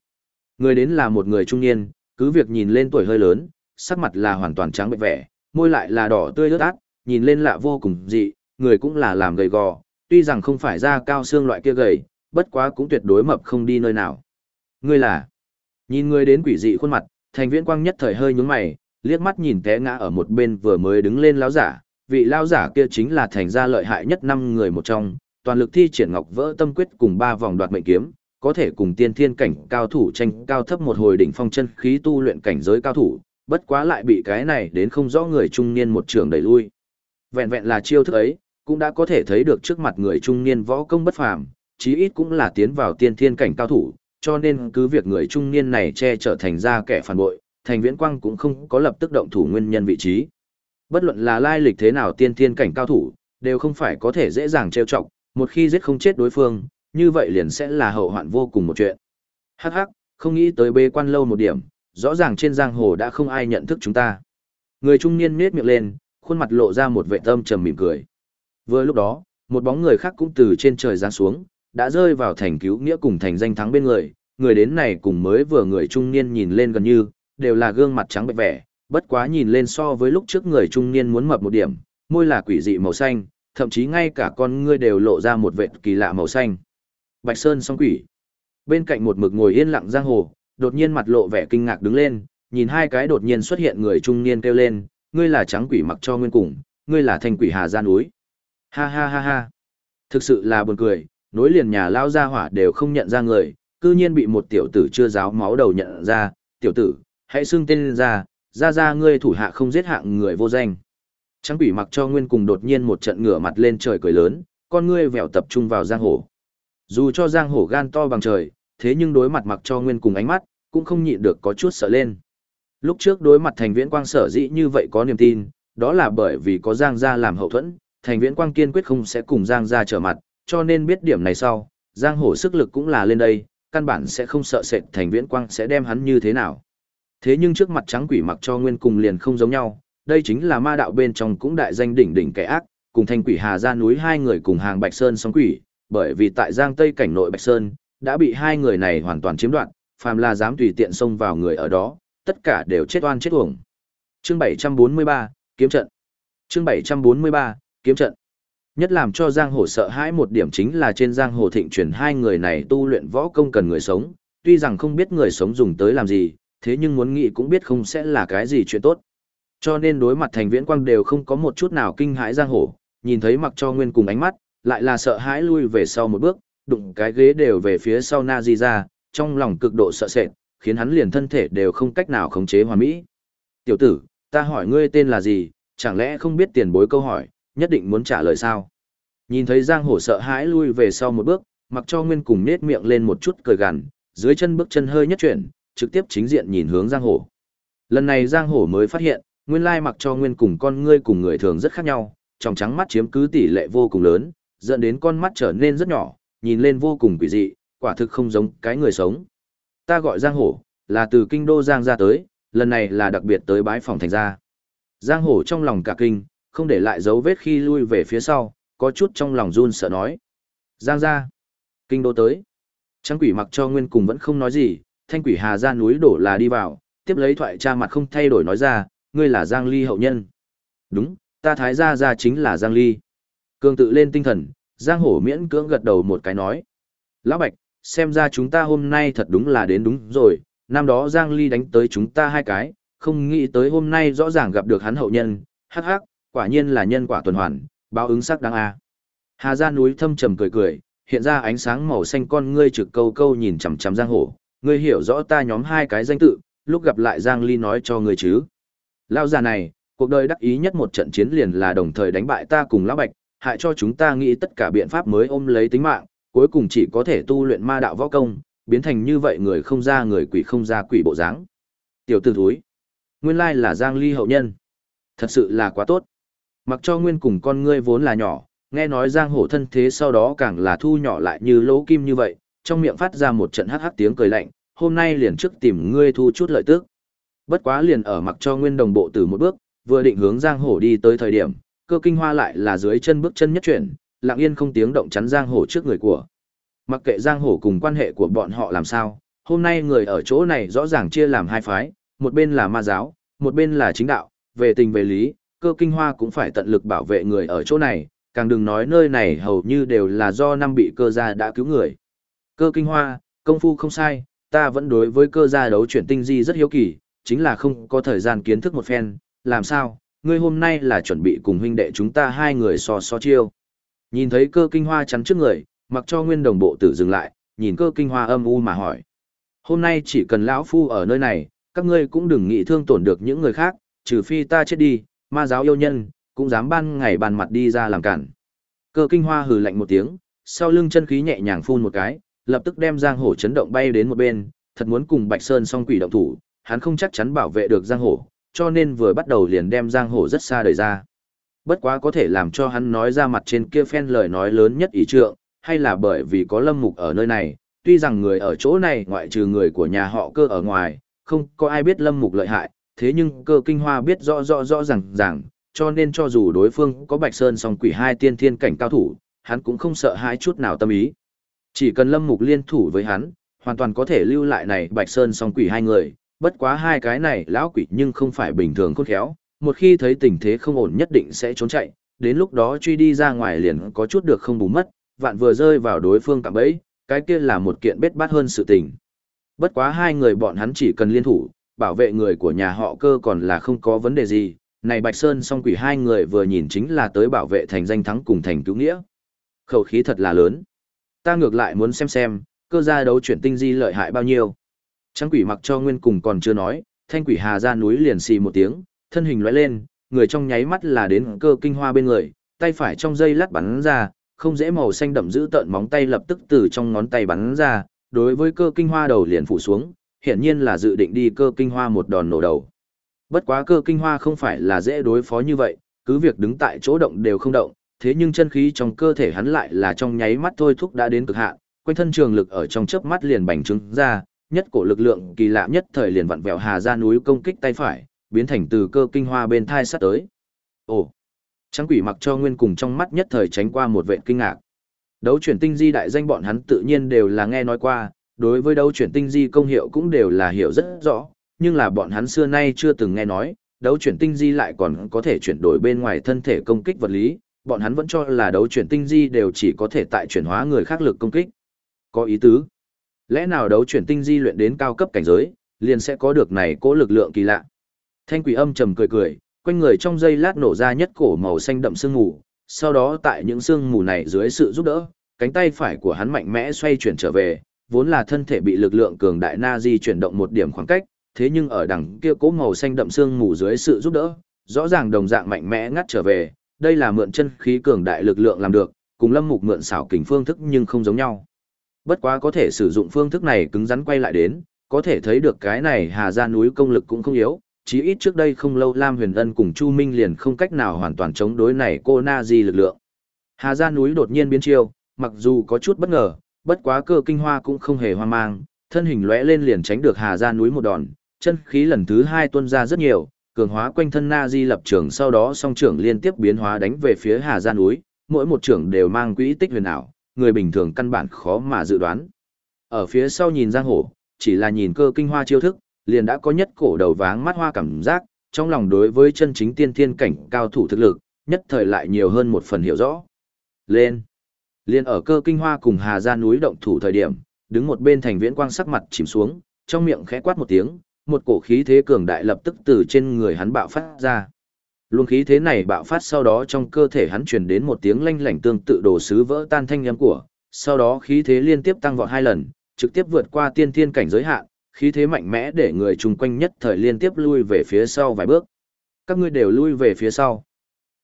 Người đến là một người trung niên, cứ việc nhìn lên tuổi hơi lớn, sắc mặt là hoàn toàn trắng bệnh vẻ, môi lại là đỏ tươi ướt át, nhìn lên lạ vô cùng dị, người cũng là làm gầy gò, tuy rằng không phải da cao xương loại kia gầy, bất quá cũng tuyệt đối mập không đi nơi nào. Ngươi là? Nhìn người đến quỷ dị khuôn mặt, thành viễn quang nhất thời hơi nhướng mày, liếc mắt nhìn té ngã ở một bên vừa mới đứng lên lão giả, vị lão giả kia chính là thành gia lợi hại nhất năm người một trong, toàn lực thi triển ngọc vỡ tâm quyết cùng ba vòng đoạt mệnh kiếm, có thể cùng tiên thiên cảnh cao thủ tranh cao thấp một hồi đỉnh phong chân khí tu luyện cảnh giới cao thủ, bất quá lại bị cái này đến không rõ người trung niên một trường đẩy lui. Vẹn vẹn là chiêu thức ấy, cũng đã có thể thấy được trước mặt người trung niên võ công bất phàm, chí ít cũng là tiến vào tiên thiên cảnh cao thủ, cho nên cứ việc người trung niên này che trở thành ra kẻ phản bội, thành viễn quang cũng không có lập tức động thủ nguyên nhân vị trí. Bất luận là lai lịch thế nào tiên thiên cảnh cao thủ, đều không phải có thể dễ dàng trêu chọc, một khi giết không chết đối phương, như vậy liền sẽ là hậu hoạn vô cùng một chuyện. Hắc hắc, không nghĩ tới bê quan lâu một điểm, rõ ràng trên giang hồ đã không ai nhận thức chúng ta. Người trung niên nhếch miệng lên, khuôn mặt lộ ra một vẻ tâm trầm mỉm cười. Vừa lúc đó, một bóng người khác cũng từ trên trời giáng xuống, đã rơi vào thành cứu nghĩa cùng thành danh thắng bên người, người đến này cùng mới vừa người trung niên nhìn lên gần như, đều là gương mặt trắng bệnh vẻ, bất quá nhìn lên so với lúc trước người trung niên muốn mập một điểm, môi là quỷ dị màu xanh, thậm chí ngay cả con ngươi đều lộ ra một vệt kỳ lạ màu xanh. Bạch Sơn song quỷ. Bên cạnh một mực ngồi yên lặng giang hồ, đột nhiên mặt lộ vẻ kinh ngạc đứng lên, nhìn hai cái đột nhiên xuất hiện người trung niên kêu lên, ngươi là trắng quỷ mặc cho nguyên cùng, ngươi là thanh quỷ hà gian núi. Ha ha ha ha. Thực sự là buồn cười, nối liền nhà lao ra hỏa đều không nhận ra người, cư nhiên bị một tiểu tử chưa giáo máu đầu nhận ra, tiểu tử, hãy xưng tên ra, ra ra ngươi thủ hạ không giết hạng người vô danh. Trắng quỷ mặc cho nguyên cùng đột nhiên một trận ngửa mặt lên trời cười lớn, con ngươi vèo tập trung vào giang hồ. Dù cho giang hồ gan to bằng trời, thế nhưng đối mặt mặc cho nguyên cùng ánh mắt, cũng không nhịn được có chút sợ lên. Lúc trước đối mặt thành viễn quang sở dĩ như vậy có niềm tin, đó là bởi vì có giang gia làm hậu thuẫn, thành viễn quang kiên quyết không sẽ cùng giang gia trở mặt, cho nên biết điểm này sau, giang hổ sức lực cũng là lên đây, căn bản sẽ không sợ sệt thành viễn quang sẽ đem hắn như thế nào. Thế nhưng trước mặt trắng quỷ mặc cho nguyên cùng liền không giống nhau, đây chính là ma đạo bên trong cũng đại danh đỉnh đỉnh kẻ ác, cùng thanh quỷ hà ra núi hai người cùng hàng Bạch Sơn sóng quỷ, bởi vì tại Giang Tây cảnh nội Bạch Sơn, đã bị hai người này hoàn toàn chiếm đoạt, phàm là dám tùy tiện xông vào người ở đó, tất cả đều chết oan chết uổng. Chương 743, kiếm trận. Chương 743, kiếm trận. Nhất làm cho giang hồ sợ hãi một điểm chính là trên giang hồ thịnh truyền hai người này tu luyện võ công cần người sống, tuy rằng không biết người sống dùng tới làm gì, thế nhưng muốn nghĩ cũng biết không sẽ là cái gì chuyện tốt. Cho nên đối mặt thành viễn quang đều không có một chút nào kinh hãi giang hồ, nhìn thấy mặc cho nguyên cùng ánh mắt, lại là sợ hãi lui về sau một bước, đụng cái ghế đều về phía sau na di ra, trong lòng cực độ sợ sệt, khiến hắn liền thân thể đều không cách nào khống chế hoàn mỹ. Tiểu tử, ta hỏi ngươi tên là gì, chẳng lẽ không biết tiền bối câu hỏi, nhất định muốn trả lời sao? Nhìn thấy Giang Hổ sợ hãi lui về sau một bước, mặc cho Nguyên cùng nết miệng lên một chút cười gằn, dưới chân bước chân hơi nhất chuyển, trực tiếp chính diện nhìn hướng Giang Hổ. Lần này Giang Hổ mới phát hiện, nguyên lai mặc cho Nguyên cùng con ngươi cùng người thường rất khác nhau, trong trắng mắt chiếm cứ tỷ lệ vô cùng lớn, dẫn đến con mắt trở nên rất nhỏ, nhìn lên vô cùng quỷ dị, quả thực không giống cái người sống. Ta gọi Giang Hổ, là từ kinh đô Giang ra tới, lần này là đặc biệt tới bái phòng thành Gia. Giang Hổ trong lòng cả kinh, không để lại dấu vết khi lui về phía sau, có chút trong lòng run sợ nói. Giang ra, kinh đô tới. Trắng quỷ mặc cho nguyên cùng vẫn không nói gì, thanh quỷ hà ra núi đổ là đi vào, tiếp lấy thoại cha mặt không thay đổi nói ra, ngươi là Giang ly hậu nhân. Đúng, ta thái gia gia chính là Giang Ly. Cường tự lên tinh thần, Giang Hổ miễn cưỡng gật đầu một cái nói. Lão Bạch, xem ra chúng ta hôm nay thật đúng là đến đúng rồi, năm đó Giang Ly đánh tới chúng ta hai cái, không nghĩ tới hôm nay rõ ràng gặp được hắn hậu nhân, hắc hắc, quả nhiên là nhân quả tuần hoàn, báo ứng sắc đáng a. Hà Gia núi thâm trầm cười cười, hiện ra ánh sáng màu xanh con ngươi trực câu câu nhìn chằm chằm Giang Hổ, ngươi hiểu rõ ta nhóm hai cái danh tự, lúc gặp lại Giang Ly nói cho ngươi chứ. Lão già này, cuộc đời đắc ý nhất một trận chiến liền là đồng thời đánh bại ta cùng Lão Bạch, hại cho chúng ta nghĩ tất cả biện pháp mới ôm lấy tính mạng, cuối cùng chỉ có thể tu luyện ma đạo võ công, biến thành như vậy người không ra người quỷ không ra quỷ bộ dáng. Tiểu tử thúi, nguyên lai là Giang Ly hậu nhân. Thật sự là quá tốt. Mặc cho nguyên cùng con ngươi vốn là nhỏ, nghe nói Giang Hổ thân thế sau đó càng là thu nhỏ lại như lỗ kim như vậy, trong miệng phát ra một trận hắc hắc tiếng cười lạnh, hôm nay liền trước tìm ngươi thu chút lợi tức. Bất quá liền ở mặc cho nguyên đồng bộ từ một bước, vừa định hướng Giang Hổ đi tới thời điểm, cơ kinh hoa lại là dưới chân bước chân nhất chuyển, lặng yên không tiếng động chắn Giang hồ trước người của. Mặc kệ Giang hồ cùng quan hệ của bọn họ làm sao, hôm nay người ở chỗ này rõ ràng chia làm hai phái, một bên là ma giáo, một bên là chính đạo, về tình về lý, cơ kinh hoa cũng phải tận lực bảo vệ người ở chỗ này, càng đừng nói nơi này hầu như đều là do năm bị cơ gia đã cứu người. Cơ kinh hoa, công phu không sai, ta vẫn đối với cơ gia đấu chuyển tinh di rất hiếu kỳ, chính là không có thời gian kiến thức một phen, làm sao, ngươi hôm nay là chuẩn bị cùng huynh đệ chúng ta hai người so so chiêu. Nhìn thấy cơ kinh hoa chắn trước người, mặc cho nguyên đồng bộ tử dừng lại, nhìn cơ kinh hoa âm u mà hỏi. Hôm nay chỉ cần lão phu ở nơi này, các ngươi cũng đừng nghĩ thương tổn được những người khác, trừ phi ta chết đi, ma giáo yêu nhân, cũng dám ban ngày bàn mặt đi ra làm cản. Cơ kinh hoa hừ lạnh một tiếng, sau lưng chân khí nhẹ nhàng phun một cái, lập tức đem giang hổ chấn động bay đến một bên, thật muốn cùng Bạch Sơn song quỷ động thủ, hắn không chắc chắn bảo vệ được giang hổ, cho nên vừa bắt đầu liền đem giang hồ rất xa đời ra. Bất quá có thể làm cho hắn nói ra mặt trên kia phen lời nói lớn nhất ý trượng, hay là bởi vì có lâm mục ở nơi này, tuy rằng người ở chỗ này ngoại trừ người của nhà họ cơ ở ngoài, không có ai biết lâm mục lợi hại, thế nhưng cơ kinh hoa biết rõ rõ rõ ràng ràng, cho nên cho dù đối phương có bạch sơn song quỷ hai tiên thiên cảnh cao thủ, hắn cũng không sợ hai chút nào tâm ý. Chỉ cần lâm mục liên thủ với hắn, hoàn toàn có thể lưu lại này bạch sơn song quỷ hai người, bất quá hai cái này lão quỷ nhưng không phải bình thường khôn khéo, một khi thấy tình thế không ổn nhất định sẽ trốn chạy, đến lúc đó truy đi ra ngoài liền có chút được không bù mất, vạn vừa rơi vào đối phương cạm bẫy, cái kia là một kiện bết bát hơn sự tình. Bất quá hai người bọn hắn chỉ cần liên thủ, bảo vệ người của nhà họ cơ còn là không có vấn đề gì, này Bạch Sơn song quỷ hai người vừa nhìn chính là tới bảo vệ thành danh thắng cùng thành cứu nghĩa. Khẩu khí thật là lớn. Ta ngược lại muốn xem xem, cơ gia đấu chuyển tinh di lợi hại bao nhiêu. Trắng quỷ mặc cho nguyên cùng còn chưa nói, thanh quỷ hà ra núi liền xì một tiếng, thân hình lóe lên, người trong nháy mắt là đến cơ kinh hoa bên người, tay phải trong dây lát bắn ra, không dễ màu xanh đậm giữ tợn móng tay lập tức từ trong ngón tay bắn ra, đối với cơ kinh hoa đầu liền phủ xuống, hiển nhiên là dự định đi cơ kinh hoa một đòn nổ đầu. Bất quá cơ kinh hoa không phải là dễ đối phó như vậy, cứ việc đứng tại chỗ động đều không động, thế nhưng chân khí trong cơ thể hắn lại là trong nháy mắt thôi thúc đã đến cực hạn, quanh thân trường lực ở trong chớp mắt liền bành trướng ra, nhất cổ lực lượng kỳ lạ nhất thời liền vặn vẹo hà ra núi công kích tay phải, biến thành từ cơ kinh hoa bên thai sát tới. Ồ! Trắng quỷ mặc cho nguyên cùng trong mắt nhất thời tránh qua một vệt kinh ngạc. Đấu chuyển tinh di đại danh bọn hắn tự nhiên đều là nghe nói qua, đối với đấu chuyển tinh di công hiệu cũng đều là hiểu rất rõ, nhưng là bọn hắn xưa nay chưa từng nghe nói, đấu chuyển tinh di lại còn có thể chuyển đổi bên ngoài thân thể công kích vật lý, bọn hắn vẫn cho là đấu chuyển tinh di đều chỉ có thể tại chuyển hóa người khác lực công kích. Có ý tứ. Lẽ nào đấu chuyển tinh di luyện đến cao cấp cảnh giới, liền sẽ có được này cố lực lượng kỳ lạ. Thanh quỷ âm trầm cười cười, quanh người trong giây lát nổ ra nhất cổ màu xanh đậm sương mù, sau đó tại những sương mù này dưới sự giúp đỡ, cánh tay phải của hắn mạnh mẽ xoay chuyển trở về, vốn là thân thể bị lực lượng cường đại na di chuyển động một điểm khoảng cách, thế nhưng ở đằng kia cố màu xanh đậm sương mù dưới sự giúp đỡ, rõ ràng đồng dạng mạnh mẽ ngắt trở về, đây là mượn chân khí cường đại lực lượng làm được, cùng Lâm Mục mượn xảo kình phương thức nhưng không giống nhau. Bất quá có thể sử dụng phương thức này cứng rắn quay lại đến, có thể thấy được cái này Hà Gia núi công lực cũng không yếu, chí ít trước đây không lâu Lam Huyền Ân cùng Chu Minh liền không cách nào hoàn toàn chống đối này cô Na Di lực lượng. Hà Gia núi đột nhiên biến chiêu, mặc dù có chút bất ngờ, bất quá cơ kinh hoa cũng không hề hoang mang, thân hình lóe lên liền tránh được Hà Gia núi một đòn, chân khí lần thứ hai tuôn ra rất nhiều, cường hóa quanh thân Na Di lập trường sau đó song trưởng liên tiếp biến hóa đánh về phía Hà Gia núi, mỗi một trưởng đều mang quỹ tích huyền ảo, người bình thường căn bản khó mà dự đoán. Ở phía sau nhìn Giang Hổ, chỉ là nhìn cơ kinh hoa chiêu thức, liền đã có nhất cổ đầu váng mắt hoa cảm giác, trong lòng đối với chân chính tiên thiên cảnh cao thủ thực lực, nhất thời lại nhiều hơn một phần hiểu rõ. Lên! Liên ở cơ kinh hoa cùng Hà ra núi động thủ thời điểm, đứng một bên thành viễn quang sắc mặt chìm xuống, trong miệng khẽ quát một tiếng, một cổ khí thế cường đại lập tức từ trên người hắn bạo phát ra. Luồng khí thế này bạo phát sau đó trong cơ thể hắn truyền đến một tiếng lanh lảnh tương tự đồ sứ vỡ tan thanh âm của, sau đó khí thế liên tiếp tăng vọt hai lần, trực tiếp vượt qua tiên thiên cảnh giới hạn, khí thế mạnh mẽ để người chung quanh nhất thời liên tiếp lui về phía sau vài bước. Các ngươi đều lui về phía sau.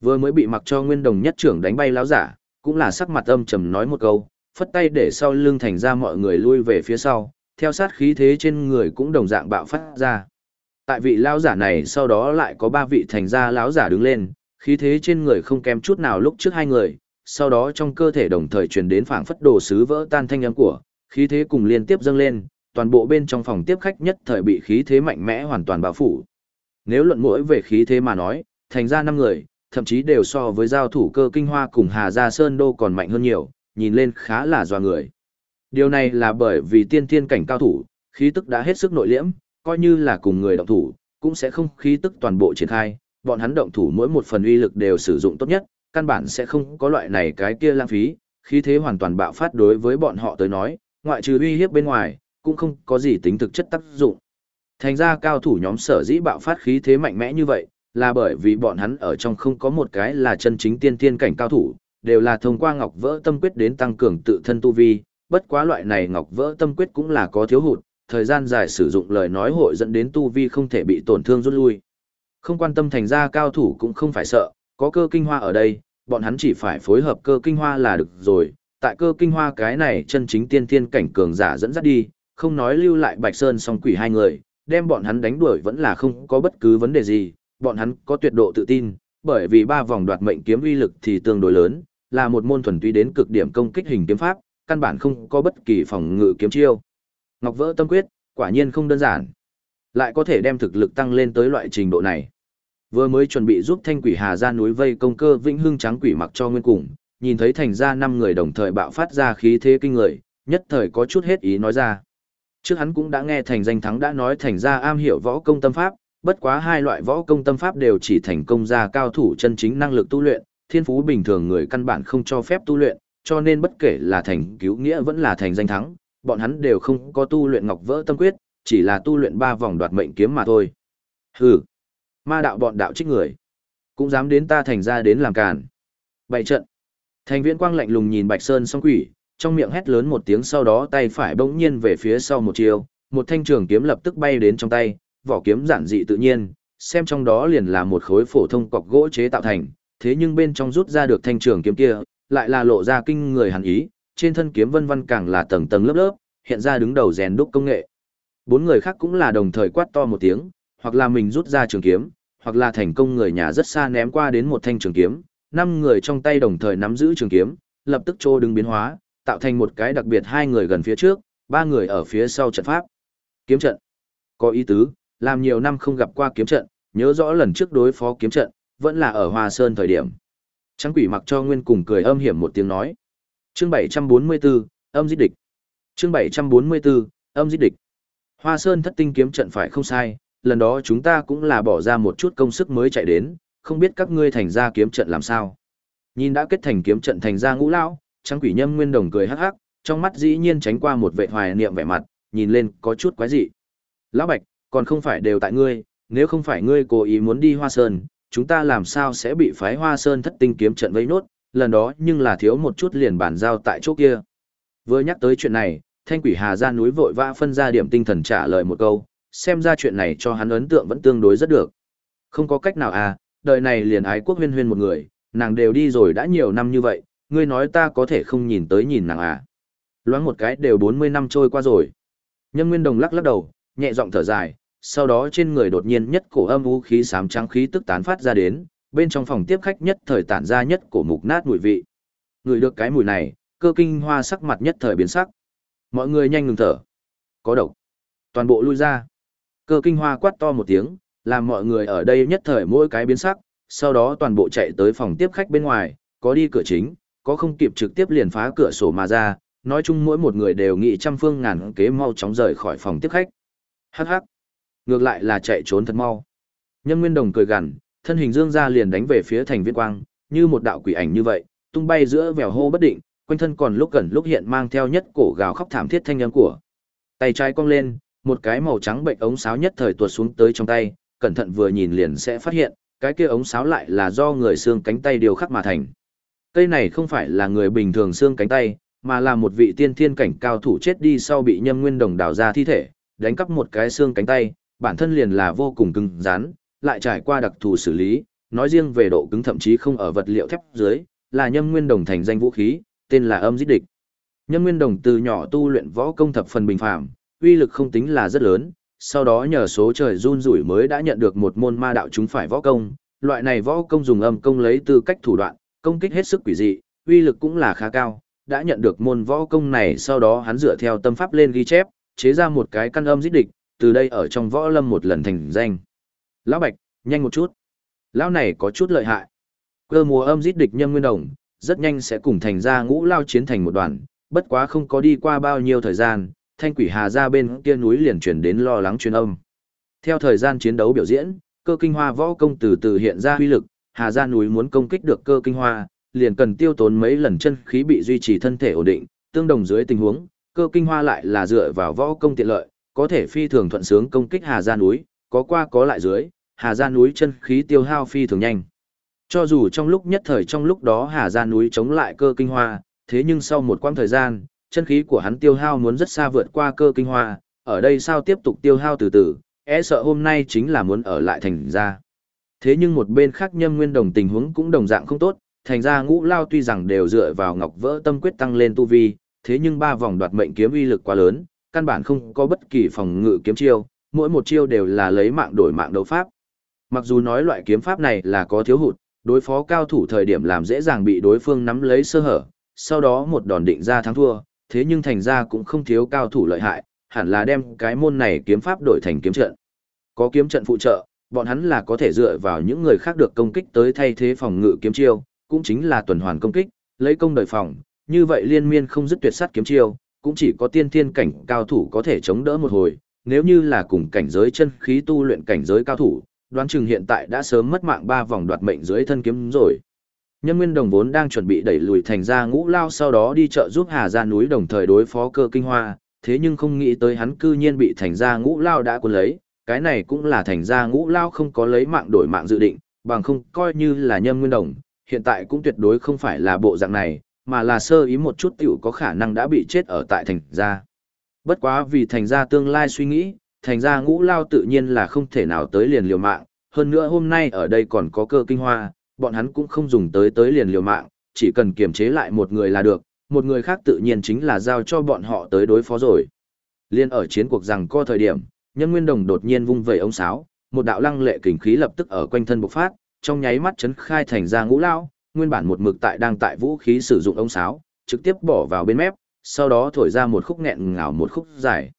Vừa mới bị mặc cho nguyên đồng nhất trưởng đánh bay lão giả, cũng là sắc mặt âm trầm nói một câu, phất tay để sau lưng thành ra mọi người lui về phía sau, theo sát khí thế trên người cũng đồng dạng bạo phát ra. Tại vị lão giả này sau đó lại có ba vị thành gia lão giả đứng lên, khí thế trên người không kém chút nào lúc trước hai người, sau đó trong cơ thể đồng thời truyền đến phảng phất đồ sứ vỡ tan thanh âm của, khí thế cùng liên tiếp dâng lên, toàn bộ bên trong phòng tiếp khách nhất thời bị khí thế mạnh mẽ hoàn toàn bao phủ. Nếu luận mỗi về khí thế mà nói, thành ra năm người, thậm chí đều so với giao thủ cơ kinh hoa cùng Hà Gia Sơn Đô còn mạnh hơn nhiều, nhìn lên khá là doa người. Điều này là bởi vì tiên thiên cảnh cao thủ, khí tức đã hết sức nội liễm, coi như là cùng người động thủ, cũng sẽ không khí tức toàn bộ triển khai, bọn hắn động thủ mỗi một phần uy lực đều sử dụng tốt nhất, căn bản sẽ không có loại này cái kia lãng phí, khí thế hoàn toàn bạo phát đối với bọn họ tới nói, ngoại trừ uy hiếp bên ngoài, cũng không có gì tính thực chất tác dụng. Thành ra cao thủ nhóm sở dĩ bạo phát khí thế mạnh mẽ như vậy, là bởi vì bọn hắn ở trong không có một cái là chân chính tiên tiên cảnh cao thủ, đều là thông qua ngọc vỡ tâm quyết đến tăng cường tự thân tu vi, bất quá loại này ngọc vỡ tâm quyết cũng là có thiếu hụt, thời gian dài sử dụng lời nói hội dẫn đến tu vi không thể bị tổn thương rút lui. Không quan tâm thành ra cao thủ cũng không phải sợ, có cơ kinh hoa ở đây, bọn hắn chỉ phải phối hợp cơ kinh hoa là được rồi, tại cơ kinh hoa cái này chân chính tiên tiên cảnh cường giả dẫn dắt đi, không nói lưu lại Bạch Sơn song quỷ hai người, đem bọn hắn đánh đuổi vẫn là không có bất cứ vấn đề gì, bọn hắn có tuyệt độ tự tin, bởi vì ba vòng đoạt mệnh kiếm uy lực thì tương đối lớn, là một môn thuần túy đến cực điểm công kích hình kiếm pháp, căn bản không có bất kỳ phòng ngự kiếm chiêu. Ngọc vỡ tâm quyết, quả nhiên không đơn giản. Lại có thể đem thực lực tăng lên tới loại trình độ này. Vừa mới chuẩn bị giúp Thanh Quỷ Hà ra núi vây công cơ Vĩnh Hưng trắng quỷ mặc cho nguyên cùng, nhìn thấy thành ra năm người đồng thời bạo phát ra khí thế kinh người, nhất thời có chút hết ý nói ra. Trước hắn cũng đã nghe thành danh thắng đã nói thành ra am hiểu võ công tâm pháp, bất quá hai loại võ công tâm pháp đều chỉ thành công ra cao thủ chân chính năng lực tu luyện, thiên phú bình thường người căn bản không cho phép tu luyện, cho nên bất kể là thành cứu nghĩa vẫn là thành danh thắng, bọn hắn đều không có tu luyện ngọc vỡ tâm quyết, chỉ là tu luyện ba vòng đoạt mệnh kiếm mà thôi. Hừ, ma đạo bọn đạo trích người, cũng dám đến ta thành ra đến làm càn. Bảy trận. Thành viễn quang lạnh lùng nhìn Bạch Sơn song quỷ, trong miệng hét lớn một tiếng sau đó tay phải bỗng nhiên về phía sau một chiều, một thanh trường kiếm lập tức bay đến trong tay, vỏ kiếm giản dị tự nhiên, xem trong đó liền là một khối phổ thông cọc gỗ chế tạo thành, thế nhưng bên trong rút ra được thanh trường kiếm kia, lại là lộ ra kinh người hàn ý, trên thân kiếm vân vân càng là tầng tầng lớp lớp, hiện ra đứng đầu rèn đúc công nghệ. Bốn người khác cũng là đồng thời quát to một tiếng, hoặc là mình rút ra trường kiếm, hoặc là thành công người nhà rất xa ném qua đến một thanh trường kiếm, năm người trong tay đồng thời nắm giữ trường kiếm, lập tức trô đứng biến hóa, tạo thành một cái đặc biệt hai người gần phía trước, ba người ở phía sau trận pháp. Kiếm trận. Có ý tứ, làm nhiều năm không gặp qua kiếm trận, nhớ rõ lần trước đối phó kiếm trận, vẫn là ở Hoa Sơn thời điểm. Trắng quỷ mặc cho nguyên cùng cười âm hiểm một tiếng nói. Chương 744, âm giết địch. Chương 744, âm giết địch. Hoa Sơn thất tinh kiếm trận phải không sai, lần đó chúng ta cũng là bỏ ra một chút công sức mới chạy đến, không biết các ngươi thành ra kiếm trận làm sao. Nhìn đã kết thành kiếm trận thành ra ngũ lão, trắng quỷ nhâm nguyên đồng cười hắc hắc, trong mắt dĩ nhiên tránh qua một vệ hoài niệm vẻ mặt, nhìn lên có chút quái dị. Lão Bạch, còn không phải đều tại ngươi, nếu không phải ngươi cố ý muốn đi Hoa Sơn, chúng ta làm sao sẽ bị phái Hoa Sơn thất tinh kiếm trận vây nốt, lần đó nhưng là thiếu một chút liền bàn giao tại chỗ kia. Vừa nhắc tới chuyện này, Thanh Quỷ Hà ra núi vội vã phân ra điểm tinh thần trả lời một câu, xem ra chuyện này cho hắn ấn tượng vẫn tương đối rất được. Không có cách nào à, đời này liền ái quốc huyên huyên một người, nàng đều đi rồi đã nhiều năm như vậy, ngươi nói ta có thể không nhìn tới nhìn nàng à. Loáng một cái đều 40 năm trôi qua rồi. Nhân Nguyên Đồng lắc lắc đầu, nhẹ giọng thở dài, sau đó trên người đột nhiên nhất cổ âm u khí sám trắng khí tức tán phát ra đến, bên trong phòng tiếp khách nhất thời tản ra nhất cổ mục nát mùi vị. Người được cái mùi này, cơ kinh hoa sắc mặt nhất thời biến sắc. Mọi người nhanh ngừng thở. Có độc. Toàn bộ lui ra. Cơ kinh hoa quát to một tiếng, làm mọi người ở đây nhất thời mỗi cái biến sắc, sau đó toàn bộ chạy tới phòng tiếp khách bên ngoài, có đi cửa chính, có không kịp trực tiếp liền phá cửa sổ mà ra, nói chung mỗi một người đều nghĩ trăm phương ngàn kế mau chóng rời khỏi phòng tiếp khách. Hắc hắc. Ngược lại là chạy trốn thật mau. Nhân Nguyên Đồng cười gằn, thân hình dương ra liền đánh về phía thành viên quang, như một đạo quỷ ảnh như vậy, tung bay giữa vèo hô bất định, quanh thân còn lúc gần lúc hiện mang theo nhất cổ gào khóc thảm thiết thanh âm của. Tay trái cong lên, một cái màu trắng bệnh ống sáo nhất thời tuột xuống tới trong tay, cẩn thận vừa nhìn liền sẽ phát hiện, cái kia ống sáo lại là do người xương cánh tay điều khắc mà thành. Cây này không phải là người bình thường xương cánh tay, mà là một vị tiên thiên cảnh cao thủ chết đi sau bị nhâm nguyên đồng đào ra thi thể, đánh cắp một cái xương cánh tay, bản thân liền là vô cùng cứng rắn, lại trải qua đặc thù xử lý, nói riêng về độ cứng thậm chí không ở vật liệu thép dưới, là nhâm nguyên đồng thành danh vũ khí, tên là âm giết địch. Nhâm nguyên đồng từ nhỏ tu luyện võ công thập phần bình phàm, uy lực không tính là rất lớn, sau đó nhờ số trời run rủi mới đã nhận được một môn ma đạo chúng phải võ công, loại này võ công dùng âm công lấy từ cách thủ đoạn, công kích hết sức quỷ dị, uy lực cũng là khá cao, đã nhận được môn võ công này sau đó hắn dựa theo tâm pháp lên ghi chép, chế ra một cái căn âm giết địch, từ đây ở trong võ lâm một lần thành danh. Lão Bạch, nhanh một chút. Lão này có chút lợi hại. Cơ mùa âm giết địch nhâm nguyên đồng, rất nhanh sẽ cùng thành ra ngũ lao chiến thành một đoàn, bất quá không có đi qua bao nhiêu thời gian, thanh quỷ hà ra bên kia núi liền chuyển đến lo lắng truyền âm. Theo thời gian chiến đấu biểu diễn, cơ kinh hoa võ công từ từ hiện ra huy lực, hà ra núi muốn công kích được cơ kinh hoa, liền cần tiêu tốn mấy lần chân khí bị duy trì thân thể ổn định, tương đồng dưới tình huống, cơ kinh hoa lại là dựa vào võ công tiện lợi, có thể phi thường thuận sướng công kích hà ra núi, có qua có lại dưới, hà ra núi chân khí tiêu hao phi thường nhanh. Cho dù trong lúc nhất thời trong lúc đó hà ra núi chống lại cơ kinh hoa, thế nhưng sau một quãng thời gian, chân khí của hắn tiêu hao muốn rất xa vượt qua cơ kinh hoa, ở đây sao tiếp tục tiêu hao từ từ, e sợ hôm nay chính là muốn ở lại thành ra. Thế nhưng một bên khác nhâm nguyên đồng tình huống cũng đồng dạng không tốt, thành ra ngũ lao tuy rằng đều dựa vào ngọc vỡ tâm quyết tăng lên tu vi, thế nhưng ba vòng đoạt mệnh kiếm uy lực quá lớn, căn bản không có bất kỳ phòng ngự kiếm chiêu, mỗi một chiêu đều là lấy mạng đổi mạng đấu pháp. Mặc dù nói loại kiếm pháp này là có thiếu hụt, đối phó cao thủ thời điểm làm dễ dàng bị đối phương nắm lấy sơ hở, sau đó một đòn định ra thắng thua, thế nhưng thành ra cũng không thiếu cao thủ lợi hại, hẳn là đem cái môn này kiếm pháp đổi thành kiếm trận. Có kiếm trận phụ trợ, bọn hắn là có thể dựa vào những người khác được công kích tới thay thế phòng ngự kiếm chiêu, cũng chính là tuần hoàn công kích, lấy công đời phòng, như vậy liên miên không dứt tuyệt sát kiếm chiêu, cũng chỉ có tiên thiên cảnh cao thủ có thể chống đỡ một hồi, nếu như là cùng cảnh giới chân khí tu luyện cảnh giới cao thủ, đoán chừng hiện tại đã sớm mất mạng ba vòng đoạt mệnh dưới thân kiếm rồi. Nhân Nguyên Đồng vốn đang chuẩn bị đẩy lùi thành ra ngũ lao sau đó đi chợ giúp Hà ra núi đồng thời đối phó cơ kinh hoa, thế nhưng không nghĩ tới hắn cư nhiên bị thành ra ngũ lao đã cuốn lấy, cái này cũng là thành ra ngũ lao không có lấy mạng đổi mạng dự định, bằng không coi như là Nhân Nguyên Đồng, hiện tại cũng tuyệt đối không phải là bộ dạng này, mà là sơ ý một chút tiểu có khả năng đã bị chết ở tại thành gia. Bất quá vì thành gia tương lai suy nghĩ, thành gia ngũ lao tự nhiên là không thể nào tới liền liều mạng, hơn nữa hôm nay ở đây còn có cơ kinh hoa, bọn hắn cũng không dùng tới tới liền liều mạng, chỉ cần kiềm chế lại một người là được, một người khác tự nhiên chính là giao cho bọn họ tới đối phó rồi. Liên ở chiến cuộc rằng co thời điểm, Nhân Nguyên Đồng đột nhiên vung vẩy ống sáo, một đạo lăng lệ kình khí lập tức ở quanh thân bộc phát, trong nháy mắt chấn khai thành ra ngũ lao, nguyên bản một mực tại đang tại vũ khí sử dụng ống sáo, trực tiếp bỏ vào bên mép, sau đó thổi ra một khúc nghẹn ngào một khúc dài.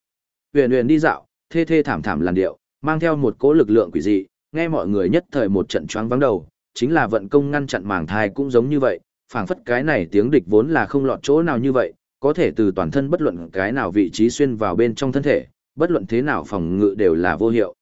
Huyền huyền đi dạo, thê thê thảm thảm làn điệu, mang theo một cỗ lực lượng quỷ dị, nghe mọi người nhất thời một trận choáng vắng đầu, chính là vận công ngăn chặn màng thai cũng giống như vậy, phảng phất cái này tiếng địch vốn là không lọt chỗ nào như vậy, có thể từ toàn thân bất luận cái nào vị trí xuyên vào bên trong thân thể, bất luận thế nào phòng ngự đều là vô hiệu.